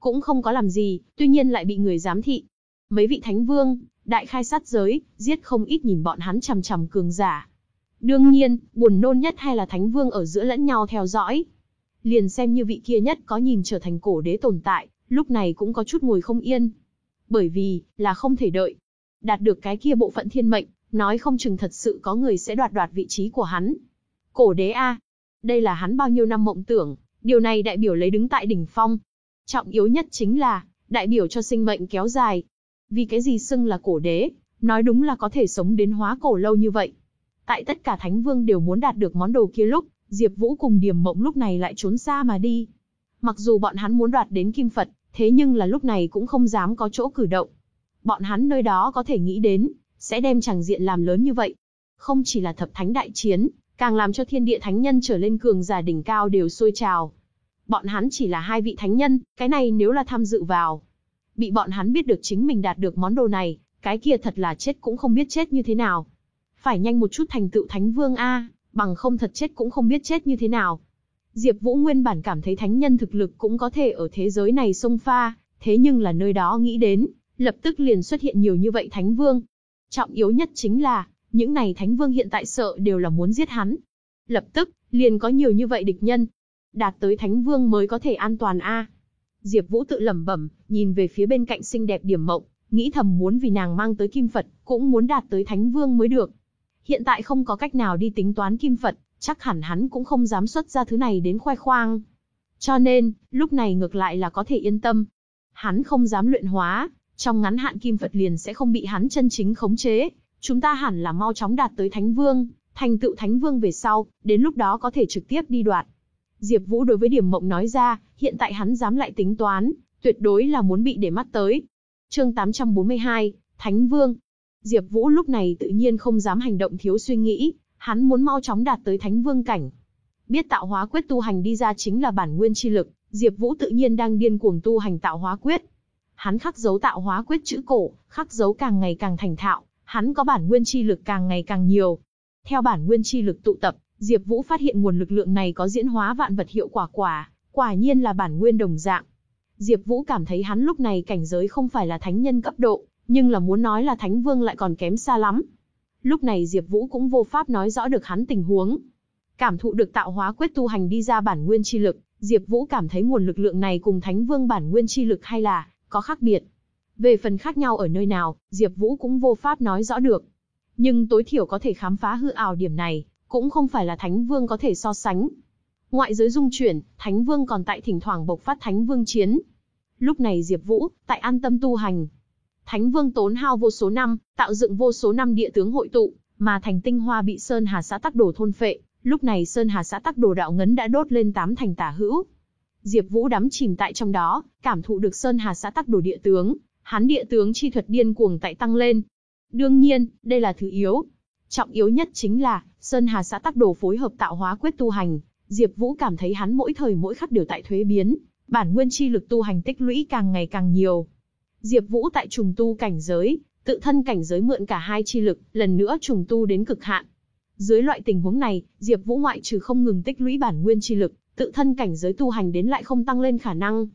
Cũng không có làm gì, tuy nhiên lại bị người giám thị. Mấy vị Thánh Vương, đại khai sát giới, giết không ít nhìn bọn hắn chằm chằm cường giả. Đương nhiên, buồn nôn nhất hay là Thánh Vương ở giữa lẫn nhau theo dõi. Liền xem như vị kia nhất có nhìn trở thành cổ đế tồn tại, lúc này cũng có chút ngồi không yên. Bởi vì, là không thể đợi. Đạt được cái kia bộ phận thiên mệnh, nói không chừng thật sự có người sẽ đoạt đoạt vị trí của hắn. Cổ đế A. Đây là hắn bao nhiêu năm mộng tưởng, điều này đại biểu lấy đứng tại đỉnh phong. Trọng yếu nhất chính là, đại biểu cho sinh mệnh kéo dài. Vì cái gì xưng là cổ đế, nói đúng là có thể sống đến hóa cổ lâu như vậy. Tại tất cả thánh vương đều muốn đạt được món đồ kia lúc, Diệp Vũ cùng Điềm Mộng lúc này lại trốn xa mà đi. Mặc dù bọn hắn muốn đoạt đến kim Phật, thế nhưng là lúc này cũng không dám có chỗ cử động. Bọn hắn nơi đó có thể nghĩ đến, sẽ đem chẳng diện làm lớn như vậy. Không chỉ là thập thánh đại chiến, càng làm cho thiên địa thánh nhân trở lên cường giả đỉnh cao đều sôi trào. Bọn hắn chỉ là hai vị thánh nhân, cái này nếu là tham dự vào. Bị bọn hắn biết được chính mình đạt được món đồ này, cái kia thật là chết cũng không biết chết như thế nào. Phải nhanh một chút thành tựu thánh vương A, bằng không thật chết cũng không biết chết như thế nào. Diệp Vũ nguyên bản cảm thấy thánh nhân thực lực cũng có thể ở thế giới này xông pha, thế nhưng là nơi đó nghĩ đến, lập tức liền xuất hiện nhiều như vậy thánh vương. Trọng yếu nhất chính là, những này thánh vương hiện tại sợ đều là muốn giết hắn. Lập tức, liền có nhiều như vậy địch nhân. Đạt tới thánh vương mới có thể an toàn a. Diệp Vũ tự lẩm bẩm, nhìn về phía bên cạnh xinh đẹp Điểm Mộng, nghĩ thầm muốn vì nàng mang tới kim Phật, cũng muốn đạt tới thánh vương mới được. Hiện tại không có cách nào đi tính toán kim Phật, chắc hẳn hắn cũng không dám xuất ra thứ này đến khoe khoang. Cho nên, lúc này ngược lại là có thể yên tâm. Hắn không dám luyện hóa, trong ngắn hạn kim Phật liền sẽ không bị hắn chân chính khống chế. Chúng ta hẳn là mau chóng đạt tới Thánh Vương, thành tựu Thánh Vương về sau, đến lúc đó có thể trực tiếp đi đoạt. Diệp Vũ đối với Điểm Mộng nói ra, hiện tại hắn dám lại tính toán, tuyệt đối là muốn bị để mắt tới. Chương 842, Thánh Vương. Diệp Vũ lúc này tự nhiên không dám hành động thiếu suy nghĩ, hắn muốn mau chóng đạt tới thánh vương cảnh. Biết tạo hóa quyết tu hành đi ra chính là bản nguyên chi lực, Diệp Vũ tự nhiên đang điên cuồng tu hành tạo hóa quyết. Hắn khắc dấu tạo hóa quyết chữ cổ, khắc dấu càng ngày càng thành thạo, hắn có bản nguyên chi lực càng ngày càng nhiều. Theo bản nguyên chi lực tụ tập, Diệp Vũ phát hiện nguồn lực lượng này có diễn hóa vạn vật hiệu quả quả, quả nhiên là bản nguyên đồng dạng. Diệp Vũ cảm thấy hắn lúc này cảnh giới không phải là thánh nhân cấp độ, nhưng là muốn nói là thánh vương lại còn kém xa lắm. Lúc này Diệp Vũ cũng vô pháp nói rõ được hắn tình huống. Cảm thụ được tạo hóa quyết tu hành đi ra bản nguyên chi lực, Diệp Vũ cảm thấy nguồn lực lượng này cùng Thánh Vương bản nguyên chi lực hay là có khác biệt. Về phần khác nhau ở nơi nào, Diệp Vũ cũng vô pháp nói rõ được. Nhưng tối thiểu có thể khám phá hư ảo điểm này, cũng không phải là Thánh Vương có thể so sánh. Ngoại giới dung chuyển, Thánh Vương còn tại thỉnh thoảng bộc phát Thánh Vương chiến. Lúc này Diệp Vũ, tại an tâm tu hành, Thánh Vương tốn hao vô số năm, tạo dựng vô số năm địa tướng hội tụ, mà thành tinh hoa bị Sơn Hà xã Tắc Đồ thôn phệ, lúc này Sơn Hà xã Tắc Đồ đạo ngấn đã đốt lên tám thành tả hữu. Diệp Vũ đắm chìm tại trong đó, cảm thụ được Sơn Hà xã Tắc Đồ địa tướng, hắn địa tướng chi thuật điên cuồng tại tăng lên. Đương nhiên, đây là thứ yếu. Trọng yếu nhất chính là, Sơn Hà xã Tắc Đồ phối hợp tạo hóa quyết tu hành, Diệp Vũ cảm thấy hắn mỗi thời mỗi khắc đều tại thuế biến, bản nguyên chi lực tu hành tích lũy càng ngày càng nhiều. Diệp Vũ tại trùng tu cảnh giới, tự thân cảnh giới mượn cả hai chi lực, lần nữa trùng tu đến cực hạn. Dưới loại tình huống này, Diệp Vũ ngoại trừ không ngừng tích lũy bản nguyên chi lực, tự thân cảnh giới tu hành đến lại không tăng lên khả năng.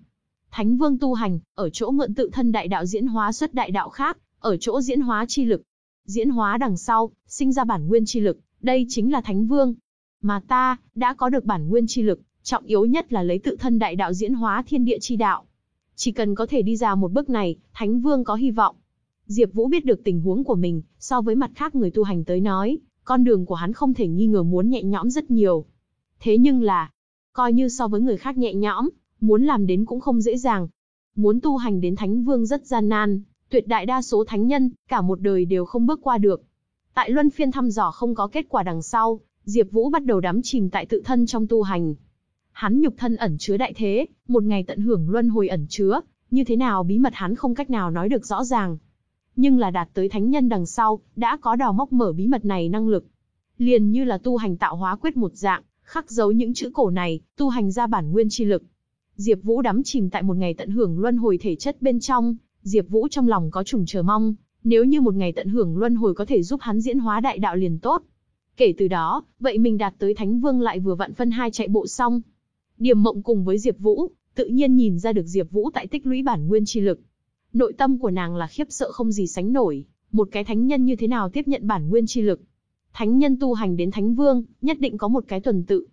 Thánh Vương tu hành, ở chỗ mượn tự thân đại đạo diễn hóa xuất đại đạo khác, ở chỗ diễn hóa chi lực. Diễn hóa đằng sau, sinh ra bản nguyên chi lực, đây chính là Thánh Vương. Mà ta, đã có được bản nguyên chi lực, trọng yếu nhất là lấy tự thân đại đạo diễn hóa thiên địa chi đạo. Chỉ cần có thể đi ra một bước này, Thánh Vương có hy vọng. Diệp Vũ biết được tình huống của mình, so với mặt khác người tu hành tới nói, con đường của hắn không thể nghi ngờ muốn nhẹ nhõm rất nhiều. Thế nhưng là, coi như so với người khác nhẹ nhõm, muốn làm đến cũng không dễ dàng. Muốn tu hành đến Thánh Vương rất gian nan, tuyệt đại đa số thánh nhân, cả một đời đều không bước qua được. Tại luân phiên thăm dò không có kết quả đằng sau, Diệp Vũ bắt đầu đắm chìm tại tự thân trong tu hành, Hắn nhục thân ẩn chứa đại thế, một ngày tận hưởng luân hồi ẩn chứa, như thế nào bí mật hắn không cách nào nói được rõ ràng. nhưng là đạt tới thánh nhân đằng sau, đã có đào móc mở bí mật này năng lực. Liền như là tu hành tạo hóa quyết một dạng, khắc dấu những chữ cổ này, tu hành ra bản nguyên chi lực. Diệp Vũ đắm chìm tại một ngày tận hưởng luân hồi thể chất bên trong, Diệp Vũ trong lòng có trùng chờ mong, nếu như một ngày tận hưởng luân hồi có thể giúp hắn diễn hóa đại đạo liền tốt. Kể từ đó, vậy mình đạt tới Thánh Vương lại vừa vặn phân hai chạy bộ xong. Điềm Mộng cùng với Diệp Vũ, tự nhiên nhìn ra được Diệp Vũ tại tích lũy bản nguyên chi lực. Nội tâm của nàng là khiếp sợ không gì sánh nổi, một cái thánh nhân như thế nào tiếp nhận bản nguyên chi lực. Thánh nhân tu hành đến Thánh Vương, nhất định có một cái tuần tự.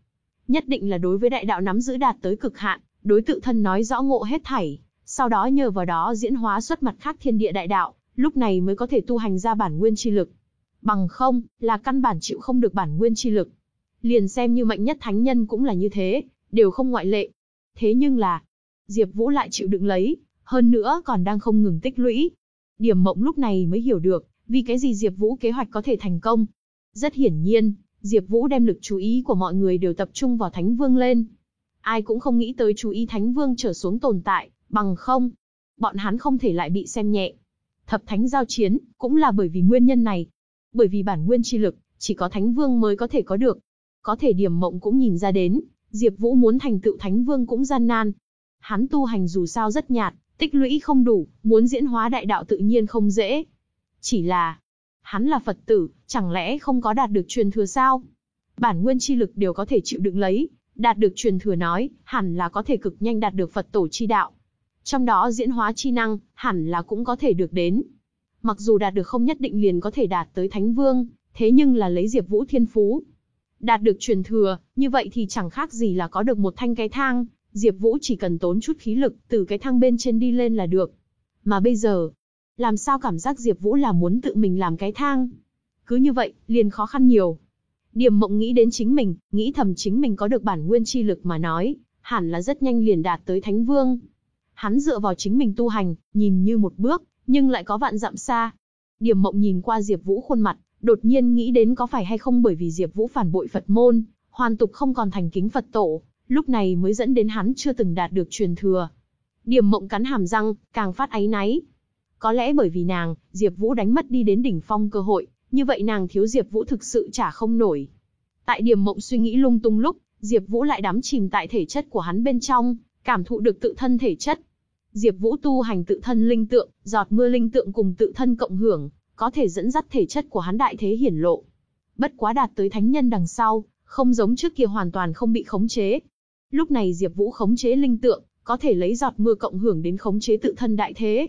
Nhất định là đối với đại đạo nắm giữ đạt tới cực hạn, đối tự thân nói rõ ngộ hết thảy, sau đó nhờ vào đó diễn hóa xuất mặt khác thiên địa đại đạo, lúc này mới có thể tu hành ra bản nguyên chi lực. Bằng không, là căn bản chịu không được bản nguyên chi lực. Liền xem như mạnh nhất thánh nhân cũng là như thế, đều không ngoại lệ. Thế nhưng là, Diệp Vũ lại chịu đựng lấy, hơn nữa còn đang không ngừng tích lũy. Điểm mộng lúc này mới hiểu được, vì cái gì Diệp Vũ kế hoạch có thể thành công. Rất hiển nhiên, Diệp Vũ đem lực chú ý của mọi người đều tập trung vào Thánh Vương lên. Ai cũng không nghĩ tới chú ý Thánh Vương trở xuống tồn tại, bằng không, bọn hắn không thể lại bị xem nhẹ. Thập Thánh giao chiến, cũng là bởi vì nguyên nhân này. Bởi vì bản nguyên chi lực, chỉ có Thánh Vương mới có thể có được. Có thể điểm mộng cũng nhìn ra đến, Diệp Vũ muốn thành tựu Thánh Vương cũng gian nan. Hắn tu hành dù sao rất nhạt, tích lũy không đủ, muốn diễn hóa đại đạo tự nhiên không dễ. Chỉ là, hắn là Phật tử, chẳng lẽ không có đạt được truyền thừa sao? Bản nguyên chi lực đều có thể chịu đựng lấy, đạt được truyền thừa nói, hẳn là có thể cực nhanh đạt được Phật tổ chi đạo. Trong đó diễn hóa chi năng, hẳn là cũng có thể được đến. Mặc dù đạt được không nhất định liền có thể đạt tới Thánh Vương, thế nhưng là lấy Diệp Vũ thiên phú. Đạt được truyền thừa, như vậy thì chẳng khác gì là có được một thanh cái thang, Diệp Vũ chỉ cần tốn chút khí lực từ cái thang bên trên đi lên là được. Mà bây giờ, làm sao cảm giác Diệp Vũ là muốn tự mình làm cái thang? Cứ như vậy, liền khó khăn nhiều. Điềm Mộng nghĩ đến chính mình, nghĩ thầm chính mình có được bản nguyên chi lực mà nói, hẳn là rất nhanh liền đạt tới Thánh Vương. Hắn dựa vào chính mình tu hành, nhìn như một bước, nhưng lại có vạn dặm xa. Điềm Mộng nhìn qua Diệp Vũ khuôn mặt, đột nhiên nghĩ đến có phải hay không bởi vì Diệp Vũ phản bội Phật môn, hoàn tục không còn thành kính Phật tổ, lúc này mới dẫn đến hắn chưa từng đạt được truyền thừa. Điềm Mộng cắn hàm răng, càng phát áy náy. Có lẽ bởi vì nàng, Diệp Vũ đánh mất đi đến đỉnh phong cơ hội, như vậy nàng thiếu Diệp Vũ thực sự trả không nổi. Tại Điềm Mộng suy nghĩ lung tung lúc, Diệp Vũ lại đắm chìm tại thể chất của hắn bên trong, cảm thụ được tự thân thể chất. Diệp Vũ tu hành tự thân linh tượng, giọt mưa linh tượng cùng tự thân cộng hưởng, có thể dẫn dắt thể chất của hắn đại thế hiển lộ. Bất quá đạt tới thánh nhân đằng sau, không giống trước kia hoàn toàn không bị khống chế. Lúc này Diệp Vũ khống chế linh tượng, có thể lấy giọt mưa cộng hưởng đến khống chế tự thân đại thế.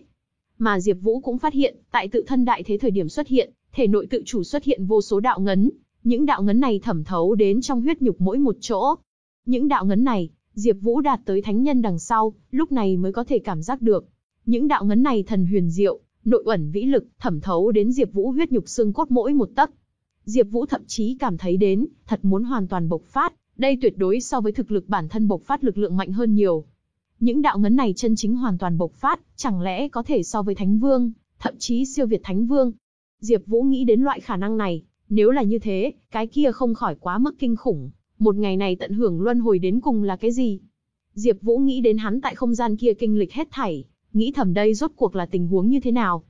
Mà Diệp Vũ cũng phát hiện, tại tự thân đại thế thời điểm xuất hiện, thể nội tự chủ xuất hiện vô số đạo ngấn, những đạo ngấn này thẩm thấu đến trong huyết nhục mỗi một chỗ. Những đạo ngấn này, Diệp Vũ đạt tới thánh nhân đằng sau, lúc này mới có thể cảm giác được. Những đạo ngấn này thần huyền diệu, nội ẩn vĩ lực, thẩm thấu đến Diệp Vũ huyết nhục xương cốt mỗi một tấc. Diệp Vũ thậm chí cảm thấy đến, thật muốn hoàn toàn bộc phát, đây tuyệt đối so với thực lực bản thân bộc phát lực lượng mạnh hơn nhiều. Những đạo ngấn này chân chính hoàn toàn bộc phát, chẳng lẽ có thể so với Thánh Vương, thậm chí siêu việt Thánh Vương. Diệp Vũ nghĩ đến loại khả năng này, nếu là như thế, cái kia không khỏi quá mức kinh khủng, một ngày này tận hưởng luân hồi đến cùng là cái gì? Diệp Vũ nghĩ đến hắn tại không gian kia kinh lịch hết thảy, nghĩ thầm đây rốt cuộc là tình huống như thế nào.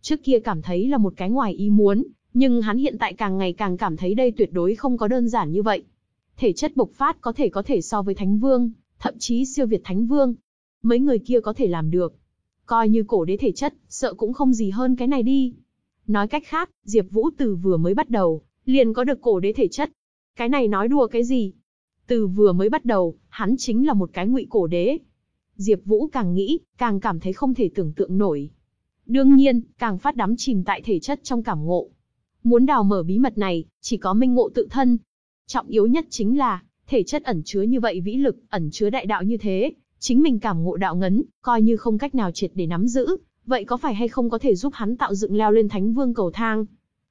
Trước kia cảm thấy là một cái ngoài ý muốn, nhưng hắn hiện tại càng ngày càng cảm thấy đây tuyệt đối không có đơn giản như vậy. Thể chất bộc phát có thể có thể so với Thánh Vương, thậm chí siêu việt Thánh Vương. Mấy người kia có thể làm được. Coi như cổ đế thể chất, sợ cũng không gì hơn cái này đi. Nói cách khác, Diệp Vũ từ vừa mới bắt đầu, liền có được cổ đế thể chất. Cái này nói đùa cái gì? Từ vừa mới bắt đầu, hắn chính là một cái ngụy cổ đế. Diệp Vũ càng nghĩ, càng cảm thấy không thể tưởng tượng nổi. Đương nhiên, càng phát đắm chìm tại thể chất trong cảm ngộ. Muốn đào mở bí mật này, chỉ có minh ngộ tự thân. Trọng yếu nhất chính là, thể chất ẩn chứa như vậy vĩ lực, ẩn chứa đại đạo như thế, chính mình cảm ngộ đạo ngấn, coi như không cách nào triệt để nắm giữ, vậy có phải hay không có thể giúp hắn tạo dựng leo lên Thánh Vương cầu thang?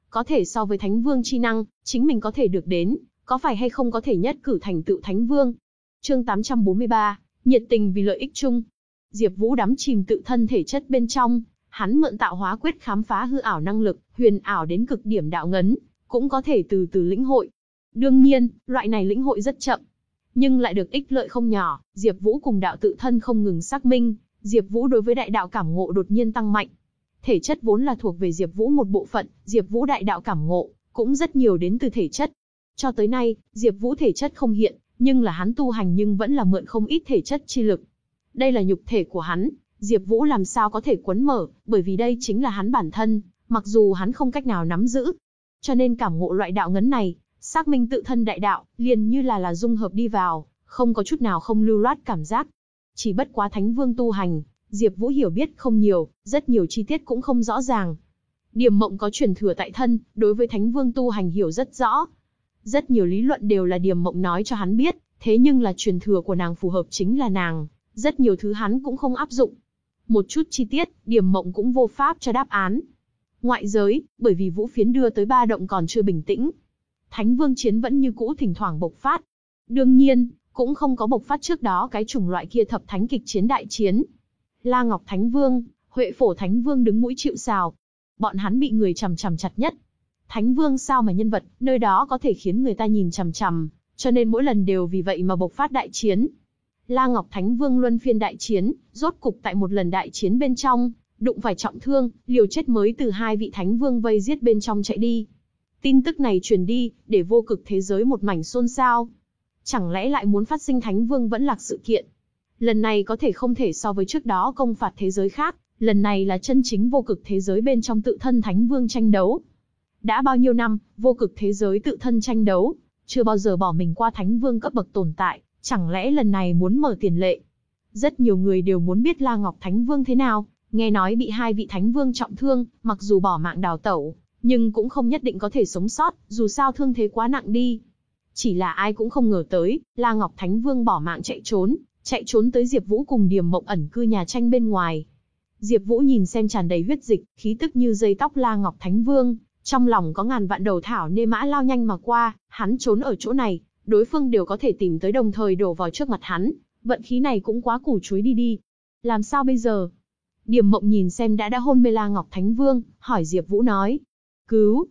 Có thể so với Thánh Vương chi năng, chính mình có thể được đến, có phải hay không có thể nhất cử thành tựu Thánh Vương? Chương 843, nhiệt tình vì lợi ích chung. Diệp Vũ đắm chìm tự thân thể chất bên trong, hắn mượn tạo hóa quyết khám phá hư ảo năng lực, huyền ảo đến cực điểm đạo ngấn, cũng có thể từ từ lĩnh hội. Đương nhiên, loại này lĩnh hội rất chậm, nhưng lại được ích lợi không nhỏ, Diệp Vũ cùng đạo tự thân không ngừng xác minh, Diệp Vũ đối với đại đạo cảm ngộ đột nhiên tăng mạnh. thể chất vốn là thuộc về Diệp Vũ một bộ phận, Diệp Vũ đại đạo cảm ngộ, cũng rất nhiều đến từ thể chất. Cho tới nay, Diệp Vũ thể chất không hiện, nhưng là hắn tu hành nhưng vẫn là mượn không ít thể chất chi lực. Đây là nhục thể của hắn, Diệp Vũ làm sao có thể quấn mở, bởi vì đây chính là hắn bản thân, mặc dù hắn không cách nào nắm giữ. Cho nên cảm ngộ loại đạo ngấn này, xác minh tự thân đại đạo, liền như là là dung hợp đi vào, không có chút nào không lưu loát cảm giác. Chỉ bất quá Thánh Vương tu hành, Diệp Vũ hiểu biết không nhiều, rất nhiều chi tiết cũng không rõ ràng. Điểm Mộng có truyền thừa tại thân, đối với Thánh Vương tu hành hiểu rất rõ. Rất nhiều lý luận đều là Điểm Mộng nói cho hắn biết, thế nhưng là truyền thừa của nàng phù hợp chính là nàng, rất nhiều thứ hắn cũng không áp dụng. Một chút chi tiết, Điểm Mộng cũng vô pháp cho đáp án. Ngoại giới, bởi vì vũ phiến đưa tới ba động còn chưa bình tĩnh. Thánh Vương chiến vẫn như cũ thỉnh thoảng bộc phát. Đương nhiên, cũng không có bộc phát trước đó cái chủng loại kia thập thánh kịch chiến đại chiến. La Ngọc Thánh Vương, Huệ Phổ Thánh Vương đứng mũi chịu sào. Bọn hắn bị người chằm chằm chặt nhất. Thánh Vương sao mà nhân vật, nơi đó có thể khiến người ta nhìn chằm chằm, cho nên mỗi lần đều vì vậy mà bộc phát đại chiến. La Ngọc Thánh Vương luân phiên đại chiến, rốt cục tại một lần đại chiến bên trong, đụng phải trọng thương, liều chết mới từ hai vị Thánh Vương vây giết bên trong chạy đi. Tin tức này truyền đi, để vô cực thế giới một mảnh xôn xao. Chẳng lẽ lại muốn phát sinh Thánh Vương vẫn lạc sự kiện? Lần này có thể không thể so với trước đó công phạt thế giới khác, lần này là chân chính vô cực thế giới bên trong tự thân Thánh Vương tranh đấu. Đã bao nhiêu năm, vô cực thế giới tự thân tranh đấu, chưa bao giờ bỏ mình qua Thánh Vương cấp bậc tồn tại, chẳng lẽ lần này muốn mở tiền lệ? Rất nhiều người đều muốn biết La Ngọc Thánh Vương thế nào, nghe nói bị hai vị Thánh Vương trọng thương, mặc dù bỏ mạng đào tẩu, nhưng cũng không nhất định có thể sống sót, dù sao thương thế quá nặng đi. Chỉ là ai cũng không ngờ tới, La Ngọc Thánh Vương bỏ mạng chạy trốn, chạy trốn tới Diệp Vũ cùng Điềm Mộng ẩn cư nhà tranh bên ngoài. Diệp Vũ nhìn xem tràn đầy huyết dịch, khí tức như dây tóc La Ngọc Thánh Vương, trong lòng có ngàn vạn đầu thảo nê mã lao nhanh mà qua, hắn trốn ở chỗ này, đối phương đều có thể tìm tới đồng thời đổ vào trước mặt hắn, vận khí này cũng quá củ chuối đi đi. Làm sao bây giờ? Điềm Mộng nhìn xem đã đã hôn mê La Ngọc Thánh Vương, hỏi Diệp Vũ nói: "Cứu?"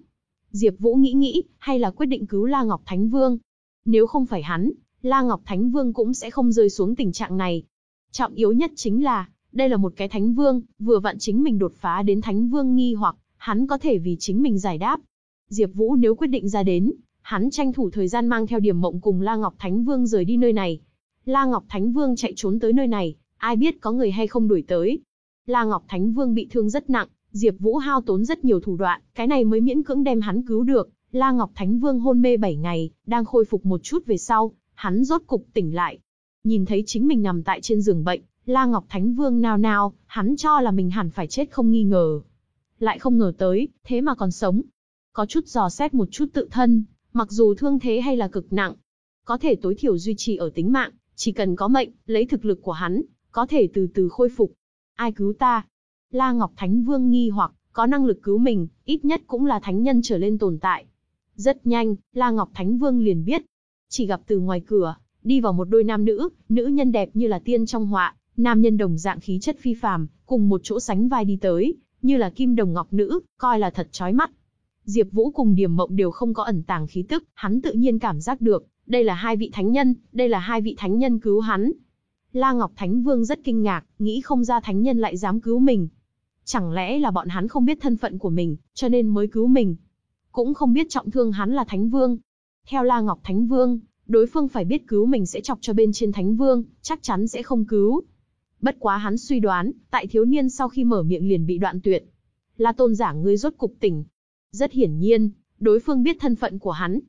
Diệp Vũ nghĩ nghĩ, hay là quyết định cứu La Ngọc Thánh Vương. Nếu không phải hắn, La Ngọc Thánh Vương cũng sẽ không rơi xuống tình trạng này. Trọng yếu nhất chính là, đây là một cái Thánh Vương, vừa vặn chính mình đột phá đến Thánh Vương nghi hoặc, hắn có thể vì chính mình giải đáp. Diệp Vũ nếu quyết định ra đến, hắn tranh thủ thời gian mang theo Điểm Mộng cùng La Ngọc Thánh Vương rời đi nơi này. La Ngọc Thánh Vương chạy trốn tới nơi này, ai biết có người hay không đuổi tới. La Ngọc Thánh Vương bị thương rất nặng, Diệp Vũ hao tốn rất nhiều thủ đoạn, cái này mới miễn cưỡng đem hắn cứu được. La Ngọc Thánh Vương hôn mê 7 ngày, đang khôi phục một chút về sau, hắn rốt cục tỉnh lại. Nhìn thấy chính mình nằm tại trên giường bệnh, La Ngọc Thánh Vương nao nao, hắn cho là mình hẳn phải chết không nghi ngờ. Lại không ngờ tới, thế mà còn sống. Có chút dò xét một chút tự thân, mặc dù thương thế hay là cực nặng, có thể tối thiểu duy trì ở tính mạng, chỉ cần có mệnh, lấy thực lực của hắn, có thể từ từ khôi phục. Ai cứu ta? La Ngọc Thánh Vương nghi hoặc, có năng lực cứu mình, ít nhất cũng là thánh nhân trở lên tồn tại. Rất nhanh, La Ngọc Thánh Vương liền biết. Chỉ gặp từ ngoài cửa, đi vào một đôi nam nữ, nữ nhân đẹp như là tiên trong họa, nam nhân đồng dạng khí chất phi phàm, cùng một chỗ sánh vai đi tới, như là kim đồng ngọc nữ, coi là thật chói mắt. Diệp Vũ cùng Điềm Mộng đều không có ẩn tàng khí tức, hắn tự nhiên cảm giác được, đây là hai vị thánh nhân, đây là hai vị thánh nhân cứu hắn. La Ngọc Thánh Vương rất kinh ngạc, nghĩ không ra thánh nhân lại dám cứu mình. Chẳng lẽ là bọn hắn không biết thân phận của mình, cho nên mới cứu mình. Cũng không biết trọng thương hắn là Thánh Vương. Theo La Ngọc Thánh Vương, đối phương phải biết cứu mình sẽ chọc cho bên trên Thánh Vương, chắc chắn sẽ không cứu. Bất quá hắn suy đoán, tại thiếu niên sau khi mở miệng liền bị đoạn tuyệt. La tôn giả ngươi rốt cục tỉnh. Rất hiển nhiên, đối phương biết thân phận của hắn.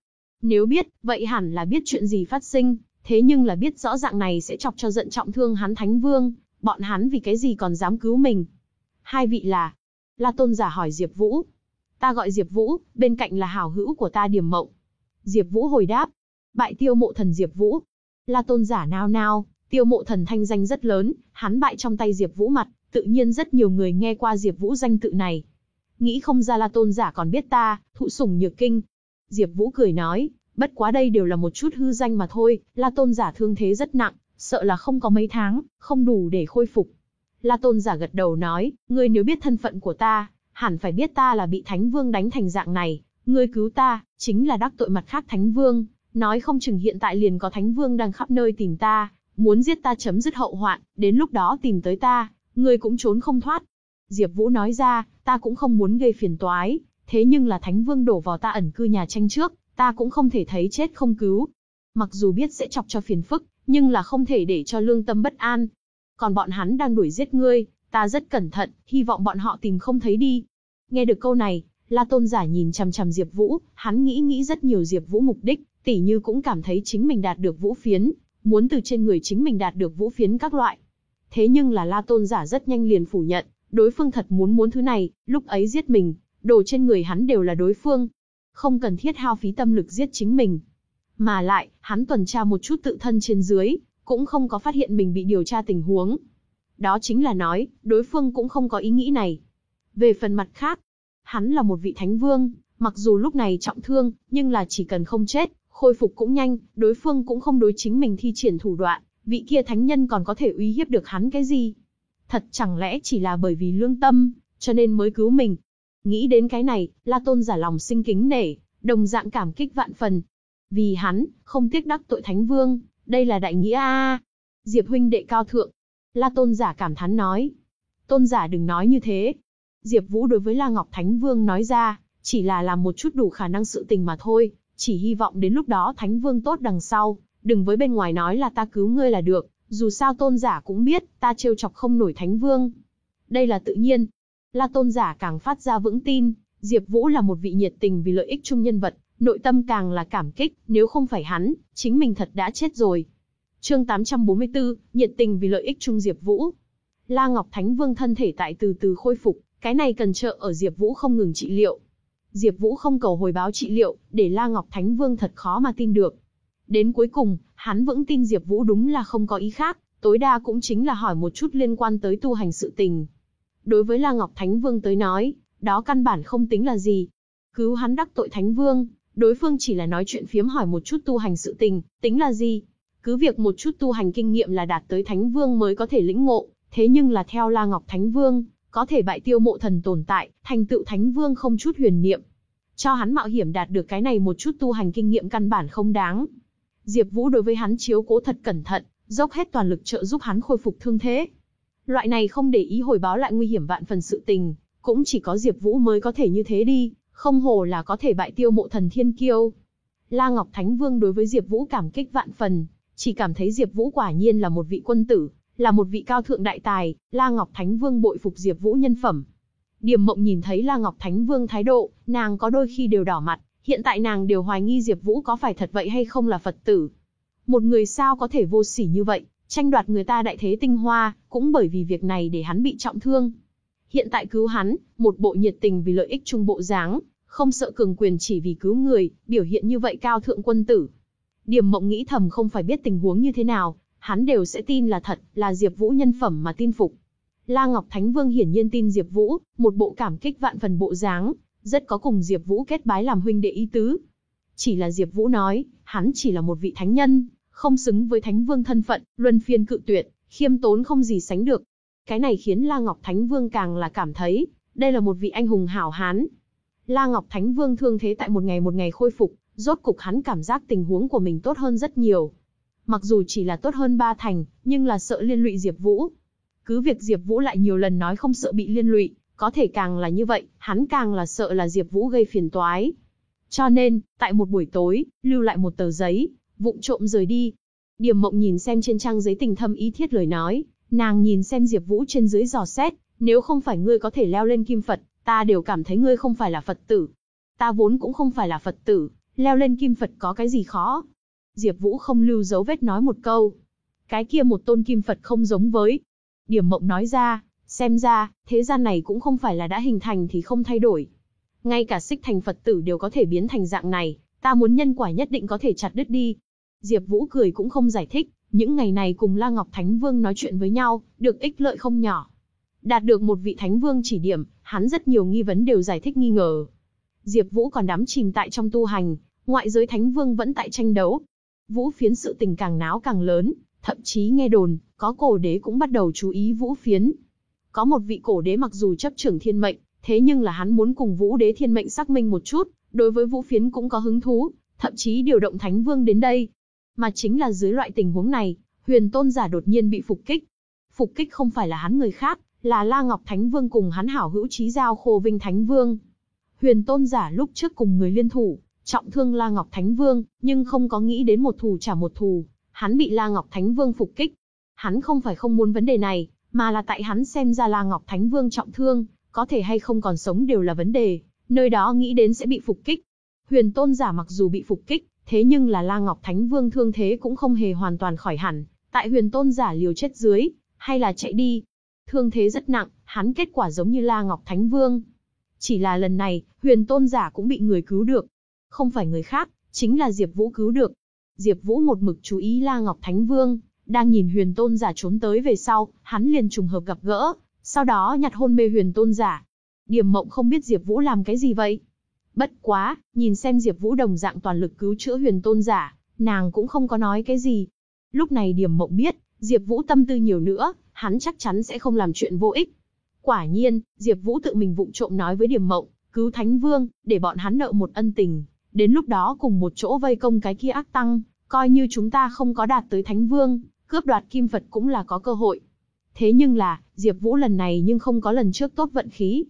Nếu biết, vậy hẳn là biết chuyện gì phát sinh, thế nhưng là biết rõ dạng này sẽ chọc cho giận trọng thương hắn Thánh Vương, bọn hắn vì cái gì còn dám cứu mình. Hai vị là? La tôn giả hỏi Diệp Vũ. Ta gọi Diệp Vũ, bên cạnh là hảo hữu của ta Điềm Mộng. Diệp Vũ hồi đáp. Bại tiêu mộ thần Diệp Vũ. La tôn giả nao nao, tiêu mộ thần thanh danh rất lớn, hắn bại trong tay Diệp Vũ mặt, tự nhiên rất nhiều người nghe qua Diệp Vũ danh tự này. Nghĩ không ra La tôn giả còn biết ta, thụ sủng nhược kinh. Diệp Vũ cười nói, bất quá đây đều là một chút hư danh mà thôi, La tôn giả thương thế rất nặng, sợ là không có mấy tháng, không đủ để khôi phục. La Tôn giả gật đầu nói, ngươi nếu biết thân phận của ta, hẳn phải biết ta là bị Thánh Vương đánh thành dạng này, ngươi cứu ta, chính là đắc tội mặt khác Thánh Vương, nói không chừng hiện tại liền có Thánh Vương đang khắp nơi tìm ta, muốn giết ta chấm dứt hậu hoạn, đến lúc đó tìm tới ta, ngươi cũng trốn không thoát. Diệp Vũ nói ra, ta cũng không muốn gây phiền toái, thế nhưng là Thánh Vương đổ vào ta ẩn cư nhà tranh trước, ta cũng không thể thấy chết không cứu. Mặc dù biết sẽ chọc cho phiền phức, nhưng là không thể để cho lương tâm bất an. Còn bọn hắn đang đuổi giết ngươi, ta rất cẩn thận, hy vọng bọn họ tìm không thấy đi. Nghe được câu này, La Tôn giả nhìn chằm chằm Diệp Vũ, hắn nghĩ nghĩ rất nhiều Diệp Vũ mục đích, tỷ như cũng cảm thấy chính mình đạt được vũ phiến, muốn từ trên người chính mình đạt được vũ phiến các loại. Thế nhưng là La Tôn giả rất nhanh liền phủ nhận, đối phương thật muốn muốn thứ này, lúc ấy giết mình, đồ trên người hắn đều là đối phương. Không cần thiết hao phí tâm lực giết chính mình. Mà lại, hắn tuần tra một chút tự thân trên dưới, cũng không có phát hiện mình bị điều tra tình huống. Đó chính là nói, đối phương cũng không có ý nghĩ này. Về phần mặt khác, hắn là một vị thánh vương, mặc dù lúc này trọng thương, nhưng là chỉ cần không chết, khôi phục cũng nhanh, đối phương cũng không đối chính mình thi triển thủ đoạn, vị kia thánh nhân còn có thể uy hiếp được hắn cái gì? Thật chẳng lẽ chỉ là bởi vì lương tâm, cho nên mới cứu mình? Nghĩ đến cái này, La Tôn giả lòng sinh kính nể, đồng dạng cảm kích vạn phần. Vì hắn, không tiếc đắc tội thánh vương, đây là đại nghĩa a. Diệp huynh đệ cao thượng. La Tôn giả cảm thán nói. Tôn giả đừng nói như thế. Diệp Vũ đối với La Ngọc Thánh Vương nói ra, chỉ là làm một chút đủ khả năng sự tình mà thôi, chỉ hy vọng đến lúc đó Thánh Vương tốt đằng sau, đừng với bên ngoài nói là ta cứu ngươi là được, dù sao tôn giả cũng biết, ta trêu chọc không nổi Thánh Vương. Đây là tự nhiên. La tôn giả càng phát ra vững tin, Diệp Vũ là một vị nhiệt tình vì lợi ích chung nhân vật, nội tâm càng là cảm kích, nếu không phải hắn, chính mình thật đã chết rồi. Chương 844, nhiệt tình vì lợi ích chung Diệp Vũ. La Ngọc Thánh Vương thân thể tại từ từ khôi phục, cái này cần trợ ở Diệp Vũ không ngừng trị liệu. Diệp Vũ không cầu hồi báo trị liệu, để La Ngọc Thánh Vương thật khó mà tin được. Đến cuối cùng, hắn vững tin Diệp Vũ đúng là không có ý khác, tối đa cũng chính là hỏi một chút liên quan tới tu hành sự tình. Đối với La Ngọc Thánh Vương tới nói, đó căn bản không tính là gì. Cứu hắn đắc tội Thánh Vương, đối phương chỉ là nói chuyện phiếm hỏi một chút tu hành sự tình, tính là gì? Cứ việc một chút tu hành kinh nghiệm là đạt tới Thánh Vương mới có thể lĩnh ngộ, thế nhưng là theo La Ngọc Thánh Vương, có thể bại tiêu mộ thần tồn tại, thành tựu Thánh Vương không chút huyền niệm. Cho hắn mạo hiểm đạt được cái này một chút tu hành kinh nghiệm căn bản không đáng. Diệp Vũ đối với hắn chiếu cố thật cẩn thận, dốc hết toàn lực trợ giúp hắn khôi phục thương thế. Loại này không để ý hồi báo lại nguy hiểm vạn phần sự tình, cũng chỉ có Diệp Vũ mới có thể như thế đi, không hồ là có thể bại tiêu mộ thần thiên kiêu. La Ngọc Thánh Vương đối với Diệp Vũ cảm kích vạn phần, chỉ cảm thấy Diệp Vũ quả nhiên là một vị quân tử, là một vị cao thượng đại tài, La Ngọc Thánh Vương bội phục Diệp Vũ nhân phẩm. Điềm Mộng nhìn thấy La Ngọc Thánh Vương thái độ, nàng có đôi khi đều đỏ mặt, hiện tại nàng đều hoài nghi Diệp Vũ có phải thật vậy hay không là Phật tử. Một người sao có thể vô sỉ như vậy, tranh đoạt người ta đại thế tinh hoa, cũng bởi vì việc này để hắn bị trọng thương. Hiện tại cứu hắn, một bộ nhiệt tình vì lợi ích chung bộ dáng, không sợ cường quyền chỉ vì cứu người, biểu hiện như vậy cao thượng quân tử. Điềm Mộng nghĩ thầm không phải biết tình huống như thế nào, hắn đều sẽ tin là thật, là Diệp Vũ nhân phẩm mà tin phục. La Ngọc Thánh Vương hiển nhiên tin Diệp Vũ, một bộ cảm kích vạn phần bộ dáng, rất có cùng Diệp Vũ kết bái làm huynh đệ ý tứ. Chỉ là Diệp Vũ nói, hắn chỉ là một vị thánh nhân, không xứng với Thánh Vương thân phận, luân phiên cự tuyệt, khiêm tốn không gì sánh được. Cái này khiến La Ngọc Thánh Vương càng là cảm thấy, đây là một vị anh hùng hảo hán. La Ngọc Thánh Vương thương thế tại một ngày một ngày khôi phục, rốt cục hắn cảm giác tình huống của mình tốt hơn rất nhiều. Mặc dù chỉ là tốt hơn ba thành, nhưng là sợ liên lụy Diệp Vũ. Cứ việc Diệp Vũ lại nhiều lần nói không sợ bị liên lụy, có thể càng là như vậy, hắn càng là sợ là Diệp Vũ gây phiền toái. Cho nên, tại một buổi tối, lưu lại một tờ giấy, vụng trộm rời đi. Điềm Mộng nhìn xem trên trang giấy tình thâm ý thiết lời nói, nàng nhìn xem Diệp Vũ trên dưới dò xét, nếu không phải ngươi có thể leo lên kim Phật, ta đều cảm thấy ngươi không phải là Phật tử. Ta vốn cũng không phải là Phật tử, leo lên kim Phật có cái gì khó? Diệp Vũ không lưu dấu vết nói một câu. Cái kia một tôn kim Phật không giống với. Điểm Mộng nói ra, xem ra, thế gian này cũng không phải là đã hình thành thì không thay đổi. Ngay cả xích thành Phật tử đều có thể biến thành dạng này, ta muốn nhân quả nhất định có thể chặt đứt đi. Diệp Vũ cười cũng không giải thích, những ngày này cùng La Ngọc Thánh Vương nói chuyện với nhau, được ích lợi không nhỏ. Đạt được một vị Thánh Vương chỉ điểm, hắn rất nhiều nghi vấn đều giải thích nghi ngờ. Diệp Vũ còn đắm chìm tại trong tu hành, ngoại giới Thánh Vương vẫn tại tranh đấu, Vũ Phiến sự tình càng náo càng lớn, thậm chí nghe đồn, có cổ đế cũng bắt đầu chú ý Vũ Phiến. Có một vị cổ đế mặc dù chấp trưởng thiên mệnh, thế nhưng là hắn muốn cùng Vũ đế thiên mệnh xác minh một chút, đối với Vũ Phiến cũng có hứng thú, thậm chí điều động Thánh Vương đến đây. Mà chính là dưới loại tình huống này, huyền tôn giả đột nhiên bị phục kích. Phục kích không phải là hắn người khác, là La Ngọc Thánh Vương cùng hắn hảo hữu trí giao Khô Vinh Thánh Vương. Huyền Tôn giả lúc trước cùng người liên thủ, trọng thương La Ngọc Thánh Vương, nhưng không có nghĩ đến một thù trả một thù, hắn bị La Ngọc Thánh Vương phục kích. Hắn không phải không muốn vấn đề này, mà là tại hắn xem ra La Ngọc Thánh Vương trọng thương, có thể hay không còn sống đều là vấn đề, nơi đó nghĩ đến sẽ bị phục kích. Huyền Tôn giả mặc dù bị phục kích, thế nhưng là La Ngọc Thánh Vương thương thế cũng không hề hoàn toàn khỏi hẳn, tại Huyền Tôn giả liều chết dưới, hay là chạy đi. Thương thế rất nặng, hắn kết quả giống như La Ngọc Thánh Vương. Chỉ là lần này, Huyền Tôn giả cũng bị người cứu được. Không phải người khác, chính là Diệp Vũ cứu được. Diệp Vũ một mực chú ý La Ngọc Thánh Vương, đang nhìn Huyền Tôn giả trốn tới về sau, hắn liền trùng hợp gặp gỡ, sau đó nhặt hôn mê Huyền Tôn giả. Điềm Mộng không biết Diệp Vũ làm cái gì vậy. Bất quá, nhìn xem Diệp Vũ đồng dạng toàn lực cứu chữa Huyền Tôn giả, nàng cũng không có nói cái gì. Lúc này Điềm Mộng biết, Diệp Vũ tâm tư nhiều nữa, hắn chắc chắn sẽ không làm chuyện vô ích. Quả nhiên, Diệp Vũ tự mình vụng trộm nói với Điềm Mộng, cứu Thánh Vương, để bọn hắn nợ một ân tình, đến lúc đó cùng một chỗ vây công cái kia ác tăng, coi như chúng ta không có đạt tới Thánh Vương, cướp đoạt kim Phật cũng là có cơ hội. Thế nhưng là, Diệp Vũ lần này nhưng không có lần trước tốt vận khí.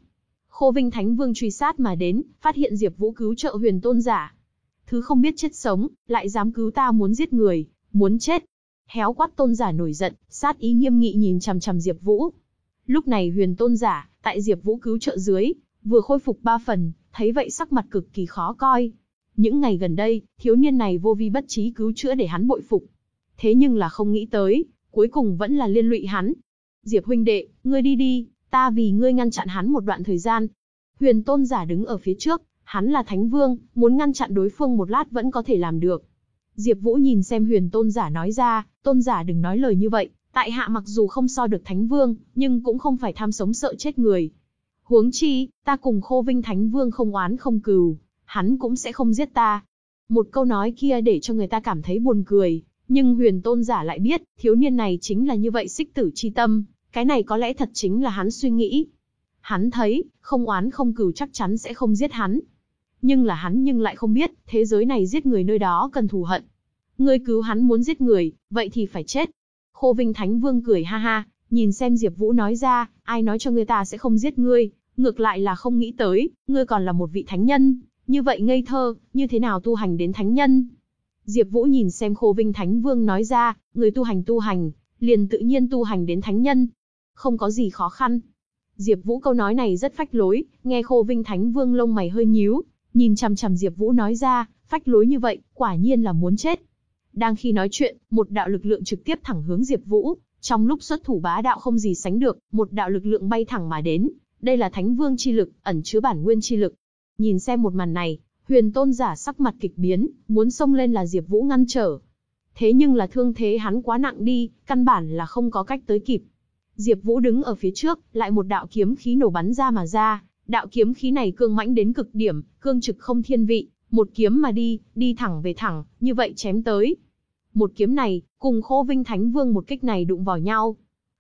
Khô Vinh Thánh Vương truy sát mà đến, phát hiện Diệp Vũ cứu trợ Huyền Tôn giả. Thứ không biết chết sống, lại dám cứu ta muốn giết người, muốn chết. Héo quát Tôn giả nổi giận, sát ý nghiêm nghị nhìn chằm chằm Diệp Vũ. Lúc này Huyền Tôn giả, tại Diệp Vũ cứu trợ dưới, vừa khôi phục ba phần, thấy vậy sắc mặt cực kỳ khó coi. Những ngày gần đây, thiếu niên này vô vi bất trí cứu chữa để hắn bội phục. Thế nhưng là không nghĩ tới, cuối cùng vẫn là liên lụy hắn. Diệp huynh đệ, ngươi đi đi, ta vì ngươi ngăn chặn hắn một đoạn thời gian. Huyền tôn giả đứng ở phía trước, hắn là thánh vương, muốn ngăn chặn đối phương một lát vẫn có thể làm được. Diệp Vũ nhìn xem huyền tôn giả nói ra, tôn giả đừng nói lời như vậy, tại hạ mặc dù không so được thánh vương, nhưng cũng không phải tham sống sợ chết người. Huống chi, ta cùng khô vinh thánh vương không oán không cừu, hắn cũng sẽ không giết ta. Một câu nói kia để cho người ta cảm thấy buồn cười, nhưng huyền tôn giả lại biết, thiếu niên này chính là như vậy xích tử chi tâm, cái này có lẽ thật chính là hắn suy nghĩ. Hắn thấy, không oán không cừu chắc chắn sẽ không giết hắn. Nhưng là hắn nhưng lại không biết, thế giới này giết người nơi đó cần thù hận. Ngươi cứu hắn muốn giết người, vậy thì phải chết. Khô Vinh Thánh Vương cười ha ha, nhìn xem Diệp Vũ nói ra, ai nói cho ngươi ta sẽ không giết ngươi, ngược lại là không nghĩ tới, ngươi còn là một vị thánh nhân, như vậy ngây thơ, như thế nào tu hành đến thánh nhân? Diệp Vũ nhìn xem Khô Vinh Thánh Vương nói ra, người tu hành tu hành, liền tự nhiên tu hành đến thánh nhân. Không có gì khó khăn. Diệp Vũ câu nói này rất phách lối, nghe Khô Vinh Thánh Vương lông mày hơi nhíu, nhìn chằm chằm Diệp Vũ nói ra, phách lối như vậy, quả nhiên là muốn chết. Đang khi nói chuyện, một đạo lực lượng trực tiếp thẳng hướng Diệp Vũ, trong lúc xuất thủ bá đạo không gì sánh được, một đạo lực lượng bay thẳng mà đến, đây là Thánh Vương chi lực, ẩn chứa bản nguyên chi lực. Nhìn xem một màn này, Huyền Tôn giả sắc mặt kịch biến, muốn xông lên là Diệp Vũ ngăn trở. Thế nhưng là thương thế hắn quá nặng đi, căn bản là không có cách tới kịp. Diệp Vũ đứng ở phía trước, lại một đạo kiếm khí nổ bắn ra mà ra, đạo kiếm khí này cương mãnh đến cực điểm, cương trực không thiên vị, một kiếm mà đi, đi thẳng về thẳng, như vậy chém tới. Một kiếm này, cùng Khô Vinh Thánh Vương một kích này đụng vào nhau.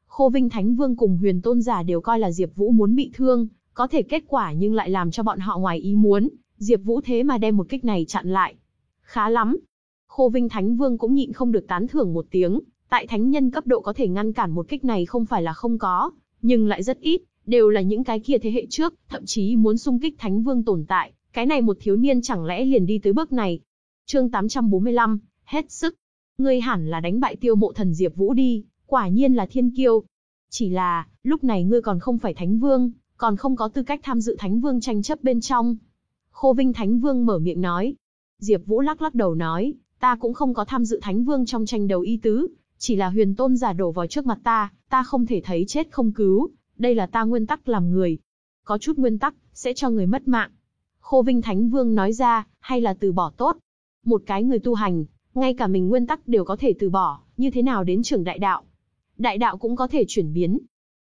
Khô Vinh Thánh Vương cùng Huyền Tôn giả đều coi là Diệp Vũ muốn bị thương, có thể kết quả nhưng lại làm cho bọn họ ngoài ý muốn, Diệp Vũ thế mà đem một kích này chặn lại. Khá lắm. Khô Vinh Thánh Vương cũng nhịn không được tán thưởng một tiếng, tại thánh nhân cấp độ có thể ngăn cản một kích này không phải là không có, nhưng lại rất ít, đều là những cái kia thế hệ trước, thậm chí muốn xung kích Thánh Vương tồn tại, cái này một thiếu niên chẳng lẽ liền đi tới bước này. Chương 845, hết sức. Ngươi hẳn là đánh bại Tiêu Mộ Thần Diệp Vũ đi, quả nhiên là thiên kiêu. Chỉ là, lúc này ngươi còn không phải Thánh Vương, còn không có tư cách tham dự Thánh Vương tranh chấp bên trong. Khô Vinh Thánh Vương mở miệng nói. Diệp Vũ lắc lắc đầu nói, ta cũng không có tham dự Thánh Vương trong tranh đấu y tứ, chỉ là huyền tôn giả đổ vào trước mặt ta, ta không thể thấy chết không cứu, đây là ta nguyên tắc làm người. Có chút nguyên tắc, sẽ cho người mất mạng. Khô Vinh Thánh Vương nói ra, hay là từ bỏ tốt. Một cái người tu hành, ngay cả mình nguyên tắc đều có thể từ bỏ, như thế nào đến trưởng đại đạo. Đại đạo cũng có thể chuyển biến.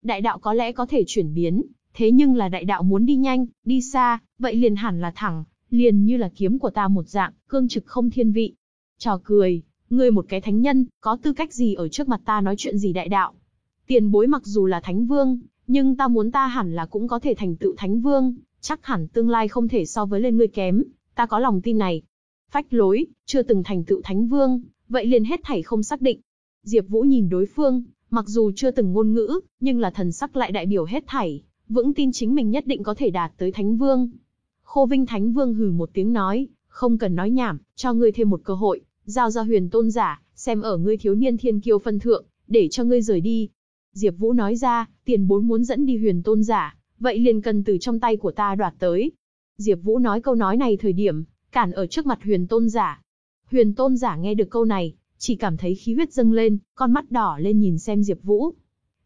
Đại đạo có lẽ có thể chuyển biến, thế nhưng là đại đạo muốn đi nhanh, đi xa, vậy liền hẳn là thẳng, liền như là kiếm của ta một dạng, cương trực không thiên vị. Trò cười, ngươi một cái thánh nhân, có tư cách gì ở trước mặt ta nói chuyện gì đại đạo? Tiền bối mặc dù là thánh vương, nhưng ta muốn ta hẳn là cũng có thể thành tựu thánh vương, chắc hẳn tương lai không thể so với lên ngươi kém, ta có lòng tin này. Phách lối, chưa từng thành tựu thánh vương, vậy liền hết thảy không xác định. Diệp Vũ nhìn đối phương, Mặc dù chưa từng ngôn ngữ, nhưng là thần sắc lại đại biểu hết thảy, vững tin chính mình nhất định có thể đạt tới Thánh Vương. Khô Vinh Thánh Vương hừ một tiếng nói, không cần nói nhảm, cho ngươi thêm một cơ hội, giao ra huyền tôn giả, xem ở ngươi thiếu niên thiên kiêu phân thượng, để cho ngươi rời đi. Diệp Vũ nói ra, tiền bối muốn dẫn đi huyền tôn giả, vậy liền cần từ trong tay của ta đoạt tới. Diệp Vũ nói câu nói này thời điểm, cản ở trước mặt huyền tôn giả. Huyền tôn giả nghe được câu này, chỉ cảm thấy khí huyết dâng lên, con mắt đỏ lên nhìn xem Diệp Vũ.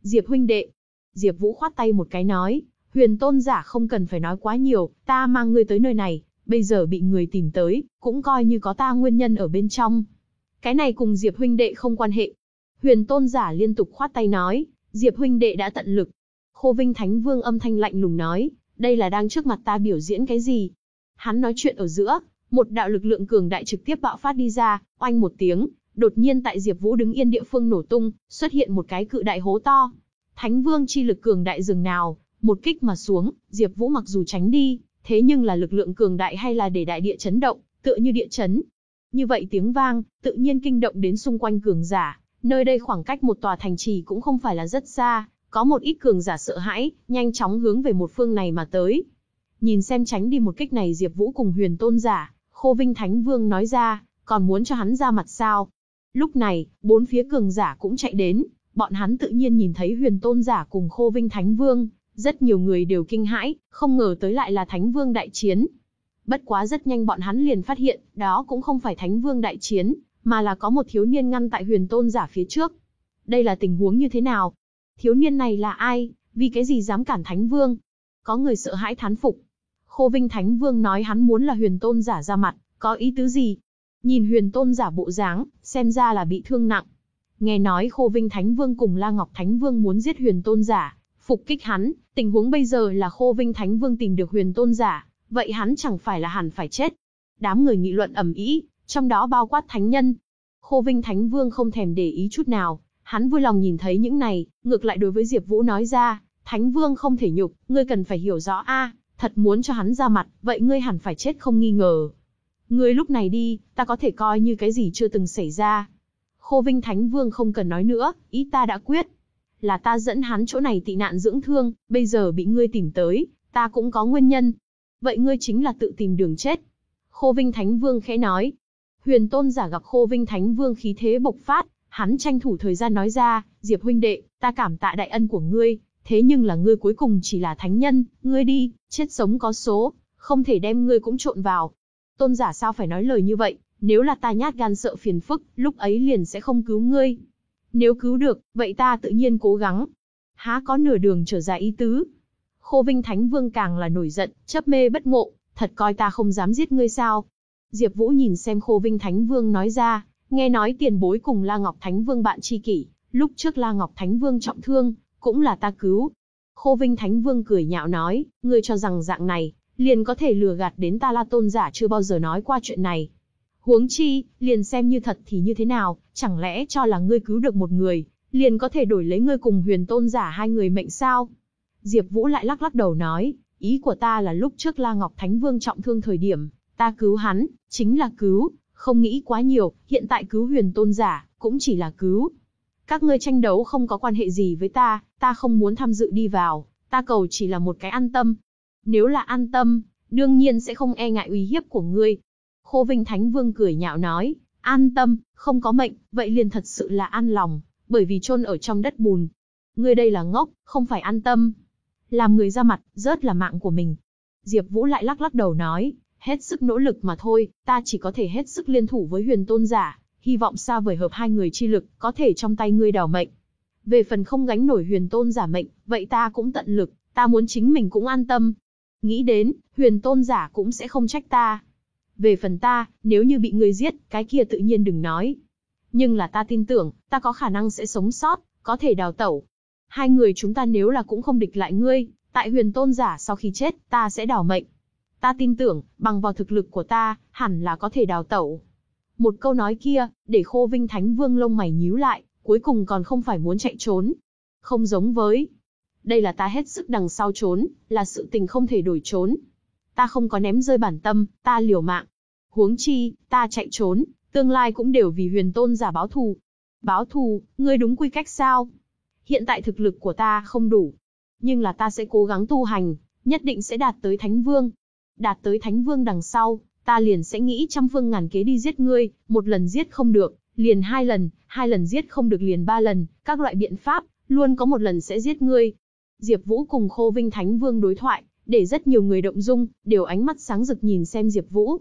Diệp huynh đệ. Diệp Vũ khoát tay một cái nói, huyền tôn giả không cần phải nói quá nhiều, ta mang ngươi tới nơi này, bây giờ bị người tìm tới, cũng coi như có ta nguyên nhân ở bên trong. Cái này cùng Diệp huynh đệ không quan hệ. Huyền tôn giả liên tục khoát tay nói, Diệp huynh đệ đã tận lực. Khô Vinh Thánh Vương âm thanh lạnh lùng nói, đây là đang trước mặt ta biểu diễn cái gì? Hắn nói chuyện ở giữa, một đạo lực lượng cường đại trực tiếp bạo phát đi ra, oanh một tiếng, đột nhiên tại Diệp Vũ đứng yên địa phương nổ tung, xuất hiện một cái cự đại hố to. Thánh Vương chi lực cường đại rừng nào, một kích mà xuống, Diệp Vũ mặc dù tránh đi, thế nhưng là lực lượng cường đại hay là để đại địa chấn động, tựa như địa chấn. Như vậy tiếng vang, tự nhiên kinh động đến xung quanh cường giả, nơi đây khoảng cách một tòa thành trì cũng không phải là rất xa, có một ít cường giả sợ hãi, nhanh chóng hướng về một phương này mà tới. Nhìn xem tránh đi một kích này Diệp Vũ cùng Huyền Tôn giả, Khô Vinh Thánh Vương nói ra, còn muốn cho hắn ra mặt sao? Lúc này, bốn phía cường giả cũng chạy đến, bọn hắn tự nhiên nhìn thấy Huyền Tôn giả cùng Khô Vinh Thánh Vương, rất nhiều người đều kinh hãi, không ngờ tới lại là Thánh Vương đại chiến. Bất quá rất nhanh bọn hắn liền phát hiện, đó cũng không phải Thánh Vương đại chiến, mà là có một thiếu niên ngăn tại Huyền Tôn giả phía trước. Đây là tình huống như thế nào? Thiếu niên này là ai? Vì cái gì dám cản Thánh Vương? Có người sợ hãi thán phục. Khô Vinh Thánh Vương nói hắn muốn là Huyền Tôn giả ra mặt, có ý tứ gì? Nhìn Huyền Tôn giả bộ dáng, xem ra là bị thương nặng. Nghe nói Khô Vinh Thánh Vương cùng La Ngọc Thánh Vương muốn giết Huyền Tôn giả, phục kích hắn, tình huống bây giờ là Khô Vinh Thánh Vương tìm được Huyền Tôn giả, vậy hắn chẳng phải là hẳn phải chết. Đám người nghị luận ầm ĩ, trong đó bao quát thánh nhân. Khô Vinh Thánh Vương không thèm để ý chút nào, hắn vui lòng nhìn thấy những này, ngược lại đối với Diệp Vũ nói ra, Thánh Vương không thể nhục, ngươi cần phải hiểu rõ a, thật muốn cho hắn ra mặt, vậy ngươi hẳn phải chết không nghi ngờ. Ngươi lúc này đi, ta có thể coi như cái gì chưa từng xảy ra. Khô Vinh Thánh Vương không cần nói nữa, ý ta đã quyết. Là ta dẫn hắn chỗ này tị nạn dưỡng thương, bây giờ bị ngươi tìm tới, ta cũng có nguyên nhân. Vậy ngươi chính là tự tìm đường chết. Khô Vinh Thánh Vương khẽ nói. Huyền Tôn giả gặp Khô Vinh Thánh Vương khí thế bộc phát, hắn tranh thủ thời gian nói ra, Diệp huynh đệ, ta cảm tạ đại ân của ngươi, thế nhưng là ngươi cuối cùng chỉ là thánh nhân, ngươi đi, chết sống có số, không thể đem ngươi cũng trộn vào. Tôn giả sao phải nói lời như vậy, nếu là ta nhát gan sợ phiền phức, lúc ấy liền sẽ không cứu ngươi. Nếu cứu được, vậy ta tự nhiên cố gắng. Há có nửa đường trở ra ý tứ. Khô Vinh Thánh Vương càng là nổi giận, chấp mê bất ngộ, thật coi ta không dám giết ngươi sao. Diệp Vũ nhìn xem Khô Vinh Thánh Vương nói ra, nghe nói tiền bối cùng La Ngọc Thánh Vương bạn tri kỷ, lúc trước La Ngọc Thánh Vương trọng thương, cũng là ta cứu. Khô Vinh Thánh Vương cười nhạo nói, ngươi cho rằng dạng này, liền có thể lừa gạt đến ta La Tôn giả chưa bao giờ nói qua chuyện này. Huống chi, liền xem như thật thì như thế nào, chẳng lẽ cho là ngươi cứu được một người, liền có thể đổi lấy ngươi cùng huyền tôn giả hai người mệnh sao? Diệp Vũ lại lắc lắc đầu nói, ý của ta là lúc trước La Ngọc Thánh Vương trọng thương thời điểm, ta cứu hắn, chính là cứu, không nghĩ quá nhiều, hiện tại cứu huyền tôn giả, cũng chỉ là cứu. Các ngươi tranh đấu không có quan hệ gì với ta, ta không muốn tham dự đi vào, ta cầu chỉ là một cái an tâm. Nếu là an tâm, đương nhiên sẽ không e ngại uy hiếp của ngươi. Khô Vinh Thánh Vương cười nhạo nói, an tâm, không có mệnh, vậy liền thật sự là an lòng, bởi vì chôn ở trong đất bùn. Ngươi đây là ngốc, không phải an tâm. Làm người ra mặt, rớt là mạng của mình. Diệp Vũ lại lắc lắc đầu nói, hết sức nỗ lực mà thôi, ta chỉ có thể hết sức liên thủ với huyền tôn giả, hy vọng xa vời hợp hai người chi lực, có thể trong tay ngươi đào mệnh. Về phần không gánh nổi huyền tôn giả mệnh, vậy ta cũng tận lực, ta muốn chính mình cũng an tâm. Nghĩ đến, huyền tôn giả cũng sẽ không trách ta. Về phần ta, nếu như bị ngươi giết, cái kia tự nhiên đừng nói. Nhưng là ta tin tưởng, ta có khả năng sẽ sống sót, có thể đào tẩu. Hai người chúng ta nếu là cũng không địch lại ngươi, tại huyền tôn giả sau khi chết, ta sẽ đào mệnh. Ta tin tưởng, bằng vào thực lực của ta, hẳn là có thể đào tẩu. Một câu nói kia, để khô vinh thánh vương lông mày nhíu lại, cuối cùng còn không phải muốn chạy trốn. Không giống với. Đây là ta hết sức đằng sau trốn, là sự tình không thể đổi trốn. Ta không có ném rơi bản tâm, ta liều mạng. Huống chi, ta chạy trốn, tương lai cũng đều vì huyền tôn giả báo thù. Báo thù, ngươi đúng quy cách sao? Hiện tại thực lực của ta không đủ, nhưng là ta sẽ cố gắng tu hành, nhất định sẽ đạt tới Thánh Vương. Đạt tới Thánh Vương đằng sau, ta liền sẽ nghĩ trăm phương ngàn kế đi giết ngươi, một lần giết không được, liền hai lần, hai lần giết không được liền ba lần, các loại biện pháp, luôn có một lần sẽ giết ngươi. Diệp Vũ cùng Khô Vinh Thánh Vương đối thoại, để rất nhiều người động dung, đều ánh mắt sáng rực nhìn xem Diệp Vũ.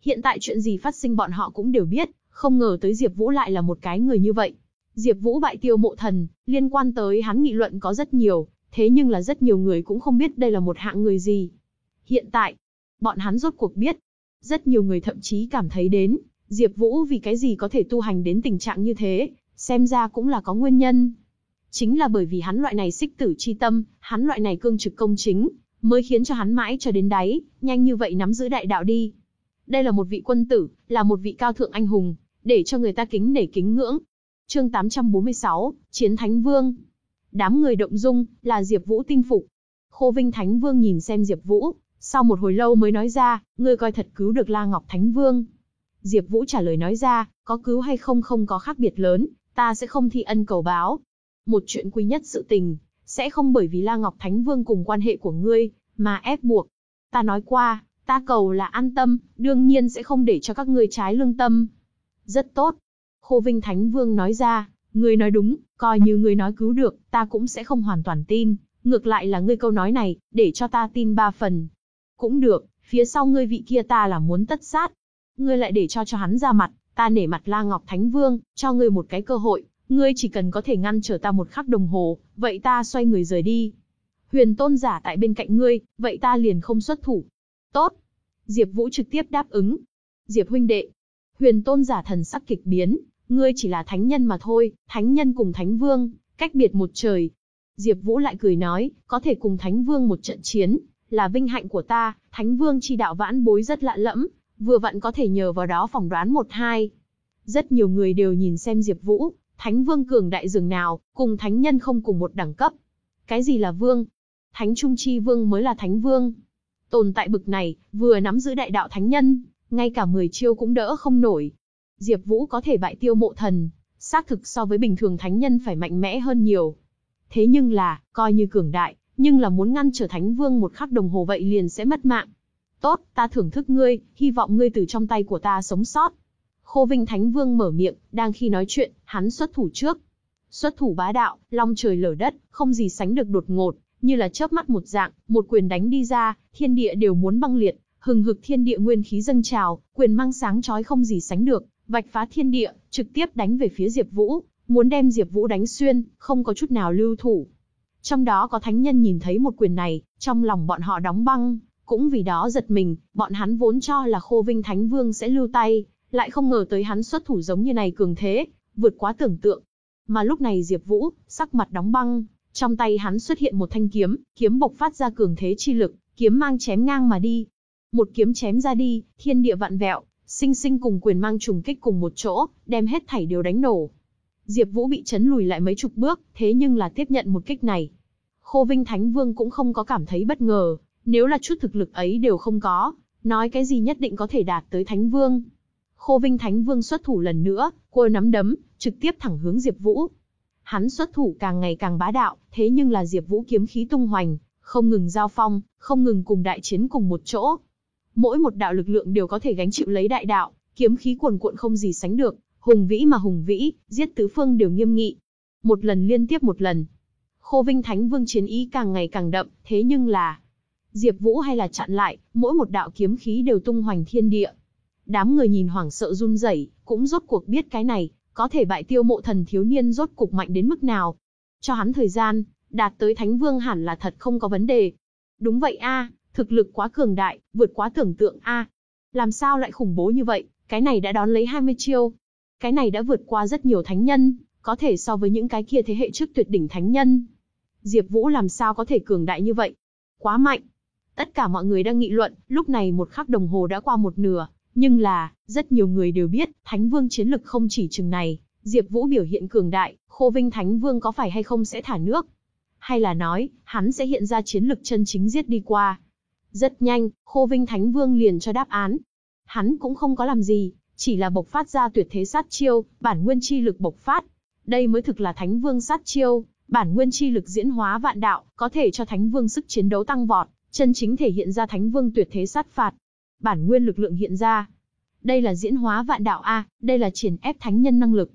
Hiện tại chuyện gì phát sinh bọn họ cũng đều biết, không ngờ tới Diệp Vũ lại là một cái người như vậy. Diệp Vũ bại tiêu mộ thần, liên quan tới hắn nghị luận có rất nhiều, thế nhưng là rất nhiều người cũng không biết đây là một hạng người gì. Hiện tại, bọn hắn rốt cuộc biết. Rất nhiều người thậm chí cảm thấy đến, Diệp Vũ vì cái gì có thể tu hành đến tình trạng như thế, xem ra cũng là có nguyên nhân. Chính là bởi vì hắn loại này xích tử chi tâm, hắn loại này cương trực công chính, mới khiến cho hắn mãi cho đến đáy, nhanh như vậy nắm giữ đại đạo đi. Đây là một vị quân tử, là một vị cao thượng anh hùng, để cho người ta kính nể kính ngưỡng. Chương 846, Chiến Thánh Vương. Đám người động dung, là Diệp Vũ tinh phục. Khô Vinh Thánh Vương nhìn xem Diệp Vũ, sau một hồi lâu mới nói ra, ngươi coi thật cứu được La Ngọc Thánh Vương. Diệp Vũ trả lời nói ra, có cứu hay không không có khác biệt lớn, ta sẽ không thi ân cầu báo. Một chuyện quý nhất sự tình, sẽ không bởi vì La Ngọc Thánh Vương cùng quan hệ của ngươi, mà ép buộc. Ta nói qua, ta cầu là an tâm, đương nhiên sẽ không để cho các ngươi trái lương tâm. Rất tốt. Khô Vinh Thánh Vương nói ra, ngươi nói đúng, coi như ngươi nói cứu được, ta cũng sẽ không hoàn toàn tin, ngược lại là ngươi câu nói này, để cho ta tin ba phần. Cũng được, phía sau ngươi vị kia ta là muốn tất sát. Ngươi lại để cho cho hắn ra mặt, ta nể mặt La Ngọc Thánh Vương, cho ngươi một cái cơ hội, ngươi chỉ cần có thể ngăn trở ta một khắc đồng hồ, vậy ta xoay người rời đi. Huyền tôn giả tại bên cạnh ngươi, vậy ta liền không xuất thủ. Tốt. Diệp Vũ trực tiếp đáp ứng. Diệp huynh đệ. Huyền tôn giả thần sắc kịch biến, ngươi chỉ là thánh nhân mà thôi, thánh nhân cùng thánh vương, cách biệt một trời. Diệp Vũ lại cười nói, có thể cùng thánh vương một trận chiến, là vinh hạnh của ta, thánh vương chi đạo vãn bối rất lạ lẫm, vừa vặn có thể nhờ vào đó phỏng đoán một hai. Rất nhiều người đều nhìn xem Diệp Vũ, thánh vương cường đại dường nào, cùng thánh nhân không cùng một đẳng cấp. Cái gì là vương? Thánh trung chi vương mới là thánh vương. Tồn tại bực này, vừa nắm giữ đại đạo thánh nhân, ngay cả 10 chiêu cũng đỡ không nổi. Diệp Vũ có thể bại tiêu mộ thần, xác thực so với bình thường thánh nhân phải mạnh mẽ hơn nhiều. Thế nhưng là, coi như cường đại, nhưng là muốn ngăn trở thánh vương một khắc đồng hồ vậy liền sẽ mất mạng. Tốt, ta thưởng thức ngươi, hy vọng ngươi từ trong tay của ta sống sót. Khô Vinh Thánh Vương mở miệng, đang khi nói chuyện, hắn xuất thủ trước. Xuất thủ bá đạo, long trời lở đất, không gì sánh được đột ngột, như là chớp mắt một dạng, một quyền đánh đi ra, thiên địa đều muốn băng liệt, hừng hực thiên địa nguyên khí dâng trào, quyền mang sáng chói không gì sánh được, vạch phá thiên địa, trực tiếp đánh về phía Diệp Vũ, muốn đem Diệp Vũ đánh xuyên, không có chút nào lưu thủ. Trong đó có thánh nhân nhìn thấy một quyền này, trong lòng bọn họ đóng băng, cũng vì đó giật mình, bọn hắn vốn cho là Khô Vinh Thánh Vương sẽ lưu tay, lại không ngờ tới hắn xuất thủ giống như này cường thế, vượt quá tưởng tượng. Mà lúc này Diệp Vũ, sắc mặt đóng băng, trong tay hắn xuất hiện một thanh kiếm, kiếm bộc phát ra cường thế chi lực, kiếm mang chém ngang mà đi. Một kiếm chém ra đi, thiên địa vạn vẹo, sinh sinh cùng quyền mang trùng kích cùng một chỗ, đem hết thảy đều đánh nổ. Diệp Vũ bị chấn lùi lại mấy chục bước, thế nhưng là tiếp nhận một kích này. Khô Vinh Thánh Vương cũng không có cảm thấy bất ngờ, nếu là chút thực lực ấy đều không có, nói cái gì nhất định có thể đạt tới Thánh Vương. Khô Vinh Thánh Vương xuất thủ lần nữa, cua nắm đấm, trực tiếp thẳng hướng Diệp Vũ. Hắn xuất thủ càng ngày càng bá đạo, thế nhưng là Diệp Vũ kiếm khí tung hoành, không ngừng giao phong, không ngừng cùng đại chiến cùng một chỗ. Mỗi một đạo lực lượng đều có thể gánh chịu lấy đại đạo, kiếm khí cuồn cuộn không gì sánh được, hùng vĩ mà hùng vĩ, giết tứ phương đều nghiêm nghị. Một lần liên tiếp một lần. Khô Vinh Thánh Vương chiến ý càng ngày càng đậm, thế nhưng là Diệp Vũ hay là chặn lại, mỗi một đạo kiếm khí đều tung hoành thiên địa. Đám người nhìn hoảng sợ run rẩy, cũng rốt cuộc biết cái này, có thể bại tiêu mộ thần thiếu niên rốt cục mạnh đến mức nào. Cho hắn thời gian, đạt tới Thánh Vương hẳn là thật không có vấn đề. Đúng vậy a, thực lực quá cường đại, vượt quá tưởng tượng a. Làm sao lại khủng bố như vậy, cái này đã đón lấy 20 chiêu. Cái này đã vượt qua rất nhiều thánh nhân, có thể so với những cái kia thế hệ trước tuyệt đỉnh thánh nhân. Diệp Vũ làm sao có thể cường đại như vậy? Quá mạnh. Tất cả mọi người đang nghị luận, lúc này một khắc đồng hồ đã qua một nửa, nhưng là, rất nhiều người đều biết, Thánh Vương chiến lực không chỉ chừng này, Diệp Vũ biểu hiện cường đại, Khô Vinh Thánh Vương có phải hay không sẽ thả nước? Hay là nói, hắn sẽ hiện ra chiến lực chân chính giết đi qua? Rất nhanh, Khô Vinh Thánh Vương liền cho đáp án. Hắn cũng không có làm gì, chỉ là bộc phát ra tuyệt thế sát chiêu, bản nguyên chi lực bộc phát. Đây mới thực là Thánh Vương sát chiêu, Bản nguyên chi lực diễn hóa vạn đạo, có thể cho Thánh Vương sức chiến đấu tăng vọt, chân chính thể hiện ra Thánh Vương tuyệt thế sát phạt. Bản nguyên lực lượng hiện ra. Đây là diễn hóa vạn đạo a, đây là triển ép thánh nhân năng lực.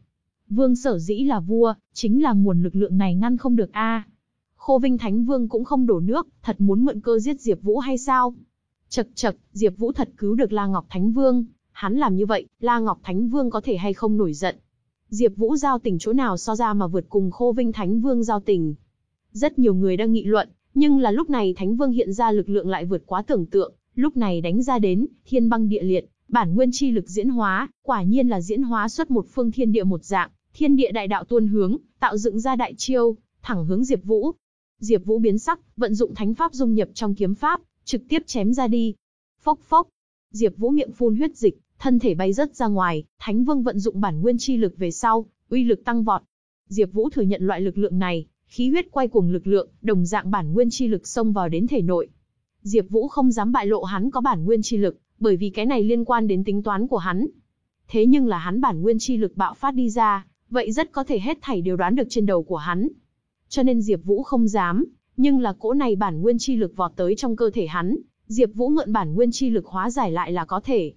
Vương sở dĩ là vua, chính là nguồn lực lượng này ngăn không được a. Khô Vinh Thánh Vương cũng không đổ nước, thật muốn mượn cơ giết Diệp Vũ hay sao? Chậc chậc, Diệp Vũ thật cứu được La Ngọc Thánh Vương, hắn làm như vậy, La Ngọc Thánh Vương có thể hay không nổi giận. Diệp Vũ giao tình chỗ nào so ra mà vượt cùng Khô Vinh Thánh Vương giao tình. Rất nhiều người đang nghị luận, nhưng là lúc này Thánh Vương hiện ra lực lượng lại vượt quá tưởng tượng, lúc này đánh ra đến, thiên băng địa liệt, bản nguyên chi lực diễn hóa, quả nhiên là diễn hóa xuất một phương thiên địa một dạng, thiên địa đại đạo tuôn hướng, tạo dựng ra đại chiêu, thẳng hướng Diệp Vũ. Diệp Vũ biến sắc, vận dụng thánh pháp dung nhập trong kiếm pháp, trực tiếp chém ra đi. Phốc phốc. Diệp Vũ miệng phun huyết dịch, thân thể bay rất ra ngoài, Thánh Vương vận dụng bản nguyên chi lực về sau, uy lực tăng vọt. Diệp Vũ thừa nhận loại lực lượng này, khí huyết quay cuồng lực lượng, đồng dạng bản nguyên chi lực xông vào đến thể nội. Diệp Vũ không dám bại lộ hắn có bản nguyên chi lực, bởi vì cái này liên quan đến tính toán của hắn. Thế nhưng là hắn bản nguyên chi lực bạo phát đi ra, vậy rất có thể hết thảy đều đoán được trên đầu của hắn. Cho nên Diệp Vũ không dám, nhưng là cỗ này bản nguyên chi lực vọt tới trong cơ thể hắn, Diệp Vũ mượn bản nguyên chi lực hóa giải lại là có thể.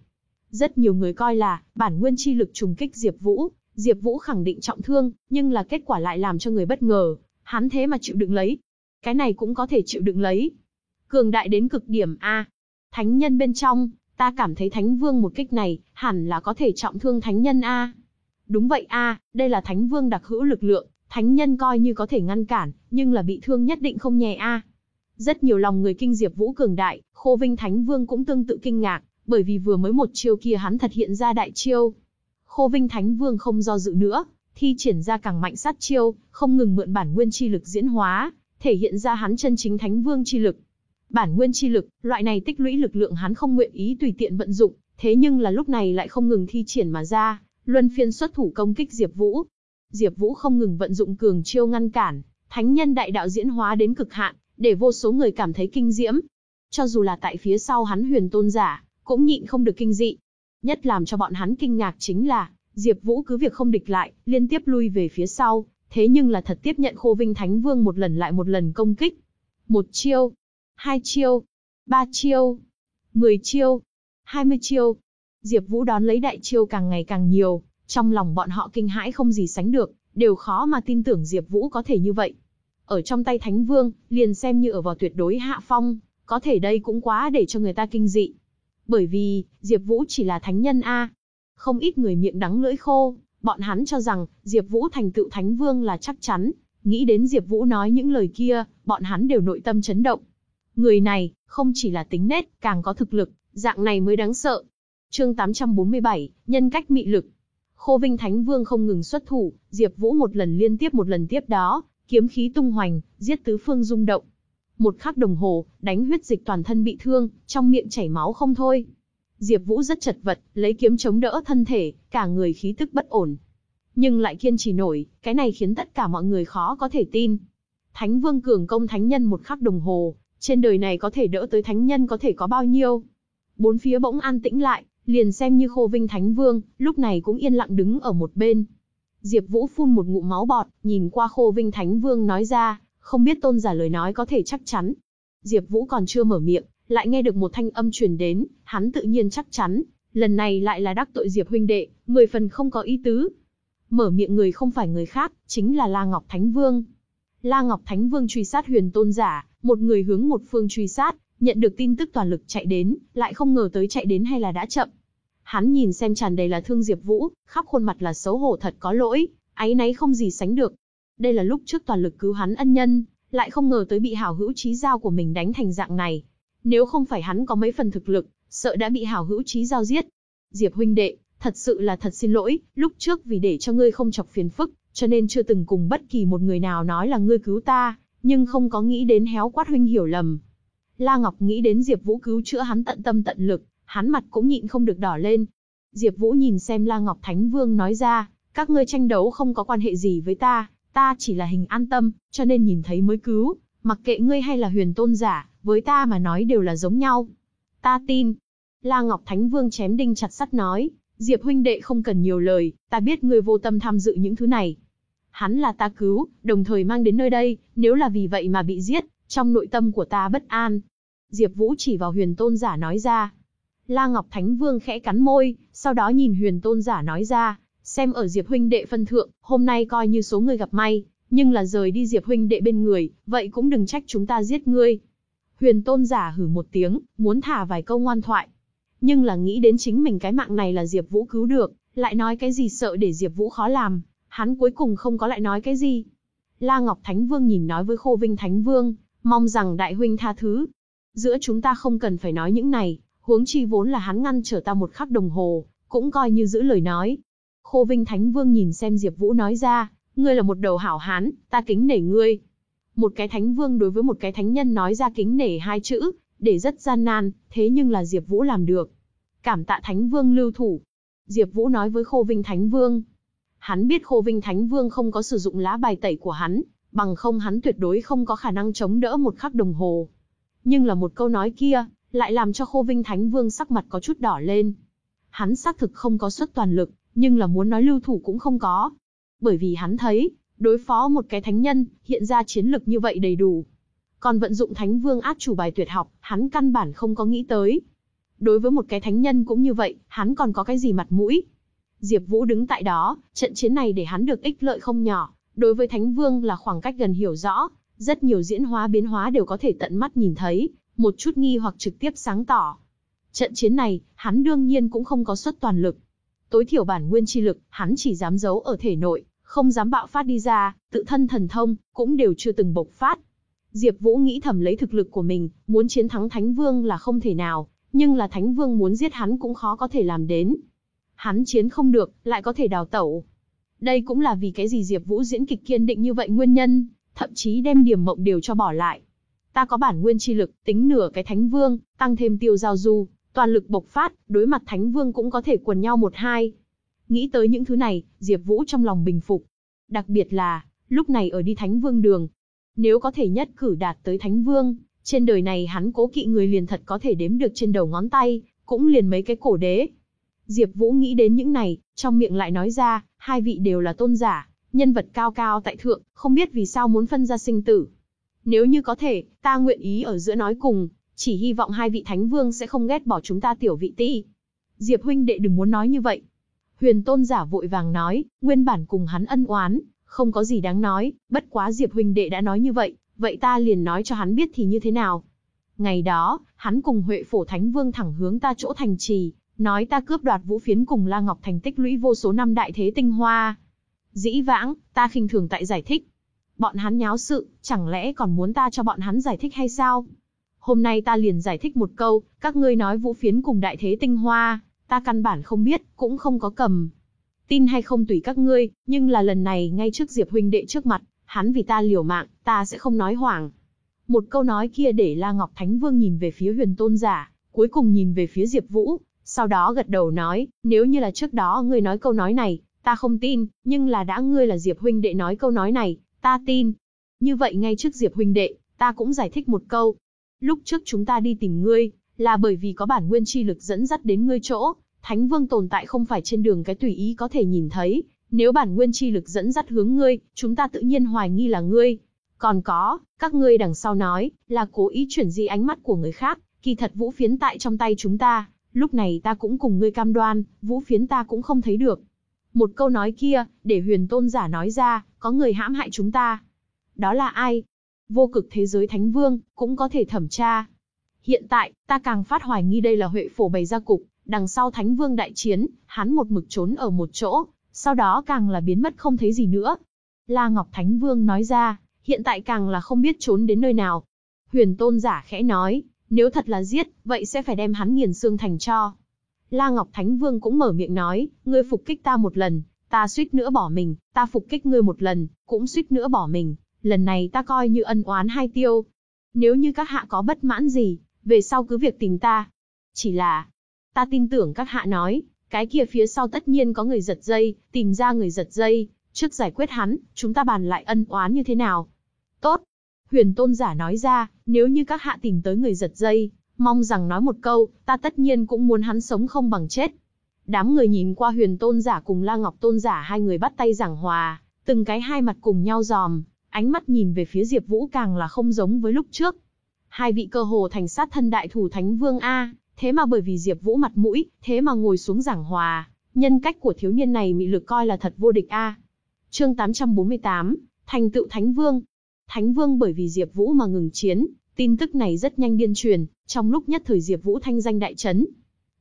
Rất nhiều người coi là, bản nguyên chi lực trùng kích Diệp Vũ, Diệp Vũ khẳng định trọng thương, nhưng là kết quả lại làm cho người bất ngờ, hắn thế mà chịu đựng lấy. Cái này cũng có thể chịu đựng lấy. Cường đại đến cực điểm a. Thánh nhân bên trong, ta cảm thấy Thánh Vương một kích này, hẳn là có thể trọng thương thánh nhân a. Đúng vậy a, đây là Thánh Vương đặc hữu lực lượng, thánh nhân coi như có thể ngăn cản, nhưng là bị thương nhất định không nhẹ a. Rất nhiều lòng người kinh Diệp Vũ cường đại, Khô Vinh Thánh Vương cũng tương tự kinh ngạc, bởi vì vừa mới một chiêu kia hắn thật hiện ra đại chiêu. Khô Vinh Thánh Vương không do dự nữa, thi triển ra càng mạnh sát chiêu, không ngừng mượn bản nguyên chi lực diễn hóa, thể hiện ra hắn chân chính Thánh Vương chi lực. Bản nguyên chi lực, loại này tích lũy lực lượng hắn không nguyện ý tùy tiện vận dụng, thế nhưng là lúc này lại không ngừng thi triển mà ra, luân phiên xuất thủ công kích Diệp Vũ. Diệp Vũ không ngừng vận dụng cường chiêu ngăn cản, thánh nhân đại đạo diễn hóa đến cực hạn, để vô số người cảm thấy kinh diễm. Cho dù là tại phía sau hắn Huyền Tôn giả, cũng nhịn không được kinh dị. Nhất làm cho bọn hắn kinh ngạc chính là, Diệp Vũ cứ việc không địch lại, liên tiếp lui về phía sau, thế nhưng là thật tiếp nhận Khô Vinh Thánh Vương một lần lại một lần công kích. Một chiêu, hai chiêu, ba chiêu, mười chiêu, hai mươi chiêu. Diệp Vũ đón lấy đại chiêu càng ngày càng nhiều, trong lòng bọn họ kinh hãi không gì sánh được, đều khó mà tin tưởng Diệp Vũ có thể như vậy. Ở trong tay Thánh Vương, liền xem như ở vào tuyệt đối hạ phong, có thể đây cũng quá để cho người ta kinh dị. Bởi vì, Diệp Vũ chỉ là thánh nhân a. Không ít người miệng đắng lưỡi khô, bọn hắn cho rằng Diệp Vũ thành tựu Thánh Vương là chắc chắn, nghĩ đến Diệp Vũ nói những lời kia, bọn hắn đều nội tâm chấn động. Người này, không chỉ là tính nết, càng có thực lực, dạng này mới đáng sợ. Chương 847, nhân cách mị lực. Khô Vinh Thánh Vương không ngừng xuất thủ, Diệp Vũ một lần liên tiếp một lần tiếp đó, kiếm khí tung hoành, giết tứ phương rung động. Một khắc đồng hồ, đánh huyết dịch toàn thân bị thương, trong miệng chảy máu không thôi. Diệp Vũ rất chật vật, lấy kiếm chống đỡ thân thể, cả người khí tức bất ổn. Nhưng lại kiên trì nổi, cái này khiến tất cả mọi người khó có thể tin. Thánh Vương cường công thánh nhân một khắc đồng hồ, trên đời này có thể đỡ tới thánh nhân có thể có bao nhiêu? Bốn phía bỗng an tĩnh lại, liền xem như Khô Vinh Thánh Vương, lúc này cũng yên lặng đứng ở một bên. Diệp Vũ phun một ngụm máu bọt, nhìn qua Khô Vinh Thánh Vương nói ra, không biết tôn giả lời nói có thể chắc chắn. Diệp Vũ còn chưa mở miệng, lại nghe được một thanh âm truyền đến, hắn tự nhiên chắc chắn, lần này lại là đắc tội Diệp huynh đệ, mười phần không có ý tứ. Mở miệng người không phải người khác, chính là La Ngọc Thánh Vương. La Ngọc Thánh Vương truy sát Huyền Tôn giả, một người hướng một phương truy sát, nhận được tin tức toàn lực chạy đến, lại không ngờ tới chạy đến hay là đã chậm. Hắn nhìn xem tràn đầy là thương Diệp Vũ, khắp khuôn mặt là xấu hổ thật có lỗi, áy náy không gì sánh được. Đây là lúc trước toàn lực cứu hắn ân nhân, lại không ngờ tới bị hảo hữu chí giao của mình đánh thành dạng này. Nếu không phải hắn có mấy phần thực lực, sợ đã bị hảo hữu chí giao giết. Diệp huynh đệ, thật sự là thật xin lỗi, lúc trước vì để cho ngươi không chọc phiền phức, cho nên chưa từng cùng bất kỳ một người nào nói là ngươi cứu ta, nhưng không có nghĩ đến héo quát huynh hiểu lầm. La Ngọc nghĩ đến Diệp Vũ cứu chữa hắn tận tâm tận lực, hắn mặt cũng nhịn không được đỏ lên. Diệp Vũ nhìn xem La Ngọc Thánh Vương nói ra, các ngươi tranh đấu không có quan hệ gì với ta, ta chỉ là hình an tâm, cho nên nhìn thấy mới cứu, mặc kệ ngươi hay là huyền tôn giả, với ta mà nói đều là giống nhau. Ta tin. La Ngọc Thánh Vương chém đinh chặt sắt nói, Diệp huynh đệ không cần nhiều lời, ta biết ngươi vô tâm tham dự những thứ này. Hắn là ta cứu, đồng thời mang đến nơi đây, nếu là vì vậy mà bị giết, trong nội tâm của ta bất an. Diệp Vũ chỉ vào huyền tôn giả nói ra. La Ngọc Thánh Vương khẽ cắn môi, sau đó nhìn huyền tôn giả nói ra, xem ở Diệp huynh đệ phân thượng, hôm nay coi như số người gặp may, nhưng là rời đi Diệp huynh đệ bên người, vậy cũng đừng trách chúng ta giết ngươi. Huyền tôn giả hử một tiếng, muốn thả vài câu ngoan thoại. Nhưng là nghĩ đến chính mình cái mạng này là Diệp Vũ cứu được, lại nói cái gì sợ để Diệp Vũ khó làm, hắn cuối cùng không có lại nói cái gì. La Ngọc Thánh Vương nhìn nói với Khô Vinh Thánh Vương, mong rằng đại huynh tha thứ. Giữa chúng ta không cần phải nói những này, huống chi vốn là hắn ngăn trở ta một khắc đồng hồ, cũng coi như giữ lời nói. Khô Vinh Thánh Vương nhìn xem Diệp Vũ nói ra, ngươi là một đầu hảo hán, ta kính nể ngươi. Một cái thánh vương đối với một cái thánh nhân nói ra kính nể hai chữ, để rất gian nan, thế nhưng là Diệp Vũ làm được. Cảm tạ thánh vương lưu thủ. Diệp Vũ nói với Khô Vinh Thánh Vương. Hắn biết Khô Vinh Thánh Vương không có sử dụng lá bài tẩy của hắn, bằng không hắn tuyệt đối không có khả năng chống đỡ một khắc đồng hồ. Nhưng là một câu nói kia, lại làm cho Khô Vinh Thánh Vương sắc mặt có chút đỏ lên. Hắn xác thực không có xuất toàn lực, nhưng là muốn nói lưu thủ cũng không có. Bởi vì hắn thấy, đối phó một cái thánh nhân, hiện ra chiến lực như vậy đầy đủ. Còn vận dụng thánh vương át chủ bài tuyệt học, hắn căn bản không có nghĩ tới. Đối với một cái thánh nhân cũng như vậy, hắn còn có cái gì mặt mũi. Diệp Vũ đứng tại đó, trận chiến này để hắn được ích lợi không nhỏ, đối với thánh vương là khoảng cách gần hiểu rõ, rất nhiều diễn hóa biến hóa đều có thể tận mắt nhìn thấy, một chút nghi hoặc trực tiếp sáng tỏ. Trận chiến này, hắn đương nhiên cũng không có xuất toàn lực. Tối thiểu bản nguyên chi lực, hắn chỉ dám giấu ở thể nội, không dám bạo phát đi ra, tự thân thần thông, cũng đều chưa từng bộc phát. Diệp Vũ nghĩ thầm lấy thực lực của mình, muốn chiến thắng Thánh Vương là không thể nào, nhưng là Thánh Vương muốn giết hắn cũng khó có thể làm đến. Hắn chiến không được, lại có thể đào tẩu. Đây cũng là vì cái gì Diệp Vũ diễn kịch kiên định như vậy nguyên nhân, thậm chí đem điểm mộng đều cho bỏ lại. Ta có bản nguyên chi lực, tính nửa cái Thánh Vương, tăng thêm tiêu giao du, toàn lực bộc phát, đối mặt Thánh Vương cũng có thể quần nhau một hai. Nghĩ tới những thứ này, Diệp Vũ trong lòng bình phục. Đặc biệt là, lúc này ở đi Thánh Vương đường. Nếu có thể nhất cử đạt tới Thánh Vương, trên đời này hắn cố kỵ người liền thật có thể đếm được trên đầu ngón tay, cũng liền mấy cái cổ đế. Diệp Vũ nghĩ đến những này, trong miệng lại nói ra, hai vị đều là tôn giả, nhân vật cao cao tại thượng, không biết vì sao muốn phân ra sinh tử. Nếu như có thể, ta nguyện ý ở giữa nói cùng, chỉ hy vọng hai vị thánh vương sẽ không ghét bỏ chúng ta tiểu vị ti. Diệp huynh đệ đừng muốn nói như vậy. Huyền tôn giả vội vàng nói, nguyên bản cùng hắn ân oán, không có gì đáng nói, bất quá Diệp huynh đệ đã nói như vậy, vậy ta liền nói cho hắn biết thì như thế nào. Ngày đó, hắn cùng Huệ Phổ Thánh Vương thẳng hướng ta chỗ thành trì, nói ta cướp đoạt vũ phiến cùng La Ngọc Thành tích lũy vô số năm đại thế tinh hoa. Dĩ vãng, ta khinh thường tại giải thích. Bọn hắn nháo sự, chẳng lẽ còn muốn ta cho bọn hắn giải thích hay sao? Hôm nay ta liền giải thích một câu, các ngươi nói vũ phiến cùng đại thế tinh hoa, ta căn bản không biết, cũng không có cầm. Tin hay không tùy các ngươi, nhưng là lần này ngay trước Diệp huynh đệ trước mặt, hắn vì ta liều mạng, ta sẽ không nói hoảng. Một câu nói kia để La Ngọc Thánh Vương nhìn về phía huyền tôn giả, cuối cùng nhìn về phía Diệp Vũ, sau đó gật đầu nói, nếu như là trước đó ngươi nói câu nói này, ta không tin, nhưng là đã ngươi là Diệp huynh đệ nói câu nói này, ta tin. Như vậy ngay trước Diệp huynh đệ, ta cũng giải thích một câu. Lúc trước chúng ta đi tìm ngươi, là bởi vì có bản nguyên chi lực dẫn dắt đến ngươi chỗ, Thánh Vương tồn tại không phải trên đường cái tùy ý có thể nhìn thấy, nếu bản nguyên chi lực dẫn dắt hướng ngươi, chúng ta tự nhiên hoài nghi là ngươi. Còn có, các ngươi đằng sau nói, là cố ý chuyển di ánh mắt của người khác, kỳ thật vũ phiến tại trong tay chúng ta, lúc này ta cũng cùng ngươi cam đoan, vũ phiến ta cũng không thấy được. Một câu nói kia, để huyền tôn giả nói ra, có người hãm hại chúng ta. Đó là ai? Vô cực thế giới thánh vương, cũng có thể thẩm tra. Hiện tại, ta càng phát hoài nghi đây là huệ phổ bày ra cục, đằng sau thánh vương đại chiến, hắn một mực trốn ở một chỗ, sau đó càng là biến mất không thấy gì nữa. La Ngọc Thánh Vương nói ra, hiện tại càng là không biết trốn đến nơi nào. Huyền tôn giả khẽ nói, nếu thật là giết, vậy sẽ phải đem hắn nghiền xương thành cho. La Ngọc Thánh Vương cũng mở miệng nói, ngươi phục kích ta một lần, ta suýt nữa bỏ mình, ta phục kích ngươi một lần, cũng suýt nữa bỏ mình, lần này ta coi như ân oán hai tiêu. Nếu như các hạ có bất mãn gì, về sau cứ việc tìm ta. Chỉ là, ta tin tưởng các hạ nói, cái kia phía sau tất nhiên có người giật dây, tìm ra người giật dây, trước giải quyết hắn, chúng ta bàn lại ân oán như thế nào. Tốt. Huyền tôn giả nói ra, nếu như các hạ tìm tới người giật dây, mong rằng nói một câu, ta tất nhiên cũng muốn hắn sống không bằng chết. Đám người nhìn qua huyền tôn giả cùng La Ngọc tôn giả hai người bắt tay giảng hòa, Từng cái hai mặt cùng nhau giòm, ánh mắt nhìn về phía Diệp Vũ càng là không giống với lúc trước. Hai vị cơ hồ thành sát thân đại thủ thánh vương a, thế mà bởi vì Diệp Vũ mặt mũi, thế mà ngồi xuống giảng hòa, nhân cách của thiếu niên này mị lực coi là thật vô địch a. Chương 848, thành tựu thánh vương. Thánh vương bởi vì Diệp Vũ mà ngừng chiến, tin tức này rất nhanh điên truyền, trong lúc nhất thời Diệp Vũ thanh danh đại chấn.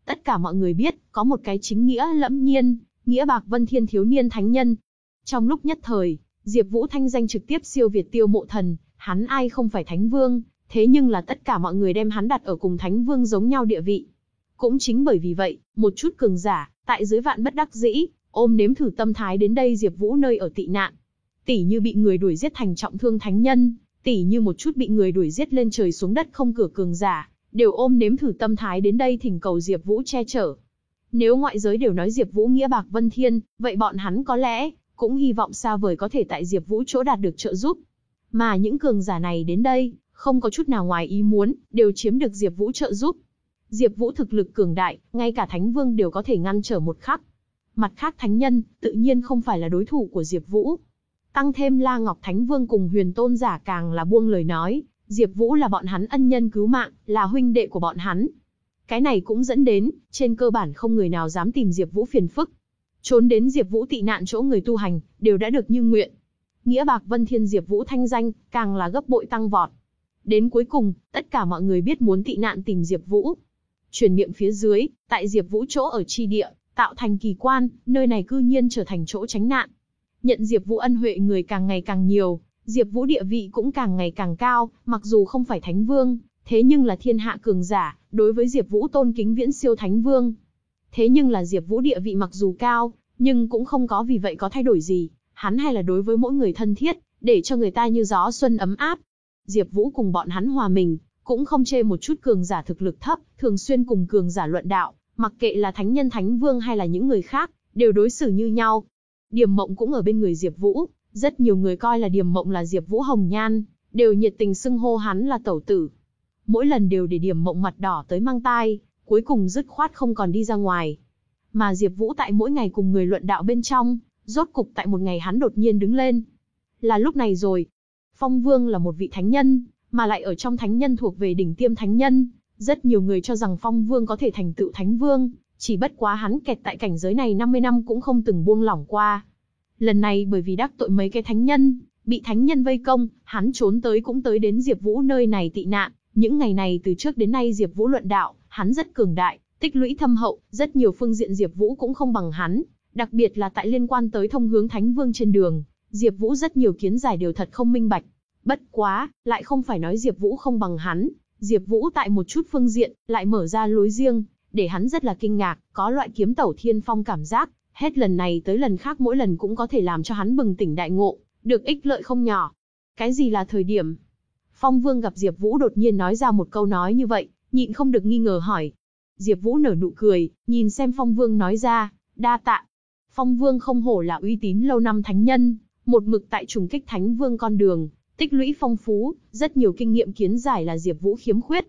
Tất cả mọi người biết, có một cái chính nghĩa lẫm nhiên, nghĩa bạc vân thiên thiếu niên thánh nhân. Trong lúc nhất thời, Diệp Vũ thanh danh trực tiếp siêu việt Tiêu Mộ Thần, hắn ai không phải thánh vương, thế nhưng là tất cả mọi người đem hắn đặt ở cùng thánh vương giống nhau địa vị. Cũng chính bởi vì vậy, một chút cường giả, tại dưới vạn bất đắc dĩ, ôm nếm thử tâm thái đến đây Diệp Vũ nơi ở tị nạn. Tỷ như bị người đuổi giết thành trọng thương thánh nhân, tỷ như một chút bị người đuổi giết lên trời xuống đất không cửa cường giả, đều ôm nếm thử tâm thái đến đây thỉnh cầu Diệp Vũ che chở. Nếu ngoại giới đều nói Diệp Vũ nghĩa bạc vân thiên, vậy bọn hắn có lẽ cũng hy vọng xa vời có thể tại Diệp Vũ chỗ đạt được trợ giúp. Mà những cường giả này đến đây, không có chút nào ngoài ý muốn, đều chiếm được Diệp Vũ trợ giúp. Diệp Vũ thực lực cường đại, ngay cả Thánh Vương đều có thể ngăn trở một khắc. Mặt khác thánh nhân, tự nhiên không phải là đối thủ của Diệp Vũ. Tăng thêm La Ngọc Thánh Vương cùng Huyền Tôn giả càng là buông lời nói, Diệp Vũ là bọn hắn ân nhân cứu mạng, là huynh đệ của bọn hắn. Cái này cũng dẫn đến, trên cơ bản không người nào dám tìm Diệp Vũ phiền phức. Trốn đến Diệp Vũ tị nạn chỗ người tu hành, đều đã được như nguyện. Nghĩa Bạc Vân Thiên Diệp Vũ thanh danh, càng là gấp bội tăng vọt. Đến cuối cùng, tất cả mọi người biết muốn tị nạn tìm Diệp Vũ. Truyền miệng phía dưới, tại Diệp Vũ chỗ ở chi địa, tạo thành kỳ quan, nơi này cư nhiên trở thành chỗ tránh nạn. Nhận Diệp Vũ ân huệ người càng ngày càng nhiều, Diệp Vũ địa vị cũng càng ngày càng cao, mặc dù không phải thánh vương, thế nhưng là thiên hạ cường giả, đối với Diệp Vũ tôn kính viễn siêu thánh vương. Thế nhưng là Diệp Vũ địa vị mặc dù cao, nhưng cũng không có vì vậy có thay đổi gì, hắn hay là đối với mỗi người thân thiết, để cho người ta như gió xuân ấm áp. Diệp Vũ cùng bọn hắn hòa mình, cũng không chê một chút cường giả thực lực thấp, thường xuyên cùng cường giả luận đạo, mặc kệ là thánh nhân thánh vương hay là những người khác, đều đối xử như nhau. Điềm Mộng cũng ở bên người Diệp Vũ, rất nhiều người coi là Điềm Mộng là Diệp Vũ Hồng Nhan, đều nhiệt tình xưng hô hắn là tẩu tử. Mỗi lần đều để Điềm Mộng mặt đỏ tới mang tai, cuối cùng dứt khoát không còn đi ra ngoài. Mà Diệp Vũ tại mỗi ngày cùng người luận đạo bên trong, rốt cục tại một ngày hắn đột nhiên đứng lên. Là lúc này rồi. Phong Vương là một vị thánh nhân, mà lại ở trong thánh nhân thuộc về đỉnh tiêm thánh nhân, rất nhiều người cho rằng Phong Vương có thể thành tựu thánh vương, chỉ bất quá hắn kẹt tại cảnh giới này 50 năm cũng không từng buông lỏng qua. Lần này bởi vì đắc tội mấy cái thánh nhân, bị thánh nhân vây công, hắn trốn tới cũng tới đến Diệp Vũ nơi này tị nạn, những ngày này từ trước đến nay Diệp Vũ luận đạo, hắn rất cường đại, tích lũy thâm hậu, rất nhiều phương diện Diệp Vũ cũng không bằng hắn, đặc biệt là tại liên quan tới thông hướng Thánh Vương trên đường, Diệp Vũ rất nhiều kiến giải đều thật không minh bạch. Bất quá, lại không phải nói Diệp Vũ không bằng hắn, Diệp Vũ tại một chút phương diện lại mở ra lối riêng, để hắn rất là kinh ngạc, có loại kiếm tẩu thiên phong cảm giác, hết lần này tới lần khác mỗi lần cũng có thể làm cho hắn bừng tỉnh đại ngộ, được ích lợi không nhỏ. Cái gì là thời điểm? Phong Vương gặp Diệp Vũ đột nhiên nói ra một câu nói như vậy, nhịn không được nghi ngờ hỏi. Diệp Vũ nở nụ cười, nhìn xem Phong Vương nói ra, đa tạ. Phong Vương không hổ là uy tín lâu năm thánh nhân, một mực tại trùng kích thánh vương con đường, tích lũy phong phú, rất nhiều kinh nghiệm kiến giải là Diệp Vũ khiếm khuyết.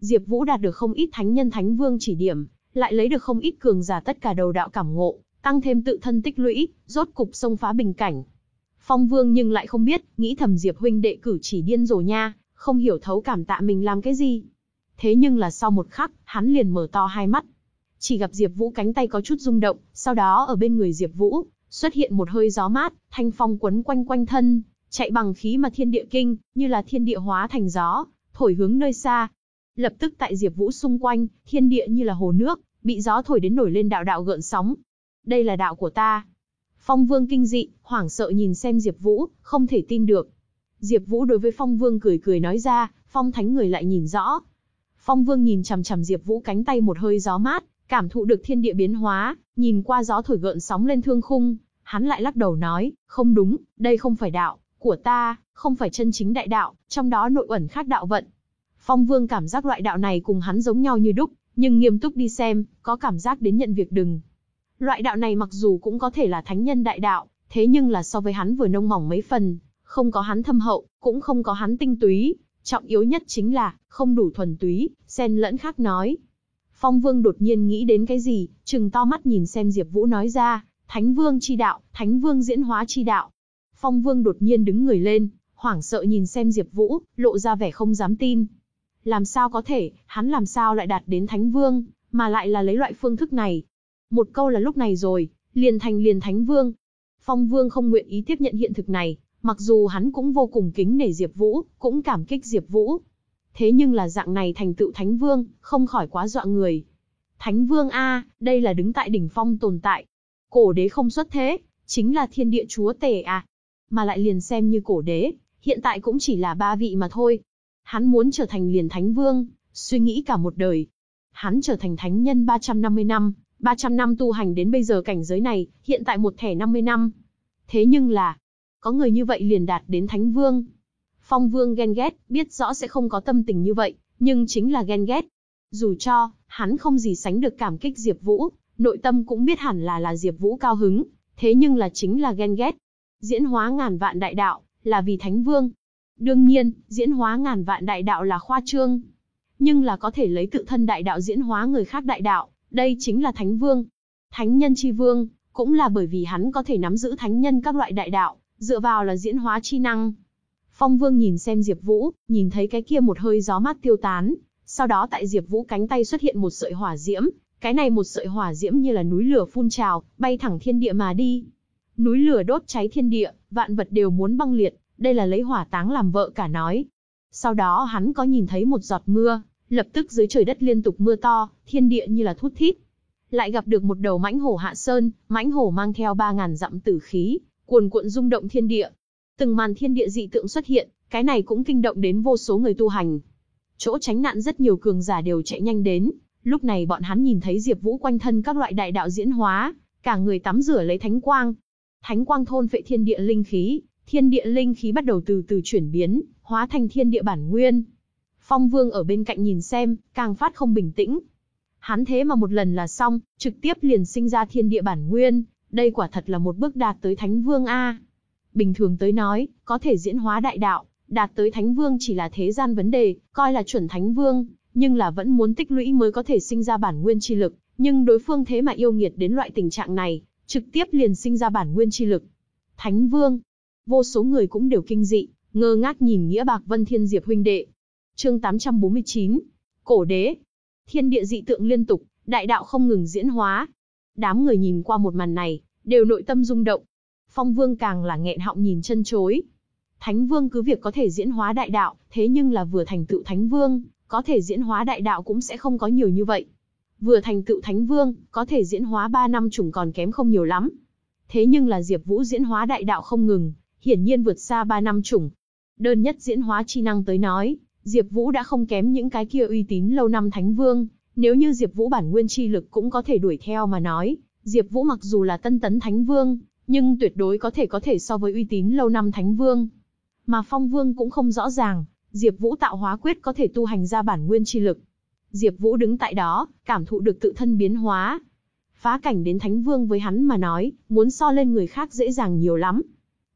Diệp Vũ đạt được không ít thánh nhân thánh vương chỉ điểm, lại lấy được không ít cường giả tất cả đầu đạo cảm ngộ, tăng thêm tự thân tích lũy, rốt cục xông phá bình cảnh. Phong Vương nhưng lại không biết, nghĩ thầm Diệp huynh đệ cử chỉ điên rồ nha, không hiểu thấu cảm tạ mình làm cái gì. Thế nhưng là sau một khắc, hắn liền mở to hai mắt. Chỉ gặp Diệp Vũ cánh tay có chút rung động, sau đó ở bên người Diệp Vũ, xuất hiện một hơi gió mát, thanh phong quấn quanh quanh thân, chạy bằng khí mà thiên địa kinh, như là thiên địa hóa thành gió, thổi hướng nơi xa. Lập tức tại Diệp Vũ xung quanh, thiên địa như là hồ nước, bị gió thổi đến nổi lên đạo đạo gợn sóng. Đây là đạo của ta. Phong Vương kinh dị, hoảng sợ nhìn xem Diệp Vũ, không thể tin được. Diệp Vũ đối với Phong Vương cười cười nói ra, Phong Thánh người lại nhìn rõ. Phong Vương nhìn chằm chằm Diệp Vũ cánh tay một hơi gió mát, cảm thụ được thiên địa biến hóa, nhìn qua gió thổi gợn sóng lên thương khung, hắn lại lắc đầu nói, không đúng, đây không phải đạo của ta, không phải chân chính đại đạo, trong đó nội ẩn khác đạo vận. Phong Vương cảm giác loại đạo này cùng hắn giống nhau như đúc, nhưng nghiêm túc đi xem, có cảm giác đến nhận việc đừng. Loại đạo này mặc dù cũng có thể là thánh nhân đại đạo, thế nhưng là so với hắn vừa nông mỏng mấy phần, không có hắn thâm hậu, cũng không có hắn tinh túy, trọng yếu nhất chính là, không đủ thuần túy, xen lẫn khác nói. Phong Vương đột nhiên nghĩ đến cái gì, trừng to mắt nhìn xem Diệp Vũ nói ra, Thánh Vương chi đạo, Thánh Vương diễn hóa chi đạo. Phong Vương đột nhiên đứng người lên, hoảng sợ nhìn xem Diệp Vũ, lộ ra vẻ không dám tin. Làm sao có thể, hắn làm sao lại đạt đến Thánh Vương, mà lại là lấy loại phương thức này. Một câu là lúc này rồi, liền thành liền Thánh Vương. Phong Vương không nguyện ý tiếp nhận hiện thực này, mặc dù hắn cũng vô cùng kính nể Diệp Vũ, cũng cảm kích Diệp Vũ. Thế nhưng là dạng này thành tựu Thánh Vương, không khỏi quá dọa người. Thánh Vương a, đây là đứng tại đỉnh phong tồn tại. Cổ đế không xuất thế, chính là thiên địa chúa tể à. Mà lại liền xem như cổ đế, hiện tại cũng chỉ là ba vị mà thôi. Hắn muốn trở thành liền thánh vương, suy nghĩ cả một đời. Hắn trở thành thánh nhân 350 năm, 300 năm tu hành đến bây giờ cảnh giới này, hiện tại một thẻ 50 năm. Thế nhưng là, có người như vậy liền đạt đến thánh vương. Phong vương ghen ghét, biết rõ sẽ không có tâm tình như vậy, nhưng chính là ghen ghét. Dù cho, hắn không gì sánh được cảm kích Diệp Vũ, nội tâm cũng biết hẳn là là Diệp Vũ cao hứng, thế nhưng là chính là ghen ghét. Diễn hóa ngàn vạn đại đạo, là vì Thánh Vương. Đương nhiên, diễn hóa ngàn vạn đại đạo là khoa trương. Nhưng là có thể lấy tự thân đại đạo diễn hóa người khác đại đạo, đây chính là Thánh Vương. Thánh nhân chi vương, cũng là bởi vì hắn có thể nắm giữ thánh nhân các loại đại đạo, dựa vào là diễn hóa chi năng. Phong Vương nhìn xem Diệp Vũ, nhìn thấy cái kia một hơi gió mát tiêu tán, sau đó tại Diệp Vũ cánh tay xuất hiện một sợi hỏa diễm, cái này một sợi hỏa diễm như là núi lửa phun trào, bay thẳng thiên địa mà đi. Núi lửa đốt cháy thiên địa, vạn vật đều muốn băng liệt, đây là lấy hỏa táng làm vợ cả nói. Sau đó hắn có nhìn thấy một giọt mưa, lập tức dưới trời đất liên tục mưa to, thiên địa như là thút thít. Lại gặp được một đầu mãnh hổ hạ sơn, mãnh hổ mang theo 3000 dặm tử khí, cuồn cuộn rung động thiên địa. Từng màn thiên địa dị tượng xuất hiện, cái này cũng kinh động đến vô số người tu hành. Chỗ tránh nạn rất nhiều cường giả đều chạy nhanh đến, lúc này bọn hắn nhìn thấy Diệp Vũ quanh thân các loại đại đạo diễn hóa, cả người tắm rửa lấy thánh quang. Thánh quang thôn phệ thiên địa linh khí, thiên địa linh khí bắt đầu từ từ chuyển biến, hóa thành thiên địa bản nguyên. Phong Vương ở bên cạnh nhìn xem, càng phát không bình tĩnh. Hắn thế mà một lần là xong, trực tiếp liền sinh ra thiên địa bản nguyên, đây quả thật là một bước đạt tới Thánh Vương a. Bình thường tới nói, có thể diễn hóa đại đạo, đạt tới Thánh Vương chỉ là thế gian vấn đề, coi là chuẩn Thánh Vương, nhưng là vẫn muốn tích lũy mới có thể sinh ra bản nguyên chi lực, nhưng đối phương thế mà yêu nghiệt đến loại tình trạng này, trực tiếp liền sinh ra bản nguyên chi lực. Thánh Vương, vô số người cũng đều kinh dị, ngơ ngác nhìn Nghĩa Bạc Vân Thiên Diệp huynh đệ. Chương 849. Cổ đế. Thiên địa dị tượng liên tục, đại đạo không ngừng diễn hóa. Đám người nhìn qua một màn này, đều nội tâm rung động. Phong Vương càng là nghẹn họng nhìn chân chối. Thánh Vương cứ việc có thể diễn hóa đại đạo, thế nhưng là vừa thành tựu Thánh Vương, có thể diễn hóa đại đạo cũng sẽ không có nhiều như vậy. Vừa thành tựu Thánh Vương, có thể diễn hóa 3 năm chủng còn kém không nhiều lắm. Thế nhưng là Diệp Vũ diễn hóa đại đạo không ngừng, hiển nhiên vượt xa 3 năm chủng. Đơn nhất diễn hóa chi năng tới nói, Diệp Vũ đã không kém những cái kia uy tín lâu năm Thánh Vương, nếu như Diệp Vũ bản nguyên chi lực cũng có thể đuổi theo mà nói, Diệp Vũ mặc dù là tân tấn Thánh Vương, nhưng tuyệt đối có thể có thể so với uy tín lâu năm Thánh Vương. Mà Phong Vương cũng không rõ ràng, Diệp Vũ tạo hóa quyết có thể tu hành ra bản nguyên chi lực. Diệp Vũ đứng tại đó, cảm thụ được tự thân biến hóa. Phá cảnh đến Thánh Vương với hắn mà nói, muốn so lên người khác dễ dàng nhiều lắm.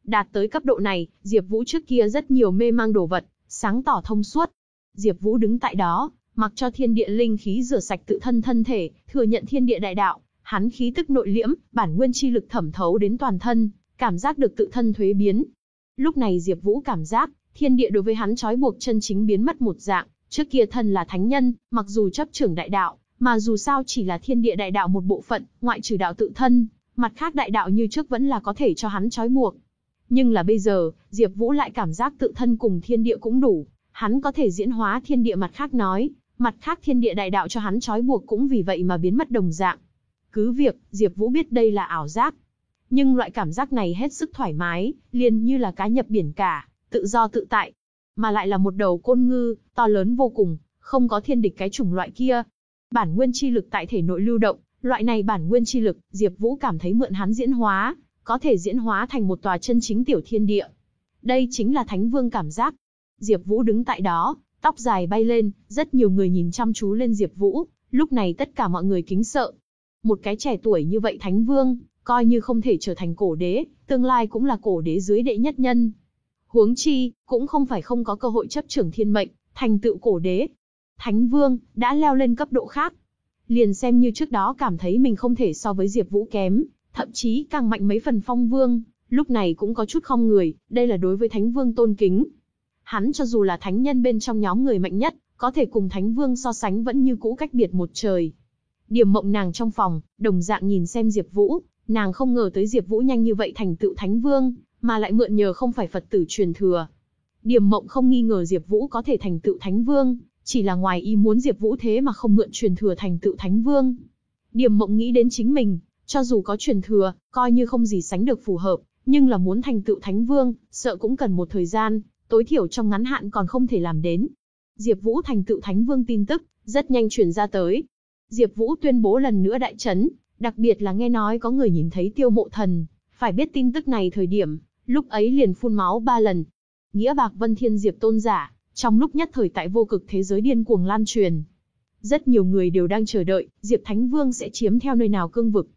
Đạt tới cấp độ này, Diệp Vũ trước kia rất nhiều mê mang đồ vật, sáng tỏ thông suốt. Diệp Vũ đứng tại đó, mặc cho thiên địa linh khí rửa sạch tự thân thân thể, thừa nhận thiên địa đại đạo, hắn khí tức nội liễm, bản nguyên chi lực thẩm thấu đến toàn thân, cảm giác được tự thân thuế biến. Lúc này Diệp Vũ cảm giác, thiên địa đối với hắn trói buộc chân chính biến mất một dạng, trước kia thân là thánh nhân, mặc dù chấp trưởng đại đạo, mà dù sao chỉ là thiên địa đại đạo một bộ phận, ngoại trừ đạo tự thân, mặt khác đại đạo như trước vẫn là có thể cho hắn trói buộc. Nhưng là bây giờ, Diệp Vũ lại cảm giác tự thân cùng thiên địa cũng đủ, hắn có thể diễn hóa thiên địa mặt khác nói, mặt khác thiên địa đại đạo cho hắn trói buộc cũng vì vậy mà biến mất đồng dạng. Cứ việc, Diệp Vũ biết đây là ảo giác, nhưng loại cảm giác này hết sức thoải mái, liền như là cá nhập biển cả, tự do tự tại, mà lại là một đầu côn ngư, to lớn vô cùng, không có thiên địch cái chủng loại kia. Bản nguyên chi lực tại thể nội lưu động, loại này bản nguyên chi lực, Diệp Vũ cảm thấy mượn hắn diễn hóa, có thể diễn hóa thành một tòa chân chính tiểu thiên địa. Đây chính là Thánh Vương cảm giác. Diệp Vũ đứng tại đó, tóc dài bay lên, rất nhiều người nhìn chăm chú lên Diệp Vũ, lúc này tất cả mọi người kính sợ. Một cái trẻ tuổi như vậy Thánh Vương, coi như không thể trở thành cổ đế, tương lai cũng là cổ đế dưới đệ nhất nhân. Huống chi, cũng không phải không có cơ hội chấp trưởng thiên mệnh, thành tựu cổ đế. Thánh Vương, đã leo lên cấp độ khác. Liền xem như trước đó cảm thấy mình không thể so với Diệp Vũ kém, thậm chí càng mạnh mấy phần phong vương, lúc này cũng có chút không người, đây là đối với Thánh Vương tôn kính. Hắn cho dù là thánh nhân bên trong nhóm người mạnh nhất, có thể cùng Thánh Vương so sánh vẫn như cũ cách biệt một trời. Điểm mộng nàng trong phòng, đồng dạng nhìn xem Diệp Vũ, nàng không ngờ tới Diệp Vũ nhanh như vậy thành tựu Thánh Vương, mà lại mượn nhờ không phải Phật tử truyền thừa. Điểm mộng không nghi ngờ Diệp Vũ có thể thành tựu Thánh Vương, chỉ là ngoài ý muốn Diệp Vũ thế mà không mượn truyền thừa thành tựu Thánh Vương. Điểm mộng nghĩ đến chính mình, cho dù có truyền thừa, coi như không gì sánh được phù hợp, nhưng là muốn thành tựu Thánh Vương, sợ cũng cần một thời gian, tối thiểu trong ngắn hạn còn không thể làm đến. Diệp Vũ thành tựu Thánh Vương tin tức, rất nhanh truyền ra tới. Diệp Vũ tuyên bố lần nữa đại chấn, đặc biệt là nghe nói có người nhìn thấy Tiêu Mộ Thần, phải biết tin tức này thời điểm, lúc ấy liền phun máu ba lần. Nghĩa Bạc Vân Thiên Diệp tôn giả, trong lúc nhất thời tại vô cực thế giới điên cuồng lan truyền. Rất nhiều người đều đang chờ đợi, Diệp Thánh Vương sẽ chiếm theo nơi nào cương vực.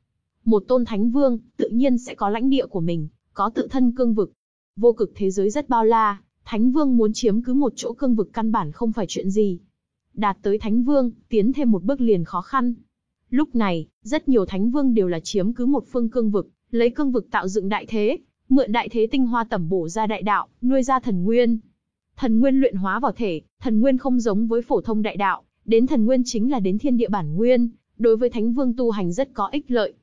Một tôn Thánh Vương, tự nhiên sẽ có lãnh địa của mình, có tự thân cương vực. Vô cực thế giới rất bao la, Thánh Vương muốn chiếm cứ một chỗ cương vực căn bản không phải chuyện gì. Đạt tới Thánh Vương, tiến thêm một bước liền khó khăn. Lúc này, rất nhiều Thánh Vương đều là chiếm cứ một phương cương vực, lấy cương vực tạo dựng đại thế, mượn đại thế tinh hoa tẩm bổ ra đại đạo, nuôi ra thần nguyên. Thần nguyên luyện hóa vào thể, thần nguyên không giống với phổ thông đại đạo, đến thần nguyên chính là đến thiên địa bản nguyên, đối với Thánh Vương tu hành rất có ích lợi.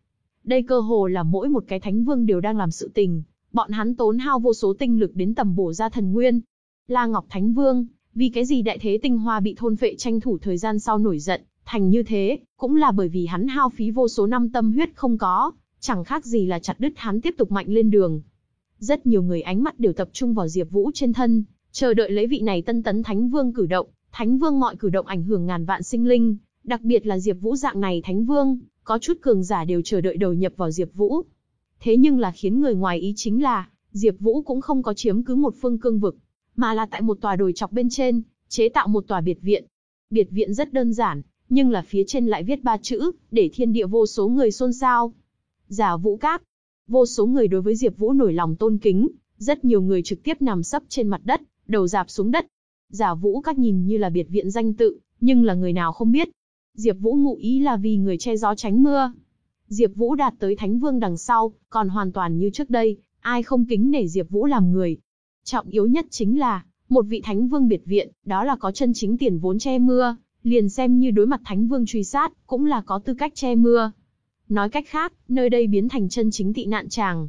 Đây cơ hồ là mỗi một cái Thánh Vương đều đang làm sự tình, bọn hắn tốn hao vô số tinh lực đến tầm bổ ra thần nguyên. La Ngọc Thánh Vương, vì cái gì đại thế tinh hoa bị thôn phệ tranh thủ thời gian sau nổi giận, thành như thế, cũng là bởi vì hắn hao phí vô số năm tâm huyết không có, chẳng khác gì là chặt đứt hắn tiếp tục mạnh lên đường. Rất nhiều người ánh mắt đều tập trung vào Diệp Vũ trên thân, chờ đợi lấy vị này tân tấn Thánh Vương cử động, Thánh Vương mọi cử động ảnh hưởng ngàn vạn sinh linh, đặc biệt là Diệp Vũ dạng này Thánh Vương, có chút cường giả đều chờ đợi đầu nhập vào Diệp Vũ. Thế nhưng là khiến người ngoài ý chính là, Diệp Vũ cũng không có chiếm cứ một phương cương vực, mà là tại một tòa đồi chọc bên trên, chế tạo một tòa biệt viện. Biệt viện rất đơn giản, nhưng là phía trên lại viết ba chữ, để thiên địa vô số người xôn xao. Giả Vũ các, Vô số người đối với Diệp Vũ nổi lòng tôn kính, rất nhiều người trực tiếp nằm sấp trên mặt đất, đầu dạp xuống đất. Giả Vũ các nhìn như là biệt viện danh tự, nhưng là người nào không biết. Diệp Vũ ngụ ý là vì người che gió tránh mưa. Diệp Vũ đạt tới Thánh Vương đằng sau, còn hoàn toàn như trước đây, ai không kính nể Diệp Vũ làm người. Trọng yếu nhất chính là, một vị Thánh Vương biệt viện, đó là có chân chính tiền vốn che mưa, liền xem như đối mặt Thánh Vương truy sát, cũng là có tư cách che mưa. Nói cách khác, nơi đây biến thành chân chính tị nạn chàng.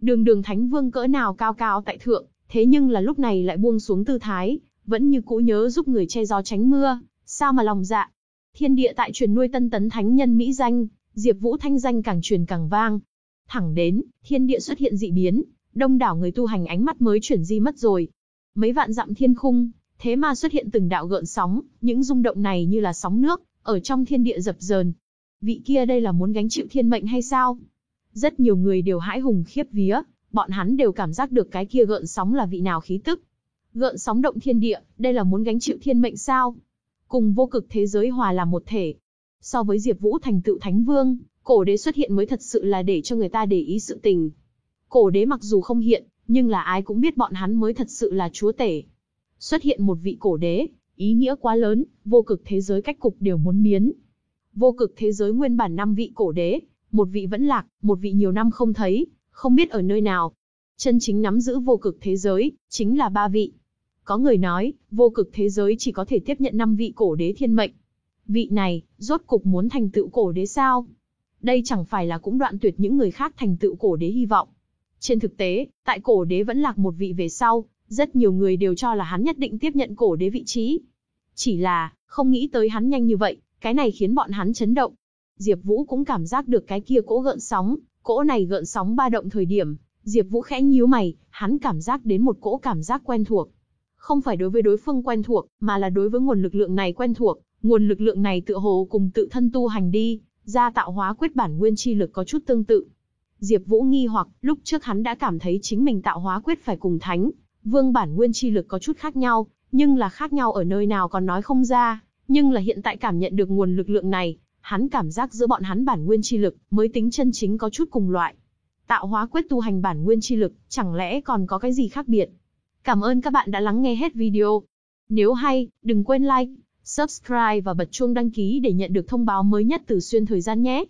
Đường đường Thánh Vương cỡ nào cao cao tại thượng, thế nhưng là lúc này lại buông xuống tư thái, vẫn như cũ nhớ giúp người che gió tránh mưa, sao mà lòng dạ. Thiên địa tại truyền nuôi tân tấn thánh nhân mỹ danh, Diệp Vũ thanh danh càng truyền càng vang. Thẳng đến, thiên địa xuất hiện dị biến, đông đảo người tu hành ánh mắt mới chuyển di mất rồi. Mấy vạn dặm thiên khung, thế mà xuất hiện từng đạo gợn sóng, những rung động này như là sóng nước, ở trong thiên địa dập dờn. Vị kia đây là muốn gánh chịu thiên mệnh hay sao? Rất nhiều người đều hãi hùng khiếp vía, bọn hắn đều cảm giác được cái kia gợn sóng là vị nào khí tức. Gợn sóng động thiên địa, đây là muốn gánh chịu thiên mệnh sao? Cùng vô cực thế giới hòa làm một thể, So với Diệp Vũ thành tựu Thánh Vương, cổ đế xuất hiện mới thật sự là để cho người ta để ý sự tình. Cổ đế mặc dù không hiện, nhưng là ai cũng biết bọn hắn mới thật sự là chúa tể. Xuất hiện một vị cổ đế, ý nghĩa quá lớn, vô cực thế giới cách cục đều muốn biến. Vô cực thế giới nguyên bản năm vị cổ đế, một vị vẫn lạc, một vị nhiều năm không thấy, không biết ở nơi nào. Chân chính nắm giữ vô cực thế giới, chính là ba vị. Có người nói, vô cực thế giới chỉ có thể tiếp nhận năm vị cổ đế thiên mệnh, Vị này, rốt cục muốn thành tựu cổ đế sao? Đây chẳng phải là cũng đoạn tuyệt những người khác thành tựu cổ đế hy vọng. Trên thực tế, tại cổ đế vẫn lạc một vị về sau, rất nhiều người đều cho là hắn nhất định tiếp nhận cổ đế vị trí. Chỉ là, không nghĩ tới hắn nhanh như vậy, cái này khiến bọn hắn chấn động. Diệp Vũ cũng cảm giác được cái kia cỗ gợn sóng, cỗ này gợn sóng ba động thời điểm, Diệp Vũ khẽ nhíu mày, hắn cảm giác đến một cỗ cảm giác quen thuộc. Không phải đối với đối phương quen thuộc, mà là đối với nguồn lực lượng này quen thuộc. Nguồn lực lượng này tựa hồ cùng tự thân tu hành đi, ra tạo hóa quyết bản nguyên chi lực có chút tương tự. Diệp Vũ nghi hoặc, lúc trước hắn đã cảm thấy chính mình tạo hóa quyết phải cùng thánh, vương bản nguyên chi lực có chút khác nhau, nhưng là khác nhau ở nơi nào còn nói không ra, nhưng là hiện tại cảm nhận được nguồn lực lượng này, hắn cảm giác giữa bọn hắn bản nguyên chi lực mới tính chân chính có chút cùng loại. Tạo hóa quyết tu hành bản nguyên chi lực, chẳng lẽ còn có cái gì khác biệt? Cảm ơn các bạn đã lắng nghe hết video. Nếu hay, đừng quên like, subscribe và bật chuông đăng ký để nhận được thông báo mới nhất từ xuyên thời gian nhé.